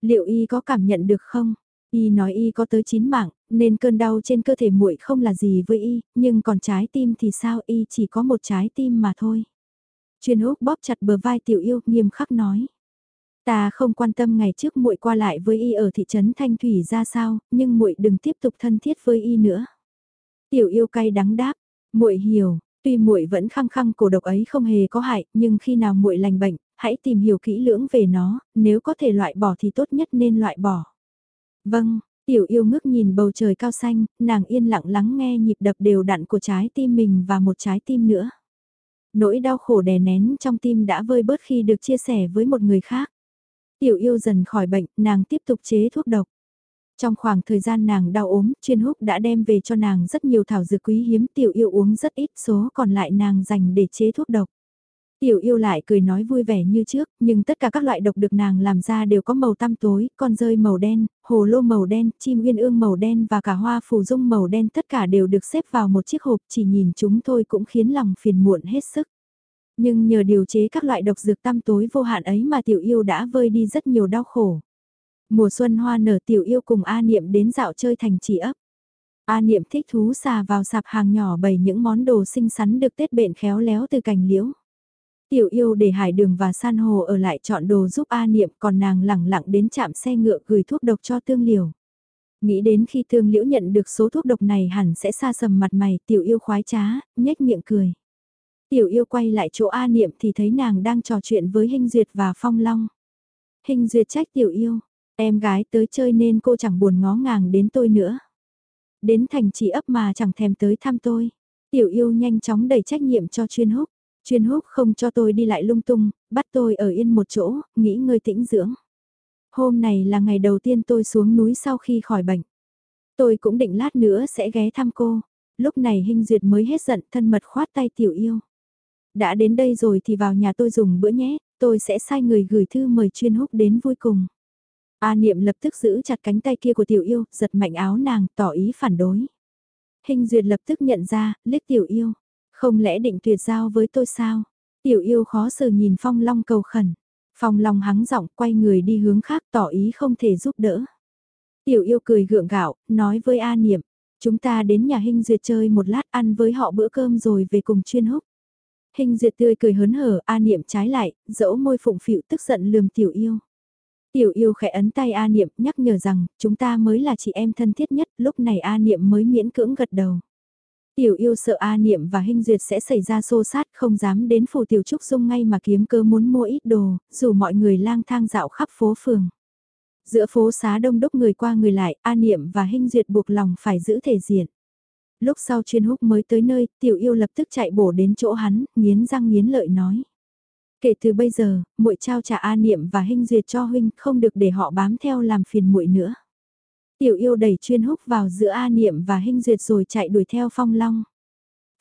Liệu y có cảm nhận được không? Y nói y có tới 9 mạng, nên cơn đau trên cơ thể muội không là gì với y, nhưng còn trái tim thì sao y chỉ có một trái tim mà thôi. Chuyên húc bóp chặt bờ vai tiểu yêu nghiêm khắc nói. Ta không quan tâm ngày trước muội qua lại với y ở thị trấn Thanh Thủy ra sao, nhưng muội đừng tiếp tục thân thiết với y nữa. Tiểu yêu cay đắng đáp, muội hiểu, tuy muội vẫn khăng khăng cổ độc ấy không hề có hại, nhưng khi nào muội lành bệnh, hãy tìm hiểu kỹ lưỡng về nó, nếu có thể loại bỏ thì tốt nhất nên loại bỏ. Vâng, tiểu yêu ngước nhìn bầu trời cao xanh, nàng yên lặng lắng nghe nhịp đập đều đặn của trái tim mình và một trái tim nữa. Nỗi đau khổ đè nén trong tim đã vơi bớt khi được chia sẻ với một người khác. Tiểu yêu dần khỏi bệnh, nàng tiếp tục chế thuốc độc. Trong khoảng thời gian nàng đau ốm, chuyên húc đã đem về cho nàng rất nhiều thảo dược quý hiếm tiểu yêu uống rất ít số còn lại nàng dành để chế thuốc độc. Tiểu yêu lại cười nói vui vẻ như trước, nhưng tất cả các loại độc được nàng làm ra đều có màu tăm tối, con rơi màu đen, hồ lô màu đen, chim uyên ương màu đen và cả hoa phù dung màu đen tất cả đều được xếp vào một chiếc hộp chỉ nhìn chúng thôi cũng khiến lòng phiền muộn hết sức. Nhưng nhờ điều chế các loại độc dược tăm tối vô hạn ấy mà tiểu yêu đã vơi đi rất nhiều đau khổ. Mùa xuân hoa nở tiểu yêu cùng A Niệm đến dạo chơi thành trì ấp. A Niệm thích thú xà vào sạp hàng nhỏ bày những món đồ xinh xắn được tết bện khéo léo từ cành liễu. Tiểu yêu để hải đường và san hồ ở lại chọn đồ giúp A Niệm còn nàng lẳng lặng đến chạm xe ngựa gửi thuốc độc cho tương liều. Nghĩ đến khi tương liễu nhận được số thuốc độc này hẳn sẽ xa sầm mặt mày tiểu yêu khoái trá, nhếch miệng cười. Tiểu yêu quay lại chỗ A Niệm thì thấy nàng đang trò chuyện với Hình Duyệt và Phong Long. Hình Duyệt trách tiểu yêu, em gái tới chơi nên cô chẳng buồn ngó ngàng đến tôi nữa. Đến thành chỉ ấp mà chẳng thèm tới thăm tôi. Tiểu yêu nhanh chóng đẩy trách nhiệm cho chuyên húc. Chuyên húc không cho tôi đi lại lung tung, bắt tôi ở yên một chỗ, nghỉ ngơi tĩnh dưỡng. Hôm này là ngày đầu tiên tôi xuống núi sau khi khỏi bệnh. Tôi cũng định lát nữa sẽ ghé thăm cô. Lúc này Hinh Duyệt mới hết giận thân mật khoát tay tiểu yêu. Đã đến đây rồi thì vào nhà tôi dùng bữa nhé, tôi sẽ sai người gửi thư mời chuyên húc đến vui cùng. A Niệm lập tức giữ chặt cánh tay kia của tiểu yêu, giật mạnh áo nàng, tỏ ý phản đối. Hình duyệt lập tức nhận ra, liếc tiểu yêu. Không lẽ định tuyệt giao với tôi sao? Tiểu yêu khó xử nhìn Phong Long cầu khẩn. Phong Long hắng giọng quay người đi hướng khác tỏ ý không thể giúp đỡ. Tiểu yêu cười gượng gạo, nói với A Niệm, chúng ta đến nhà hình Duyệt chơi một lát ăn với họ bữa cơm rồi về cùng chuyên húc. Hình duyệt tươi cười hớn hở, A Niệm trái lại, dẫu môi phụng phịu tức giận lườm tiểu yêu. Tiểu yêu khẽ ấn tay A Niệm nhắc nhở rằng, chúng ta mới là chị em thân thiết nhất, lúc này A Niệm mới miễn cưỡng gật đầu. Tiểu yêu sợ A Niệm và Hình Duyệt sẽ xảy ra xô sát không dám đến phủ Tiểu Trúc Dung ngay mà kiếm cơ muốn mua ít đồ, dù mọi người lang thang dạo khắp phố phường. Giữa phố xá đông đúc người qua người lại, A Niệm và Hình Duyệt buộc lòng phải giữ thể diện. Lúc sau chuyên húc mới tới nơi, tiểu yêu lập tức chạy bổ đến chỗ hắn, nghiến răng nghiến lợi nói. Kể từ bây giờ, muội trao trả A Niệm và Hinh Duyệt cho huynh, không được để họ bám theo làm phiền muội nữa. Tiểu yêu đẩy chuyên húc vào giữa A Niệm và Hinh Duyệt rồi chạy đuổi theo Phong Long.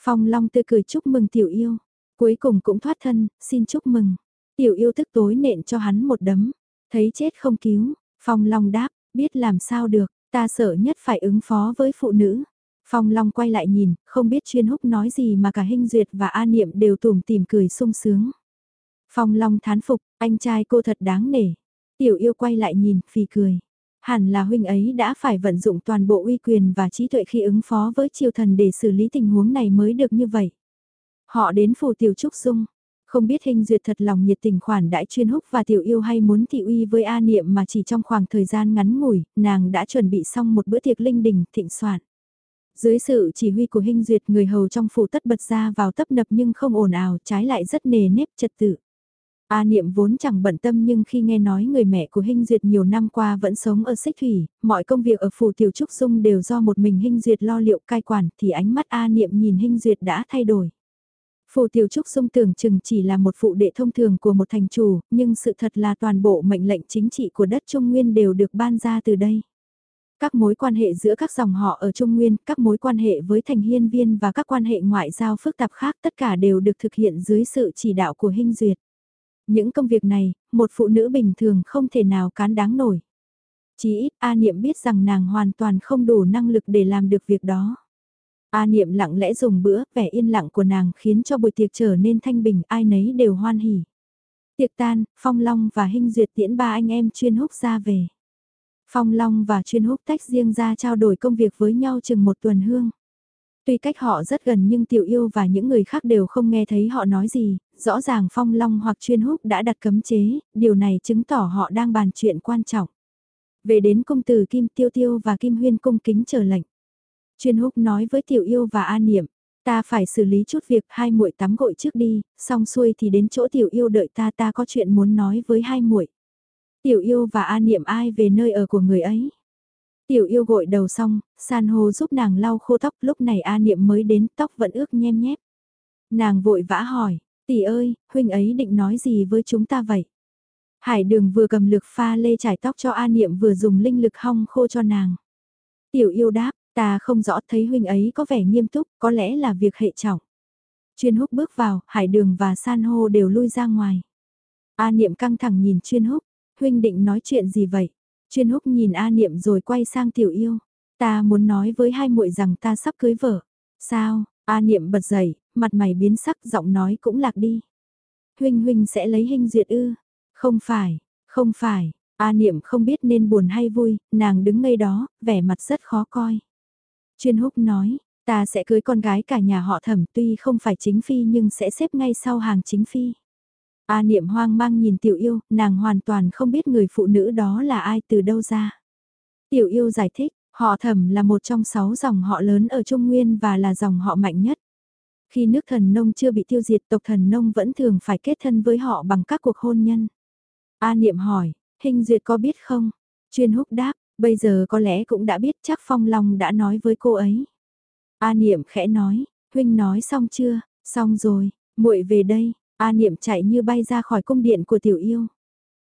Phong Long tươi cười chúc mừng tiểu yêu, cuối cùng cũng thoát thân, xin chúc mừng. Tiểu yêu tức tối nện cho hắn một đấm, thấy chết không cứu, Phong Long đáp, biết làm sao được, ta sợ nhất phải ứng phó với phụ nữ. Phong Long quay lại nhìn, không biết chuyên húc nói gì mà cả Hinh Duyệt và A Niệm đều tủm tìm cười sung sướng. Phong Long thán phục, anh trai cô thật đáng nể. Tiểu yêu quay lại nhìn, phì cười. Hẳn là huynh ấy đã phải vận dụng toàn bộ uy quyền và trí tuệ khi ứng phó với triều thần để xử lý tình huống này mới được như vậy. Họ đến phủ tiểu trúc dung. Không biết hình duyệt thật lòng nhiệt tình khoản đãi chuyên húc và tiểu yêu hay muốn thị uy với A Niệm mà chỉ trong khoảng thời gian ngắn ngủi, nàng đã chuẩn bị xong một bữa tiệc linh đình thịnh soạn. Dưới sự chỉ huy của Hinh Duyệt người hầu trong phủ tất bật ra vào tấp nập nhưng không ồn ào, trái lại rất nề nếp trật tự. A Niệm vốn chẳng bận tâm nhưng khi nghe nói người mẹ của Hinh Duyệt nhiều năm qua vẫn sống ở Xích Thủy, mọi công việc ở phủ Tiểu Trúc Dung đều do một mình Hinh Duyệt lo liệu cai quản thì ánh mắt A Niệm nhìn Hinh Duyệt đã thay đổi. Phủ Tiểu Trúc Dung tưởng chừng chỉ là một phụ đệ thông thường của một thành chủ, nhưng sự thật là toàn bộ mệnh lệnh chính trị của đất Trung Nguyên đều được ban ra từ đây. Các mối quan hệ giữa các dòng họ ở Trung Nguyên, các mối quan hệ với thành hiên viên và các quan hệ ngoại giao phức tạp khác tất cả đều được thực hiện dưới sự chỉ đạo của Hinh Duyệt. Những công việc này, một phụ nữ bình thường không thể nào cán đáng nổi. Chỉ ít A Niệm biết rằng nàng hoàn toàn không đủ năng lực để làm được việc đó. A Niệm lặng lẽ dùng bữa, vẻ yên lặng của nàng khiến cho buổi tiệc trở nên thanh bình, ai nấy đều hoan hỉ. Tiệc tan, Phong Long và Hinh Duyệt tiễn ba anh em chuyên húc ra về. Phong Long và chuyên húc tách riêng ra trao đổi công việc với nhau chừng một tuần hương. Tuy cách họ rất gần nhưng tiểu yêu và những người khác đều không nghe thấy họ nói gì, rõ ràng Phong Long hoặc chuyên húc đã đặt cấm chế, điều này chứng tỏ họ đang bàn chuyện quan trọng. Về đến công tử Kim Tiêu Tiêu và Kim Huyên cung kính chờ lệnh. Chuyên húc nói với tiểu yêu và an niệm, ta phải xử lý chút việc hai muội tắm gội trước đi, xong xuôi thì đến chỗ tiểu yêu đợi ta ta có chuyện muốn nói với hai muội. Tiểu yêu và A niệm ai về nơi ở của người ấy. Tiểu yêu gội đầu xong, san hô giúp nàng lau khô tóc lúc này A Niệm mới đến tóc vẫn ướt nhem nhép. Nàng vội vã hỏi, tỷ ơi, huynh ấy định nói gì với chúng ta vậy? Hải đường vừa cầm lực pha lê trải tóc cho A Niệm vừa dùng linh lực hong khô cho nàng. Tiểu yêu đáp, ta không rõ thấy huynh ấy có vẻ nghiêm túc, có lẽ là việc hệ trọng. Chuyên húc bước vào, hải đường và san hô đều lui ra ngoài. A Niệm căng thẳng nhìn chuyên húc, huynh định nói chuyện gì vậy? Chuyên húc nhìn A Niệm rồi quay sang tiểu yêu. Ta muốn nói với hai muội rằng ta sắp cưới vợ. Sao? A Niệm bật dậy, mặt mày biến sắc giọng nói cũng lạc đi. Huynh huynh sẽ lấy hình duyệt ư? Không phải, không phải. A Niệm không biết nên buồn hay vui, nàng đứng ngay đó, vẻ mặt rất khó coi. Chuyên húc nói, ta sẽ cưới con gái cả nhà họ thẩm tuy không phải chính phi nhưng sẽ xếp ngay sau hàng chính phi. A niệm hoang mang nhìn tiểu yêu, nàng hoàn toàn không biết người phụ nữ đó là ai từ đâu ra. Tiểu yêu giải thích, họ thẩm là một trong sáu dòng họ lớn ở Trung Nguyên và là dòng họ mạnh nhất. Khi nước thần nông chưa bị tiêu diệt tộc thần nông vẫn thường phải kết thân với họ bằng các cuộc hôn nhân. A niệm hỏi, hình duyệt có biết không? Chuyên húc đáp, bây giờ có lẽ cũng đã biết chắc Phong Long đã nói với cô ấy. A niệm khẽ nói, huynh nói xong chưa? Xong rồi, muội về đây, A Niệm chạy như bay ra khỏi cung điện của tiểu yêu.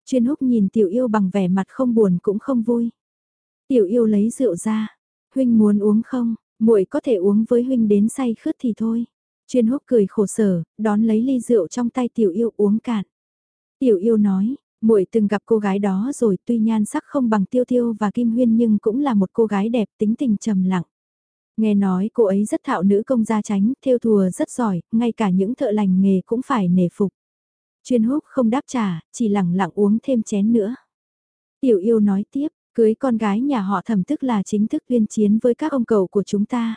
Chuyên húc nhìn tiểu yêu bằng vẻ mặt không buồn cũng không vui. Tiểu yêu lấy rượu ra. Huynh muốn uống không? muội có thể uống với huynh đến say khướt thì thôi. Chuyên húc cười khổ sở, đón lấy ly rượu trong tay tiểu yêu uống cạn. Tiểu yêu nói, muội từng gặp cô gái đó rồi tuy nhan sắc không bằng tiêu tiêu và kim huyên nhưng cũng là một cô gái đẹp tính tình trầm lặng. Nghe nói cô ấy rất thạo nữ công gia tránh, theo thùa rất giỏi, ngay cả những thợ lành nghề cũng phải nể phục. Chuyên húc không đáp trả, chỉ lẳng lặng uống thêm chén nữa. Tiểu yêu nói tiếp, cưới con gái nhà họ thẩm tức là chính thức liên chiến với các ông cầu của chúng ta.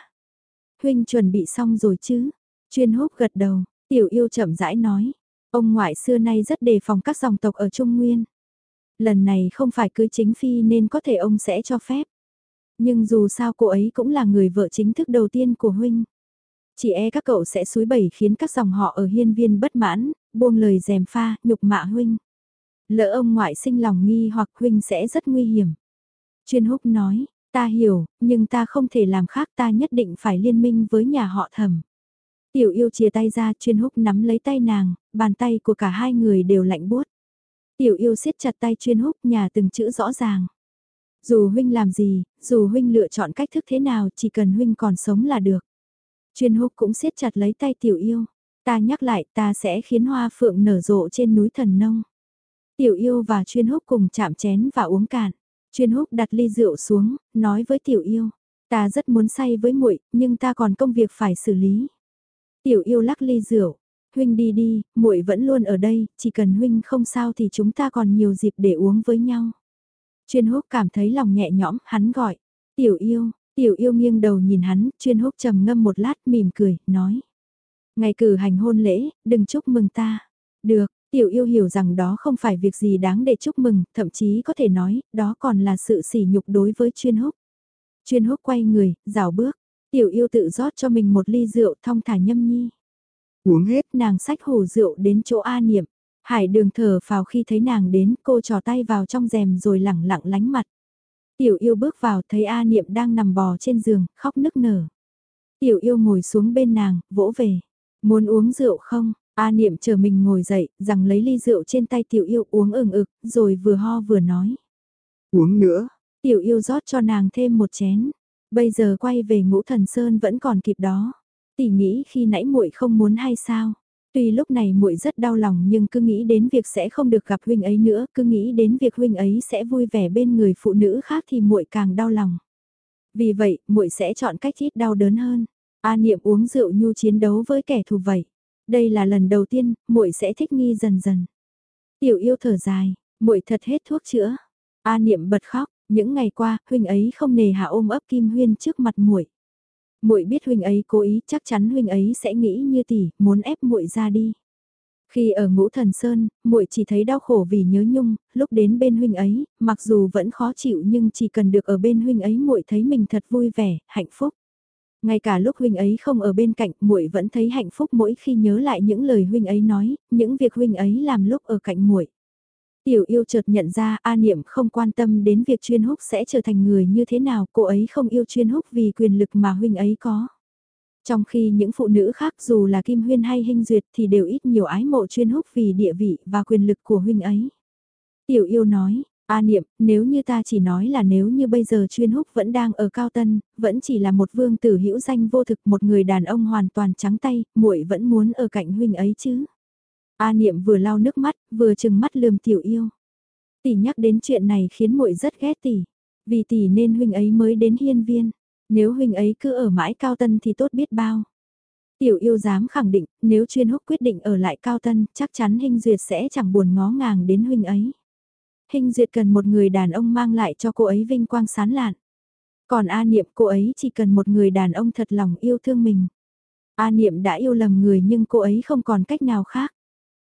Huynh chuẩn bị xong rồi chứ? Chuyên húc gật đầu, tiểu yêu chậm rãi nói. Ông ngoại xưa nay rất đề phòng các dòng tộc ở Trung Nguyên. Lần này không phải cưới chính phi nên có thể ông sẽ cho phép. Nhưng dù sao cô ấy cũng là người vợ chính thức đầu tiên của huynh. Chỉ e các cậu sẽ suối bẩy khiến các dòng họ ở hiên viên bất mãn, buông lời dèm pha, nhục mạ huynh. Lỡ ông ngoại sinh lòng nghi hoặc huynh sẽ rất nguy hiểm. Chuyên húc nói, ta hiểu, nhưng ta không thể làm khác ta nhất định phải liên minh với nhà họ thẩm. Tiểu yêu chia tay ra chuyên húc nắm lấy tay nàng, bàn tay của cả hai người đều lạnh buốt. Tiểu yêu siết chặt tay chuyên húc nhà từng chữ rõ ràng. Dù huynh làm gì, dù huynh lựa chọn cách thức thế nào, chỉ cần huynh còn sống là được. Chuyên húc cũng siết chặt lấy tay tiểu yêu. Ta nhắc lại ta sẽ khiến hoa phượng nở rộ trên núi thần nông. Tiểu yêu và chuyên húc cùng chạm chén và uống cạn. Chuyên húc đặt ly rượu xuống, nói với tiểu yêu. Ta rất muốn say với muội, nhưng ta còn công việc phải xử lý. Tiểu yêu lắc ly rượu. Huynh đi đi, muội vẫn luôn ở đây, chỉ cần huynh không sao thì chúng ta còn nhiều dịp để uống với nhau. Chuyên húc cảm thấy lòng nhẹ nhõm, hắn gọi. Tiểu yêu, tiểu yêu nghiêng đầu nhìn hắn, chuyên húc trầm ngâm một lát mỉm cười, nói. Ngày cử hành hôn lễ, đừng chúc mừng ta. Được, tiểu yêu hiểu rằng đó không phải việc gì đáng để chúc mừng, thậm chí có thể nói, đó còn là sự sỉ nhục đối với chuyên húc. Chuyên húc quay người, rào bước, tiểu yêu tự rót cho mình một ly rượu thong thả nhâm nhi. Uống hết, nàng sách hồ rượu đến chỗ A Niệm. Hải đường thở vào khi thấy nàng đến, cô trò tay vào trong rèm rồi lẳng lặng lánh mặt. Tiểu yêu bước vào thấy A Niệm đang nằm bò trên giường, khóc nức nở. Tiểu yêu ngồi xuống bên nàng, vỗ về. Muốn uống rượu không? A Niệm chờ mình ngồi dậy, rằng lấy ly rượu trên tay tiểu yêu uống ừng ực, rồi vừa ho vừa nói. Uống nữa. Tiểu yêu rót cho nàng thêm một chén. Bây giờ quay về ngũ thần sơn vẫn còn kịp đó. Tỷ nghĩ khi nãy muội không muốn hay sao? Tuy lúc này muội rất đau lòng nhưng cứ nghĩ đến việc sẽ không được gặp huynh ấy nữa, cứ nghĩ đến việc huynh ấy sẽ vui vẻ bên người phụ nữ khác thì muội càng đau lòng. Vì vậy, muội sẽ chọn cách ít đau đớn hơn. A Niệm uống rượu nhu chiến đấu với kẻ thù vậy. Đây là lần đầu tiên, muội sẽ thích nghi dần dần. Tiểu yêu thở dài, muội thật hết thuốc chữa. A Niệm bật khóc, những ngày qua, huynh ấy không nề hạ ôm ấp Kim Huyên trước mặt muội. Muội biết huynh ấy cố ý, chắc chắn huynh ấy sẽ nghĩ như tỷ, muốn ép muội ra đi. Khi ở Ngũ Thần Sơn, muội chỉ thấy đau khổ vì nhớ nhung, lúc đến bên huynh ấy, mặc dù vẫn khó chịu nhưng chỉ cần được ở bên huynh ấy muội thấy mình thật vui vẻ, hạnh phúc. Ngay cả lúc huynh ấy không ở bên cạnh, muội vẫn thấy hạnh phúc mỗi khi nhớ lại những lời huynh ấy nói, những việc huynh ấy làm lúc ở cạnh muội. Tiểu yêu chợt nhận ra A Niệm không quan tâm đến việc chuyên húc sẽ trở thành người như thế nào, cô ấy không yêu chuyên húc vì quyền lực mà huynh ấy có. Trong khi những phụ nữ khác dù là Kim Huyên hay Hinh Duyệt thì đều ít nhiều ái mộ chuyên húc vì địa vị và quyền lực của huynh ấy. Tiểu yêu nói, A niệm, nếu như ta chỉ nói là nếu như bây giờ chuyên húc vẫn đang ở cao tân, vẫn chỉ là một vương tử hữu danh vô thực một người đàn ông hoàn toàn trắng tay, muội vẫn muốn ở cạnh huynh ấy chứ. A niệm vừa lau nước mắt, vừa chừng mắt lườm tiểu yêu. Tỷ nhắc đến chuyện này khiến muội rất ghét tỷ, vì tỷ nên huynh ấy mới đến hiên viên. Nếu huynh ấy cứ ở mãi cao tân thì tốt biết bao. Tiểu yêu dám khẳng định, nếu chuyên húc quyết định ở lại cao tân, chắc chắn hình duyệt sẽ chẳng buồn ngó ngàng đến huynh ấy. Hình duyệt cần một người đàn ông mang lại cho cô ấy vinh quang sán lạn. Còn A Niệm cô ấy chỉ cần một người đàn ông thật lòng yêu thương mình. A Niệm đã yêu lầm người nhưng cô ấy không còn cách nào khác.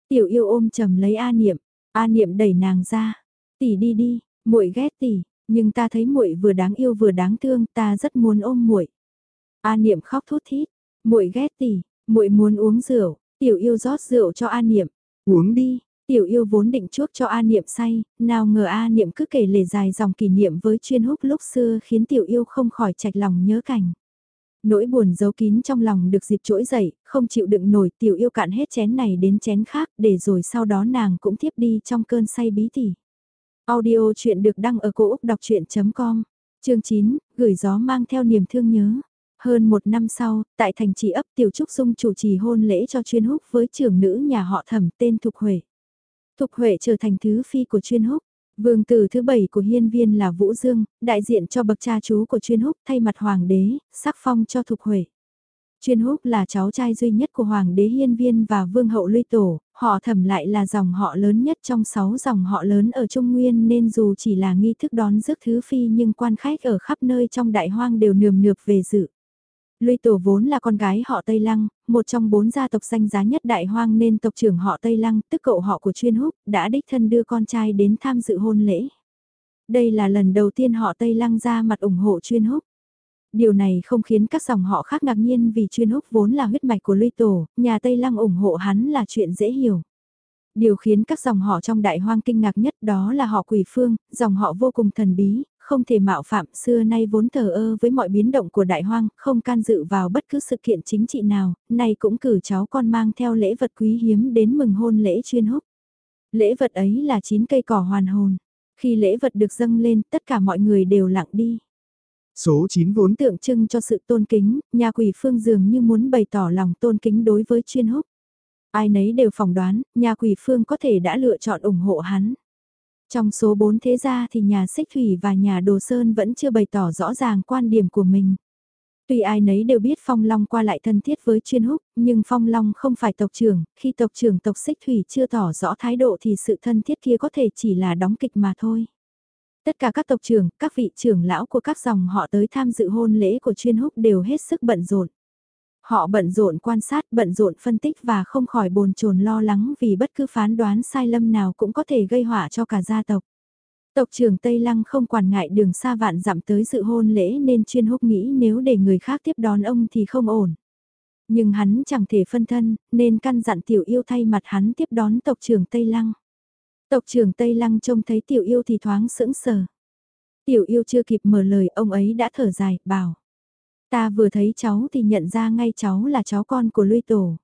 Tiểu yêu ôm chầm lấy A Niệm, A Niệm đẩy nàng ra. Tỷ đi đi, muội ghét tỷ, nhưng ta thấy muội vừa đáng yêu vừa đáng thương, ta rất muốn ôm muội. A Niệm khóc thút thít, muội ghét tỷ, muội muốn uống rượu, tiểu yêu rót rượu cho A Niệm, uống đi. Tiểu yêu vốn định chuốc cho A Niệm say, nào ngờ A Niệm cứ kể lể dài dòng kỷ niệm với chuyên húc lúc xưa khiến tiểu yêu không khỏi chạch lòng nhớ cảnh. Nỗi buồn giấu kín trong lòng được dịp trỗi dậy, không chịu đựng nổi tiểu yêu cạn hết chén này đến chén khác để rồi sau đó nàng cũng thiếp đi trong cơn say bí tỉ. Audio chuyện được đăng ở cổ Úc đọc chuyện.com, chương 9, gửi gió mang theo niềm thương nhớ. Hơn một năm sau, tại thành trì ấp Tiểu Trúc Dung chủ trì hôn lễ cho chuyên húc với trưởng nữ nhà họ thẩm tên Thục Huệ. Thục Huệ trở thành thứ phi của chuyên húc. Vương tử thứ bảy của hiên viên là Vũ Dương, đại diện cho bậc cha chú của chuyên húc thay mặt hoàng đế, sắc phong cho Thục Huệ. Chuyên húc là cháu trai duy nhất của Hoàng đế Hiên Viên và Vương hậu Luy Tổ, họ thẩm lại là dòng họ lớn nhất trong sáu dòng họ lớn ở Trung Nguyên nên dù chỉ là nghi thức đón rước thứ phi nhưng quan khách ở khắp nơi trong đại hoang đều nườm nượp về dự. Luy Tổ vốn là con gái họ Tây Lăng, một trong bốn gia tộc danh giá nhất đại hoang nên tộc trưởng họ Tây Lăng, tức cậu họ của chuyên húc, đã đích thân đưa con trai đến tham dự hôn lễ. Đây là lần đầu tiên họ Tây Lăng ra mặt ủng hộ chuyên húc. Điều này không khiến các dòng họ khác ngạc nhiên vì chuyên húc vốn là huyết mạch của Luy Tổ, nhà Tây Lăng ủng hộ hắn là chuyện dễ hiểu. Điều khiến các dòng họ trong đại hoang kinh ngạc nhất đó là họ quỷ phương, dòng họ vô cùng thần bí, không thể mạo phạm xưa nay vốn thờ ơ với mọi biến động của đại hoang, không can dự vào bất cứ sự kiện chính trị nào, nay cũng cử cháu con mang theo lễ vật quý hiếm đến mừng hôn lễ chuyên húc. Lễ vật ấy là chín cây cỏ hoàn hồn. Khi lễ vật được dâng lên, tất cả mọi người đều lặng đi. Số 9 vốn tượng trưng cho sự tôn kính, nhà quỷ phương dường như muốn bày tỏ lòng tôn kính đối với chuyên húc. Ai nấy đều phỏng đoán, nhà quỷ phương có thể đã lựa chọn ủng hộ hắn. Trong số bốn thế gia thì nhà xích thủy và nhà đồ sơn vẫn chưa bày tỏ rõ ràng quan điểm của mình. Tuy ai nấy đều biết Phong Long qua lại thân thiết với chuyên húc, nhưng Phong Long không phải tộc trưởng, khi tộc trưởng tộc xích thủy chưa tỏ rõ thái độ thì sự thân thiết kia có thể chỉ là đóng kịch mà thôi. Tất cả các tộc trưởng, các vị trưởng lão của các dòng họ tới tham dự hôn lễ của chuyên húc đều hết sức bận rộn. Họ bận rộn quan sát, bận rộn phân tích và không khỏi bồn chồn lo lắng vì bất cứ phán đoán sai lầm nào cũng có thể gây họa cho cả gia tộc. Tộc trưởng Tây Lăng không quản ngại đường xa vạn dặm tới dự hôn lễ nên chuyên húc nghĩ nếu để người khác tiếp đón ông thì không ổn. Nhưng hắn chẳng thể phân thân, nên căn dặn tiểu yêu thay mặt hắn tiếp đón tộc trưởng Tây Lăng. Tộc trưởng Tây Lăng trông thấy tiểu yêu thì thoáng sững sờ. Tiểu yêu chưa kịp mở lời ông ấy đã thở dài, bảo. Ta vừa thấy cháu thì nhận ra ngay cháu là cháu con của Luy Tổ.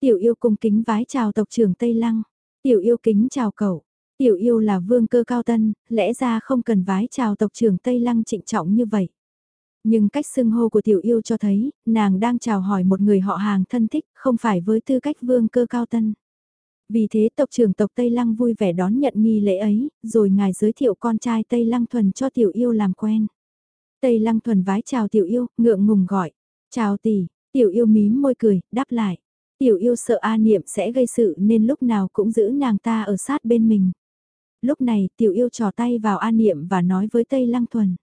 Tiểu yêu cung kính vái chào tộc trưởng Tây Lăng. Tiểu yêu kính chào cậu. Tiểu yêu là vương cơ cao tân, lẽ ra không cần vái chào tộc trưởng Tây Lăng trịnh trọng như vậy. Nhưng cách xưng hô của tiểu yêu cho thấy, nàng đang chào hỏi một người họ hàng thân thích, không phải với tư cách vương cơ cao tân. Vì thế tộc trưởng tộc Tây Lăng vui vẻ đón nhận nghi lễ ấy, rồi ngài giới thiệu con trai Tây Lăng Thuần cho tiểu yêu làm quen. Tây Lăng Thuần vái chào tiểu yêu, ngượng ngùng gọi. Chào tỷ, tiểu yêu mím môi cười, đáp lại. Tiểu yêu sợ A Niệm sẽ gây sự nên lúc nào cũng giữ nàng ta ở sát bên mình. Lúc này tiểu yêu trò tay vào A Niệm và nói với Tây Lăng Thuần.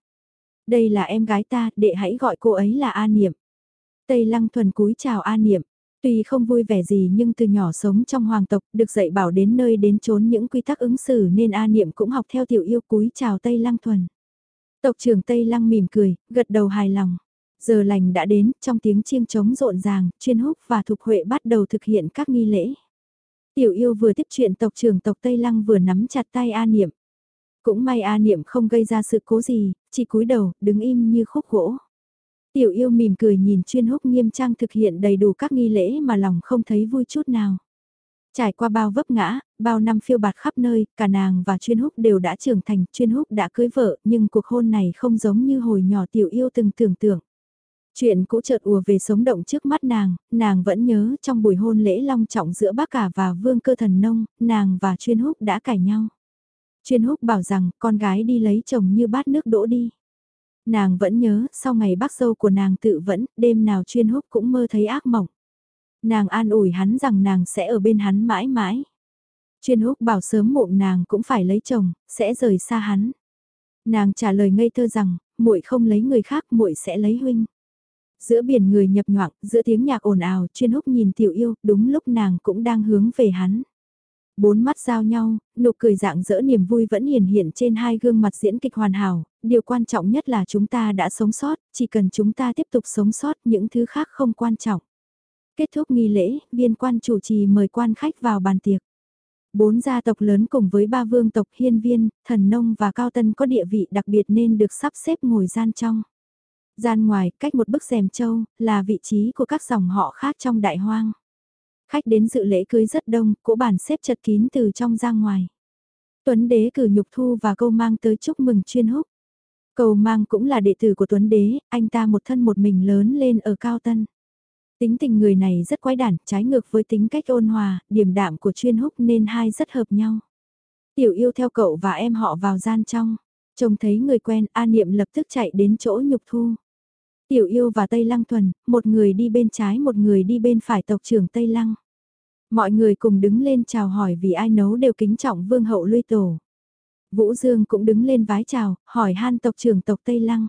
Đây là em gái ta, đệ hãy gọi cô ấy là A Niệm. Tây Lăng Thuần cúi chào A Niệm. Tuy không vui vẻ gì nhưng từ nhỏ sống trong hoàng tộc, được dạy bảo đến nơi đến chốn những quy tắc ứng xử nên A Niệm cũng học theo tiểu yêu cúi chào Tây Lăng Thuần. Tộc trưởng Tây Lăng mỉm cười, gật đầu hài lòng. Giờ lành đã đến, trong tiếng chiêng trống rộn ràng, chuyên húc và thục huệ bắt đầu thực hiện các nghi lễ. Tiểu yêu vừa tiếp chuyện tộc trưởng tộc Tây Lăng vừa nắm chặt tay A Niệm. Cũng may A Niệm không gây ra sự cố gì, chỉ cúi đầu, đứng im như khúc gỗ. Tiểu yêu mỉm cười nhìn chuyên húc nghiêm trang thực hiện đầy đủ các nghi lễ mà lòng không thấy vui chút nào. Trải qua bao vấp ngã, bao năm phiêu bạt khắp nơi, cả nàng và chuyên húc đều đã trưởng thành, chuyên húc đã cưới vợ, nhưng cuộc hôn này không giống như hồi nhỏ tiểu yêu từng tưởng tượng. Chuyện cũ chợt ùa về sống động trước mắt nàng, nàng vẫn nhớ trong buổi hôn lễ long trọng giữa bác cả và vương cơ thần nông, nàng và chuyên húc đã cãi nhau. Chuyên húc bảo rằng con gái đi lấy chồng như bát nước đổ đi. Nàng vẫn nhớ, sau ngày bác dâu của nàng tự vẫn, đêm nào chuyên húc cũng mơ thấy ác mộng. Nàng an ủi hắn rằng nàng sẽ ở bên hắn mãi mãi. Chuyên húc bảo sớm muộn nàng cũng phải lấy chồng, sẽ rời xa hắn. Nàng trả lời ngây thơ rằng, muội không lấy người khác, muội sẽ lấy huynh. Giữa biển người nhập nhoạng, giữa tiếng nhạc ồn ào, chuyên húc nhìn tiểu yêu, đúng lúc nàng cũng đang hướng về hắn. Bốn mắt giao nhau, nụ cười dạng dỡ niềm vui vẫn hiển hiện trên hai gương mặt diễn kịch hoàn hảo, điều quan trọng nhất là chúng ta đã sống sót, chỉ cần chúng ta tiếp tục sống sót những thứ khác không quan trọng. Kết thúc nghi lễ, viên quan chủ trì mời quan khách vào bàn tiệc. Bốn gia tộc lớn cùng với ba vương tộc hiên viên, thần nông và cao tân có địa vị đặc biệt nên được sắp xếp ngồi gian trong. Gian ngoài, cách một bức rèm châu, là vị trí của các dòng họ khác trong đại hoang. Khách đến dự lễ cưới rất đông, cỗ bàn xếp chật kín từ trong ra ngoài. Tuấn đế cử nhục thu và câu mang tới chúc mừng chuyên húc. Cầu mang cũng là đệ tử của Tuấn đế, anh ta một thân một mình lớn lên ở Cao Tân. Tính tình người này rất quái đản, trái ngược với tính cách ôn hòa, điềm đạm của chuyên húc nên hai rất hợp nhau. Tiểu yêu theo cậu và em họ vào gian trong. Trông thấy người quen, A Niệm lập tức chạy đến chỗ nhục thu. Tiểu yêu và Tây Lăng Thuần, một người đi bên trái một người đi bên phải tộc trưởng Tây Lăng. Mọi người cùng đứng lên chào hỏi vì ai nấu đều kính trọng vương hậu luy tổ. Vũ Dương cũng đứng lên vái chào, hỏi han tộc trưởng tộc Tây Lăng.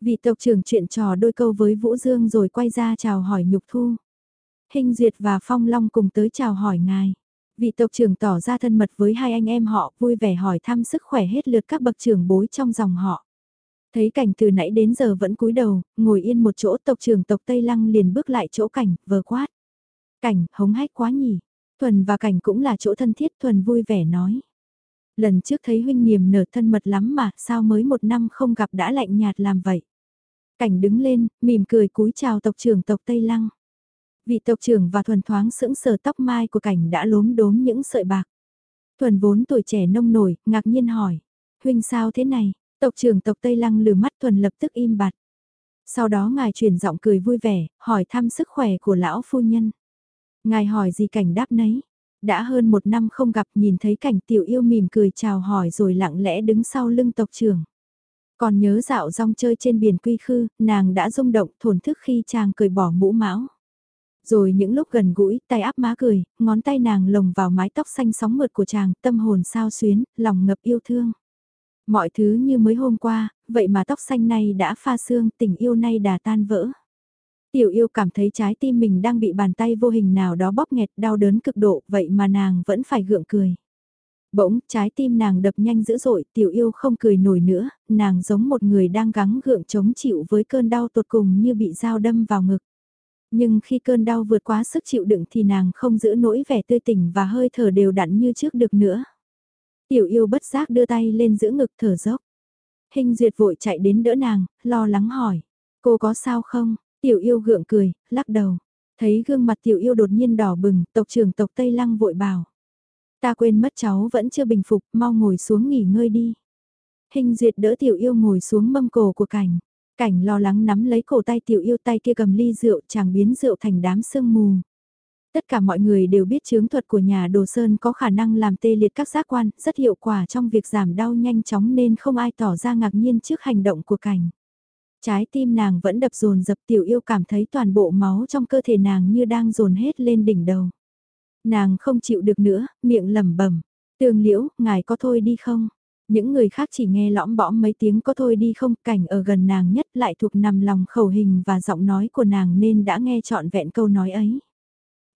Vị tộc trưởng chuyện trò đôi câu với Vũ Dương rồi quay ra chào hỏi nhục thu. Hình Duyệt và Phong Long cùng tới chào hỏi ngài. Vị tộc trưởng tỏ ra thân mật với hai anh em họ vui vẻ hỏi thăm sức khỏe hết lượt các bậc trưởng bối trong dòng họ. Thấy cảnh từ nãy đến giờ vẫn cúi đầu, ngồi yên một chỗ tộc trưởng tộc Tây Lăng liền bước lại chỗ cảnh, vờ quát. Cảnh, hống hách quá nhỉ. Thuần và cảnh cũng là chỗ thân thiết Thuần vui vẻ nói. Lần trước thấy huynh niềm nở thân mật lắm mà, sao mới một năm không gặp đã lạnh nhạt làm vậy. Cảnh đứng lên, mỉm cười cúi chào tộc trưởng tộc Tây Lăng. Vị tộc trưởng và thuần thoáng sững sờ tóc mai của cảnh đã lốm đốm những sợi bạc. Thuần vốn tuổi trẻ nông nổi, ngạc nhiên hỏi. Huynh sao thế này? Tộc trưởng tộc Tây Lăng lừa mắt thuần lập tức im bặt. Sau đó ngài chuyển giọng cười vui vẻ, hỏi thăm sức khỏe của lão phu nhân. Ngài hỏi gì cảnh đáp nấy. Đã hơn một năm không gặp nhìn thấy cảnh tiểu yêu mỉm cười chào hỏi rồi lặng lẽ đứng sau lưng tộc trưởng. Còn nhớ dạo rong chơi trên biển quy khư, nàng đã rung động thổn thức khi chàng cười bỏ mũ mão. Rồi những lúc gần gũi, tay áp má cười, ngón tay nàng lồng vào mái tóc xanh sóng mượt của chàng, tâm hồn sao xuyến, lòng ngập yêu thương. Mọi thứ như mới hôm qua, vậy mà tóc xanh này đã pha xương, tình yêu nay đã tan vỡ. Tiểu yêu cảm thấy trái tim mình đang bị bàn tay vô hình nào đó bóp nghẹt đau đớn cực độ, vậy mà nàng vẫn phải gượng cười. Bỗng, trái tim nàng đập nhanh dữ dội, tiểu yêu không cười nổi nữa, nàng giống một người đang gắng gượng chống chịu với cơn đau tột cùng như bị dao đâm vào ngực. Nhưng khi cơn đau vượt quá sức chịu đựng thì nàng không giữ nỗi vẻ tươi tỉnh và hơi thở đều đặn như trước được nữa. Tiểu yêu bất giác đưa tay lên giữ ngực thở dốc. Hình duyệt vội chạy đến đỡ nàng, lo lắng hỏi. Cô có sao không? Tiểu yêu gượng cười, lắc đầu. Thấy gương mặt tiểu yêu đột nhiên đỏ bừng, tộc trưởng tộc Tây Lăng vội bảo. Ta quên mất cháu vẫn chưa bình phục, mau ngồi xuống nghỉ ngơi đi. Hình duyệt đỡ tiểu yêu ngồi xuống mâm cổ của cảnh. Cảnh lo lắng nắm lấy cổ tay tiểu yêu tay kia cầm ly rượu chàng biến rượu thành đám sương mù. Tất cả mọi người đều biết chướng thuật của nhà đồ sơn có khả năng làm tê liệt các giác quan, rất hiệu quả trong việc giảm đau nhanh chóng nên không ai tỏ ra ngạc nhiên trước hành động của cảnh. Trái tim nàng vẫn đập dồn dập tiểu yêu cảm thấy toàn bộ máu trong cơ thể nàng như đang dồn hết lên đỉnh đầu. Nàng không chịu được nữa, miệng lẩm bẩm, tương liễu, ngài có thôi đi không? Những người khác chỉ nghe lõm bõm mấy tiếng có thôi đi không, cảnh ở gần nàng nhất lại thuộc nằm lòng khẩu hình và giọng nói của nàng nên đã nghe trọn vẹn câu nói ấy.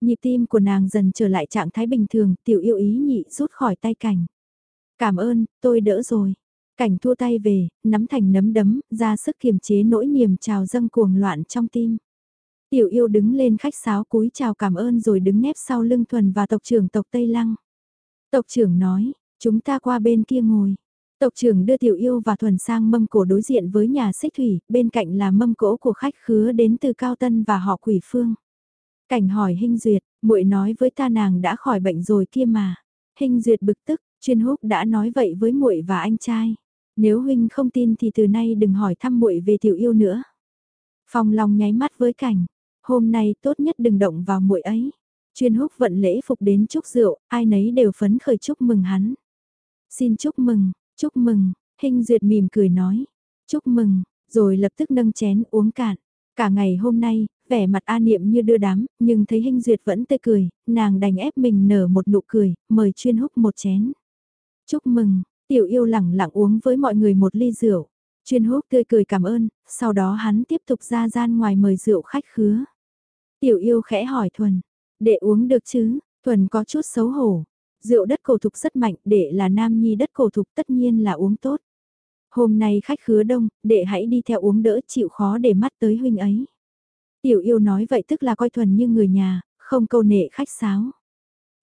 Nhịp tim của nàng dần trở lại trạng thái bình thường, tiểu yêu ý nhị rút khỏi tay cảnh. Cảm ơn, tôi đỡ rồi. Cảnh thua tay về, nắm thành nấm đấm, ra sức kiềm chế nỗi niềm trào dâng cuồng loạn trong tim. Tiểu yêu đứng lên khách sáo cúi chào cảm ơn rồi đứng nép sau lưng thuần và tộc trưởng tộc Tây Lăng. Tộc trưởng nói, chúng ta qua bên kia ngồi. Tộc trưởng đưa tiểu yêu và thuần sang mâm cổ đối diện với nhà xích thủy, bên cạnh là mâm cỗ của khách khứa đến từ Cao Tân và họ quỷ phương. Cảnh hỏi Hinh Duyệt, muội nói với ta nàng đã khỏi bệnh rồi kia mà. Hinh Duyệt bực tức, chuyên húc đã nói vậy với muội và anh trai. Nếu huynh không tin thì từ nay đừng hỏi thăm muội về tiểu yêu nữa. Phong Long nháy mắt với cảnh, hôm nay tốt nhất đừng động vào muội ấy. Chuyên húc vận lễ phục đến chúc rượu, ai nấy đều phấn khởi chúc mừng hắn. Xin chúc mừng, chúc mừng, Hình Duyệt mỉm cười nói, chúc mừng, rồi lập tức nâng chén uống cạn. Cả ngày hôm nay, vẻ mặt A Niệm như đưa đám, nhưng thấy Hình Duyệt vẫn tươi cười, nàng đành ép mình nở một nụ cười, mời chuyên húc một chén. Chúc mừng, tiểu yêu lẳng lặng uống với mọi người một ly rượu. Chuyên húc tươi cười cảm ơn, sau đó hắn tiếp tục ra gian ngoài mời rượu khách khứa. Tiểu yêu khẽ hỏi Thuần, để uống được chứ, Thuần có chút xấu hổ. Rượu đất cổ thục rất mạnh, đệ là nam nhi đất cổ thục tất nhiên là uống tốt. Hôm nay khách khứa đông, đệ hãy đi theo uống đỡ chịu khó để mắt tới huynh ấy. Tiểu yêu nói vậy tức là coi Thuần như người nhà, không câu nệ khách sáo.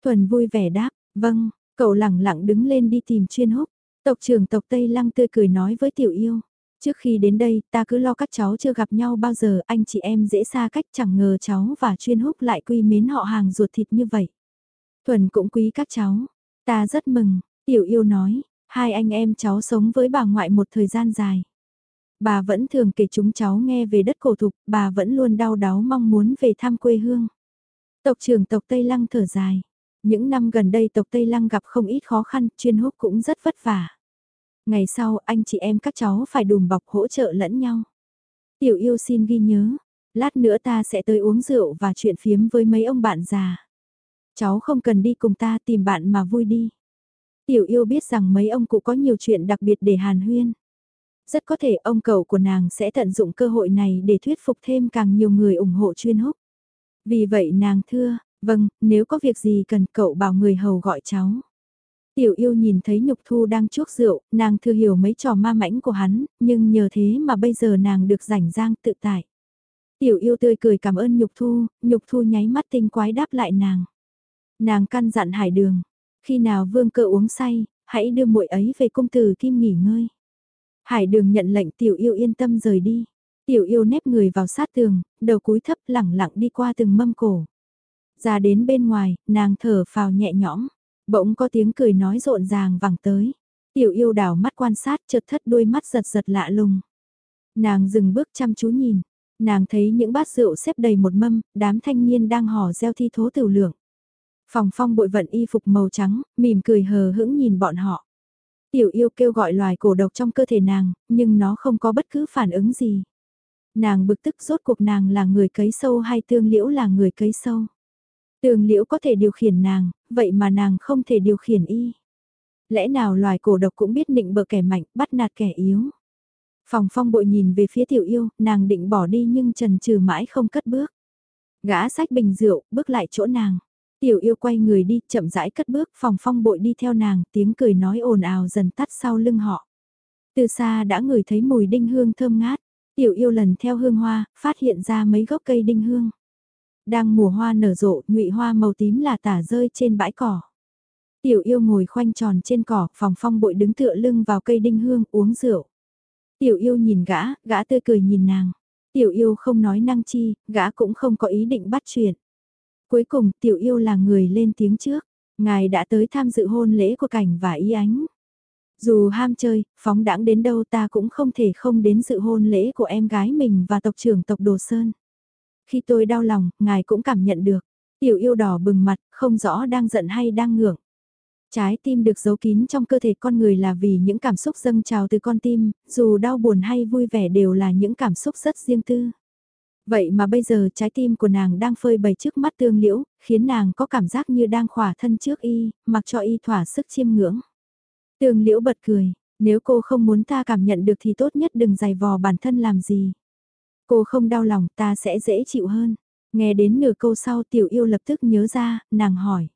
Thuần vui vẻ đáp, vâng, cậu lẳng lặng đứng lên đi tìm chuyên húc. Tộc trưởng tộc Tây Lăng tươi cười nói với tiểu yêu. Trước khi đến đây, ta cứ lo các cháu chưa gặp nhau bao giờ, anh chị em dễ xa cách chẳng ngờ cháu và chuyên húc lại quy mến họ hàng ruột thịt như vậy. Thuần cũng quý các cháu. Ta rất mừng, tiểu yêu nói, hai anh em cháu sống với bà ngoại một thời gian dài. Bà vẫn thường kể chúng cháu nghe về đất cổ thục, bà vẫn luôn đau đáu mong muốn về thăm quê hương. Tộc trưởng tộc Tây Lăng thở dài. Những năm gần đây tộc Tây Lăng gặp không ít khó khăn, chuyên húc cũng rất vất vả. Ngày sau anh chị em các cháu phải đùm bọc hỗ trợ lẫn nhau. Tiểu yêu xin ghi nhớ, lát nữa ta sẽ tới uống rượu và chuyện phiếm với mấy ông bạn già. Cháu không cần đi cùng ta tìm bạn mà vui đi. Tiểu yêu biết rằng mấy ông cụ có nhiều chuyện đặc biệt để hàn huyên. Rất có thể ông cậu của nàng sẽ tận dụng cơ hội này để thuyết phục thêm càng nhiều người ủng hộ chuyên húc. Vì vậy nàng thưa, vâng, nếu có việc gì cần cậu bảo người hầu gọi cháu. Tiểu yêu nhìn thấy nhục thu đang chuốc rượu, nàng thừa hiểu mấy trò ma mãnh của hắn, nhưng nhờ thế mà bây giờ nàng được rảnh rang tự tại. Tiểu yêu tươi cười cảm ơn nhục thu, nhục thu nháy mắt tinh quái đáp lại nàng. Nàng căn dặn hải đường, khi nào vương cơ uống say, hãy đưa muội ấy về cung tử kim nghỉ ngơi. Hải đường nhận lệnh tiểu yêu yên tâm rời đi. Tiểu yêu nép người vào sát tường, đầu cúi thấp lẳng lặng đi qua từng mâm cổ. Ra đến bên ngoài, nàng thở phào nhẹ nhõm. Bỗng có tiếng cười nói rộn ràng vẳng tới. Tiểu yêu đảo mắt quan sát chợt thất đôi mắt giật giật lạ lùng. Nàng dừng bước chăm chú nhìn. Nàng thấy những bát rượu xếp đầy một mâm, đám thanh niên đang hò reo thi thố tiểu lượng. Phòng phong bội vận y phục màu trắng, mỉm cười hờ hững nhìn bọn họ. Tiểu yêu kêu gọi loài cổ độc trong cơ thể nàng, nhưng nó không có bất cứ phản ứng gì. Nàng bực tức rốt cuộc nàng là người cấy sâu hay tương liễu là người cấy sâu. Tường liễu có thể điều khiển nàng, vậy mà nàng không thể điều khiển y. Lẽ nào loài cổ độc cũng biết định bờ kẻ mạnh, bắt nạt kẻ yếu. Phòng phong bội nhìn về phía tiểu yêu, nàng định bỏ đi nhưng trần trừ mãi không cất bước. Gã sách bình rượu, bước lại chỗ nàng. Tiểu yêu quay người đi, chậm rãi cất bước, phòng phong bội đi theo nàng, tiếng cười nói ồn ào dần tắt sau lưng họ. Từ xa đã ngửi thấy mùi đinh hương thơm ngát, tiểu yêu lần theo hương hoa, phát hiện ra mấy gốc cây đinh hương. Đang mùa hoa nở rộ, nhụy hoa màu tím là tả rơi trên bãi cỏ. Tiểu yêu ngồi khoanh tròn trên cỏ, phòng phong bội đứng tựa lưng vào cây đinh hương uống rượu. Tiểu yêu nhìn gã, gã tươi cười nhìn nàng. Tiểu yêu không nói năng chi, gã cũng không có ý định bắt chuyện. Cuối cùng tiểu yêu là người lên tiếng trước, ngài đã tới tham dự hôn lễ của cảnh và ý ánh. Dù ham chơi, phóng đãng đến đâu ta cũng không thể không đến dự hôn lễ của em gái mình và tộc trưởng tộc Đồ Sơn. Khi tôi đau lòng, ngài cũng cảm nhận được. Tiểu yêu đỏ bừng mặt, không rõ đang giận hay đang ngưỡng. Trái tim được giấu kín trong cơ thể con người là vì những cảm xúc dâng trào từ con tim, dù đau buồn hay vui vẻ đều là những cảm xúc rất riêng tư. Vậy mà bây giờ trái tim của nàng đang phơi bày trước mắt tương liễu, khiến nàng có cảm giác như đang khỏa thân trước y, mặc cho y thỏa sức chiêm ngưỡng. Tương liễu bật cười, nếu cô không muốn ta cảm nhận được thì tốt nhất đừng giày vò bản thân làm gì. Cô không đau lòng ta sẽ dễ chịu hơn. Nghe đến nửa câu sau tiểu yêu lập tức nhớ ra, nàng hỏi.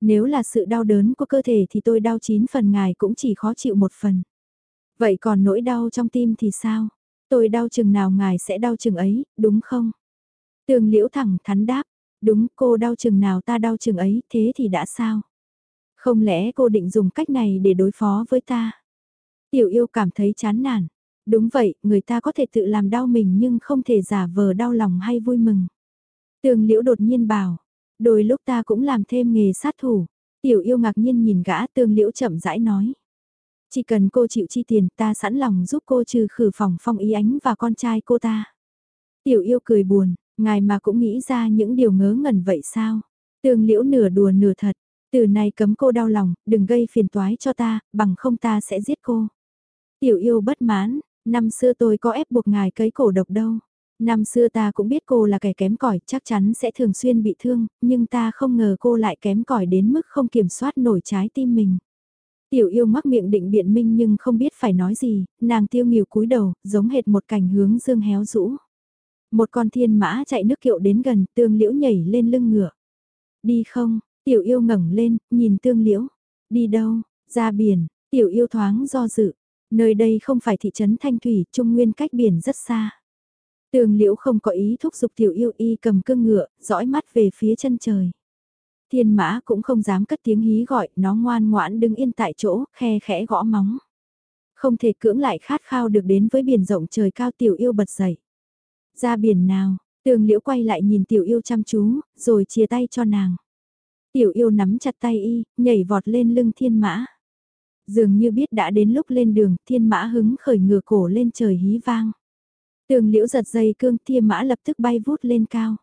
Nếu là sự đau đớn của cơ thể thì tôi đau chín phần ngài cũng chỉ khó chịu một phần. Vậy còn nỗi đau trong tim thì sao? Tôi đau chừng nào ngài sẽ đau chừng ấy, đúng không? Tường liễu thẳng thắn đáp, đúng cô đau chừng nào ta đau chừng ấy, thế thì đã sao? Không lẽ cô định dùng cách này để đối phó với ta? Tiểu yêu cảm thấy chán nản. Đúng vậy, người ta có thể tự làm đau mình nhưng không thể giả vờ đau lòng hay vui mừng. Tường liễu đột nhiên bảo, đôi lúc ta cũng làm thêm nghề sát thủ. Tiểu yêu ngạc nhiên nhìn gã tường liễu chậm rãi nói. Chỉ cần cô chịu chi tiền ta sẵn lòng giúp cô trừ khử phòng phong ý ánh và con trai cô ta. Tiểu yêu cười buồn, ngài mà cũng nghĩ ra những điều ngớ ngẩn vậy sao? Tường liễu nửa đùa nửa thật, từ nay cấm cô đau lòng, đừng gây phiền toái cho ta, bằng không ta sẽ giết cô. Tiểu yêu bất mãn, năm xưa tôi có ép buộc ngài cấy cổ độc đâu. Năm xưa ta cũng biết cô là kẻ kém cỏi, chắc chắn sẽ thường xuyên bị thương, nhưng ta không ngờ cô lại kém cỏi đến mức không kiểm soát nổi trái tim mình. Tiểu yêu mắc miệng định biện minh nhưng không biết phải nói gì, nàng tiêu nghỉu cúi đầu, giống hệt một cảnh hướng dương héo rũ. Một con thiên mã chạy nước kiệu đến gần, tương liễu nhảy lên lưng ngựa. Đi không, tiểu yêu ngẩng lên, nhìn tương liễu. Đi đâu, ra biển, tiểu yêu thoáng do dự. Nơi đây không phải thị trấn Thanh Thủy, trung nguyên cách biển rất xa. tường liễu không có ý thúc giục tiểu yêu y cầm cương ngựa, dõi mắt về phía chân trời. Thiên mã cũng không dám cất tiếng hí gọi, nó ngoan ngoãn đứng yên tại chỗ, khe khẽ gõ móng. Không thể cưỡng lại khát khao được đến với biển rộng trời cao tiểu yêu bật dậy. Ra biển nào, tường liễu quay lại nhìn tiểu yêu chăm chú, rồi chia tay cho nàng. Tiểu yêu nắm chặt tay y, nhảy vọt lên lưng thiên mã. Dường như biết đã đến lúc lên đường, thiên mã hứng khởi ngửa cổ lên trời hí vang. Tường liễu giật dây cương thiên mã lập tức bay vút lên cao.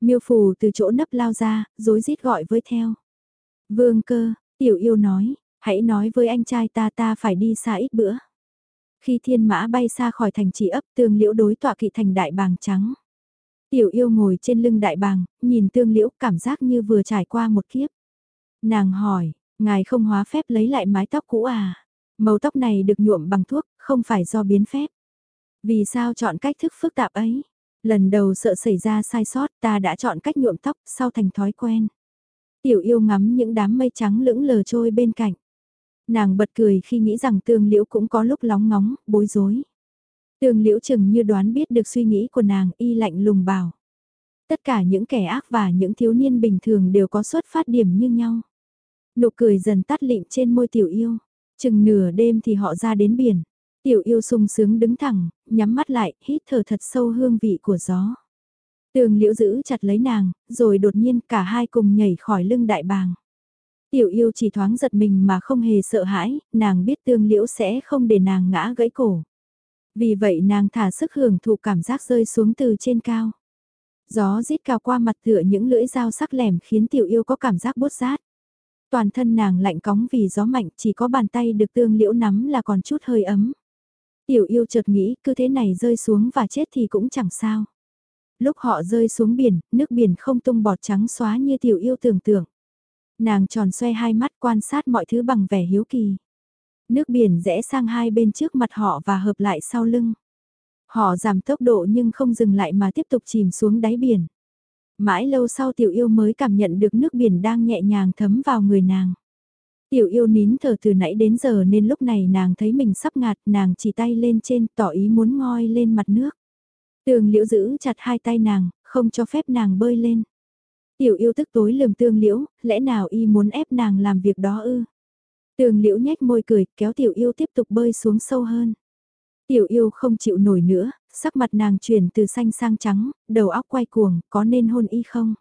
Miêu phù từ chỗ nấp lao ra, rối rít gọi với theo. Vương cơ, tiểu yêu nói, hãy nói với anh trai ta ta phải đi xa ít bữa. Khi thiên mã bay xa khỏi thành trì ấp tương liễu đối tọa kỵ thành đại bàng trắng. Tiểu yêu ngồi trên lưng đại bàng, nhìn tương liễu cảm giác như vừa trải qua một kiếp. Nàng hỏi, ngài không hóa phép lấy lại mái tóc cũ à? Màu tóc này được nhuộm bằng thuốc, không phải do biến phép. Vì sao chọn cách thức phức tạp ấy? Lần đầu sợ xảy ra sai sót ta đã chọn cách nhuộm tóc sau thành thói quen. Tiểu yêu ngắm những đám mây trắng lững lờ trôi bên cạnh. Nàng bật cười khi nghĩ rằng tương liễu cũng có lúc lóng ngóng, bối rối. Tương liễu chừng như đoán biết được suy nghĩ của nàng y lạnh lùng bảo. Tất cả những kẻ ác và những thiếu niên bình thường đều có xuất phát điểm như nhau. Nụ cười dần tắt lịm trên môi tiểu yêu. Chừng nửa đêm thì họ ra đến biển. Tiểu yêu sung sướng đứng thẳng, nhắm mắt lại, hít thở thật sâu hương vị của gió. Tường liễu giữ chặt lấy nàng, rồi đột nhiên cả hai cùng nhảy khỏi lưng đại bàng. Tiểu yêu chỉ thoáng giật mình mà không hề sợ hãi, nàng biết tương liễu sẽ không để nàng ngã gãy cổ. Vì vậy nàng thả sức hưởng thụ cảm giác rơi xuống từ trên cao. Gió rít cao qua mặt tựa những lưỡi dao sắc lẻm khiến tiểu yêu có cảm giác bút rát. Toàn thân nàng lạnh cóng vì gió mạnh chỉ có bàn tay được tương liễu nắm là còn chút hơi ấm. Tiểu yêu chợt nghĩ cứ thế này rơi xuống và chết thì cũng chẳng sao. Lúc họ rơi xuống biển, nước biển không tung bọt trắng xóa như tiểu yêu tưởng tượng. Nàng tròn xoay hai mắt quan sát mọi thứ bằng vẻ hiếu kỳ. Nước biển rẽ sang hai bên trước mặt họ và hợp lại sau lưng. Họ giảm tốc độ nhưng không dừng lại mà tiếp tục chìm xuống đáy biển. Mãi lâu sau tiểu yêu mới cảm nhận được nước biển đang nhẹ nhàng thấm vào người nàng. Tiểu yêu nín thở từ nãy đến giờ nên lúc này nàng thấy mình sắp ngạt, nàng chỉ tay lên trên tỏ ý muốn ngoi lên mặt nước. Tường liễu giữ chặt hai tay nàng, không cho phép nàng bơi lên. Tiểu yêu tức tối lườm tương liễu, lẽ nào y muốn ép nàng làm việc đó ư? Tường liễu nhếch môi cười, kéo tiểu yêu tiếp tục bơi xuống sâu hơn. Tiểu yêu không chịu nổi nữa, sắc mặt nàng chuyển từ xanh sang trắng, đầu óc quay cuồng, có nên hôn y không?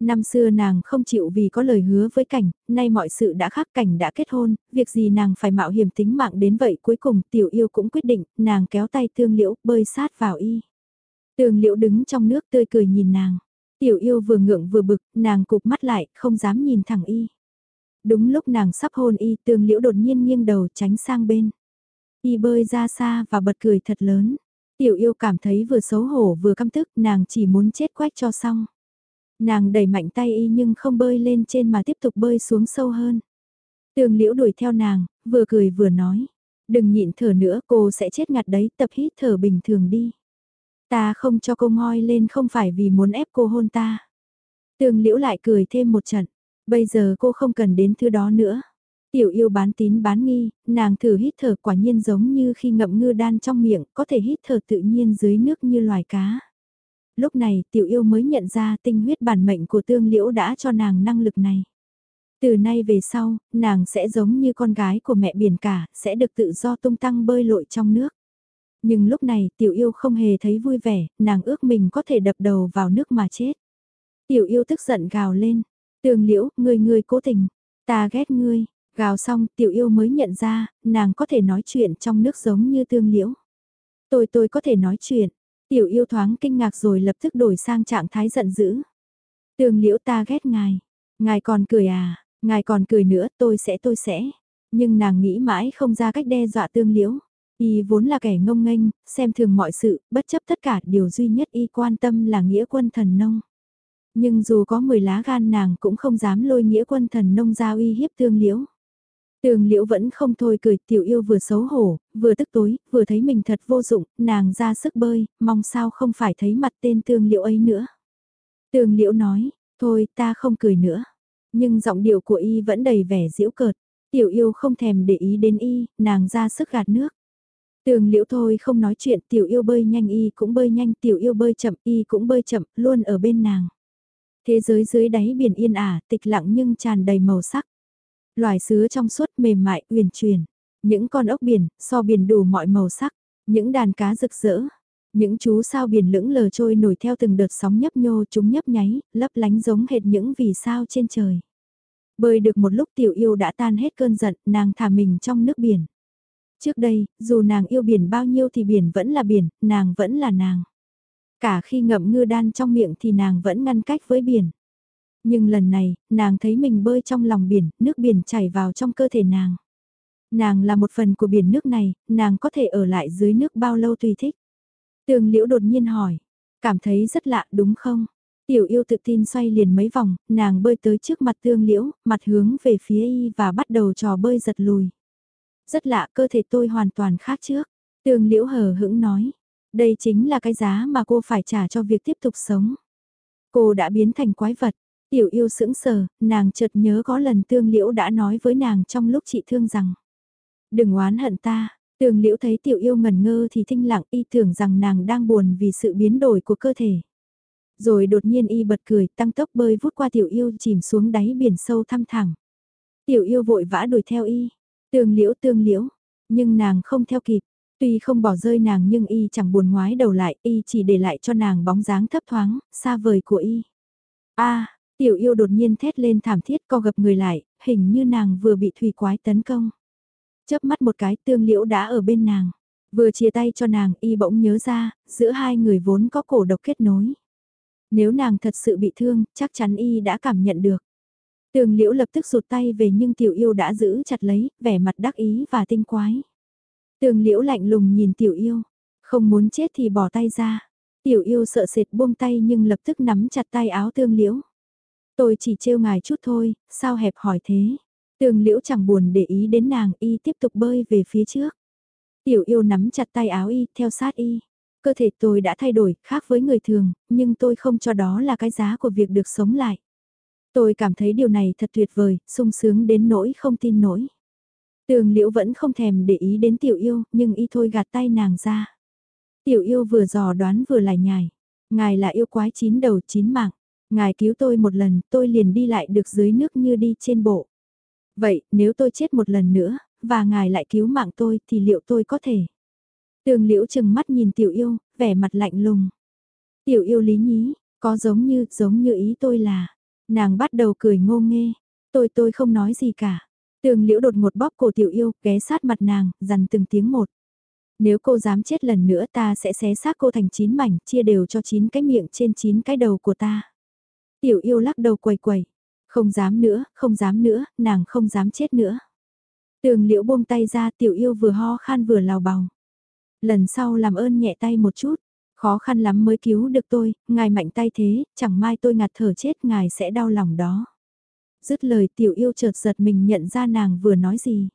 Năm xưa nàng không chịu vì có lời hứa với cảnh, nay mọi sự đã khác cảnh đã kết hôn, việc gì nàng phải mạo hiểm tính mạng đến vậy cuối cùng tiểu yêu cũng quyết định, nàng kéo tay tương liễu bơi sát vào y. Tương liễu đứng trong nước tươi cười nhìn nàng. Tiểu yêu vừa ngượng vừa bực, nàng cụp mắt lại, không dám nhìn thẳng y. Đúng lúc nàng sắp hôn y tương liễu đột nhiên nghiêng đầu tránh sang bên. Y bơi ra xa và bật cười thật lớn. Tiểu yêu cảm thấy vừa xấu hổ vừa căm tức nàng chỉ muốn chết quách cho xong. Nàng đẩy mạnh tay y nhưng không bơi lên trên mà tiếp tục bơi xuống sâu hơn. Tường liễu đuổi theo nàng, vừa cười vừa nói. Đừng nhịn thở nữa cô sẽ chết ngạt đấy tập hít thở bình thường đi. Ta không cho cô ngoi lên không phải vì muốn ép cô hôn ta. Tường liễu lại cười thêm một trận. Bây giờ cô không cần đến thứ đó nữa. Tiểu yêu bán tín bán nghi, nàng thử hít thở quả nhiên giống như khi ngậm ngư đan trong miệng, có thể hít thở tự nhiên dưới nước như loài cá. Lúc này tiểu yêu mới nhận ra tinh huyết bản mệnh của tương liễu đã cho nàng năng lực này. Từ nay về sau, nàng sẽ giống như con gái của mẹ biển cả, sẽ được tự do tung tăng bơi lội trong nước. Nhưng lúc này tiểu yêu không hề thấy vui vẻ, nàng ước mình có thể đập đầu vào nước mà chết. Tiểu yêu tức giận gào lên, Tương liễu, ngươi ngươi cố tình, ta ghét ngươi, gào xong tiểu yêu mới nhận ra, nàng có thể nói chuyện trong nước giống như tương liễu. Tôi tôi có thể nói chuyện, tiểu yêu thoáng kinh ngạc rồi lập tức đổi sang trạng thái giận dữ. tương liễu ta ghét ngài, ngài còn cười à, ngài còn cười nữa tôi sẽ tôi sẽ, nhưng nàng nghĩ mãi không ra cách đe dọa tương liễu. Y vốn là kẻ ngông nghênh, xem thường mọi sự, bất chấp tất cả điều duy nhất Y quan tâm là nghĩa quân thần nông. Nhưng dù có 10 lá gan nàng cũng không dám lôi nghĩa quân thần nông ra uy hiếp tương liễu. Tường liễu vẫn không thôi cười tiểu yêu vừa xấu hổ, vừa tức tối, vừa thấy mình thật vô dụng, nàng ra sức bơi, mong sao không phải thấy mặt tên Tường liễu ấy nữa. Tường liễu nói, thôi ta không cười nữa. Nhưng giọng điệu của y vẫn đầy vẻ diễu cợt. Tiểu yêu không thèm để ý đến y, nàng ra sức gạt nước. Tường liễu thôi không nói chuyện, tiểu yêu bơi nhanh y cũng bơi nhanh, tiểu yêu bơi chậm y cũng bơi chậm, luôn ở bên nàng. Thế giới dưới đáy biển yên ả, tịch lặng nhưng tràn đầy màu sắc. Loài sứa trong suốt mềm mại, uyển chuyển. Những con ốc biển, so biển đủ mọi màu sắc. Những đàn cá rực rỡ. Những chú sao biển lững lờ trôi nổi theo từng đợt sóng nhấp nhô chúng nhấp nháy, lấp lánh giống hệt những vì sao trên trời. Bơi được một lúc tiểu yêu đã tan hết cơn giận, nàng thả mình trong nước biển. Trước đây, dù nàng yêu biển bao nhiêu thì biển vẫn là biển, nàng vẫn là nàng. Cả khi ngậm ngư đan trong miệng thì nàng vẫn ngăn cách với biển. Nhưng lần này, nàng thấy mình bơi trong lòng biển, nước biển chảy vào trong cơ thể nàng. Nàng là một phần của biển nước này, nàng có thể ở lại dưới nước bao lâu tùy thích. Tường liễu đột nhiên hỏi, cảm thấy rất lạ đúng không? Tiểu yêu tự tin xoay liền mấy vòng, nàng bơi tới trước mặt tương liễu, mặt hướng về phía y và bắt đầu trò bơi giật lùi. Rất lạ cơ thể tôi hoàn toàn khác trước. Tương liễu hờ hững nói. Đây chính là cái giá mà cô phải trả cho việc tiếp tục sống. Cô đã biến thành quái vật. Tiểu yêu sững sờ, nàng chợt nhớ có lần tương liễu đã nói với nàng trong lúc chị thương rằng. Đừng oán hận ta, Tương liễu thấy tiểu yêu ngẩn ngơ thì thinh lặng y tưởng rằng nàng đang buồn vì sự biến đổi của cơ thể. Rồi đột nhiên y bật cười tăng tốc bơi vút qua tiểu yêu chìm xuống đáy biển sâu thăm thẳng. Tiểu yêu vội vã đuổi theo y. Tương liễu tương liễu, nhưng nàng không theo kịp. Tuy không bỏ rơi nàng nhưng y chẳng buồn ngoái đầu lại, y chỉ để lại cho nàng bóng dáng thấp thoáng, xa vời của y. a tiểu yêu đột nhiên thét lên thảm thiết co gập người lại, hình như nàng vừa bị thủy quái tấn công. Chớp mắt một cái tương liễu đã ở bên nàng. Vừa chia tay cho nàng y bỗng nhớ ra, giữa hai người vốn có cổ độc kết nối. Nếu nàng thật sự bị thương, chắc chắn y đã cảm nhận được. Tường liễu lập tức rụt tay về nhưng tiểu yêu đã giữ chặt lấy, vẻ mặt đắc ý và tinh quái. Tường liễu lạnh lùng nhìn tiểu yêu, không muốn chết thì bỏ tay ra. Tiểu yêu sợ sệt buông tay nhưng lập tức nắm chặt tay áo tương liễu. Tôi chỉ trêu ngài chút thôi, sao hẹp hỏi thế? Tường liễu chẳng buồn để ý đến nàng y tiếp tục bơi về phía trước. Tiểu yêu nắm chặt tay áo y, theo sát y. Cơ thể tôi đã thay đổi, khác với người thường, nhưng tôi không cho đó là cái giá của việc được sống lại. Tôi cảm thấy điều này thật tuyệt vời, sung sướng đến nỗi không tin nổi. Tường liễu vẫn không thèm để ý đến tiểu yêu, nhưng y thôi gạt tay nàng ra. Tiểu yêu vừa dò đoán vừa lại nhài. Ngài là yêu quái chín đầu chín mạng. Ngài cứu tôi một lần, tôi liền đi lại được dưới nước như đi trên bộ. Vậy, nếu tôi chết một lần nữa, và ngài lại cứu mạng tôi, thì liệu tôi có thể? Tường liễu chừng mắt nhìn tiểu yêu, vẻ mặt lạnh lùng. Tiểu yêu lý nhí, có giống như, giống như ý tôi là. Nàng bắt đầu cười ngô nghê. Tôi tôi không nói gì cả. Tường liễu đột một bóp cổ tiểu yêu, ghé sát mặt nàng, dằn từng tiếng một. Nếu cô dám chết lần nữa ta sẽ xé xác cô thành chín mảnh, chia đều cho chín cái miệng trên chín cái đầu của ta. Tiểu yêu lắc đầu quầy quầy. Không dám nữa, không dám nữa, nàng không dám chết nữa. Tường liễu buông tay ra tiểu yêu vừa ho khan vừa lào bào. Lần sau làm ơn nhẹ tay một chút, khó khăn lắm mới cứu được tôi, ngài mạnh tay thế, chẳng mai tôi ngạt thở chết ngài sẽ đau lòng đó. Dứt lời tiểu yêu chợt giật mình nhận ra nàng vừa nói gì.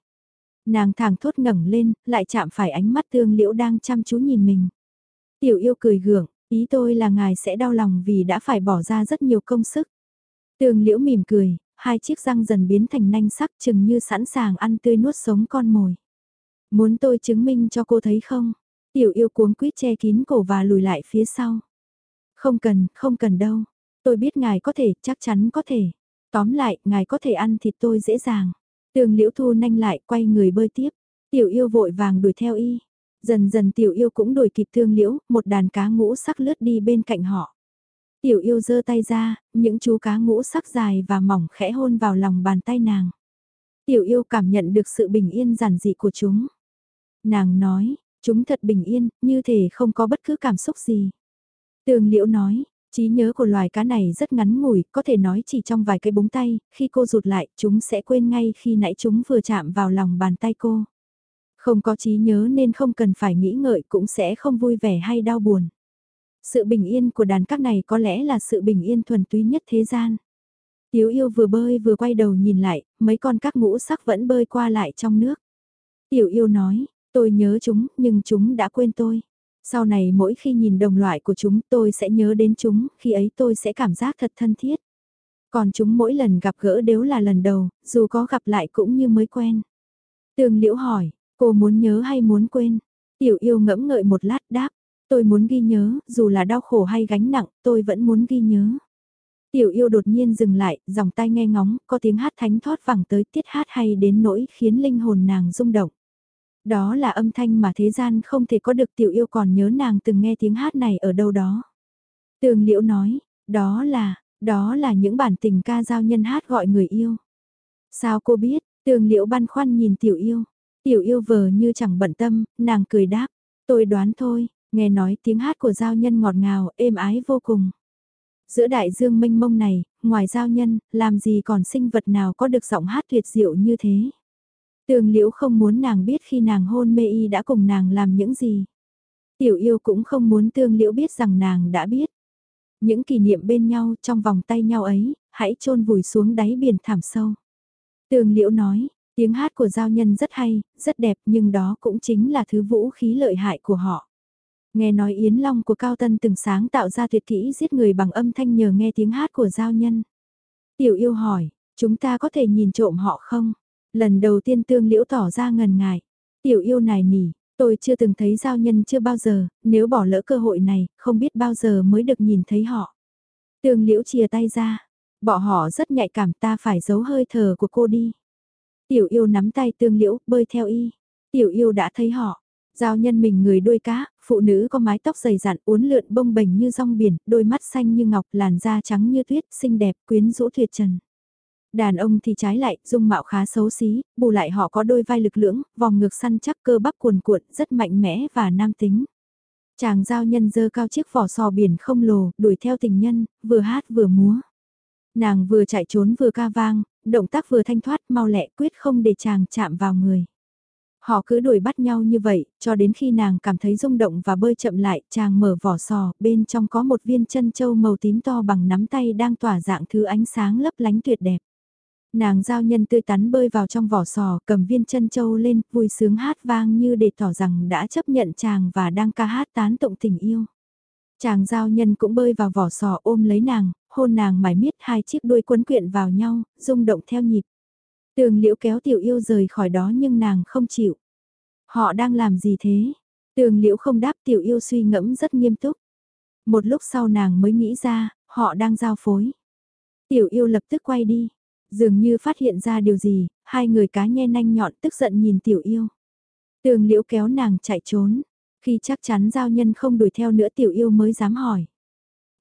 Nàng thẳng thốt ngẩng lên, lại chạm phải ánh mắt tương liễu đang chăm chú nhìn mình. Tiểu yêu cười gượng, ý tôi là ngài sẽ đau lòng vì đã phải bỏ ra rất nhiều công sức. Tường liễu mỉm cười, hai chiếc răng dần biến thành nanh sắc chừng như sẵn sàng ăn tươi nuốt sống con mồi. Muốn tôi chứng minh cho cô thấy không? Tiểu yêu cuống quýt che kín cổ và lùi lại phía sau. Không cần, không cần đâu. Tôi biết ngài có thể, chắc chắn có thể. Tóm lại, ngài có thể ăn thịt tôi dễ dàng. Tường liễu thu nanh lại, quay người bơi tiếp. Tiểu yêu vội vàng đuổi theo y. Dần dần tiểu yêu cũng đuổi kịp thương liễu, một đàn cá ngũ sắc lướt đi bên cạnh họ. Tiểu yêu giơ tay ra, những chú cá ngũ sắc dài và mỏng khẽ hôn vào lòng bàn tay nàng. Tiểu yêu cảm nhận được sự bình yên giản dị của chúng. Nàng nói, chúng thật bình yên, như thể không có bất cứ cảm xúc gì. Tường liễu nói, trí nhớ của loài cá này rất ngắn ngủi, có thể nói chỉ trong vài cái búng tay, khi cô rụt lại, chúng sẽ quên ngay khi nãy chúng vừa chạm vào lòng bàn tay cô. Không có trí nhớ nên không cần phải nghĩ ngợi cũng sẽ không vui vẻ hay đau buồn. Sự bình yên của đàn các này có lẽ là sự bình yên thuần túy nhất thế gian. Tiếu yêu vừa bơi vừa quay đầu nhìn lại, mấy con các ngũ sắc vẫn bơi qua lại trong nước. Tiểu yêu nói, tôi nhớ chúng, nhưng chúng đã quên tôi. Sau này mỗi khi nhìn đồng loại của chúng tôi sẽ nhớ đến chúng, khi ấy tôi sẽ cảm giác thật thân thiết. Còn chúng mỗi lần gặp gỡ đều là lần đầu, dù có gặp lại cũng như mới quen. Tường liễu hỏi, cô muốn nhớ hay muốn quên? Tiểu yêu ngẫm ngợi một lát đáp, tôi muốn ghi nhớ, dù là đau khổ hay gánh nặng, tôi vẫn muốn ghi nhớ. Tiểu yêu đột nhiên dừng lại, dòng tay nghe ngóng, có tiếng hát thánh thoát vẳng tới tiết hát hay đến nỗi khiến linh hồn nàng rung động. Đó là âm thanh mà thế gian không thể có được tiểu yêu còn nhớ nàng từng nghe tiếng hát này ở đâu đó. Tường liễu nói, đó là, đó là những bản tình ca giao nhân hát gọi người yêu. Sao cô biết, tường liễu băn khoăn nhìn tiểu yêu. Tiểu yêu vờ như chẳng bận tâm, nàng cười đáp. Tôi đoán thôi, nghe nói tiếng hát của giao nhân ngọt ngào, êm ái vô cùng. Giữa đại dương mênh mông này, ngoài giao nhân, làm gì còn sinh vật nào có được giọng hát tuyệt diệu như thế. Tường liễu không muốn nàng biết khi nàng hôn mê y đã cùng nàng làm những gì. Tiểu yêu cũng không muốn tương liễu biết rằng nàng đã biết. Những kỷ niệm bên nhau trong vòng tay nhau ấy, hãy chôn vùi xuống đáy biển thảm sâu. Tường liễu nói, tiếng hát của giao nhân rất hay, rất đẹp nhưng đó cũng chính là thứ vũ khí lợi hại của họ. Nghe nói Yến Long của Cao Tân từng sáng tạo ra tuyệt kỹ giết người bằng âm thanh nhờ nghe tiếng hát của giao nhân. Tiểu yêu hỏi, chúng ta có thể nhìn trộm họ không? Lần đầu tiên tương liễu tỏ ra ngần ngại. Tiểu yêu này nỉ, tôi chưa từng thấy giao nhân chưa bao giờ, nếu bỏ lỡ cơ hội này, không biết bao giờ mới được nhìn thấy họ. Tương liễu chia tay ra, bỏ họ rất nhạy cảm ta phải giấu hơi thở của cô đi. Tiểu yêu nắm tay tương liễu, bơi theo y. Tiểu yêu đã thấy họ. Giao nhân mình người đuôi cá, phụ nữ có mái tóc dày dặn uốn lượn bông bềnh như rong biển, đôi mắt xanh như ngọc, làn da trắng như tuyết, xinh đẹp, quyến rũ tuyệt trần. Đàn ông thì trái lại, dung mạo khá xấu xí, bù lại họ có đôi vai lực lưỡng, vòng ngực săn chắc cơ bắp cuồn cuộn, rất mạnh mẽ và nam tính. Chàng giao nhân dơ cao chiếc vỏ sò biển không lồ, đuổi theo tình nhân, vừa hát vừa múa. Nàng vừa chạy trốn vừa ca vang, động tác vừa thanh thoát mau lẹ quyết không để chàng chạm vào người. Họ cứ đuổi bắt nhau như vậy, cho đến khi nàng cảm thấy rung động và bơi chậm lại, chàng mở vỏ sò, bên trong có một viên chân châu màu tím to bằng nắm tay đang tỏa dạng thứ ánh sáng lấp lánh tuyệt đẹp. Nàng giao nhân tươi tắn bơi vào trong vỏ sò, cầm viên chân châu lên, vui sướng hát vang như để tỏ rằng đã chấp nhận chàng và đang ca hát tán tụng tình yêu. Chàng giao nhân cũng bơi vào vỏ sò ôm lấy nàng, hôn nàng mải miết hai chiếc đuôi quấn quyện vào nhau, rung động theo nhịp. Tường liễu kéo tiểu yêu rời khỏi đó nhưng nàng không chịu. Họ đang làm gì thế? Tường liễu không đáp tiểu yêu suy ngẫm rất nghiêm túc. Một lúc sau nàng mới nghĩ ra, họ đang giao phối. Tiểu yêu lập tức quay đi, Dường như phát hiện ra điều gì, hai người cá nhe nanh nhọn tức giận nhìn tiểu yêu. Tường liễu kéo nàng chạy trốn, khi chắc chắn giao nhân không đuổi theo nữa tiểu yêu mới dám hỏi.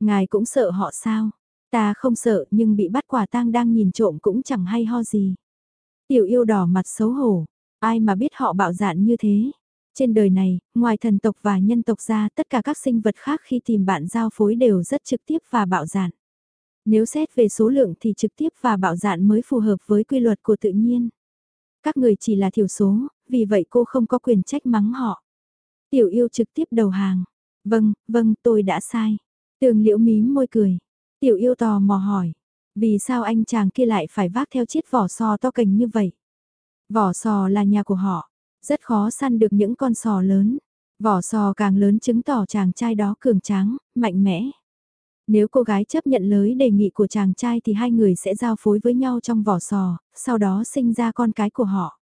Ngài cũng sợ họ sao? Ta không sợ nhưng bị bắt quả tang đang nhìn trộm cũng chẳng hay ho gì. Tiểu yêu đỏ mặt xấu hổ, ai mà biết họ bạo dạn như thế. Trên đời này, ngoài thần tộc và nhân tộc ra tất cả các sinh vật khác khi tìm bạn giao phối đều rất trực tiếp và bạo dạn. Nếu xét về số lượng thì trực tiếp và bạo dạn mới phù hợp với quy luật của tự nhiên. Các người chỉ là thiểu số, vì vậy cô không có quyền trách mắng họ. Tiểu yêu trực tiếp đầu hàng. Vâng, vâng, tôi đã sai. Tường liễu mím môi cười. Tiểu yêu tò mò hỏi. Vì sao anh chàng kia lại phải vác theo chiếc vỏ sò to cành như vậy? Vỏ sò là nhà của họ. Rất khó săn được những con sò lớn. Vỏ sò càng lớn chứng tỏ chàng trai đó cường tráng, mạnh mẽ. Nếu cô gái chấp nhận lời đề nghị của chàng trai thì hai người sẽ giao phối với nhau trong vỏ sò, sau đó sinh ra con cái của họ.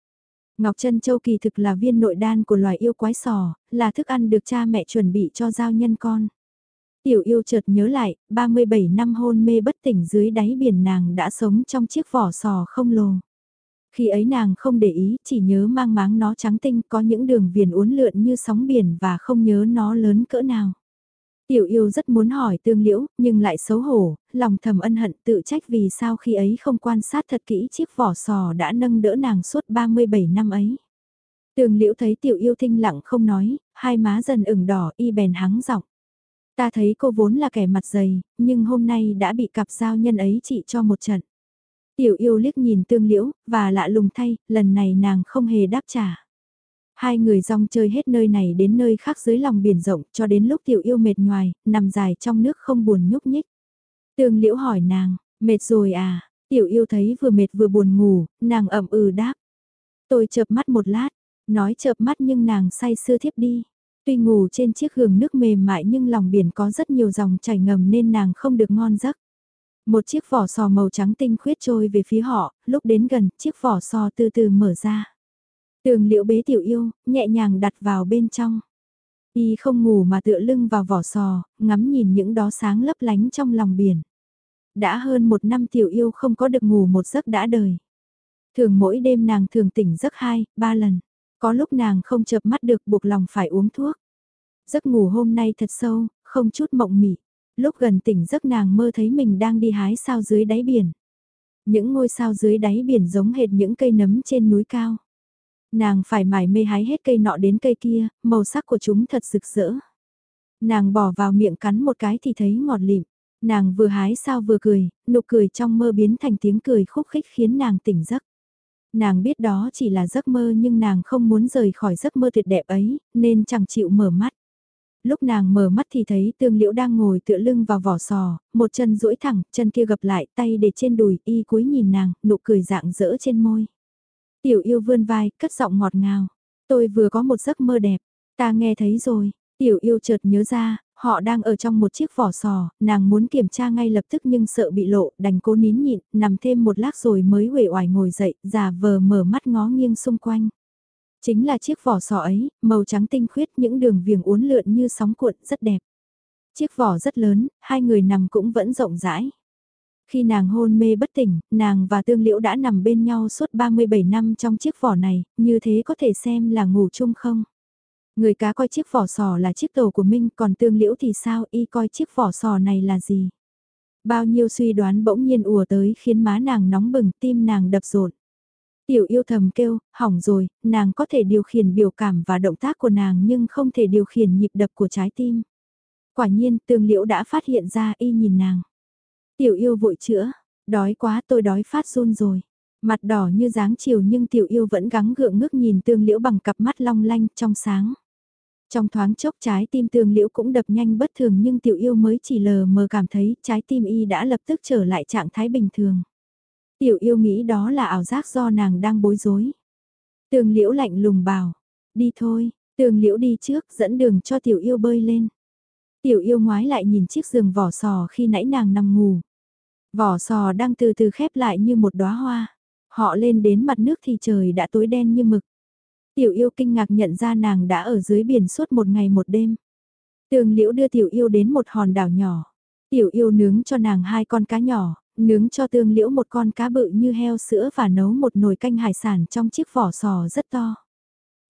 Ngọc Trân Châu kỳ thực là viên nội đan của loài yêu quái sò, là thức ăn được cha mẹ chuẩn bị cho giao nhân con. Tiểu yêu chợt nhớ lại, 37 năm hôn mê bất tỉnh dưới đáy biển nàng đã sống trong chiếc vỏ sò không lồ. Khi ấy nàng không để ý, chỉ nhớ mang máng nó trắng tinh có những đường viền uốn lượn như sóng biển và không nhớ nó lớn cỡ nào. Tiểu yêu rất muốn hỏi tương liễu, nhưng lại xấu hổ, lòng thầm ân hận tự trách vì sao khi ấy không quan sát thật kỹ chiếc vỏ sò đã nâng đỡ nàng suốt 37 năm ấy. Tương liễu thấy tiểu yêu thinh lặng không nói, hai má dần ửng đỏ y bèn hắng giọng. Ta thấy cô vốn là kẻ mặt dày, nhưng hôm nay đã bị cặp giao nhân ấy trị cho một trận. Tiểu yêu liếc nhìn tương liễu, và lạ lùng thay, lần này nàng không hề đáp trả. Hai người rong chơi hết nơi này đến nơi khác dưới lòng biển rộng cho đến lúc tiểu yêu mệt nhoài, nằm dài trong nước không buồn nhúc nhích. Tương liễu hỏi nàng, mệt rồi à, tiểu yêu thấy vừa mệt vừa buồn ngủ, nàng ẩm ừ đáp. Tôi chợp mắt một lát, nói chợp mắt nhưng nàng say sưa thiếp đi. Tuy ngủ trên chiếc giường nước mềm mại nhưng lòng biển có rất nhiều dòng chảy ngầm nên nàng không được ngon giấc. Một chiếc vỏ sò màu trắng tinh khuyết trôi về phía họ, lúc đến gần, chiếc vỏ sò từ từ mở ra. Tường liễu bế tiểu yêu, nhẹ nhàng đặt vào bên trong. Y không ngủ mà tựa lưng vào vỏ sò, ngắm nhìn những đó sáng lấp lánh trong lòng biển. Đã hơn một năm tiểu yêu không có được ngủ một giấc đã đời. Thường mỗi đêm nàng thường tỉnh giấc hai, ba lần. Có lúc nàng không chợp mắt được buộc lòng phải uống thuốc. Giấc ngủ hôm nay thật sâu, không chút mộng mị. Lúc gần tỉnh giấc nàng mơ thấy mình đang đi hái sao dưới đáy biển. Những ngôi sao dưới đáy biển giống hệt những cây nấm trên núi cao. Nàng phải mải mê hái hết cây nọ đến cây kia, màu sắc của chúng thật rực rỡ. Nàng bỏ vào miệng cắn một cái thì thấy ngọt lịm. Nàng vừa hái sao vừa cười, nụ cười trong mơ biến thành tiếng cười khúc khích khiến nàng tỉnh giấc. Nàng biết đó chỉ là giấc mơ nhưng nàng không muốn rời khỏi giấc mơ tuyệt đẹp ấy, nên chẳng chịu mở mắt. Lúc nàng mở mắt thì thấy tương liễu đang ngồi tựa lưng vào vỏ sò, một chân duỗi thẳng, chân kia gập lại, tay để trên đùi, y cúi nhìn nàng, nụ cười dạng dỡ trên môi. Tiểu yêu vươn vai, cất giọng ngọt ngào. Tôi vừa có một giấc mơ đẹp, ta nghe thấy rồi. Tiểu yêu chợt nhớ ra, họ đang ở trong một chiếc vỏ sò, nàng muốn kiểm tra ngay lập tức nhưng sợ bị lộ, đành cố nín nhịn, nằm thêm một lát rồi mới uể oải ngồi dậy, giả vờ mở mắt ngó nghiêng xung quanh. Chính là chiếc vỏ sò ấy, màu trắng tinh khuyết những đường viền uốn lượn như sóng cuộn rất đẹp. Chiếc vỏ rất lớn, hai người nằm cũng vẫn rộng rãi. Khi nàng hôn mê bất tỉnh, nàng và tương liễu đã nằm bên nhau suốt 37 năm trong chiếc vỏ này, như thế có thể xem là ngủ chung không? Người cá coi chiếc vỏ sò là chiếc tàu của Minh, còn tương liễu thì sao y coi chiếc vỏ sò này là gì? Bao nhiêu suy đoán bỗng nhiên ùa tới khiến má nàng nóng bừng, tim nàng đập rộn. Tiểu yêu thầm kêu, hỏng rồi, nàng có thể điều khiển biểu cảm và động tác của nàng nhưng không thể điều khiển nhịp đập của trái tim. Quả nhiên, tương liễu đã phát hiện ra y nhìn nàng. Tiểu yêu vội chữa, đói quá tôi đói phát run rồi. Mặt đỏ như dáng chiều nhưng tiểu yêu vẫn gắng gượng ngước nhìn tương liễu bằng cặp mắt long lanh trong sáng. Trong thoáng chốc trái tim tương liễu cũng đập nhanh bất thường nhưng tiểu yêu mới chỉ lờ mờ cảm thấy trái tim y đã lập tức trở lại trạng thái bình thường. Tiểu yêu nghĩ đó là ảo giác do nàng đang bối rối. Tương liễu lạnh lùng bảo, đi thôi, tương liễu đi trước dẫn đường cho tiểu yêu bơi lên. Tiểu yêu ngoái lại nhìn chiếc giường vỏ sò khi nãy nàng nằm ngủ. Vỏ sò đang từ từ khép lại như một đóa hoa. Họ lên đến mặt nước thì trời đã tối đen như mực. Tiểu yêu kinh ngạc nhận ra nàng đã ở dưới biển suốt một ngày một đêm. Tường liễu đưa tiểu yêu đến một hòn đảo nhỏ. Tiểu yêu nướng cho nàng hai con cá nhỏ, nướng cho tương liễu một con cá bự như heo sữa và nấu một nồi canh hải sản trong chiếc vỏ sò rất to.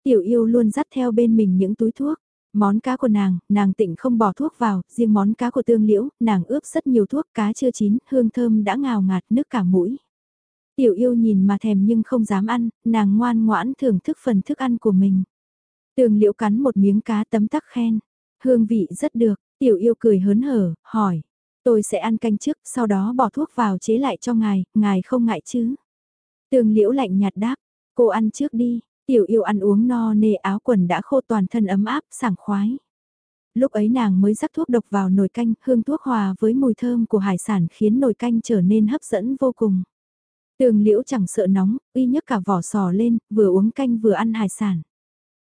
Tiểu yêu luôn dắt theo bên mình những túi thuốc. Món cá của nàng, nàng tịnh không bỏ thuốc vào, riêng món cá của tương liễu, nàng ướp rất nhiều thuốc cá chưa chín, hương thơm đã ngào ngạt nước cả mũi. Tiểu yêu nhìn mà thèm nhưng không dám ăn, nàng ngoan ngoãn thưởng thức phần thức ăn của mình. Tường liễu cắn một miếng cá tấm tắc khen, hương vị rất được, tiểu yêu cười hớn hở, hỏi. Tôi sẽ ăn canh trước, sau đó bỏ thuốc vào chế lại cho ngài, ngài không ngại chứ. Tường liễu lạnh nhạt đáp, cô ăn trước đi, tiểu yêu ăn uống no nê áo quần đã khô toàn thân ấm áp, sảng khoái. Lúc ấy nàng mới rắc thuốc độc vào nồi canh, hương thuốc hòa với mùi thơm của hải sản khiến nồi canh trở nên hấp dẫn vô cùng. Tường liễu chẳng sợ nóng, uy nhấc cả vỏ sò lên, vừa uống canh vừa ăn hải sản.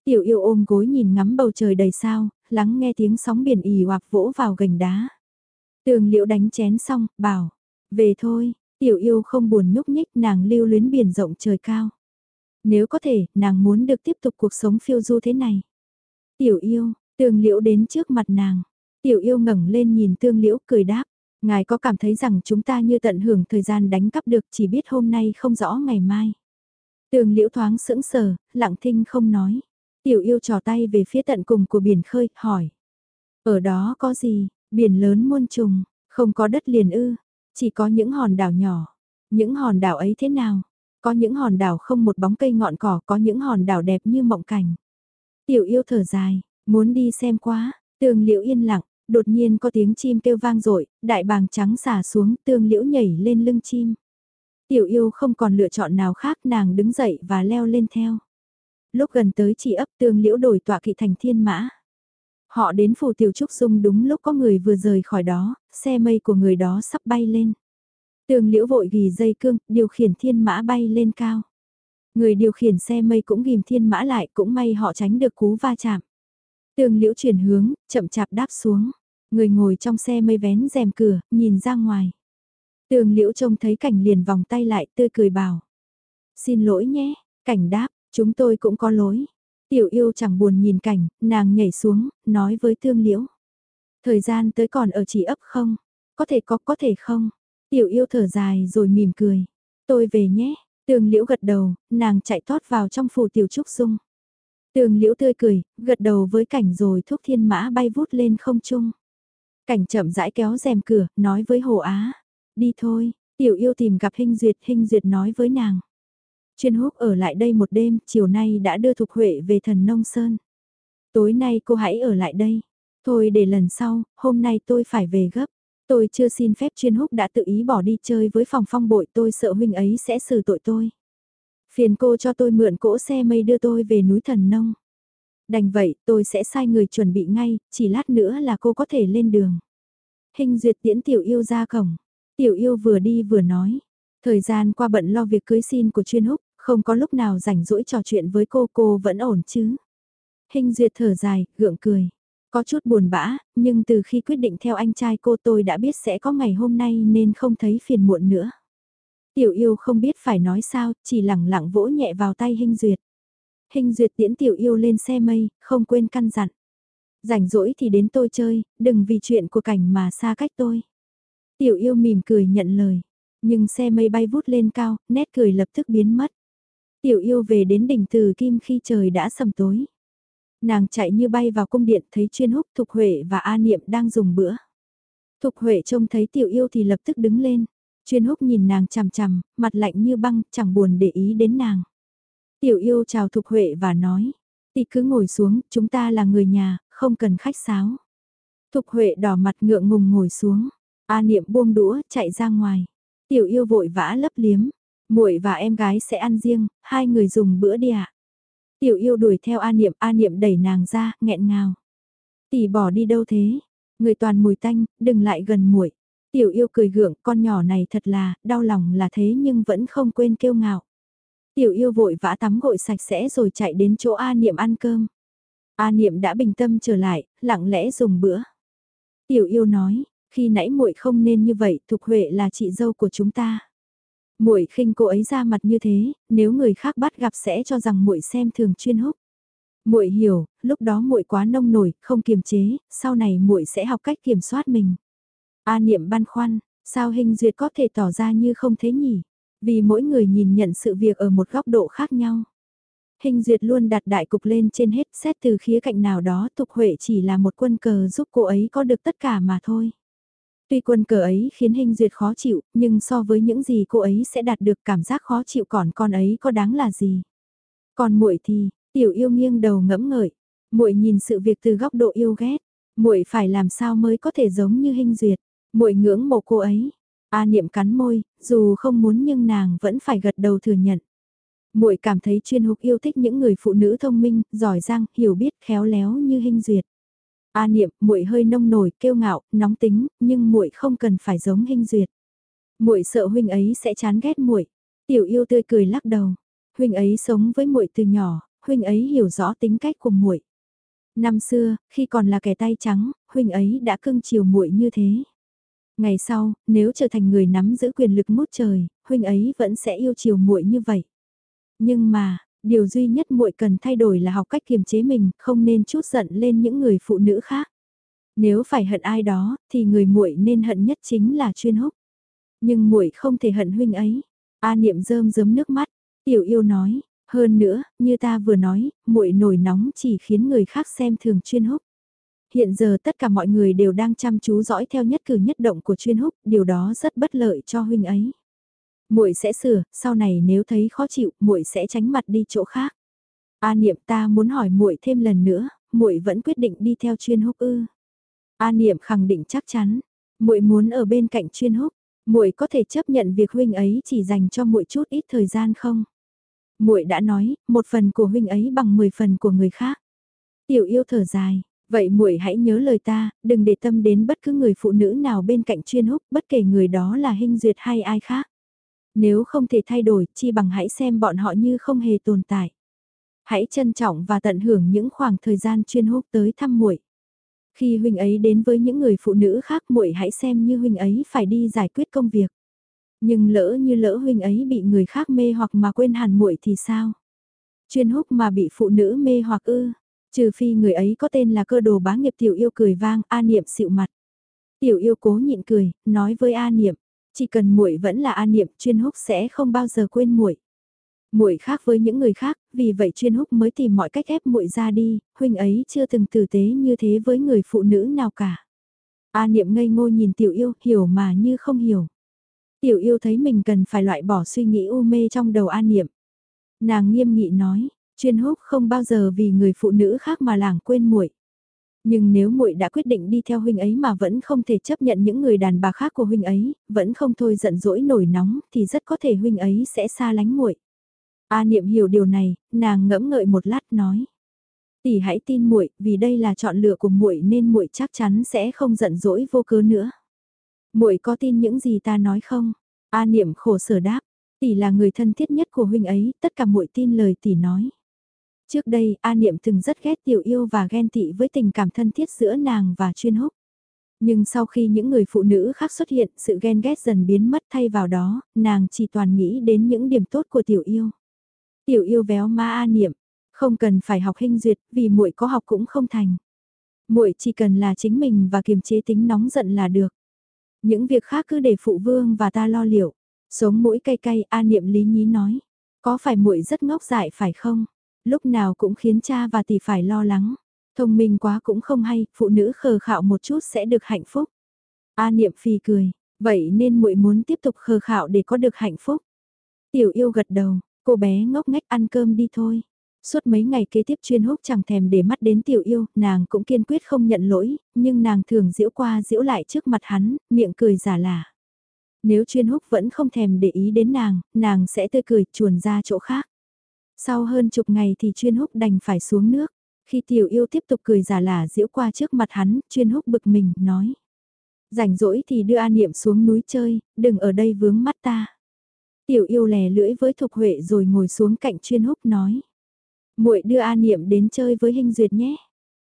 Tiểu yêu ôm gối nhìn ngắm bầu trời đầy sao, lắng nghe tiếng sóng biển ì hoặc vỗ vào gành đá. Tường liễu đánh chén xong, bảo, về thôi, tiểu yêu không buồn nhúc nhích nàng lưu luyến biển rộng trời cao. Nếu có thể, nàng muốn được tiếp tục cuộc sống phiêu du thế này. Tiểu yêu, tường liễu đến trước mặt nàng. Tiểu yêu ngẩng lên nhìn tương liễu cười đáp. Ngài có cảm thấy rằng chúng ta như tận hưởng thời gian đánh cắp được chỉ biết hôm nay không rõ ngày mai. Tường liễu thoáng sững sờ, lặng thinh không nói. Tiểu yêu trò tay về phía tận cùng của biển khơi, hỏi. Ở đó có gì, biển lớn muôn trùng, không có đất liền ư, chỉ có những hòn đảo nhỏ. Những hòn đảo ấy thế nào? Có những hòn đảo không một bóng cây ngọn cỏ, có những hòn đảo đẹp như mộng cảnh. Tiểu yêu thở dài, muốn đi xem quá, tường liễu yên lặng, đột nhiên có tiếng chim kêu vang dội đại bàng trắng xả xuống, tương liễu nhảy lên lưng chim. Tiểu yêu không còn lựa chọn nào khác nàng đứng dậy và leo lên theo. Lúc gần tới chỉ ấp tương liễu đổi tọa kỵ thành thiên mã. Họ đến phủ tiểu trúc dung đúng lúc có người vừa rời khỏi đó, xe mây của người đó sắp bay lên. Tường liễu vội ghi dây cương, điều khiển thiên mã bay lên cao. Người điều khiển xe mây cũng ghim thiên mã lại, cũng may họ tránh được cú va chạm. Tường liễu chuyển hướng, chậm chạp đáp xuống. Người ngồi trong xe mây vén rèm cửa, nhìn ra ngoài. Tường liễu trông thấy cảnh liền vòng tay lại tươi cười bảo. Xin lỗi nhé, cảnh đáp, chúng tôi cũng có lỗi. Tiểu yêu chẳng buồn nhìn cảnh, nàng nhảy xuống, nói với tương liễu. Thời gian tới còn ở chỉ ấp không? Có thể có, có thể không? Tiểu yêu thở dài rồi mỉm cười. Tôi về nhé. Tường liễu gật đầu, nàng chạy thoát vào trong phủ tiểu trúc dung. Tường liễu tươi cười, gật đầu với cảnh rồi thúc thiên mã bay vút lên không trung. Cảnh chậm rãi kéo rèm cửa, nói với Hồ Á. Đi thôi, tiểu yêu tìm gặp Hinh Duyệt, Hinh Duyệt nói với nàng. Chuyên húc ở lại đây một đêm, chiều nay đã đưa Thục Huệ về thần nông sơn. Tối nay cô hãy ở lại đây. Thôi để lần sau, hôm nay tôi phải về gấp. Tôi chưa xin phép chuyên húc đã tự ý bỏ đi chơi với phòng phong bội tôi sợ huynh ấy sẽ xử tội tôi. Phiền cô cho tôi mượn cỗ xe mây đưa tôi về núi thần nông. Đành vậy, tôi sẽ sai người chuẩn bị ngay, chỉ lát nữa là cô có thể lên đường. Hình duyệt tiễn tiểu yêu ra cổng. Tiểu yêu vừa đi vừa nói. Thời gian qua bận lo việc cưới xin của chuyên húc, không có lúc nào rảnh rỗi trò chuyện với cô, cô vẫn ổn chứ. Hình duyệt thở dài, gượng cười. Có chút buồn bã, nhưng từ khi quyết định theo anh trai cô tôi đã biết sẽ có ngày hôm nay nên không thấy phiền muộn nữa. Tiểu yêu không biết phải nói sao, chỉ lẳng lặng vỗ nhẹ vào tay Hinh Duyệt. Hinh Duyệt tiễn tiểu yêu lên xe mây, không quên căn dặn. Rảnh rỗi thì đến tôi chơi, đừng vì chuyện của cảnh mà xa cách tôi. Tiểu yêu mỉm cười nhận lời, nhưng xe mây bay vút lên cao, nét cười lập tức biến mất. Tiểu yêu về đến đỉnh từ kim khi trời đã sầm tối. Nàng chạy như bay vào cung điện thấy chuyên húc Thục Huệ và A Niệm đang dùng bữa. Thục Huệ trông thấy tiểu yêu thì lập tức đứng lên. Chuyên húc nhìn nàng chằm chằm, mặt lạnh như băng, chẳng buồn để ý đến nàng. Tiểu yêu chào Thục Huệ và nói, tỷ cứ ngồi xuống, chúng ta là người nhà, không cần khách sáo. Thục Huệ đỏ mặt ngượng ngùng ngồi xuống, A Niệm buông đũa, chạy ra ngoài. Tiểu yêu vội vã lấp liếm, muội và em gái sẽ ăn riêng, hai người dùng bữa đi ạ. Tiểu yêu đuổi theo A Niệm, A Niệm đẩy nàng ra, nghẹn ngào. Tỷ bỏ đi đâu thế? Người toàn mùi tanh, đừng lại gần muội. Tiểu yêu cười gượng, con nhỏ này thật là, đau lòng là thế nhưng vẫn không quên kêu ngạo. Tiểu yêu vội vã tắm gội sạch sẽ rồi chạy đến chỗ A Niệm ăn cơm. A Niệm đã bình tâm trở lại, lặng lẽ dùng bữa. Tiểu yêu nói, khi nãy muội không nên như vậy, Thục Huệ là chị dâu của chúng ta. Muội khinh cô ấy ra mặt như thế, nếu người khác bắt gặp sẽ cho rằng muội xem thường chuyên húc. Muội hiểu, lúc đó muội quá nông nổi, không kiềm chế, sau này muội sẽ học cách kiểm soát mình. A niệm băn khoăn, sao hình duyệt có thể tỏ ra như không thế nhỉ? Vì mỗi người nhìn nhận sự việc ở một góc độ khác nhau. Hình duyệt luôn đặt đại cục lên trên hết xét từ khía cạnh nào đó tục huệ chỉ là một quân cờ giúp cô ấy có được tất cả mà thôi. Tuy quân cờ ấy khiến hình duyệt khó chịu, nhưng so với những gì cô ấy sẽ đạt được cảm giác khó chịu còn con ấy có đáng là gì. Còn muội thì, tiểu yêu nghiêng đầu ngẫm ngợi, muội nhìn sự việc từ góc độ yêu ghét, muội phải làm sao mới có thể giống như hình duyệt. Muội ngưỡng mộ cô ấy. A Niệm cắn môi, dù không muốn nhưng nàng vẫn phải gật đầu thừa nhận. Muội cảm thấy chuyên húc yêu thích những người phụ nữ thông minh, giỏi giang, hiểu biết, khéo léo như hình duyệt. A Niệm, muội hơi nông nổi, kiêu ngạo, nóng tính, nhưng muội không cần phải giống Hinh duyệt. Muội sợ huynh ấy sẽ chán ghét muội. Tiểu yêu tươi cười lắc đầu. Huynh ấy sống với muội từ nhỏ, huynh ấy hiểu rõ tính cách của muội. Năm xưa, khi còn là kẻ tay trắng, huynh ấy đã cưng chiều muội như thế. Ngày sau, nếu trở thành người nắm giữ quyền lực mút trời, huynh ấy vẫn sẽ yêu chiều muội như vậy. Nhưng mà, điều duy nhất muội cần thay đổi là học cách kiềm chế mình, không nên chút giận lên những người phụ nữ khác. Nếu phải hận ai đó, thì người muội nên hận nhất chính là chuyên húc. Nhưng muội không thể hận huynh ấy. A Niệm rơm rớm nước mắt, tiểu yêu nói, hơn nữa, như ta vừa nói, muội nổi nóng chỉ khiến người khác xem thường chuyên húc. Hiện giờ tất cả mọi người đều đang chăm chú dõi theo nhất cử nhất động của chuyên húc, điều đó rất bất lợi cho huynh ấy. Muội sẽ sửa, sau này nếu thấy khó chịu, muội sẽ tránh mặt đi chỗ khác. A Niệm ta muốn hỏi muội thêm lần nữa, muội vẫn quyết định đi theo chuyên húc ư? A Niệm khẳng định chắc chắn, muội muốn ở bên cạnh chuyên húc, muội có thể chấp nhận việc huynh ấy chỉ dành cho muội chút ít thời gian không? Muội đã nói, một phần của huynh ấy bằng 10 phần của người khác. Tiểu yêu thở dài, vậy muội hãy nhớ lời ta, đừng để tâm đến bất cứ người phụ nữ nào bên cạnh chuyên húc, bất kể người đó là hình duyệt hay ai khác. Nếu không thể thay đổi, chi bằng hãy xem bọn họ như không hề tồn tại. Hãy trân trọng và tận hưởng những khoảng thời gian chuyên húc tới thăm muội. Khi huynh ấy đến với những người phụ nữ khác muội hãy xem như huynh ấy phải đi giải quyết công việc. Nhưng lỡ như lỡ huynh ấy bị người khác mê hoặc mà quên hẳn muội thì sao? Chuyên húc mà bị phụ nữ mê hoặc ư? Trừ phi người ấy có tên là cơ đồ bá nghiệp tiểu yêu cười vang, A Niệm xịu mặt. Tiểu yêu cố nhịn cười, nói với A Niệm, chỉ cần muội vẫn là A Niệm, chuyên húc sẽ không bao giờ quên muội. Muội khác với những người khác, vì vậy chuyên húc mới tìm mọi cách ép muội ra đi, huynh ấy chưa từng tử tế như thế với người phụ nữ nào cả. A Niệm ngây ngô nhìn tiểu yêu, hiểu mà như không hiểu. Tiểu yêu thấy mình cần phải loại bỏ suy nghĩ u mê trong đầu A Niệm. Nàng nghiêm nghị nói, chuyên húc không bao giờ vì người phụ nữ khác mà làng quên muội. Nhưng nếu muội đã quyết định đi theo huynh ấy mà vẫn không thể chấp nhận những người đàn bà khác của huynh ấy, vẫn không thôi giận dỗi nổi nóng thì rất có thể huynh ấy sẽ xa lánh muội. A Niệm hiểu điều này, nàng ngẫm ngợi một lát nói: "Tỷ hãy tin muội, vì đây là chọn lựa của muội nên muội chắc chắn sẽ không giận dỗi vô cớ nữa." Muội có tin những gì ta nói không? A Niệm khổ sở đáp, tỷ là người thân thiết nhất của huynh ấy, tất cả muội tin lời tỷ nói. Trước đây, A Niệm từng rất ghét tiểu yêu và ghen tị với tình cảm thân thiết giữa nàng và chuyên húc. Nhưng sau khi những người phụ nữ khác xuất hiện, sự ghen ghét dần biến mất thay vào đó, nàng chỉ toàn nghĩ đến những điểm tốt của tiểu yêu. Tiểu yêu véo ma A Niệm, không cần phải học hình duyệt, vì muội có học cũng không thành. Muội chỉ cần là chính mình và kiềm chế tính nóng giận là được. Những việc khác cứ để phụ vương và ta lo liệu. Sống mũi cay cay, A Niệm lý nhí nói. Có phải muội rất ngốc dại phải không? Lúc nào cũng khiến cha và tỷ phải lo lắng. Thông minh quá cũng không hay, phụ nữ khờ khạo một chút sẽ được hạnh phúc. A Niệm phì cười, vậy nên muội muốn tiếp tục khờ khạo để có được hạnh phúc. Tiểu yêu gật đầu, cô bé ngốc nghếch ăn cơm đi thôi. Suốt mấy ngày kế tiếp chuyên húc chẳng thèm để mắt đến tiểu yêu, nàng cũng kiên quyết không nhận lỗi, nhưng nàng thường diễu qua diễu lại trước mặt hắn, miệng cười giả lả. Nếu chuyên húc vẫn không thèm để ý đến nàng, nàng sẽ tươi cười chuồn ra chỗ khác. Sau hơn chục ngày thì chuyên húc đành phải xuống nước. Khi tiểu yêu tiếp tục cười giả lả diễu qua trước mặt hắn, chuyên húc bực mình, nói. Rảnh rỗi thì đưa An Niệm xuống núi chơi, đừng ở đây vướng mắt ta. Tiểu yêu lè lưỡi với Thục Huệ rồi ngồi xuống cạnh chuyên húc nói muội đưa A Niệm đến chơi với Hình Duyệt nhé.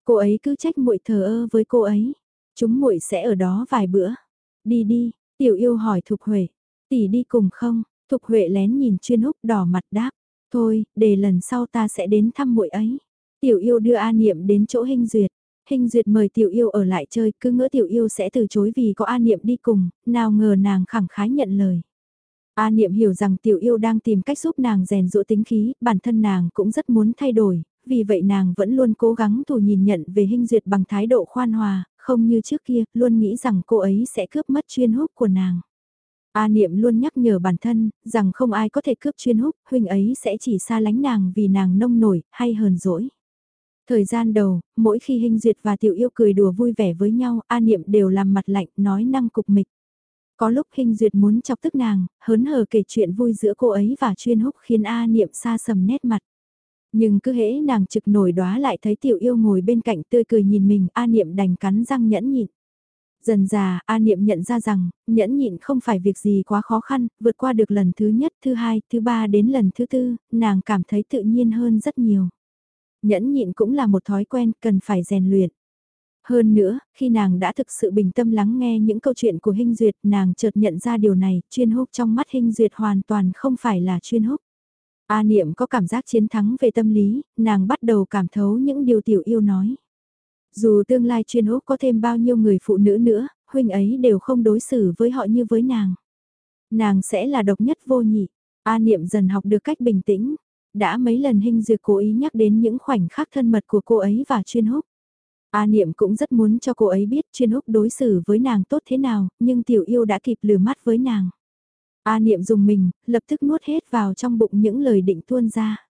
Cô ấy cứ trách muội thờ ơ với cô ấy. Chúng muội sẽ ở đó vài bữa. Đi đi, Tiểu Yêu hỏi Thục Huệ, tỷ đi cùng không? Thục Huệ lén nhìn chuyên húc đỏ mặt đáp, thôi, để lần sau ta sẽ đến thăm muội ấy. Tiểu Yêu đưa A Niệm đến chỗ Hình Duyệt. Hình Duyệt mời Tiểu Yêu ở lại chơi, cứ ngỡ Tiểu Yêu sẽ từ chối vì có A Niệm đi cùng, nào ngờ nàng khẳng khái nhận lời. A Niệm hiểu rằng tiểu yêu đang tìm cách giúp nàng rèn rũa tính khí, bản thân nàng cũng rất muốn thay đổi, vì vậy nàng vẫn luôn cố gắng thù nhìn nhận về hình duyệt bằng thái độ khoan hòa, không như trước kia, luôn nghĩ rằng cô ấy sẽ cướp mất chuyên húc của nàng. A Niệm luôn nhắc nhở bản thân, rằng không ai có thể cướp chuyên húc, huynh ấy sẽ chỉ xa lánh nàng vì nàng nông nổi, hay hờn dỗi. Thời gian đầu, mỗi khi Hinh Duyệt và Tiểu Yêu cười đùa vui vẻ với nhau, A Niệm đều làm mặt lạnh, nói năng cục mịch. Có lúc Hinh Duyệt muốn chọc tức nàng, hớn hở kể chuyện vui giữa cô ấy và chuyên húc khiến A Niệm xa sầm nét mặt. Nhưng cứ hễ nàng trực nổi đóa lại thấy Tiểu Yêu ngồi bên cạnh tươi cười nhìn mình, A Niệm đành cắn răng nhẫn nhịn. Dần già, A Niệm nhận ra rằng, nhẫn nhịn không phải việc gì quá khó khăn, vượt qua được lần thứ nhất, thứ hai, thứ ba đến lần thứ tư, nàng cảm thấy tự nhiên hơn rất nhiều. Nhẫn nhịn cũng là một thói quen cần phải rèn luyện. Hơn nữa, khi nàng đã thực sự bình tâm lắng nghe những câu chuyện của Hinh Duyệt, nàng chợt nhận ra điều này, chuyên húc trong mắt Hinh Duyệt hoàn toàn không phải là chuyên húc. A Niệm có cảm giác chiến thắng về tâm lý, nàng bắt đầu cảm thấu những điều tiểu yêu nói. Dù tương lai chuyên húc có thêm bao nhiêu người phụ nữ nữa, huynh ấy đều không đối xử với họ như với nàng. Nàng sẽ là độc nhất vô nhị. A Niệm dần học được cách bình tĩnh. Đã mấy lần Hinh Duyệt cố ý nhắc đến những khoảnh khắc thân mật của cô ấy và chuyên húc. A Niệm cũng rất muốn cho cô ấy biết chuyên húc đối xử với nàng tốt thế nào, nhưng tiểu yêu đã kịp lừa mắt với nàng. A Niệm dùng mình, lập tức nuốt hết vào trong bụng những lời định tuôn ra.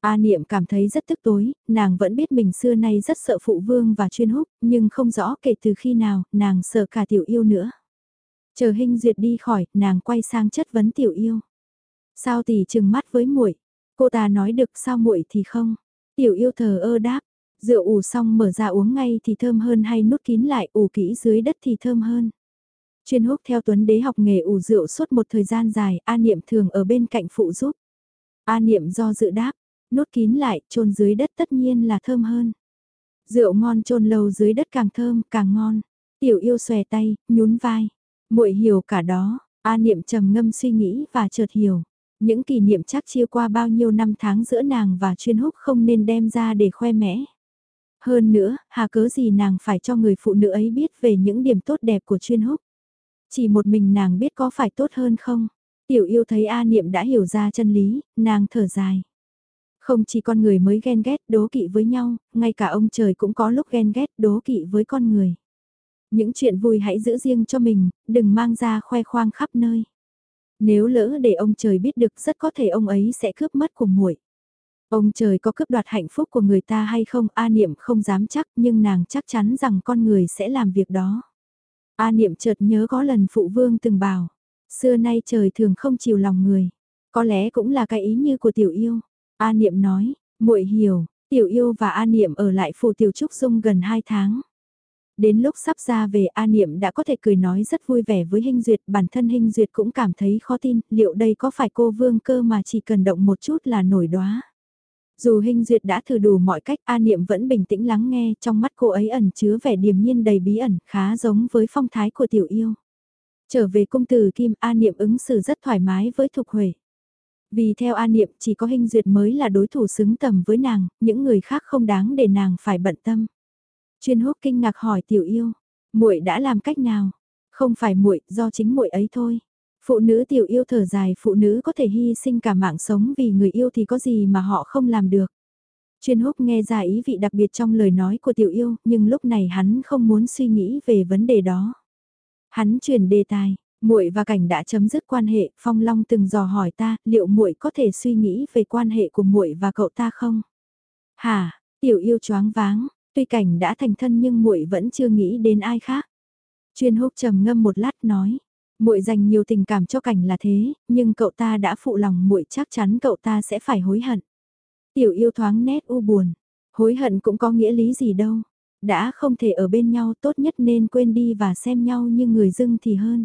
A Niệm cảm thấy rất tức tối, nàng vẫn biết mình xưa nay rất sợ phụ vương và chuyên húc, nhưng không rõ kể từ khi nào, nàng sợ cả tiểu yêu nữa. Chờ hình duyệt đi khỏi, nàng quay sang chất vấn tiểu yêu. Sao tỷ trừng mắt với muội? Cô ta nói được sao muội thì không? Tiểu yêu thờ ơ đáp, rượu ủ xong mở ra uống ngay thì thơm hơn hay nút kín lại ủ kỹ dưới đất thì thơm hơn. Chuyên húc theo tuấn đế học nghề ủ rượu suốt một thời gian dài, A Niệm thường ở bên cạnh phụ giúp. A Niệm do dự đáp, nốt kín lại, trôn dưới đất tất nhiên là thơm hơn. Rượu ngon trôn lâu dưới đất càng thơm, càng ngon. Tiểu yêu xòe tay, nhún vai. muội hiểu cả đó, A Niệm trầm ngâm suy nghĩ và chợt hiểu. Những kỷ niệm chắc chia qua bao nhiêu năm tháng giữa nàng và chuyên húc không nên đem ra để khoe mẽ. Hơn nữa, hà cớ gì nàng phải cho người phụ nữ ấy biết về những điểm tốt đẹp của chuyên húc. Chỉ một mình nàng biết có phải tốt hơn không? Tiểu yêu thấy A Niệm đã hiểu ra chân lý, nàng thở dài. Không chỉ con người mới ghen ghét đố kỵ với nhau, ngay cả ông trời cũng có lúc ghen ghét đố kỵ với con người. Những chuyện vui hãy giữ riêng cho mình, đừng mang ra khoe khoang khắp nơi. Nếu lỡ để ông trời biết được rất có thể ông ấy sẽ cướp mất của muội. Ông trời có cướp đoạt hạnh phúc của người ta hay không, A Niệm không dám chắc nhưng nàng chắc chắn rằng con người sẽ làm việc đó. A Niệm chợt nhớ có lần phụ vương từng bảo, xưa nay trời thường không chiều lòng người. Có lẽ cũng là cái ý như của tiểu yêu. A Niệm nói, muội hiểu, tiểu yêu và A Niệm ở lại phủ tiểu trúc dung gần 2 tháng. Đến lúc sắp ra về A Niệm đã có thể cười nói rất vui vẻ với Hinh Duyệt, bản thân Hinh Duyệt cũng cảm thấy khó tin, liệu đây có phải cô vương cơ mà chỉ cần động một chút là nổi đóa. Dù Hinh Duyệt đã thử đủ mọi cách A Niệm vẫn bình tĩnh lắng nghe, trong mắt cô ấy ẩn chứa vẻ điềm nhiên đầy bí ẩn, khá giống với phong thái của tiểu yêu. Trở về cung từ Kim A Niệm ứng xử rất thoải mái với Thục Huệ. Vì theo A Niệm chỉ có hình Duyệt mới là đối thủ xứng tầm với nàng, những người khác không đáng để nàng phải bận tâm. Chuyên húc kinh ngạc hỏi tiểu yêu, muội đã làm cách nào? Không phải muội, do chính muội ấy thôi. Phụ nữ tiểu yêu thở dài, phụ nữ có thể hy sinh cả mạng sống vì người yêu thì có gì mà họ không làm được. Chuyên húc nghe ra ý vị đặc biệt trong lời nói của tiểu yêu, nhưng lúc này hắn không muốn suy nghĩ về vấn đề đó. Hắn chuyển đề tài, muội và cảnh đã chấm dứt quan hệ, Phong Long từng dò hỏi ta, liệu muội có thể suy nghĩ về quan hệ của muội và cậu ta không? Hả, tiểu yêu choáng váng, tuy cảnh đã thành thân nhưng muội vẫn chưa nghĩ đến ai khác. Chuyên húc trầm ngâm một lát nói, muội dành nhiều tình cảm cho cảnh là thế, nhưng cậu ta đã phụ lòng muội chắc chắn cậu ta sẽ phải hối hận. Tiểu yêu thoáng nét u buồn, hối hận cũng có nghĩa lý gì đâu. Đã không thể ở bên nhau tốt nhất nên quên đi và xem nhau như người dưng thì hơn.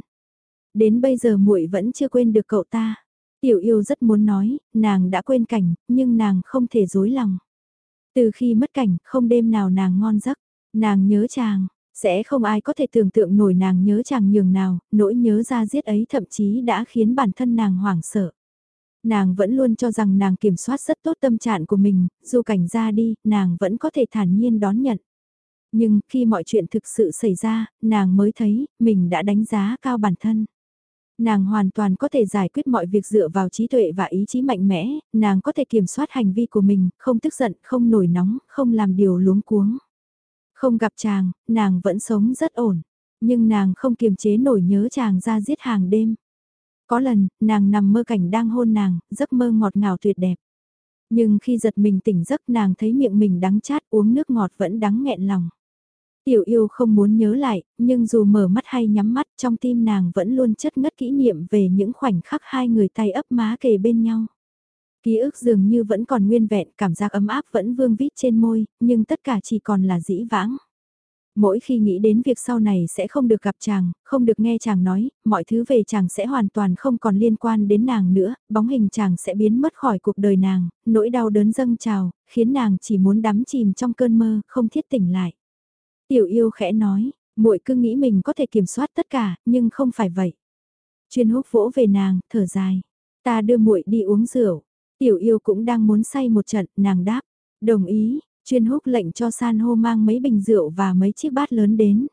Đến bây giờ muội vẫn chưa quên được cậu ta. Tiểu yêu rất muốn nói, nàng đã quên cảnh, nhưng nàng không thể dối lòng. Từ khi mất cảnh, không đêm nào nàng ngon giấc, nàng nhớ chàng, sẽ không ai có thể tưởng tượng nổi nàng nhớ chàng nhường nào, nỗi nhớ ra giết ấy thậm chí đã khiến bản thân nàng hoảng sợ. Nàng vẫn luôn cho rằng nàng kiểm soát rất tốt tâm trạng của mình, dù cảnh ra đi, nàng vẫn có thể thản nhiên đón nhận. Nhưng khi mọi chuyện thực sự xảy ra, nàng mới thấy, mình đã đánh giá cao bản thân. Nàng hoàn toàn có thể giải quyết mọi việc dựa vào trí tuệ và ý chí mạnh mẽ, nàng có thể kiểm soát hành vi của mình, không tức giận, không nổi nóng, không làm điều luống cuống. Không gặp chàng, nàng vẫn sống rất ổn, nhưng nàng không kiềm chế nổi nhớ chàng ra giết hàng đêm. Có lần, nàng nằm mơ cảnh đang hôn nàng, giấc mơ ngọt ngào tuyệt đẹp. Nhưng khi giật mình tỉnh giấc nàng thấy miệng mình đắng chát uống nước ngọt vẫn đắng nghẹn lòng. Tiểu yêu không muốn nhớ lại, nhưng dù mở mắt hay nhắm mắt trong tim nàng vẫn luôn chất ngất kỷ niệm về những khoảnh khắc hai người tay ấp má kề bên nhau. Ký ức dường như vẫn còn nguyên vẹn, cảm giác ấm áp vẫn vương vít trên môi, nhưng tất cả chỉ còn là dĩ vãng. Mỗi khi nghĩ đến việc sau này sẽ không được gặp chàng, không được nghe chàng nói, mọi thứ về chàng sẽ hoàn toàn không còn liên quan đến nàng nữa, bóng hình chàng sẽ biến mất khỏi cuộc đời nàng, nỗi đau đớn dâng trào, khiến nàng chỉ muốn đắm chìm trong cơn mơ, không thiết tỉnh lại. Tiểu yêu khẽ nói, muội cứ nghĩ mình có thể kiểm soát tất cả, nhưng không phải vậy. Chuyên húc vỗ về nàng, thở dài. Ta đưa muội đi uống rượu. Tiểu yêu cũng đang muốn say một trận, nàng đáp. Đồng ý, chuyên húc lệnh cho san hô mang mấy bình rượu và mấy chiếc bát lớn đến.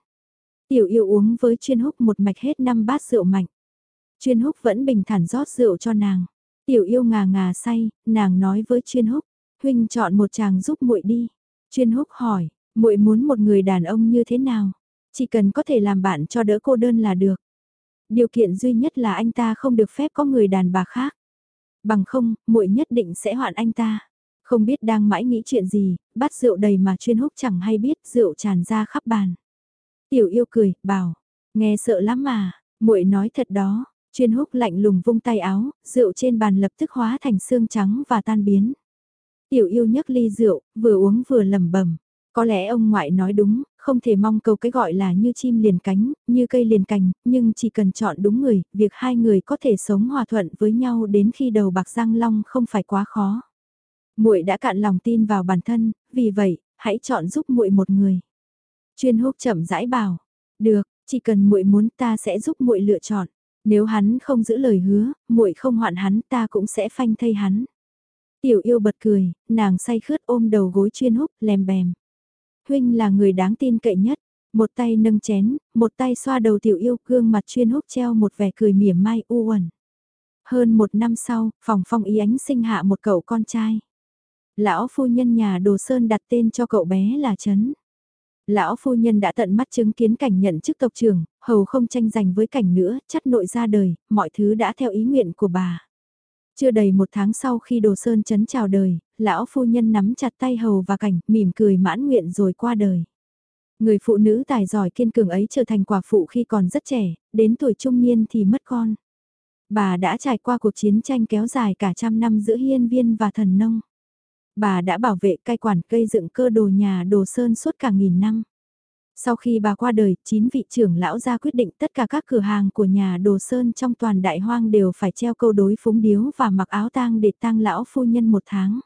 Tiểu yêu uống với chuyên húc một mạch hết năm bát rượu mạnh. Chuyên húc vẫn bình thản rót rượu cho nàng. Tiểu yêu ngà ngà say, nàng nói với chuyên húc. Huynh chọn một chàng giúp muội đi. Chuyên húc hỏi, muội muốn một người đàn ông như thế nào? Chỉ cần có thể làm bạn cho đỡ cô đơn là được. Điều kiện duy nhất là anh ta không được phép có người đàn bà khác. Bằng không, muội nhất định sẽ hoạn anh ta. Không biết đang mãi nghĩ chuyện gì, bắt rượu đầy mà chuyên húc chẳng hay biết rượu tràn ra khắp bàn. Tiểu yêu cười, bảo, nghe sợ lắm mà, muội nói thật đó, chuyên húc lạnh lùng vung tay áo, rượu trên bàn lập tức hóa thành xương trắng và tan biến. Tiểu yêu nhấc ly rượu, vừa uống vừa lẩm bẩm có lẽ ông ngoại nói đúng, không thể mong cầu cái gọi là như chim liền cánh, như cây liền cành, nhưng chỉ cần chọn đúng người, việc hai người có thể sống hòa thuận với nhau đến khi đầu bạc răng long không phải quá khó. Muội đã cạn lòng tin vào bản thân, vì vậy, hãy chọn giúp muội một người. Chuyên húc chậm rãi bảo, được, chỉ cần muội muốn ta sẽ giúp muội lựa chọn. Nếu hắn không giữ lời hứa, muội không hoạn hắn ta cũng sẽ phanh thây hắn. Tiểu yêu bật cười, nàng say khướt ôm đầu gối chuyên húc, lèm bèm. Huynh là người đáng tin cậy nhất. Một tay nâng chén, một tay xoa đầu tiểu yêu gương mặt chuyên húc treo một vẻ cười mỉa mai u uẩn. Hơn một năm sau, phòng phong ý ánh sinh hạ một cậu con trai. Lão phu nhân nhà đồ sơn đặt tên cho cậu bé là Trấn. Lão phu nhân đã tận mắt chứng kiến cảnh nhận chức tộc trưởng, hầu không tranh giành với cảnh nữa, chắt nội ra đời, mọi thứ đã theo ý nguyện của bà. Chưa đầy một tháng sau khi đồ sơn chấn chào đời, lão phu nhân nắm chặt tay hầu và cảnh, mỉm cười mãn nguyện rồi qua đời. Người phụ nữ tài giỏi kiên cường ấy trở thành quả phụ khi còn rất trẻ, đến tuổi trung niên thì mất con. Bà đã trải qua cuộc chiến tranh kéo dài cả trăm năm giữa hiên viên và thần nông. Bà đã bảo vệ cai quản cây dựng cơ đồ nhà đồ sơn suốt cả nghìn năm. Sau khi bà qua đời, chín vị trưởng lão ra quyết định tất cả các cửa hàng của nhà đồ sơn trong toàn đại hoang đều phải treo câu đối phúng điếu và mặc áo tang để tang lão phu nhân một tháng.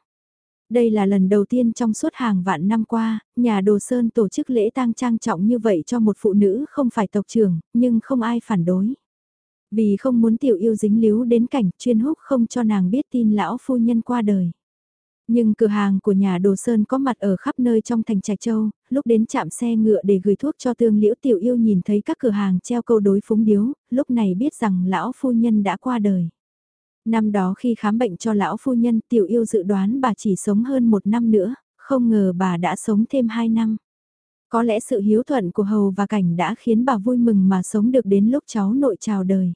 Đây là lần đầu tiên trong suốt hàng vạn năm qua, nhà đồ sơn tổ chức lễ tang trang trọng như vậy cho một phụ nữ không phải tộc trưởng, nhưng không ai phản đối. Vì không muốn tiểu yêu dính líu đến cảnh chuyên húc không cho nàng biết tin lão phu nhân qua đời. Nhưng cửa hàng của nhà đồ sơn có mặt ở khắp nơi trong thành Trạch Châu, lúc đến chạm xe ngựa để gửi thuốc cho tương liễu tiểu yêu nhìn thấy các cửa hàng treo câu đối phúng điếu, lúc này biết rằng lão phu nhân đã qua đời. Năm đó khi khám bệnh cho lão phu nhân tiểu yêu dự đoán bà chỉ sống hơn một năm nữa, không ngờ bà đã sống thêm hai năm. Có lẽ sự hiếu thuận của hầu và cảnh đã khiến bà vui mừng mà sống được đến lúc cháu nội chào đời.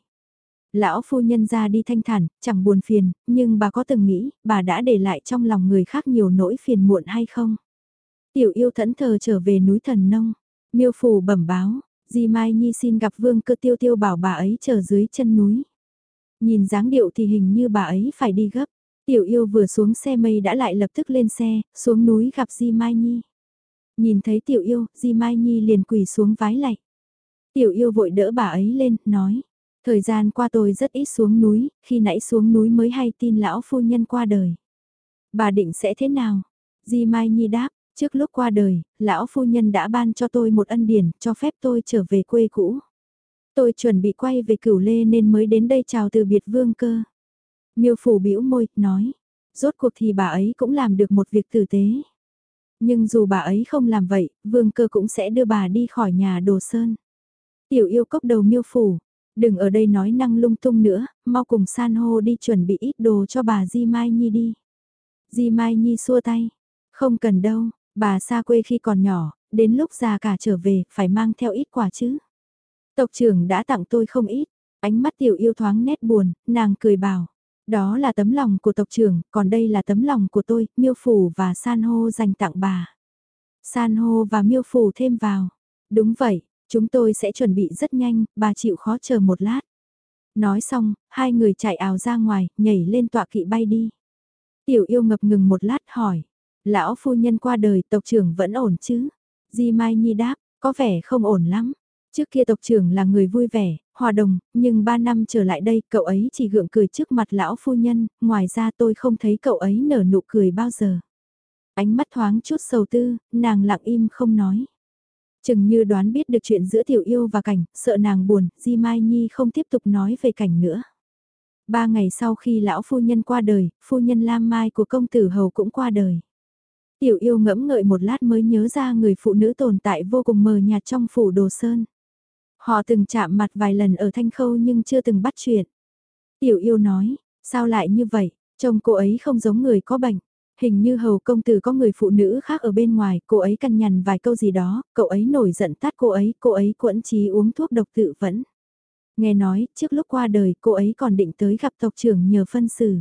Lão phu nhân ra đi thanh thản, chẳng buồn phiền, nhưng bà có từng nghĩ, bà đã để lại trong lòng người khác nhiều nỗi phiền muộn hay không? Tiểu yêu thẫn thờ trở về núi thần nông, miêu phủ bẩm báo, Di Mai Nhi xin gặp vương cơ tiêu tiêu bảo bà ấy chờ dưới chân núi. Nhìn dáng điệu thì hình như bà ấy phải đi gấp. Tiểu yêu vừa xuống xe mây đã lại lập tức lên xe, xuống núi gặp Di Mai Nhi. Nhìn thấy tiểu yêu, Di Mai Nhi liền quỳ xuống vái lạy. Tiểu yêu vội đỡ bà ấy lên, nói. Thời gian qua tôi rất ít xuống núi, khi nãy xuống núi mới hay tin lão phu nhân qua đời. Bà định sẽ thế nào? Di Mai Nhi đáp, trước lúc qua đời, lão phu nhân đã ban cho tôi một ân điển, cho phép tôi trở về quê cũ. Tôi chuẩn bị quay về cửu lê nên mới đến đây chào từ biệt vương cơ. Miêu phủ bĩu môi, nói, rốt cuộc thì bà ấy cũng làm được một việc tử tế. Nhưng dù bà ấy không làm vậy, vương cơ cũng sẽ đưa bà đi khỏi nhà đồ sơn. Tiểu yêu cốc đầu miêu phủ, Đừng ở đây nói năng lung tung nữa, mau cùng san hô đi chuẩn bị ít đồ cho bà Di Mai Nhi đi. Di Mai Nhi xua tay. Không cần đâu, bà xa quê khi còn nhỏ, đến lúc già cả trở về, phải mang theo ít quà chứ. Tộc trưởng đã tặng tôi không ít, ánh mắt tiểu yêu thoáng nét buồn, nàng cười bảo. Đó là tấm lòng của tộc trưởng, còn đây là tấm lòng của tôi, miêu phủ và san hô dành tặng bà. San hô và miêu phủ thêm vào. Đúng vậy, chúng tôi sẽ chuẩn bị rất nhanh, bà chịu khó chờ một lát. Nói xong, hai người chạy ào ra ngoài, nhảy lên tọa kỵ bay đi. Tiểu yêu ngập ngừng một lát hỏi. Lão phu nhân qua đời tộc trưởng vẫn ổn chứ? Di Mai Nhi đáp, có vẻ không ổn lắm. Trước kia tộc trưởng là người vui vẻ, hòa đồng, nhưng ba năm trở lại đây cậu ấy chỉ gượng cười trước mặt lão phu nhân, ngoài ra tôi không thấy cậu ấy nở nụ cười bao giờ. Ánh mắt thoáng chút sầu tư, nàng lặng im không nói. Chừng như đoán biết được chuyện giữa tiểu yêu và cảnh, sợ nàng buồn, Di Mai Nhi không tiếp tục nói về cảnh nữa. Ba ngày sau khi lão phu nhân qua đời, phu nhân Lam Mai của công tử hầu cũng qua đời. Tiểu yêu ngẫm ngợi một lát mới nhớ ra người phụ nữ tồn tại vô cùng mờ nhạt trong phủ đồ sơn. Họ từng chạm mặt vài lần ở thanh khâu nhưng chưa từng bắt chuyện. Tiểu yêu nói, sao lại như vậy, chồng cô ấy không giống người có bệnh. Hình như hầu công tử có người phụ nữ khác ở bên ngoài, cô ấy cằn nhằn vài câu gì đó, cậu ấy nổi giận tát cô ấy, cô ấy quẫn trí uống thuốc độc tự vẫn. Nghe nói, trước lúc qua đời, cô ấy còn định tới gặp tộc trưởng nhờ phân xử.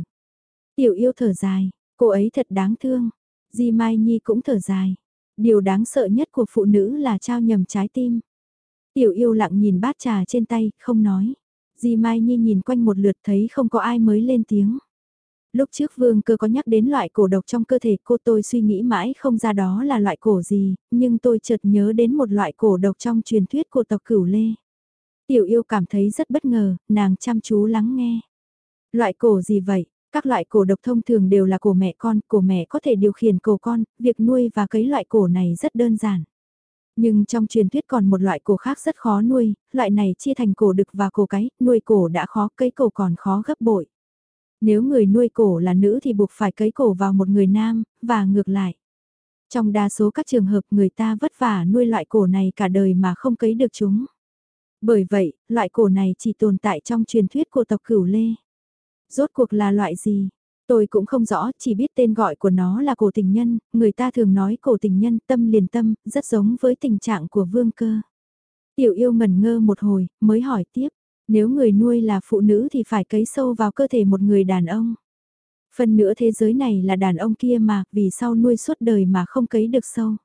Tiểu yêu thở dài, cô ấy thật đáng thương. Di Mai Nhi cũng thở dài. Điều đáng sợ nhất của phụ nữ là trao nhầm trái tim. Tiểu yêu lặng nhìn bát trà trên tay, không nói. Di Mai Nhi nhìn quanh một lượt thấy không có ai mới lên tiếng. Lúc trước vương cơ có nhắc đến loại cổ độc trong cơ thể cô tôi suy nghĩ mãi không ra đó là loại cổ gì, nhưng tôi chợt nhớ đến một loại cổ độc trong truyền thuyết của tộc cửu lê. Tiểu yêu cảm thấy rất bất ngờ, nàng chăm chú lắng nghe. Loại cổ gì vậy? Các loại cổ độc thông thường đều là cổ mẹ con, cổ mẹ có thể điều khiển cổ con, việc nuôi và cấy loại cổ này rất đơn giản. Nhưng trong truyền thuyết còn một loại cổ khác rất khó nuôi, loại này chia thành cổ đực và cổ cái, nuôi cổ đã khó, cấy cổ còn khó gấp bội. Nếu người nuôi cổ là nữ thì buộc phải cấy cổ vào một người nam, và ngược lại. Trong đa số các trường hợp người ta vất vả nuôi loại cổ này cả đời mà không cấy được chúng. Bởi vậy, loại cổ này chỉ tồn tại trong truyền thuyết của tộc cửu lê. Rốt cuộc là loại gì? Tôi cũng không rõ, chỉ biết tên gọi của nó là cổ tình nhân, người ta thường nói cổ tình nhân tâm liền tâm, rất giống với tình trạng của vương cơ. Tiểu yêu ngẩn ngơ một hồi, mới hỏi tiếp, nếu người nuôi là phụ nữ thì phải cấy sâu vào cơ thể một người đàn ông. Phần nữa thế giới này là đàn ông kia mà, vì sao nuôi suốt đời mà không cấy được sâu.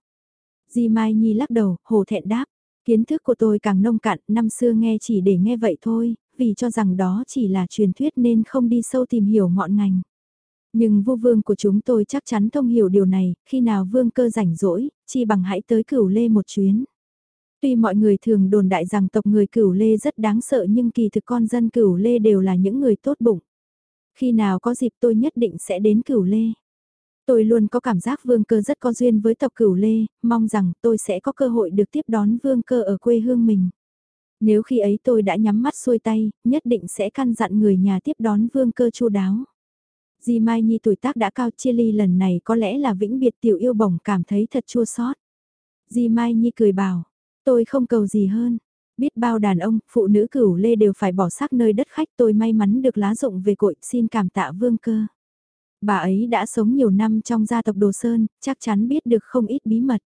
Di Mai Nhi lắc đầu, hồ thẹn đáp, kiến thức của tôi càng nông cạn, năm xưa nghe chỉ để nghe vậy thôi, vì cho rằng đó chỉ là truyền thuyết nên không đi sâu tìm hiểu ngọn ngành. Nhưng vô vương của chúng tôi chắc chắn thông hiểu điều này, khi nào vương cơ rảnh rỗi, chi bằng hãy tới cửu lê một chuyến. Tuy mọi người thường đồn đại rằng tộc người cửu lê rất đáng sợ nhưng kỳ thực con dân cửu lê đều là những người tốt bụng. Khi nào có dịp tôi nhất định sẽ đến cửu lê. Tôi luôn có cảm giác vương cơ rất có duyên với tộc cửu lê, mong rằng tôi sẽ có cơ hội được tiếp đón vương cơ ở quê hương mình. Nếu khi ấy tôi đã nhắm mắt xuôi tay, nhất định sẽ căn dặn người nhà tiếp đón vương cơ chu đáo. Di Mai Nhi tuổi tác đã cao chia ly lần này có lẽ là vĩnh biệt tiểu yêu bổng cảm thấy thật chua xót. Di Mai Nhi cười bảo, tôi không cầu gì hơn. Biết bao đàn ông, phụ nữ cửu lê đều phải bỏ xác nơi đất khách tôi may mắn được lá dụng về cội xin cảm tạ vương cơ. Bà ấy đã sống nhiều năm trong gia tộc Đồ Sơn, chắc chắn biết được không ít bí mật.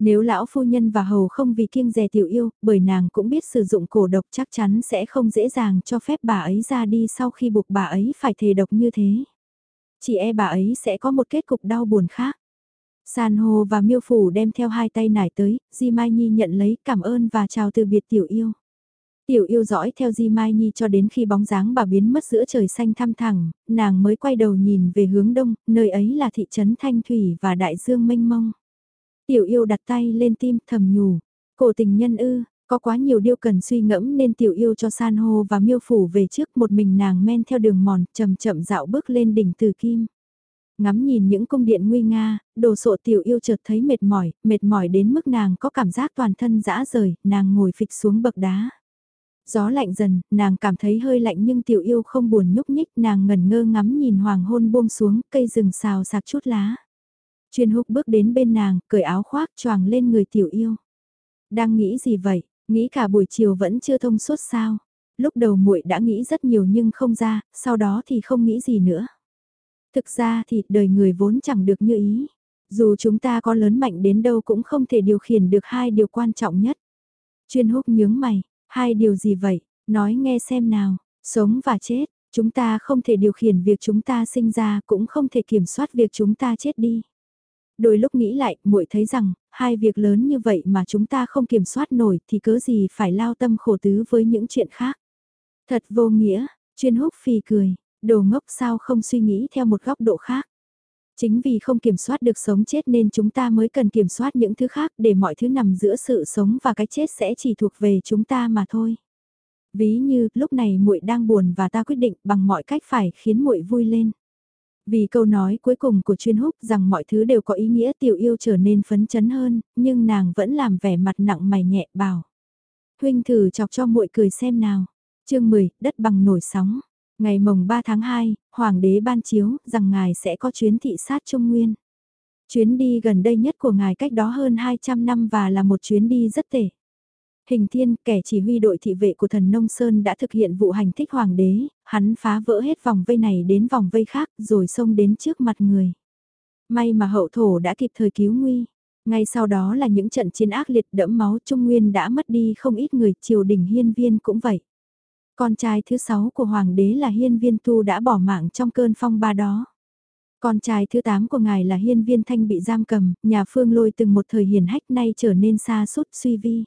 Nếu lão phu nhân và hầu không vì kiêng dè tiểu yêu, bởi nàng cũng biết sử dụng cổ độc chắc chắn sẽ không dễ dàng cho phép bà ấy ra đi sau khi buộc bà ấy phải thề độc như thế. Chỉ e bà ấy sẽ có một kết cục đau buồn khác. San hô và miêu phủ đem theo hai tay nải tới, Di Mai Nhi nhận lấy cảm ơn và chào từ biệt tiểu yêu. Tiểu yêu dõi theo Di Mai Nhi cho đến khi bóng dáng bà biến mất giữa trời xanh thăm thẳng, nàng mới quay đầu nhìn về hướng đông, nơi ấy là thị trấn Thanh Thủy và Đại Dương mênh mông. Tiểu yêu đặt tay lên tim thầm nhủ, cổ tình nhân ư, có quá nhiều điều cần suy ngẫm nên tiểu yêu cho san hô và miêu phủ về trước một mình nàng men theo đường mòn chậm chậm dạo bước lên đỉnh từ kim. Ngắm nhìn những cung điện nguy nga, đồ sộ tiểu yêu chợt thấy mệt mỏi, mệt mỏi đến mức nàng có cảm giác toàn thân dã rời, nàng ngồi phịch xuống bậc đá. Gió lạnh dần, nàng cảm thấy hơi lạnh nhưng tiểu yêu không buồn nhúc nhích, nàng ngẩn ngơ ngắm nhìn hoàng hôn buông xuống, cây rừng xào sạc chút lá. Chuyên húc bước đến bên nàng, cởi áo khoác choàng lên người tiểu yêu. Đang nghĩ gì vậy, nghĩ cả buổi chiều vẫn chưa thông suốt sao? Lúc đầu muội đã nghĩ rất nhiều nhưng không ra, sau đó thì không nghĩ gì nữa. Thực ra thì đời người vốn chẳng được như ý. Dù chúng ta có lớn mạnh đến đâu cũng không thể điều khiển được hai điều quan trọng nhất. Chuyên húc nhướng mày, hai điều gì vậy, nói nghe xem nào, sống và chết, Chúng ta không thể điều khiển việc chúng ta sinh ra, cũng không thể kiểm soát việc chúng ta chết đi. Đôi lúc nghĩ lại, muội thấy rằng, hai việc lớn như vậy mà chúng ta không kiểm soát nổi thì cớ gì phải lao tâm khổ tứ với những chuyện khác. Thật vô nghĩa, chuyên húc phì cười, đồ ngốc sao không suy nghĩ theo một góc độ khác. Chính vì không kiểm soát được sống chết nên chúng ta mới cần kiểm soát những thứ khác để mọi thứ nằm giữa sự sống và cái chết sẽ chỉ thuộc về chúng ta mà thôi. Ví như lúc này muội đang buồn và ta quyết định bằng mọi cách phải khiến muội vui lên. Vì câu nói cuối cùng của chuyên húc rằng mọi thứ đều có ý nghĩa tiểu yêu trở nên phấn chấn hơn, nhưng nàng vẫn làm vẻ mặt nặng mày nhẹ bảo. Huynh thử chọc cho muội cười xem nào. chương 10, đất bằng nổi sóng. Ngày mồng 3 tháng 2, Hoàng đế ban chiếu rằng ngài sẽ có chuyến thị sát Trung Nguyên. Chuyến đi gần đây nhất của ngài cách đó hơn 200 năm và là một chuyến đi rất tệ. Hình thiên, kẻ chỉ huy đội thị vệ của thần Nông Sơn đã thực hiện vụ hành thích hoàng đế, hắn phá vỡ hết vòng vây này đến vòng vây khác rồi xông đến trước mặt người. May mà hậu thổ đã kịp thời cứu nguy. Ngay sau đó là những trận chiến ác liệt đẫm máu Trung Nguyên đã mất đi không ít người, triều đình hiên viên cũng vậy. Con trai thứ sáu của hoàng đế là hiên viên tu đã bỏ mạng trong cơn phong ba đó. Con trai thứ tám của ngài là hiên viên thanh bị giam cầm, nhà phương lôi từng một thời hiền hách nay trở nên xa sút suy vi.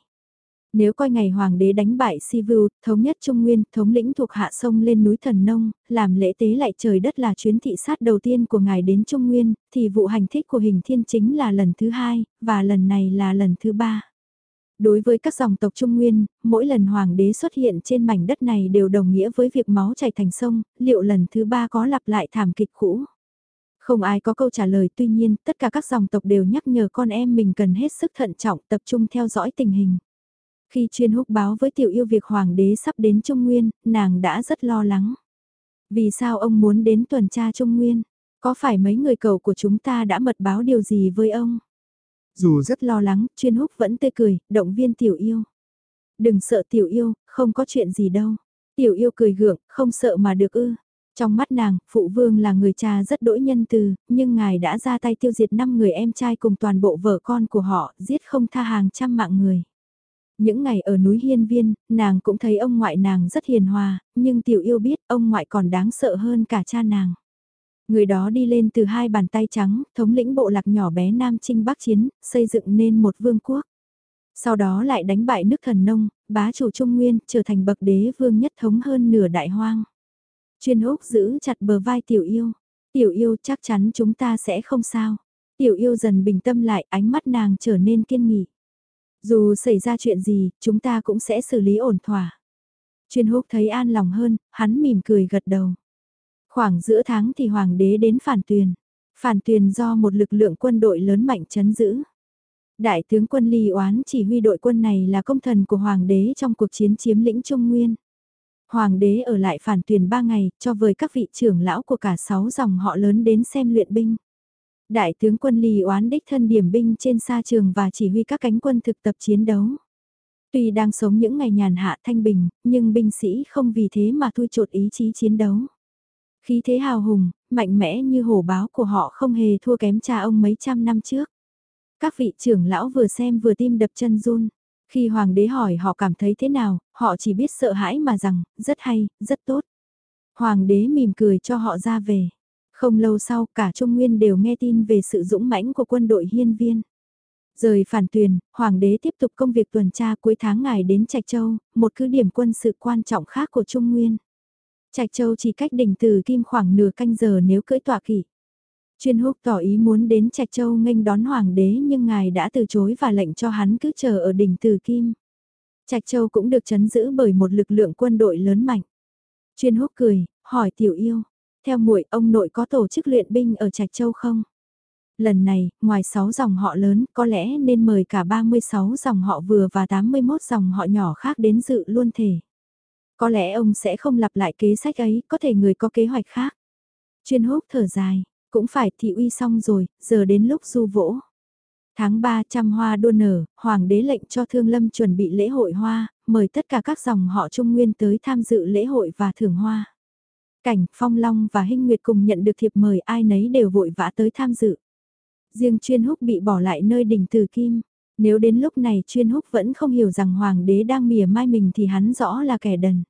Nếu coi ngày hoàng đế đánh bại Sivu, thống nhất Trung Nguyên, thống lĩnh thuộc hạ sông lên núi Thần Nông, làm lễ tế lại trời đất là chuyến thị sát đầu tiên của ngài đến Trung Nguyên, thì vụ hành thích của hình thiên chính là lần thứ hai, và lần này là lần thứ ba. Đối với các dòng tộc Trung Nguyên, mỗi lần hoàng đế xuất hiện trên mảnh đất này đều đồng nghĩa với việc máu chảy thành sông, liệu lần thứ ba có lặp lại thảm kịch cũ? Không ai có câu trả lời tuy nhiên tất cả các dòng tộc đều nhắc nhở con em mình cần hết sức thận trọng tập trung theo dõi tình hình. Khi chuyên húc báo với tiểu yêu việc hoàng đế sắp đến Trung Nguyên, nàng đã rất lo lắng. Vì sao ông muốn đến tuần tra Trung Nguyên? Có phải mấy người cầu của chúng ta đã mật báo điều gì với ông? Dù rất lo lắng, chuyên húc vẫn tươi cười, động viên tiểu yêu. Đừng sợ tiểu yêu, không có chuyện gì đâu. Tiểu yêu cười gượng, không sợ mà được ư. Trong mắt nàng, phụ vương là người cha rất đỗi nhân từ, nhưng ngài đã ra tay tiêu diệt 5 người em trai cùng toàn bộ vợ con của họ, giết không tha hàng trăm mạng người. Những ngày ở núi Hiên Viên, nàng cũng thấy ông ngoại nàng rất hiền hòa, nhưng tiểu yêu biết ông ngoại còn đáng sợ hơn cả cha nàng. Người đó đi lên từ hai bàn tay trắng, thống lĩnh bộ lạc nhỏ bé Nam Trinh Bắc Chiến, xây dựng nên một vương quốc. Sau đó lại đánh bại nước thần nông, bá chủ Trung Nguyên, trở thành bậc đế vương nhất thống hơn nửa đại hoang. Chuyên húc giữ chặt bờ vai tiểu yêu. Tiểu yêu chắc chắn chúng ta sẽ không sao. Tiểu yêu dần bình tâm lại, ánh mắt nàng trở nên kiên nghị. Dù xảy ra chuyện gì, chúng ta cũng sẽ xử lý ổn thỏa. Chuyên húc thấy an lòng hơn, hắn mỉm cười gật đầu. Khoảng giữa tháng thì hoàng đế đến phản tuyền. Phản tuyền do một lực lượng quân đội lớn mạnh chấn giữ. Đại tướng quân Ly Oán chỉ huy đội quân này là công thần của hoàng đế trong cuộc chiến chiếm lĩnh Trung Nguyên. Hoàng đế ở lại phản tuyển 3 ngày, cho với các vị trưởng lão của cả 6 dòng họ lớn đến xem luyện binh. Đại tướng quân Lý oán đích thân điểm binh trên sa trường và chỉ huy các cánh quân thực tập chiến đấu. Tuy đang sống những ngày nhàn hạ thanh bình, nhưng binh sĩ không vì thế mà thui chột ý chí chiến đấu. Khí thế hào hùng, mạnh mẽ như hổ báo của họ không hề thua kém cha ông mấy trăm năm trước. Các vị trưởng lão vừa xem vừa tim đập chân run. Khi hoàng đế hỏi họ cảm thấy thế nào, họ chỉ biết sợ hãi mà rằng, rất hay, rất tốt. Hoàng đế mỉm cười cho họ ra về. Không lâu sau cả Trung Nguyên đều nghe tin về sự dũng mãnh của quân đội hiên viên. Rời phản tuyền, Hoàng đế tiếp tục công việc tuần tra cuối tháng ngày đến Trạch Châu, một cứ điểm quân sự quan trọng khác của Trung Nguyên. Trạch Châu chỉ cách đỉnh từ Kim khoảng nửa canh giờ nếu cưỡi tọa kỵ. Chuyên húc tỏ ý muốn đến Trạch Châu nghênh đón Hoàng đế nhưng ngài đã từ chối và lệnh cho hắn cứ chờ ở đỉnh từ Kim. Trạch Châu cũng được chấn giữ bởi một lực lượng quân đội lớn mạnh. Chuyên húc cười, hỏi tiểu yêu, theo muội ông nội có tổ chức luyện binh ở Trạch Châu không? Lần này, ngoài 6 dòng họ lớn, có lẽ nên mời cả 36 dòng họ vừa và 81 dòng họ nhỏ khác đến dự luôn thể. Có lẽ ông sẽ không lặp lại kế sách ấy, có thể người có kế hoạch khác. Chuyên húc thở dài, cũng phải thị uy xong rồi, giờ đến lúc du vỗ. Tháng 3 trăm hoa đua nở, Hoàng đế lệnh cho Thương Lâm chuẩn bị lễ hội hoa, mời tất cả các dòng họ Trung Nguyên tới tham dự lễ hội và thưởng hoa. Cảnh, Phong Long và Hinh Nguyệt cùng nhận được thiệp mời ai nấy đều vội vã tới tham dự. Riêng chuyên húc bị bỏ lại nơi đỉnh từ kim. Nếu đến lúc này chuyên húc vẫn không hiểu rằng hoàng đế đang mỉa mai mình thì hắn rõ là kẻ đần.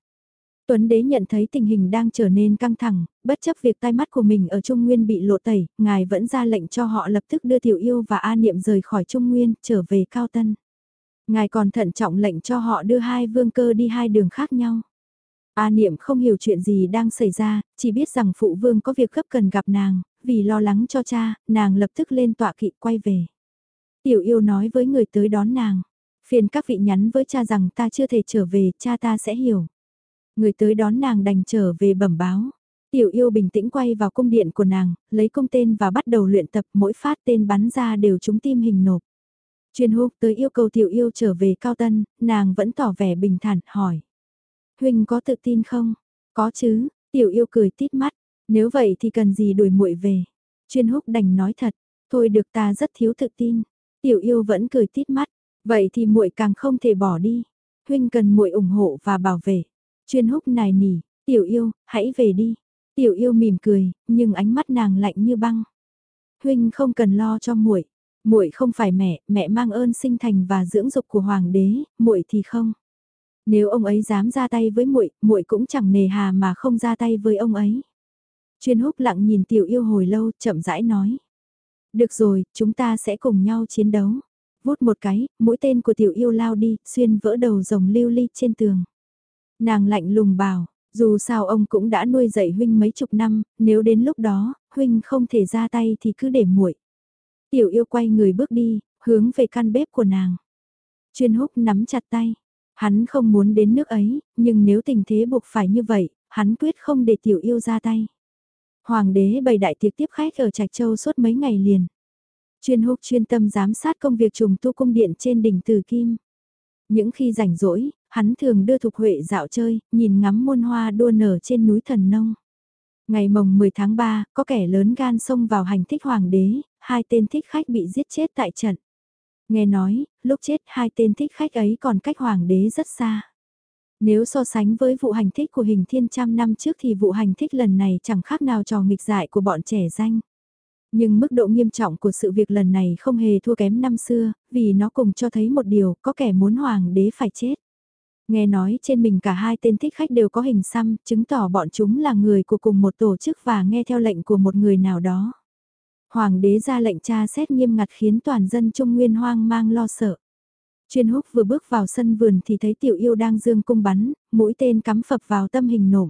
Tuấn Đế nhận thấy tình hình đang trở nên căng thẳng, bất chấp việc tai mắt của mình ở Trung Nguyên bị lộ tẩy, ngài vẫn ra lệnh cho họ lập tức đưa Tiểu Yêu và A Niệm rời khỏi Trung Nguyên, trở về Cao Tân. Ngài còn thận trọng lệnh cho họ đưa hai vương cơ đi hai đường khác nhau. A Niệm không hiểu chuyện gì đang xảy ra, chỉ biết rằng phụ vương có việc gấp cần gặp nàng, vì lo lắng cho cha, nàng lập tức lên tọa kỵ quay về. Tiểu yêu nói với người tới đón nàng, phiền các vị nhắn với cha rằng ta chưa thể trở về, cha ta sẽ hiểu. Người tới đón nàng đành trở về bẩm báo. Tiểu yêu bình tĩnh quay vào cung điện của nàng, lấy công tên và bắt đầu luyện tập mỗi phát tên bắn ra đều trúng tim hình nộp. Chuyên húc tới yêu cầu tiểu yêu trở về cao tân, nàng vẫn tỏ vẻ bình thản, hỏi. Huynh có tự tin không? Có chứ, tiểu yêu cười tít mắt, nếu vậy thì cần gì đuổi muội về. Chuyên húc đành nói thật, thôi được ta rất thiếu tự tin. Tiểu yêu vẫn cười tít mắt, vậy thì muội càng không thể bỏ đi. Huynh cần muội ủng hộ và bảo vệ. Chuyên húc nài nỉ, tiểu yêu, hãy về đi. Tiểu yêu mỉm cười, nhưng ánh mắt nàng lạnh như băng. Huynh không cần lo cho muội, muội không phải mẹ, mẹ mang ơn sinh thành và dưỡng dục của hoàng đế, muội thì không. Nếu ông ấy dám ra tay với muội, muội cũng chẳng nề hà mà không ra tay với ông ấy. Chuyên húc lặng nhìn tiểu yêu hồi lâu, chậm rãi nói. Được rồi, chúng ta sẽ cùng nhau chiến đấu. Vút một cái, mũi tên của tiểu yêu lao đi, xuyên vỡ đầu rồng lưu ly trên tường. Nàng lạnh lùng bảo, dù sao ông cũng đã nuôi dạy huynh mấy chục năm, nếu đến lúc đó, huynh không thể ra tay thì cứ để muội. Tiểu yêu quay người bước đi, hướng về căn bếp của nàng. Chuyên húc nắm chặt tay. Hắn không muốn đến nước ấy, nhưng nếu tình thế buộc phải như vậy, hắn quyết không để tiểu yêu ra tay. Hoàng đế bày đại tiệc tiếp khách ở Trạch Châu suốt mấy ngày liền. Chuyên húc chuyên tâm giám sát công việc trùng tu cung điện trên đỉnh Từ Kim. Những khi rảnh rỗi, hắn thường đưa Thục Huệ dạo chơi, nhìn ngắm muôn hoa đua nở trên núi Thần Nông. Ngày mồng 10 tháng 3, có kẻ lớn gan xông vào hành thích hoàng đế, hai tên thích khách bị giết chết tại trận. Nghe nói, lúc chết hai tên thích khách ấy còn cách hoàng đế rất xa. Nếu so sánh với vụ hành thích của hình thiên trăm năm trước thì vụ hành thích lần này chẳng khác nào trò nghịch dại của bọn trẻ danh. Nhưng mức độ nghiêm trọng của sự việc lần này không hề thua kém năm xưa, vì nó cùng cho thấy một điều, có kẻ muốn hoàng đế phải chết. Nghe nói trên mình cả hai tên thích khách đều có hình xăm, chứng tỏ bọn chúng là người của cùng một tổ chức và nghe theo lệnh của một người nào đó. Hoàng đế ra lệnh tra xét nghiêm ngặt khiến toàn dân Trung Nguyên hoang mang lo sợ. Chuyên húc vừa bước vào sân vườn thì thấy tiểu yêu đang dương cung bắn, mũi tên cắm phập vào tâm hình nổ.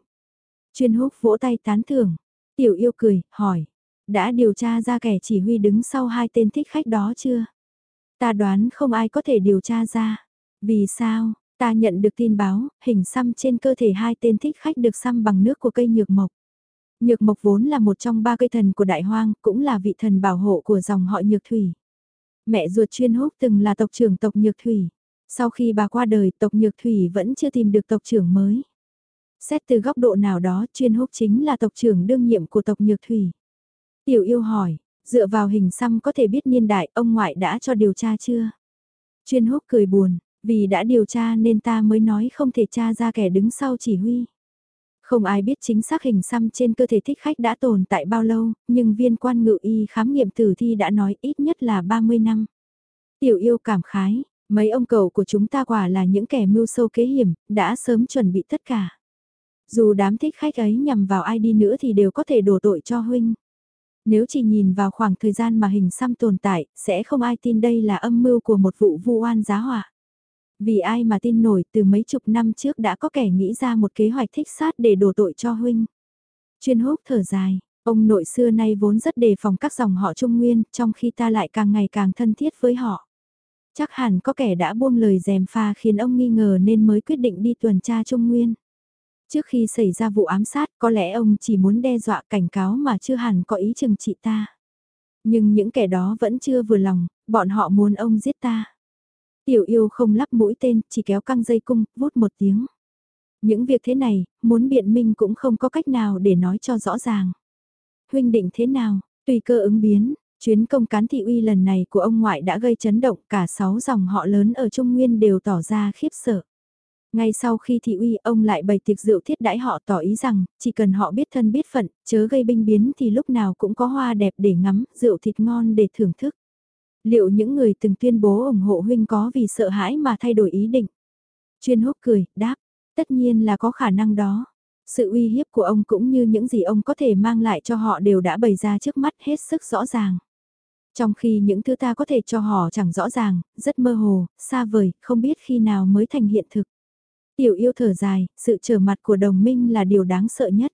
Chuyên húc vỗ tay tán thưởng. Tiểu yêu cười, hỏi. Đã điều tra ra kẻ chỉ huy đứng sau hai tên thích khách đó chưa? Ta đoán không ai có thể điều tra ra. Vì sao? Ta nhận được tin báo, hình xăm trên cơ thể hai tên thích khách được xăm bằng nước của cây nhược mộc. Nhược mộc vốn là một trong ba cây thần của đại hoang, cũng là vị thần bảo hộ của dòng họ nhược thủy. Mẹ ruột chuyên húc từng là tộc trưởng tộc nhược thủy. Sau khi bà qua đời tộc nhược thủy vẫn chưa tìm được tộc trưởng mới. Xét từ góc độ nào đó chuyên húc chính là tộc trưởng đương nhiệm của tộc nhược thủy. Tiểu yêu hỏi, dựa vào hình xăm có thể biết niên đại ông ngoại đã cho điều tra chưa? Chuyên húc cười buồn, vì đã điều tra nên ta mới nói không thể tra ra kẻ đứng sau chỉ huy. Không ai biết chính xác hình xăm trên cơ thể thích khách đã tồn tại bao lâu, nhưng viên quan ngự y khám nghiệm tử thi đã nói ít nhất là 30 năm. Tiểu yêu cảm khái, mấy ông cậu của chúng ta quả là những kẻ mưu sâu kế hiểm, đã sớm chuẩn bị tất cả. Dù đám thích khách ấy nhằm vào ai đi nữa thì đều có thể đổ tội cho huynh. Nếu chỉ nhìn vào khoảng thời gian mà hình xăm tồn tại, sẽ không ai tin đây là âm mưu của một vụ vu oan giá họa. Vì ai mà tin nổi từ mấy chục năm trước đã có kẻ nghĩ ra một kế hoạch thích sát để đổ tội cho huynh. Chuyên húc thở dài, ông nội xưa nay vốn rất đề phòng các dòng họ trung nguyên, trong khi ta lại càng ngày càng thân thiết với họ. Chắc hẳn có kẻ đã buông lời dèm pha khiến ông nghi ngờ nên mới quyết định đi tuần tra trung nguyên. Trước khi xảy ra vụ ám sát, có lẽ ông chỉ muốn đe dọa cảnh cáo mà chưa hẳn có ý chừng trị ta. Nhưng những kẻ đó vẫn chưa vừa lòng, bọn họ muốn ông giết ta. Tiểu yêu không lắp mũi tên, chỉ kéo căng dây cung, vút một tiếng. Những việc thế này, muốn biện minh cũng không có cách nào để nói cho rõ ràng. Huynh định thế nào, tùy cơ ứng biến, chuyến công cán thị uy lần này của ông ngoại đã gây chấn động cả sáu dòng họ lớn ở Trung Nguyên đều tỏ ra khiếp sợ. Ngay sau khi thị uy ông lại bày tiệc rượu thiết đãi họ tỏ ý rằng, chỉ cần họ biết thân biết phận, chớ gây binh biến thì lúc nào cũng có hoa đẹp để ngắm, rượu thịt ngon để thưởng thức. Liệu những người từng tuyên bố ủng hộ huynh có vì sợ hãi mà thay đổi ý định? Chuyên húc cười, đáp, Tất nhiên là có khả năng đó. Sự uy hiếp của ông cũng như những gì ông có thể mang lại cho họ đều đã bày ra trước mắt hết sức rõ ràng. Trong khi những thứ ta có thể cho họ chẳng rõ ràng, rất mơ hồ, xa vời, không biết khi nào mới thành hiện thực. Tiểu yêu thở dài, sự trở mặt của đồng minh là điều đáng sợ nhất.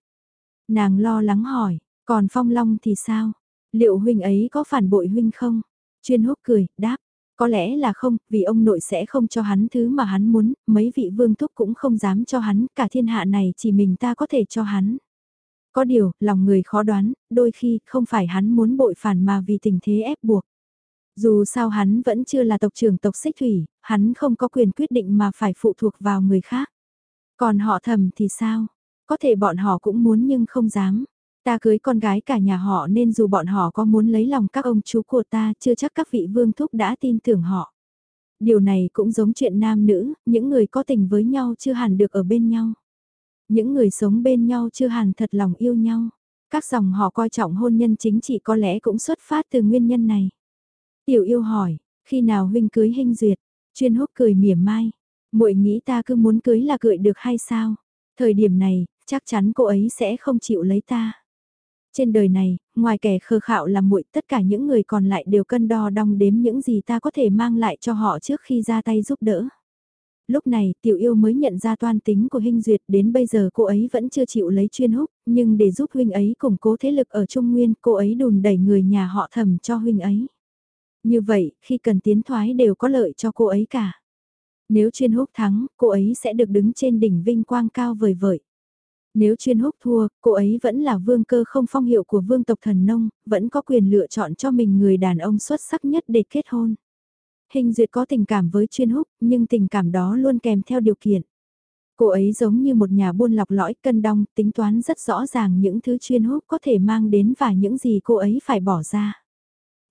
Nàng lo lắng hỏi, còn Phong Long thì sao? Liệu huynh ấy có phản bội huynh không? Chuyên húc cười, đáp, có lẽ là không, vì ông nội sẽ không cho hắn thứ mà hắn muốn, mấy vị vương thúc cũng không dám cho hắn, cả thiên hạ này chỉ mình ta có thể cho hắn. Có điều, lòng người khó đoán, đôi khi không phải hắn muốn bội phản mà vì tình thế ép buộc. Dù sao hắn vẫn chưa là tộc trưởng tộc xích thủy, hắn không có quyền quyết định mà phải phụ thuộc vào người khác. Còn họ thầm thì sao? Có thể bọn họ cũng muốn nhưng không dám. Ta cưới con gái cả nhà họ nên dù bọn họ có muốn lấy lòng các ông chú của ta chưa chắc các vị vương thúc đã tin tưởng họ. Điều này cũng giống chuyện nam nữ, những người có tình với nhau chưa hẳn được ở bên nhau. Những người sống bên nhau chưa hẳn thật lòng yêu nhau. Các dòng họ coi trọng hôn nhân chính trị có lẽ cũng xuất phát từ nguyên nhân này. Tiểu yêu hỏi, khi nào huynh cưới hình duyệt? Chuyên húc cười mỉa mai. muội nghĩ ta cứ muốn cưới là cưới được hay sao? Thời điểm này, chắc chắn cô ấy sẽ không chịu lấy ta. Trên đời này, ngoài kẻ khờ khạo là muội, tất cả những người còn lại đều cân đo đong đếm những gì ta có thể mang lại cho họ trước khi ra tay giúp đỡ. Lúc này, tiểu yêu mới nhận ra toan tính của Hinh Duyệt, đến bây giờ cô ấy vẫn chưa chịu lấy chuyên húc, nhưng để giúp huynh ấy củng cố thế lực ở Trung Nguyên, cô ấy đùn đẩy người nhà họ thầm cho huynh ấy. Như vậy, khi cần tiến thoái đều có lợi cho cô ấy cả. Nếu chuyên húc thắng, cô ấy sẽ được đứng trên đỉnh vinh quang cao vời vợi. Nếu chuyên húc thua, cô ấy vẫn là vương cơ không phong hiệu của vương tộc thần nông, vẫn có quyền lựa chọn cho mình người đàn ông xuất sắc nhất để kết hôn. Hình duyệt có tình cảm với chuyên húc, nhưng tình cảm đó luôn kèm theo điều kiện. Cô ấy giống như một nhà buôn lọc lõi cân đong, tính toán rất rõ ràng những thứ chuyên húc có thể mang đến và những gì cô ấy phải bỏ ra.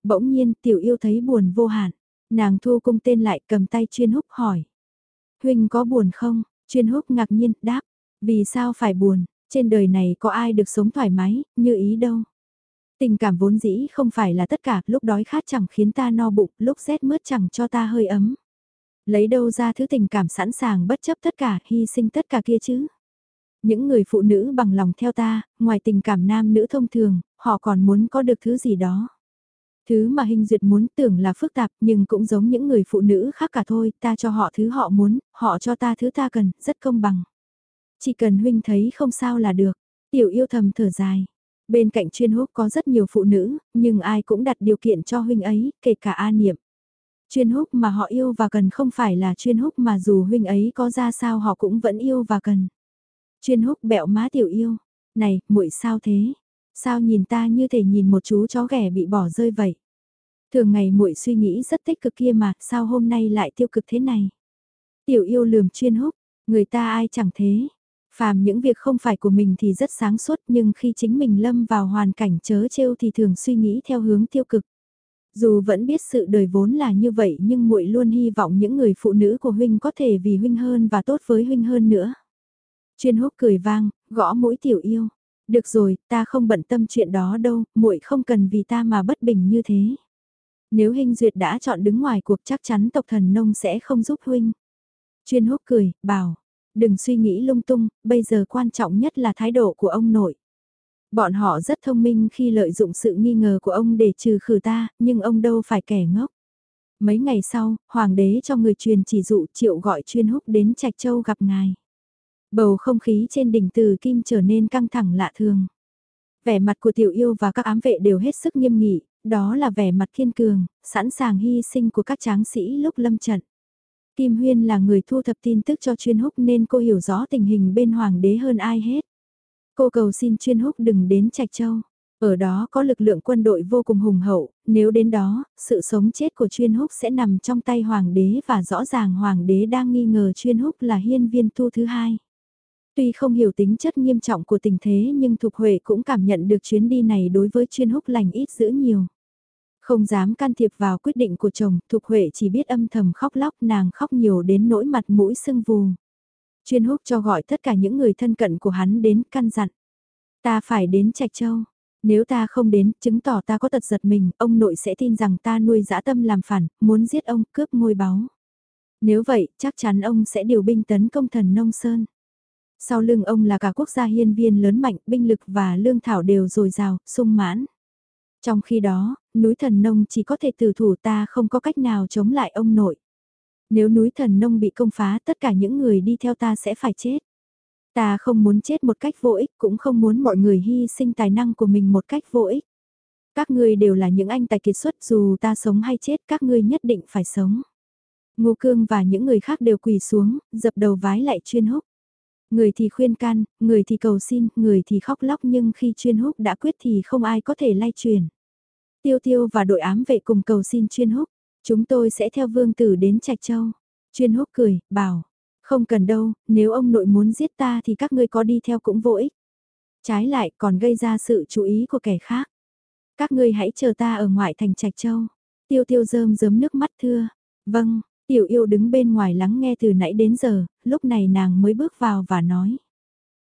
Bỗng nhiên tiểu yêu thấy buồn vô hạn, nàng thu cung tên lại cầm tay chuyên húc hỏi. Huynh có buồn không? Chuyên húc ngạc nhiên, đáp. Vì sao phải buồn, trên đời này có ai được sống thoải mái, như ý đâu. Tình cảm vốn dĩ không phải là tất cả, lúc đói khát chẳng khiến ta no bụng, lúc rét mướt chẳng cho ta hơi ấm. Lấy đâu ra thứ tình cảm sẵn sàng bất chấp tất cả, hy sinh tất cả kia chứ. Những người phụ nữ bằng lòng theo ta, ngoài tình cảm nam nữ thông thường, họ còn muốn có được thứ gì đó. Thứ mà hình duyệt muốn tưởng là phức tạp nhưng cũng giống những người phụ nữ khác cả thôi, ta cho họ thứ họ muốn, họ cho ta thứ ta cần, rất công bằng. Chỉ cần huynh thấy không sao là được, tiểu yêu thầm thở dài. Bên cạnh chuyên húc có rất nhiều phụ nữ, nhưng ai cũng đặt điều kiện cho huynh ấy, kể cả A Niệm. Chuyên húc mà họ yêu và cần không phải là chuyên húc mà dù huynh ấy có ra sao họ cũng vẫn yêu và cần. Chuyên húc bẹo má tiểu yêu. Này, muội sao thế? Sao nhìn ta như thể nhìn một chú chó ghẻ bị bỏ rơi vậy? Thường ngày muội suy nghĩ rất tích cực kia mà, sao hôm nay lại tiêu cực thế này? Tiểu yêu lườm chuyên húc, người ta ai chẳng thế, Phàm những việc không phải của mình thì rất sáng suốt nhưng khi chính mình lâm vào hoàn cảnh chớ trêu thì thường suy nghĩ theo hướng tiêu cực. Dù vẫn biết sự đời vốn là như vậy nhưng muội luôn hy vọng những người phụ nữ của huynh có thể vì huynh hơn và tốt với huynh hơn nữa. Chuyên húc cười vang, gõ mũi tiểu yêu. Được rồi, ta không bận tâm chuyện đó đâu, muội không cần vì ta mà bất bình như thế. Nếu hình duyệt đã chọn đứng ngoài cuộc chắc chắn tộc thần nông sẽ không giúp huynh. Chuyên húc cười, bảo, đừng suy nghĩ lung tung, bây giờ quan trọng nhất là thái độ của ông nội. Bọn họ rất thông minh khi lợi dụng sự nghi ngờ của ông để trừ khử ta, nhưng ông đâu phải kẻ ngốc. Mấy ngày sau, hoàng đế cho người truyền chỉ dụ triệu gọi chuyên húc đến Trạch Châu gặp ngài. Bầu không khí trên đỉnh từ kim trở nên căng thẳng lạ thường. Vẻ mặt của tiểu yêu và các ám vệ đều hết sức nghiêm nghị, đó là vẻ mặt kiên cường, sẵn sàng hy sinh của các tráng sĩ lúc lâm trận. Kim Huyên là người thu thập tin tức cho chuyên húc nên cô hiểu rõ tình hình bên hoàng đế hơn ai hết. Cô cầu xin chuyên húc đừng đến Trạch Châu. Ở đó có lực lượng quân đội vô cùng hùng hậu, nếu đến đó, sự sống chết của chuyên húc sẽ nằm trong tay hoàng đế và rõ ràng hoàng đế đang nghi ngờ chuyên húc là hiên viên thu thứ hai. Tuy không hiểu tính chất nghiêm trọng của tình thế nhưng Thục Huệ cũng cảm nhận được chuyến đi này đối với chuyên húc lành ít dữ nhiều. Không dám can thiệp vào quyết định của chồng, Thục Huệ chỉ biết âm thầm khóc lóc nàng khóc nhiều đến nỗi mặt mũi sưng vù. Chuyên húc cho gọi tất cả những người thân cận của hắn đến căn dặn. Ta phải đến Trạch Châu. Nếu ta không đến, chứng tỏ ta có tật giật mình, ông nội sẽ tin rằng ta nuôi dã tâm làm phản, muốn giết ông, cướp ngôi báu. Nếu vậy, chắc chắn ông sẽ điều binh tấn công thần nông sơn. Sau lưng ông là cả quốc gia hiên viên lớn mạnh, binh lực và lương thảo đều dồi dào, sung mãn. Trong khi đó, núi thần nông chỉ có thể từ thủ ta không có cách nào chống lại ông nội. Nếu núi thần nông bị công phá tất cả những người đi theo ta sẽ phải chết. Ta không muốn chết một cách vô ích cũng không muốn mọi người hy sinh tài năng của mình một cách vô ích. Các ngươi đều là những anh tài kiệt xuất dù ta sống hay chết các ngươi nhất định phải sống. Ngô Cương và những người khác đều quỳ xuống, dập đầu vái lại chuyên húc. Người thì khuyên can, người thì cầu xin, người thì khóc lóc nhưng khi chuyên húc đã quyết thì không ai có thể lay truyền. Tiêu tiêu và đội ám vệ cùng cầu xin chuyên húc, chúng tôi sẽ theo vương tử đến Trạch Châu. Chuyên húc cười, bảo, không cần đâu, nếu ông nội muốn giết ta thì các ngươi có đi theo cũng vô ích. Trái lại còn gây ra sự chú ý của kẻ khác. Các ngươi hãy chờ ta ở ngoại thành Trạch Châu. Tiêu tiêu rơm rớm nước mắt thưa. Vâng, tiểu yêu đứng bên ngoài lắng nghe từ nãy đến giờ, lúc này nàng mới bước vào và nói.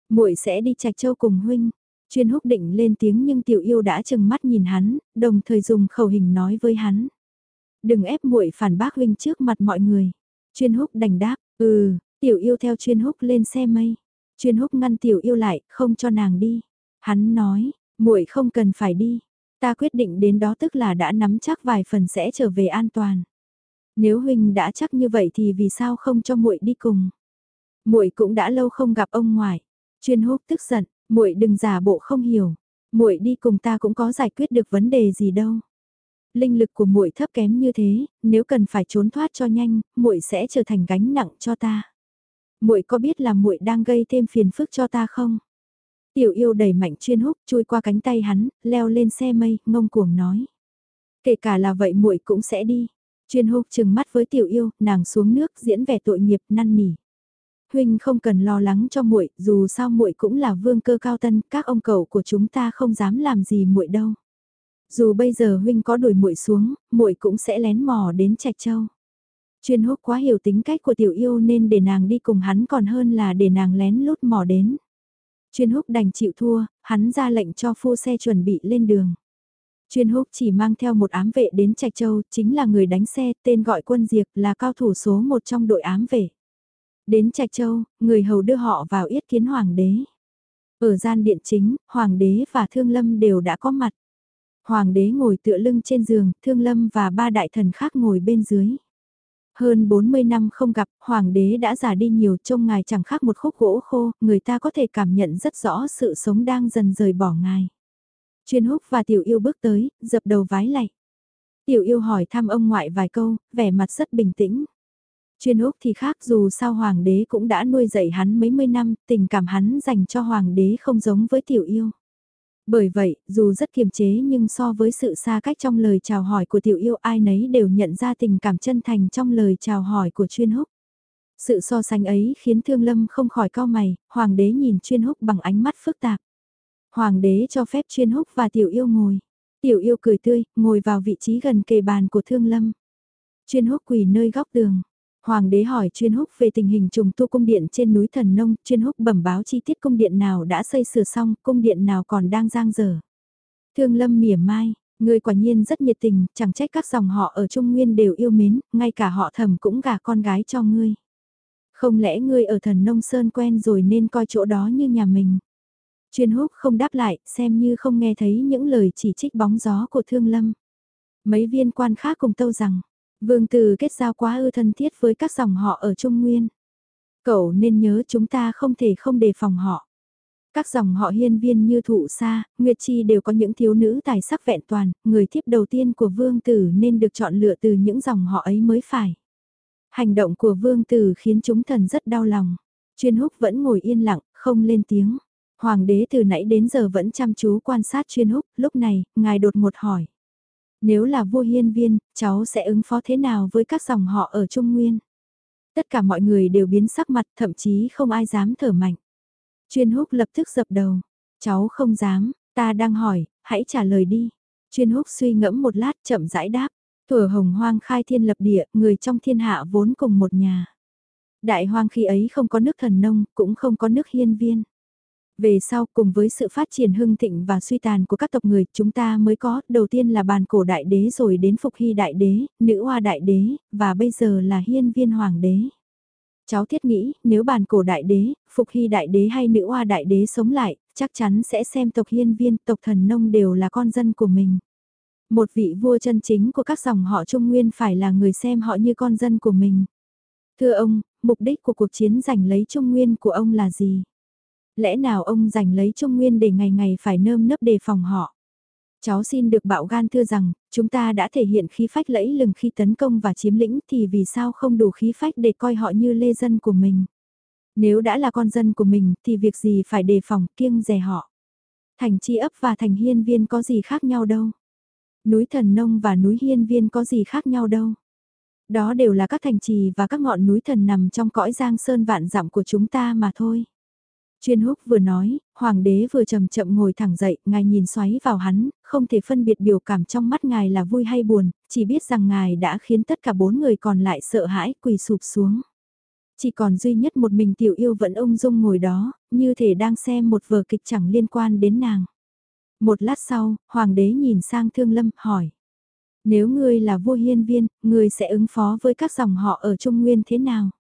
muội sẽ đi Trạch Châu cùng huynh. Chuyên húc định lên tiếng nhưng tiểu yêu đã chừng mắt nhìn hắn, đồng thời dùng khẩu hình nói với hắn. Đừng ép muội phản bác huynh trước mặt mọi người. Chuyên húc đành đáp, ừ, tiểu yêu theo chuyên húc lên xe mây. Chuyên húc ngăn tiểu yêu lại, không cho nàng đi. Hắn nói, muội không cần phải đi. Ta quyết định đến đó tức là đã nắm chắc vài phần sẽ trở về an toàn. Nếu huynh đã chắc như vậy thì vì sao không cho muội đi cùng? Muội cũng đã lâu không gặp ông ngoại. Chuyên húc tức giận, muội đừng giả bộ không hiểu. Muội đi cùng ta cũng có giải quyết được vấn đề gì đâu. Linh lực của muội thấp kém như thế, nếu cần phải trốn thoát cho nhanh, muội sẽ trở thành gánh nặng cho ta. Muội có biết là muội đang gây thêm phiền phức cho ta không? Tiểu yêu đẩy mạnh chuyên húc chui qua cánh tay hắn, leo lên xe mây, ngông cuồng nói. Kể cả là vậy muội cũng sẽ đi. Chuyên húc chừng mắt với tiểu yêu, nàng xuống nước diễn vẻ tội nghiệp năn nỉ. Huynh không cần lo lắng cho muội, dù sao muội cũng là vương cơ cao tân, các ông cậu của chúng ta không dám làm gì muội đâu. Dù bây giờ huynh có đuổi muội xuống, muội cũng sẽ lén mò đến Trạch Châu. Chuyên húc quá hiểu tính cách của tiểu yêu nên để nàng đi cùng hắn còn hơn là để nàng lén lút mò đến. Chuyên húc đành chịu thua, hắn ra lệnh cho phu xe chuẩn bị lên đường. Chuyên húc chỉ mang theo một ám vệ đến Trạch Châu, chính là người đánh xe, tên gọi quân diệp là cao thủ số một trong đội ám vệ. Đến Trạch Châu, người hầu đưa họ vào yết kiến hoàng đế. Ở gian điện chính, hoàng đế và thương lâm đều đã có mặt. Hoàng đế ngồi tựa lưng trên giường, thương lâm và ba đại thần khác ngồi bên dưới. Hơn 40 năm không gặp, hoàng đế đã già đi nhiều trông ngài chẳng khác một khúc gỗ khô, người ta có thể cảm nhận rất rõ sự sống đang dần rời bỏ ngài. Chuyên húc và tiểu yêu bước tới, dập đầu vái lạy. Tiểu yêu hỏi thăm ông ngoại vài câu, vẻ mặt rất bình tĩnh. Chuyên Úc thì khác dù sao hoàng đế cũng đã nuôi dạy hắn mấy mươi năm, tình cảm hắn dành cho hoàng đế không giống với tiểu yêu. Bởi vậy, dù rất kiềm chế nhưng so với sự xa cách trong lời chào hỏi của tiểu yêu ai nấy đều nhận ra tình cảm chân thành trong lời chào hỏi của chuyên húc. Sự so sánh ấy khiến thương lâm không khỏi cau mày, hoàng đế nhìn chuyên húc bằng ánh mắt phức tạp. Hoàng đế cho phép chuyên húc và tiểu yêu ngồi. Tiểu yêu cười tươi, ngồi vào vị trí gần kề bàn của thương lâm. Chuyên húc quỳ nơi góc tường. Hoàng đế hỏi chuyên húc về tình hình trùng tu cung điện trên núi Thần Nông, chuyên húc bẩm báo chi tiết cung điện nào đã xây sửa xong, cung điện nào còn đang giang dở. Thương lâm mỉa mai, người quả nhiên rất nhiệt tình, chẳng trách các dòng họ ở Trung Nguyên đều yêu mến, ngay cả họ thầm cũng gả con gái cho ngươi. Không lẽ ngươi ở thần nông sơn quen rồi nên coi chỗ đó như nhà mình. Chuyên húc không đáp lại, xem như không nghe thấy những lời chỉ trích bóng gió của thương lâm. Mấy viên quan khác cùng tâu rằng, Vương Từ kết giao quá ư thân thiết với các dòng họ ở Trung Nguyên. Cậu nên nhớ chúng ta không thể không đề phòng họ. Các dòng họ hiên viên như thụ sa, Nguyệt Chi đều có những thiếu nữ tài sắc vẹn toàn, người thiếp đầu tiên của Vương Tử nên được chọn lựa từ những dòng họ ấy mới phải. Hành động của Vương Tử khiến chúng thần rất đau lòng. Chuyên húc vẫn ngồi yên lặng, không lên tiếng. Hoàng đế từ nãy đến giờ vẫn chăm chú quan sát chuyên húc, lúc này, ngài đột ngột hỏi. Nếu là vua hiên viên, cháu sẽ ứng phó thế nào với các dòng họ ở Trung Nguyên? Tất cả mọi người đều biến sắc mặt, thậm chí không ai dám thở mạnh. Chuyên húc lập tức dập đầu. Cháu không dám, ta đang hỏi, hãy trả lời đi. Chuyên húc suy ngẫm một lát chậm rãi đáp. Thuở hồng hoang khai thiên lập địa, người trong thiên hạ vốn cùng một nhà. Đại hoang khi ấy không có nước thần nông, cũng không có nước hiên viên. Về sau cùng với sự phát triển hưng thịnh và suy tàn của các tộc người chúng ta mới có, đầu tiên là bàn cổ đại đế rồi đến phục hy đại đế, nữ hoa đại đế, và bây giờ là hiên viên hoàng đế. Cháu thiết nghĩ, nếu bàn cổ đại đế, phục hy đại đế hay nữ oa đại đế sống lại, chắc chắn sẽ xem tộc hiên viên, tộc thần nông đều là con dân của mình. Một vị vua chân chính của các dòng họ Trung Nguyên phải là người xem họ như con dân của mình. Thưa ông, mục đích của cuộc chiến giành lấy Trung Nguyên của ông là gì? Lẽ nào ông giành lấy Trung Nguyên để ngày ngày phải nơm nấp đề phòng họ? Cháu xin được bạo gan thưa rằng, chúng ta đã thể hiện khí phách lẫy lừng khi tấn công và chiếm lĩnh thì vì sao không đủ khí phách để coi họ như lê dân của mình. Nếu đã là con dân của mình thì việc gì phải đề phòng kiêng dè họ. Thành chi ấp và thành hiên viên có gì khác nhau đâu. Núi thần nông và núi hiên viên có gì khác nhau đâu. Đó đều là các thành trì và các ngọn núi thần nằm trong cõi giang sơn vạn dặm của chúng ta mà thôi. Chuyên húc vừa nói, hoàng đế vừa chậm chậm ngồi thẳng dậy, ngài nhìn xoáy vào hắn, không thể phân biệt biểu cảm trong mắt ngài là vui hay buồn, chỉ biết rằng ngài đã khiến tất cả bốn người còn lại sợ hãi quỳ sụp xuống. Chỉ còn duy nhất một mình tiểu yêu vẫn ung dung ngồi đó, như thể đang xem một vở kịch chẳng liên quan đến nàng. Một lát sau, hoàng đế nhìn sang thương lâm, hỏi. Nếu ngươi là vua hiên viên, ngươi sẽ ứng phó với các dòng họ ở Trung Nguyên thế nào?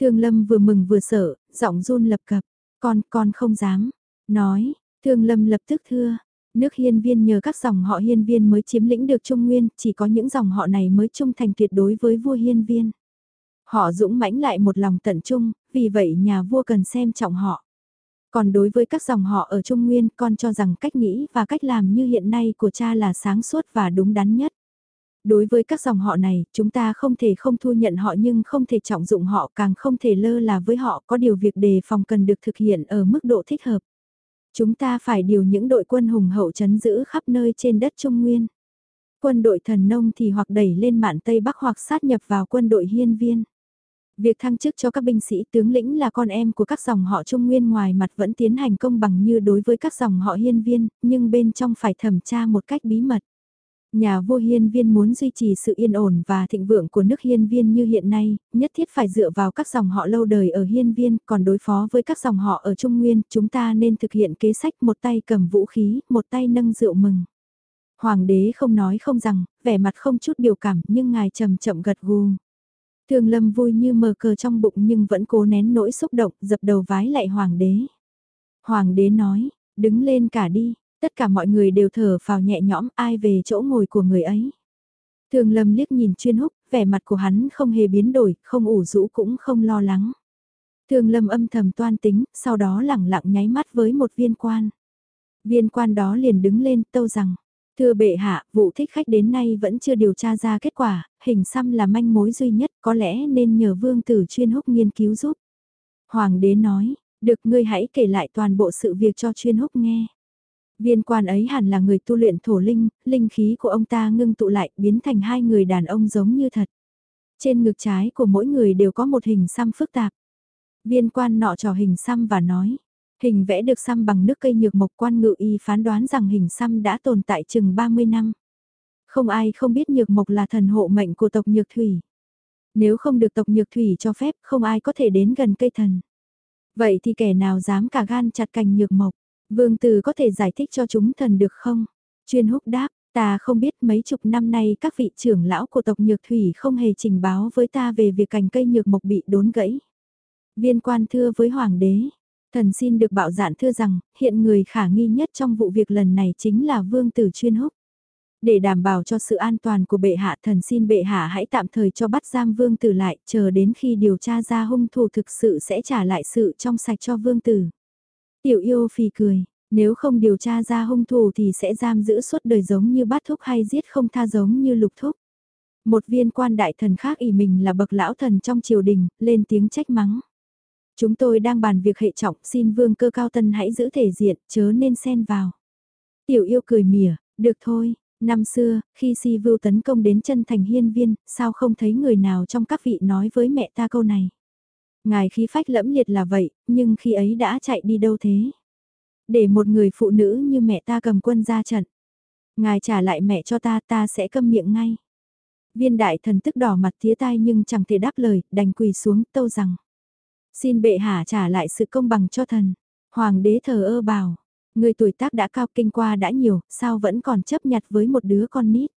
Thương lâm vừa mừng vừa sợ, giọng run lập cập. Con, con không dám. Nói, thương lâm lập tức thưa. Nước hiên viên nhờ các dòng họ hiên viên mới chiếm lĩnh được Trung Nguyên, chỉ có những dòng họ này mới trung thành tuyệt đối với vua hiên viên. Họ dũng mãnh lại một lòng tận trung, vì vậy nhà vua cần xem trọng họ. Còn đối với các dòng họ ở Trung Nguyên, con cho rằng cách nghĩ và cách làm như hiện nay của cha là sáng suốt và đúng đắn nhất. Đối với các dòng họ này, chúng ta không thể không thu nhận họ nhưng không thể trọng dụng họ càng không thể lơ là với họ có điều việc đề phòng cần được thực hiện ở mức độ thích hợp. Chúng ta phải điều những đội quân hùng hậu chấn giữ khắp nơi trên đất Trung Nguyên. Quân đội thần nông thì hoặc đẩy lên mạn Tây Bắc hoặc sát nhập vào quân đội hiên viên. Việc thăng chức cho các binh sĩ tướng lĩnh là con em của các dòng họ Trung Nguyên ngoài mặt vẫn tiến hành công bằng như đối với các dòng họ hiên viên, nhưng bên trong phải thẩm tra một cách bí mật. Nhà vua hiên viên muốn duy trì sự yên ổn và thịnh vượng của nước hiên viên như hiện nay, nhất thiết phải dựa vào các dòng họ lâu đời ở hiên viên, còn đối phó với các dòng họ ở Trung Nguyên, chúng ta nên thực hiện kế sách một tay cầm vũ khí, một tay nâng rượu mừng. Hoàng đế không nói không rằng, vẻ mặt không chút biểu cảm nhưng ngài chậm chậm gật gù. thường lâm vui như mờ cờ trong bụng nhưng vẫn cố nén nỗi xúc động, dập đầu vái lại hoàng đế. Hoàng đế nói, đứng lên cả đi, Tất cả mọi người đều thở vào nhẹ nhõm ai về chỗ ngồi của người ấy. Thường lâm liếc nhìn chuyên húc, vẻ mặt của hắn không hề biến đổi, không ủ rũ cũng không lo lắng. Thường lâm âm thầm toan tính, sau đó lẳng lặng nháy mắt với một viên quan. Viên quan đó liền đứng lên tâu rằng, thưa bệ hạ, vụ thích khách đến nay vẫn chưa điều tra ra kết quả, hình xăm là manh mối duy nhất, có lẽ nên nhờ vương tử chuyên húc nghiên cứu giúp. Hoàng đế nói, được ngươi hãy kể lại toàn bộ sự việc cho chuyên húc nghe. Viên quan ấy hẳn là người tu luyện thổ linh, linh khí của ông ta ngưng tụ lại biến thành hai người đàn ông giống như thật. Trên ngực trái của mỗi người đều có một hình xăm phức tạp. Viên quan nọ trò hình xăm và nói, hình vẽ được xăm bằng nước cây nhược mộc quan ngự y phán đoán rằng hình xăm đã tồn tại chừng 30 năm. Không ai không biết nhược mộc là thần hộ mệnh của tộc nhược thủy. Nếu không được tộc nhược thủy cho phép không ai có thể đến gần cây thần. Vậy thì kẻ nào dám cả gan chặt cành nhược mộc. Vương Tử có thể giải thích cho chúng thần được không? Chuyên húc đáp, ta không biết mấy chục năm nay các vị trưởng lão của tộc Nhược Thủy không hề trình báo với ta về việc cành cây nhược mộc bị đốn gãy. Viên quan thưa với Hoàng đế, thần xin được bảo dạn thưa rằng, hiện người khả nghi nhất trong vụ việc lần này chính là Vương Tử Chuyên Húc. Để đảm bảo cho sự an toàn của bệ hạ thần xin bệ hạ hãy tạm thời cho bắt giam Vương Tử lại, chờ đến khi điều tra ra hung thủ thực sự sẽ trả lại sự trong sạch cho Vương Tử. Tiểu yêu phì cười, nếu không điều tra ra hung thủ thì sẽ giam giữ suốt đời giống như bát thúc hay giết không tha giống như lục thúc. Một viên quan đại thần khác ỷ mình là bậc lão thần trong triều đình, lên tiếng trách mắng. Chúng tôi đang bàn việc hệ trọng, xin vương cơ cao tân hãy giữ thể diện, chớ nên xen vào. Tiểu yêu cười mỉa, được thôi, năm xưa, khi si vưu tấn công đến chân thành hiên viên, sao không thấy người nào trong các vị nói với mẹ ta câu này. Ngài khí phách lẫm liệt là vậy, nhưng khi ấy đã chạy đi đâu thế? Để một người phụ nữ như mẹ ta cầm quân ra trận. Ngài trả lại mẹ cho ta ta sẽ câm miệng ngay. Viên đại thần tức đỏ mặt tía tai nhưng chẳng thể đáp lời, đành quỳ xuống tâu rằng. Xin bệ hạ trả lại sự công bằng cho thần. Hoàng đế thờ ơ bảo, người tuổi tác đã cao kinh qua đã nhiều, sao vẫn còn chấp nhặt với một đứa con nít.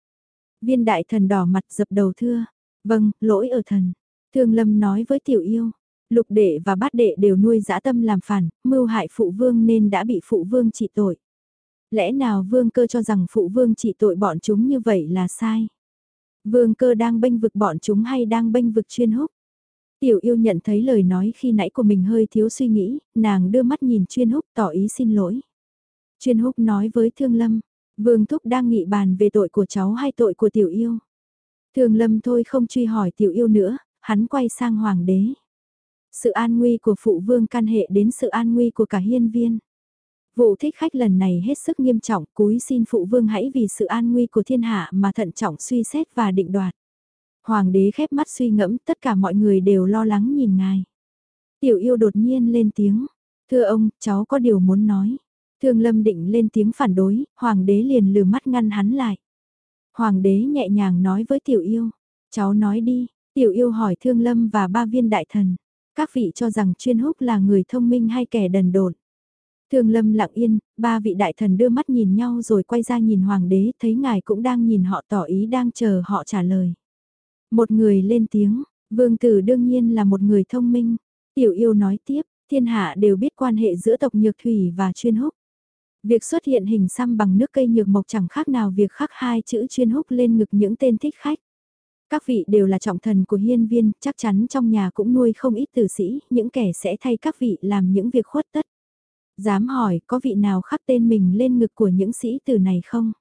Viên đại thần đỏ mặt dập đầu thưa, vâng, lỗi ở thần. Thương lâm nói với tiểu yêu, Lục đệ và bát đệ đều nuôi dã tâm làm phản, mưu hại phụ vương nên đã bị phụ vương trị tội. Lẽ nào vương cơ cho rằng phụ vương trị tội bọn chúng như vậy là sai? Vương cơ đang bênh vực bọn chúng hay đang bênh vực chuyên húc? Tiểu yêu nhận thấy lời nói khi nãy của mình hơi thiếu suy nghĩ, nàng đưa mắt nhìn chuyên húc tỏ ý xin lỗi. Chuyên húc nói với Thương Lâm, Vương Thúc đang nghị bàn về tội của cháu hay tội của tiểu yêu. Thương Lâm thôi không truy hỏi tiểu yêu nữa, hắn quay sang hoàng đế. Sự an nguy của phụ vương can hệ đến sự an nguy của cả hiên viên. Vụ thích khách lần này hết sức nghiêm trọng, cúi xin phụ vương hãy vì sự an nguy của thiên hạ mà thận trọng suy xét và định đoạt. Hoàng đế khép mắt suy ngẫm, tất cả mọi người đều lo lắng nhìn ngài. Tiểu yêu đột nhiên lên tiếng, thưa ông, cháu có điều muốn nói. Thương lâm định lên tiếng phản đối, hoàng đế liền lừa mắt ngăn hắn lại. Hoàng đế nhẹ nhàng nói với tiểu yêu, cháu nói đi, tiểu yêu hỏi thương lâm và ba viên đại thần. Các vị cho rằng chuyên húc là người thông minh hay kẻ đần độn. thường lâm lặng yên, ba vị đại thần đưa mắt nhìn nhau rồi quay ra nhìn hoàng đế, thấy ngài cũng đang nhìn họ tỏ ý đang chờ họ trả lời. Một người lên tiếng, vương tử đương nhiên là một người thông minh. Tiểu yêu nói tiếp, thiên hạ đều biết quan hệ giữa tộc nhược thủy và chuyên húc. Việc xuất hiện hình xăm bằng nước cây nhược mộc chẳng khác nào việc khắc hai chữ chuyên húc lên ngực những tên thích khách. Các vị đều là trọng thần của hiên viên, chắc chắn trong nhà cũng nuôi không ít tử sĩ, những kẻ sẽ thay các vị làm những việc khuất tất. Dám hỏi có vị nào khắc tên mình lên ngực của những sĩ tử này không?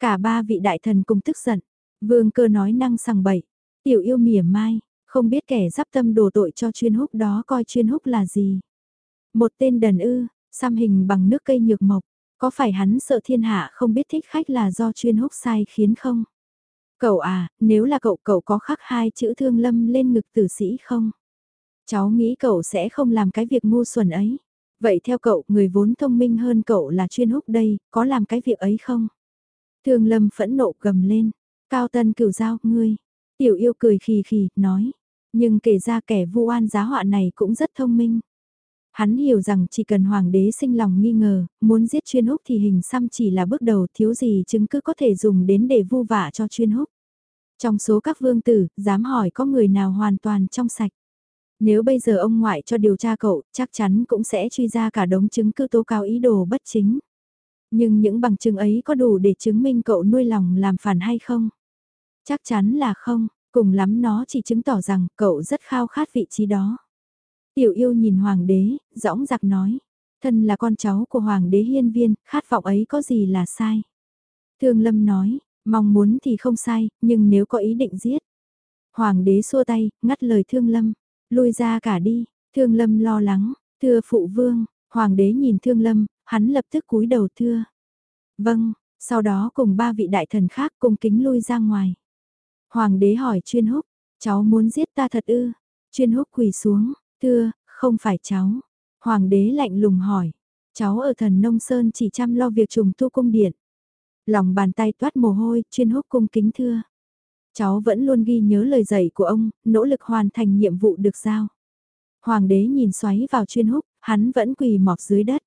Cả ba vị đại thần cùng tức giận. Vương cơ nói năng sằng bậy. Tiểu yêu mỉa mai, không biết kẻ giáp tâm đổ tội cho chuyên húc đó coi chuyên húc là gì. Một tên đần ư, xăm hình bằng nước cây nhược mộc, có phải hắn sợ thiên hạ không biết thích khách là do chuyên húc sai khiến không? Cậu à, nếu là cậu cậu có khắc hai chữ thương lâm lên ngực tử sĩ không? Cháu nghĩ cậu sẽ không làm cái việc ngu xuẩn ấy. Vậy theo cậu, người vốn thông minh hơn cậu là chuyên húc đây, có làm cái việc ấy không? Thương lâm phẫn nộ gầm lên. Cao tân cửu giao, ngươi. Tiểu yêu cười khì khì, nói. Nhưng kể ra kẻ vu oan giá họa này cũng rất thông minh. Hắn hiểu rằng chỉ cần hoàng đế sinh lòng nghi ngờ, muốn giết chuyên húc thì hình xăm chỉ là bước đầu thiếu gì chứng cứ có thể dùng đến để vu vả cho chuyên húc. Trong số các vương tử, dám hỏi có người nào hoàn toàn trong sạch. Nếu bây giờ ông ngoại cho điều tra cậu, chắc chắn cũng sẽ truy ra cả đống chứng cứ tố cáo ý đồ bất chính. Nhưng những bằng chứng ấy có đủ để chứng minh cậu nuôi lòng làm phản hay không? Chắc chắn là không, cùng lắm nó chỉ chứng tỏ rằng cậu rất khao khát vị trí đó. Tiểu yêu nhìn hoàng đế, dõng giặc nói, thân là con cháu của hoàng đế hiên viên, khát vọng ấy có gì là sai. Thương lâm nói, mong muốn thì không sai, nhưng nếu có ý định giết. Hoàng đế xua tay, ngắt lời thương lâm, lui ra cả đi, thương lâm lo lắng, thưa phụ vương, hoàng đế nhìn thương lâm, hắn lập tức cúi đầu thưa. Vâng, sau đó cùng ba vị đại thần khác cùng kính lui ra ngoài. Hoàng đế hỏi chuyên húc, cháu muốn giết ta thật ư? Chuyên húc quỳ xuống, thưa, không phải cháu. Hoàng đế lạnh lùng hỏi, cháu ở thần nông sơn chỉ chăm lo việc trùng tu cung điện. Lòng bàn tay toát mồ hôi, chuyên húc cung kính thưa. Cháu vẫn luôn ghi nhớ lời dạy của ông, nỗ lực hoàn thành nhiệm vụ được giao. Hoàng đế nhìn xoáy vào chuyên húc, hắn vẫn quỳ mọp dưới đất.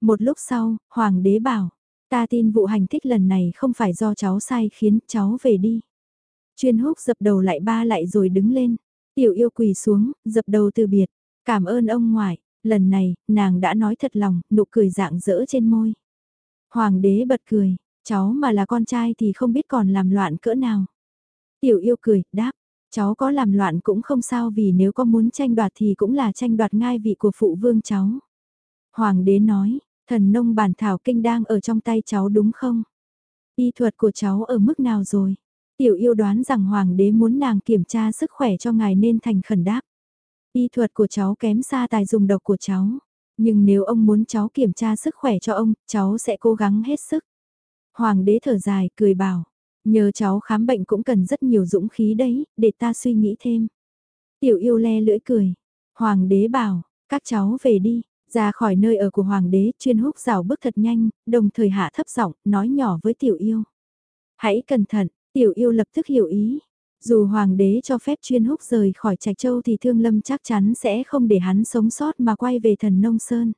Một lúc sau, hoàng đế bảo, ta tin vụ hành thích lần này không phải do cháu sai khiến cháu về đi. Chuyên húc dập đầu lại ba lại rồi đứng lên. Tiểu yêu quỳ xuống, dập đầu từ biệt. Cảm ơn ông ngoại, lần này, nàng đã nói thật lòng, nụ cười dạng dỡ trên môi. Hoàng đế bật cười, cháu mà là con trai thì không biết còn làm loạn cỡ nào. Tiểu yêu cười, đáp, cháu có làm loạn cũng không sao vì nếu có muốn tranh đoạt thì cũng là tranh đoạt ngai vị của phụ vương cháu. Hoàng đế nói, thần nông bản thảo kinh đang ở trong tay cháu đúng không? Y thuật của cháu ở mức nào rồi? Tiểu yêu đoán rằng hoàng đế muốn nàng kiểm tra sức khỏe cho ngài nên thành khẩn đáp. Y thuật của cháu kém xa tài dùng độc của cháu. Nhưng nếu ông muốn cháu kiểm tra sức khỏe cho ông, cháu sẽ cố gắng hết sức. Hoàng đế thở dài, cười bảo. Nhờ cháu khám bệnh cũng cần rất nhiều dũng khí đấy, để ta suy nghĩ thêm. Tiểu yêu le lưỡi cười. Hoàng đế bảo, các cháu về đi. Ra khỏi nơi ở của hoàng đế, chuyên húc rào bước thật nhanh, đồng thời hạ thấp giọng, nói nhỏ với tiểu yêu. Hãy cẩn thận, Tiểu yêu lập tức hiểu ý. Dù hoàng đế cho phép chuyên húc rời khỏi trạch châu thì thương lâm chắc chắn sẽ không để hắn sống sót mà quay về thần nông sơn.